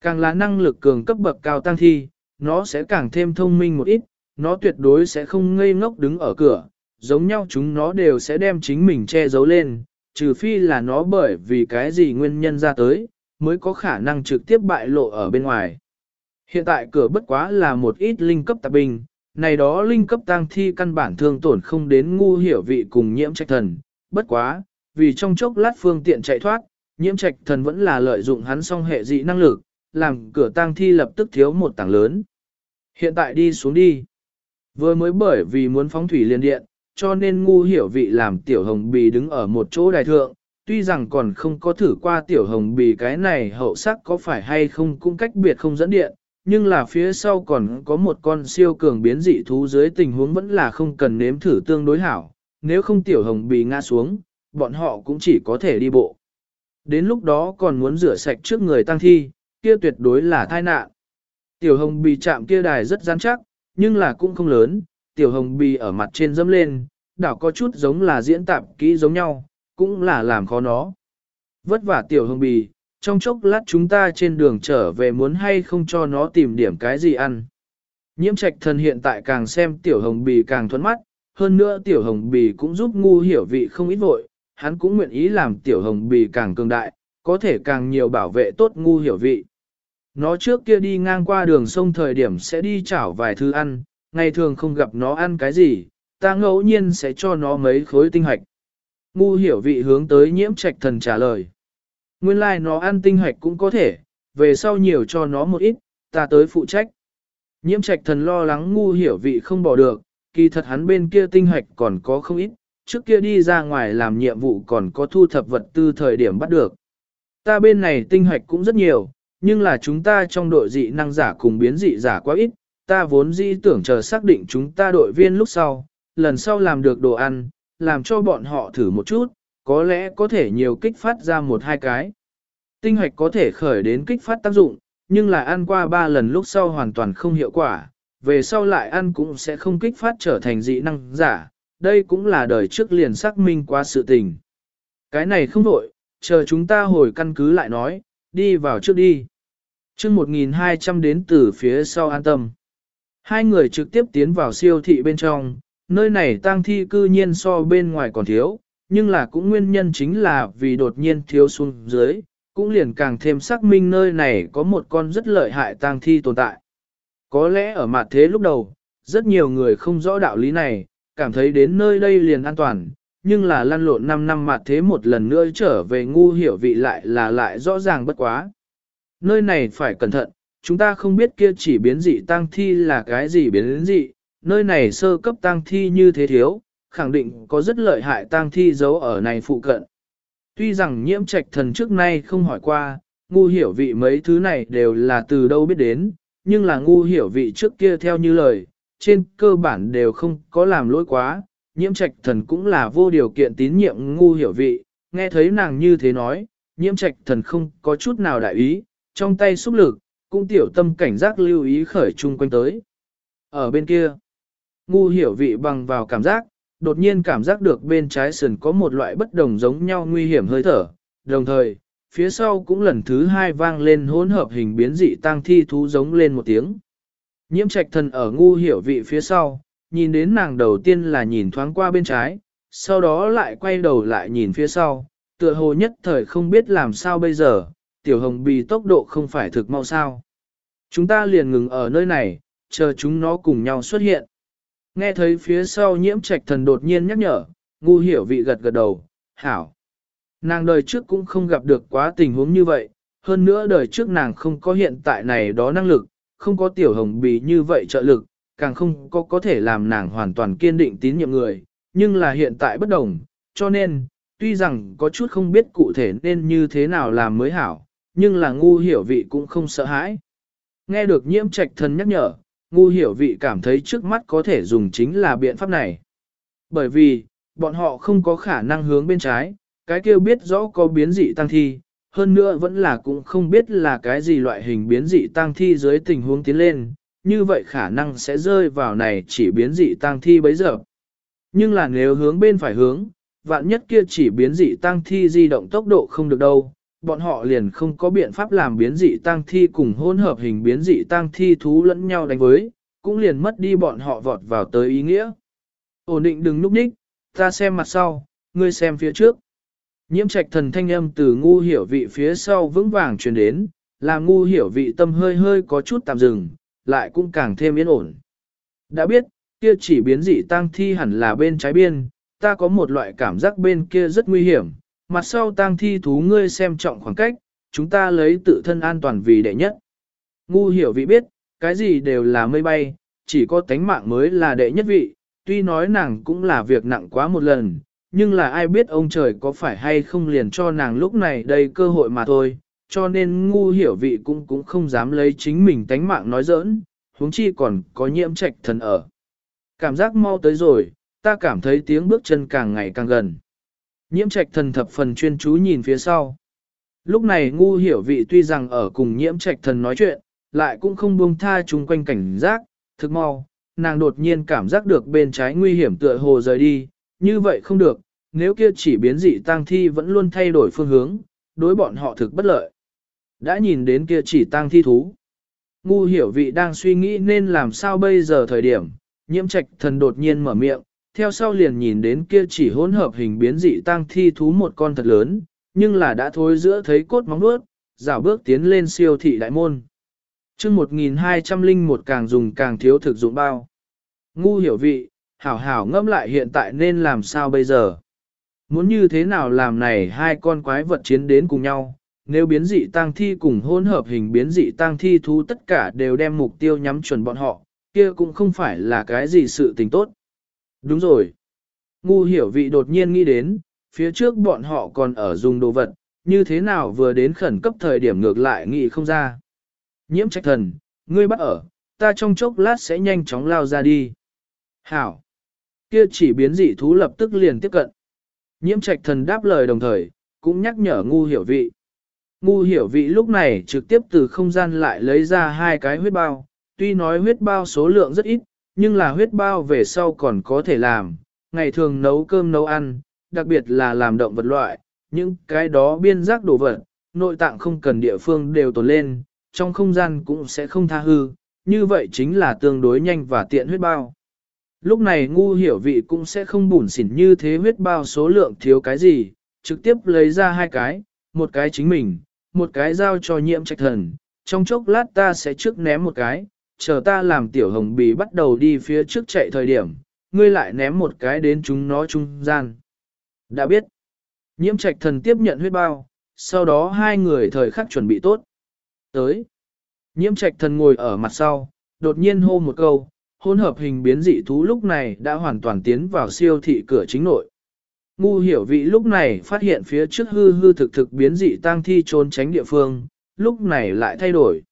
Càng là năng lực cường cấp bậc cao tăng thi, nó sẽ càng thêm thông minh một ít, nó tuyệt đối sẽ không ngây ngốc đứng ở cửa, giống nhau chúng nó đều sẽ đem chính mình che giấu lên, trừ phi là nó bởi vì cái gì nguyên nhân ra tới, mới có khả năng trực tiếp bại lộ ở bên ngoài. Hiện tại cửa bất quá là một ít linh cấp tạp binh, này đó linh cấp tăng thi căn bản thương tổn không đến ngu hiểu vị cùng nhiễm trạch thần, bất quá, vì trong chốc lát phương tiện chạy thoát, nhiễm trạch thần vẫn là lợi dụng hắn song hệ dị năng lực, làm cửa tang thi lập tức thiếu một tảng lớn. Hiện tại đi xuống đi. Vừa mới bởi vì muốn phóng thủy liên điện, cho nên ngu hiểu vị làm tiểu hồng bì đứng ở một chỗ đài thượng, tuy rằng còn không có thử qua tiểu hồng bì cái này hậu sắc có phải hay không cũng cách biệt không dẫn điện, nhưng là phía sau còn có một con siêu cường biến dị thú dưới tình huống vẫn là không cần nếm thử tương đối hảo, nếu không tiểu hồng bì ngã xuống, bọn họ cũng chỉ có thể đi bộ. Đến lúc đó còn muốn rửa sạch trước người tăng thi, kia tuyệt đối là tai nạn. Tiểu hồng bì chạm kia đài rất rắn chắc, nhưng là cũng không lớn, tiểu hồng bì ở mặt trên dâm lên, đảo có chút giống là diễn tạp kỹ giống nhau, cũng là làm khó nó. Vất vả tiểu hồng bì, trong chốc lát chúng ta trên đường trở về muốn hay không cho nó tìm điểm cái gì ăn. Nhiễm trạch thần hiện tại càng xem tiểu hồng bì càng thuẫn mắt, hơn nữa tiểu hồng bì cũng giúp ngu hiểu vị không ít vội, hắn cũng nguyện ý làm tiểu hồng bì càng cường đại, có thể càng nhiều bảo vệ tốt ngu hiểu vị. Nó trước kia đi ngang qua đường sông thời điểm sẽ đi chảo vài thứ ăn, ngày thường không gặp nó ăn cái gì, ta ngẫu nhiên sẽ cho nó mấy khối tinh hạch. Ngu hiểu vị hướng tới nhiễm trạch thần trả lời. Nguyên lai like nó ăn tinh hạch cũng có thể, về sau nhiều cho nó một ít, ta tới phụ trách. Nhiễm trạch thần lo lắng ngu hiểu vị không bỏ được, kỳ thật hắn bên kia tinh hạch còn có không ít, trước kia đi ra ngoài làm nhiệm vụ còn có thu thập vật tư thời điểm bắt được. Ta bên này tinh hạch cũng rất nhiều, nhưng là chúng ta trong đội dị năng giả cùng biến dị giả quá ít, ta vốn dĩ tưởng chờ xác định chúng ta đội viên lúc sau, lần sau làm được đồ ăn, làm cho bọn họ thử một chút, có lẽ có thể nhiều kích phát ra một hai cái. Tinh hạch có thể khởi đến kích phát tác dụng, nhưng là ăn qua ba lần lúc sau hoàn toàn không hiệu quả, về sau lại ăn cũng sẽ không kích phát trở thành dị năng giả, đây cũng là đời trước liền xác minh qua sự tình. Cái này không đổi, chờ chúng ta hồi căn cứ lại nói, đi vào trước đi. chương 1200 đến từ phía sau an tâm. Hai người trực tiếp tiến vào siêu thị bên trong, nơi này tang thi cư nhiên so bên ngoài còn thiếu, nhưng là cũng nguyên nhân chính là vì đột nhiên thiếu xuống dưới, cũng liền càng thêm xác minh nơi này có một con rất lợi hại tang thi tồn tại. Có lẽ ở mặt thế lúc đầu, rất nhiều người không rõ đạo lý này, cảm thấy đến nơi đây liền an toàn, nhưng là lăn lộn 5 năm mà thế một lần nữa trở về ngu hiểu vị lại là lại rõ ràng bất quá. Nơi này phải cẩn thận, chúng ta không biết kia chỉ biến dị tang thi là cái gì biến dị, nơi này sơ cấp tang thi như thế thiếu, khẳng định có rất lợi hại tang thi giấu ở này phụ cận. Tuy rằng nhiễm trạch thần trước nay không hỏi qua, ngu hiểu vị mấy thứ này đều là từ đâu biết đến, nhưng là ngu hiểu vị trước kia theo như lời, trên cơ bản đều không có làm lỗi quá, nhiễm trạch thần cũng là vô điều kiện tín nhiệm ngu hiểu vị, nghe thấy nàng như thế nói, nhiễm trạch thần không có chút nào đại ý, trong tay xúc lực, cũng tiểu tâm cảnh giác lưu ý khởi chung quanh tới. Ở bên kia, ngu hiểu vị bằng vào cảm giác, đột nhiên cảm giác được bên trái sườn có một loại bất đồng giống nhau nguy hiểm hơi thở, đồng thời, phía sau cũng lần thứ hai vang lên hỗn hợp hình biến dị tăng thi thú giống lên một tiếng. Nhiễm trạch thần ở ngu hiểu vị phía sau, nhìn đến nàng đầu tiên là nhìn thoáng qua bên trái, sau đó lại quay đầu lại nhìn phía sau, tựa hồ nhất thời không biết làm sao bây giờ, tiểu hồng bì tốc độ không phải thực mau sao. Chúng ta liền ngừng ở nơi này, chờ chúng nó cùng nhau xuất hiện. Nghe thấy phía sau nhiễm trạch thần đột nhiên nhắc nhở, ngu hiểu vị gật gật đầu, hảo. Nàng đời trước cũng không gặp được quá tình huống như vậy, hơn nữa đời trước nàng không có hiện tại này đó năng lực, không có tiểu hồng bì như vậy trợ lực, càng không có có thể làm nàng hoàn toàn kiên định tín nhiệm người, nhưng là hiện tại bất đồng, cho nên, tuy rằng có chút không biết cụ thể nên như thế nào làm mới hảo, nhưng là ngu hiểu vị cũng không sợ hãi. Nghe được nhiễm trạch thần nhắc nhở, ngu hiểu vị cảm thấy trước mắt có thể dùng chính là biện pháp này. Bởi vì, bọn họ không có khả năng hướng bên trái, cái kêu biết rõ có biến dị tăng thi, hơn nữa vẫn là cũng không biết là cái gì loại hình biến dị tăng thi dưới tình huống tiến lên, như vậy khả năng sẽ rơi vào này chỉ biến dị tăng thi bấy giờ. Nhưng là nếu hướng bên phải hướng, vạn nhất kia chỉ biến dị tăng thi di động tốc độ không được đâu, bọn họ liền không có biện pháp làm biến dị tăng thi cùng hỗn hợp hình biến dị tăng thi thú lẫn nhau đánh với, cũng liền mất đi bọn họ vọt vào tới ý nghĩa. Ổn định đừng núp ních, ta xem mặt sau, ngươi xem phía trước. Nhiễm trạch thần thanh âm từ ngu hiểu vị phía sau vững vàng truyền đến, làm ngu hiểu vị tâm hơi hơi có chút tạm dừng, lại cũng càng thêm yên ổn. Đã biết, kia chỉ biến dị tang thi hẳn là bên trái biên, ta có một loại cảm giác bên kia rất nguy hiểm, mặt sau tang thi thú ngươi xem trọng khoảng cách, chúng ta lấy tự thân an toàn vì đệ nhất. Ngu hiểu vị biết, cái gì đều là mây bay, chỉ có tánh mạng mới là đệ nhất vị, tuy nói nàng cũng là việc nặng quá một lần, nhưng là ai biết ông trời có phải hay không liền cho nàng lúc này đây cơ hội mà thôi, cho nên ngu hiểu vị cũng cũng không dám lấy chính mình tánh mạng nói giỡn, huống chi còn có nhiễm trạch thần ở. Cảm giác mau tới rồi, ta cảm thấy tiếng bước chân càng ngày càng gần. Nhiễm trạch thần thập phần chuyên chú nhìn phía sau. Lúc này ngu hiểu vị tuy rằng ở cùng nhiễm trạch thần nói chuyện, lại cũng không buông tha chung quanh cảnh giác, thực mau, nàng đột nhiên cảm giác được bên trái nguy hiểm tựa hồ rời đi, như vậy không được, nếu kia chỉ biến dị tang thi vẫn luôn thay đổi phương hướng, đối bọn họ thực bất lợi. Đã nhìn đến kia chỉ tang thi thú. Ngu hiểu vị đang suy nghĩ nên làm sao bây giờ thời điểm, nhiễm trạch thần đột nhiên mở miệng, theo sau liền nhìn đến kia chỉ hỗn hợp hình biến dị tang thi thú một con thật lớn, nhưng là đã thối giữa thấy cốt móng nuốt, dạo bước tiến lên siêu thị đại môn. chương 1201 càng dùng càng thiếu thực dụng bao. Ngu hiểu vị, hảo hảo ngẫm lại hiện tại nên làm sao bây giờ. Muốn như thế nào làm này hai con quái vật chiến đến cùng nhau, nếu biến dị tang thi cùng hỗn hợp hình biến dị tang thi thú tất cả đều đem mục tiêu nhắm chuẩn bọn họ, kia cũng không phải là cái gì sự tình tốt. Đúng rồi. Ngu hiểu vị đột nhiên nghĩ đến, phía trước bọn họ còn ở dùng đồ vật, như thế nào vừa đến khẩn cấp thời điểm ngược lại nghĩ không ra. Nhiễm trách thần, ngươi bắt ở, ta trong chốc lát sẽ nhanh chóng lao ra đi. Hảo. Kia chỉ biến dị thú lập tức liền tiếp cận. Nhiễm trạch thần đáp lời đồng thời, cũng nhắc nhở ngu hiểu vị. Ngu hiểu vị lúc này trực tiếp từ không gian lại lấy ra hai cái huyết bao, tuy nói huyết bao số lượng rất ít, nhưng là huyết bao về sau còn có thể làm, ngày thường nấu cơm nấu ăn, đặc biệt là làm động vật loại, những cái đó biên giác đồ vật, nội tạng không cần địa phương đều tồn lên, trong không gian cũng sẽ không tha hư, như vậy chính là tương đối nhanh và tiện huyết bao. Lúc này ngu hiểu vị cũng sẽ không bủn xỉn như thế huyết bao số lượng thiếu cái gì, trực tiếp lấy ra hai cái, một cái chính mình, một cái giao cho nhiễm trạch thần, trong chốc lát ta sẽ trước ném một cái, chờ ta làm tiểu hồng bì bắt đầu đi phía trước chạy thời điểm, ngươi lại ném một cái đến chúng nó trung gian. Đã biết, nhiễm trạch thần tiếp nhận huyết bao, sau đó hai người thời khắc chuẩn bị tốt. Tới, nhiễm trạch thần ngồi ở mặt sau, đột nhiên hô một câu, hỗn hợp hình biến dị thú lúc này đã hoàn toàn tiến vào siêu thị cửa chính nội. Ngu hiểu vị lúc này phát hiện phía trước hư hư thực thực biến dị tang thi trốn tránh địa phương, lúc này lại thay đổi.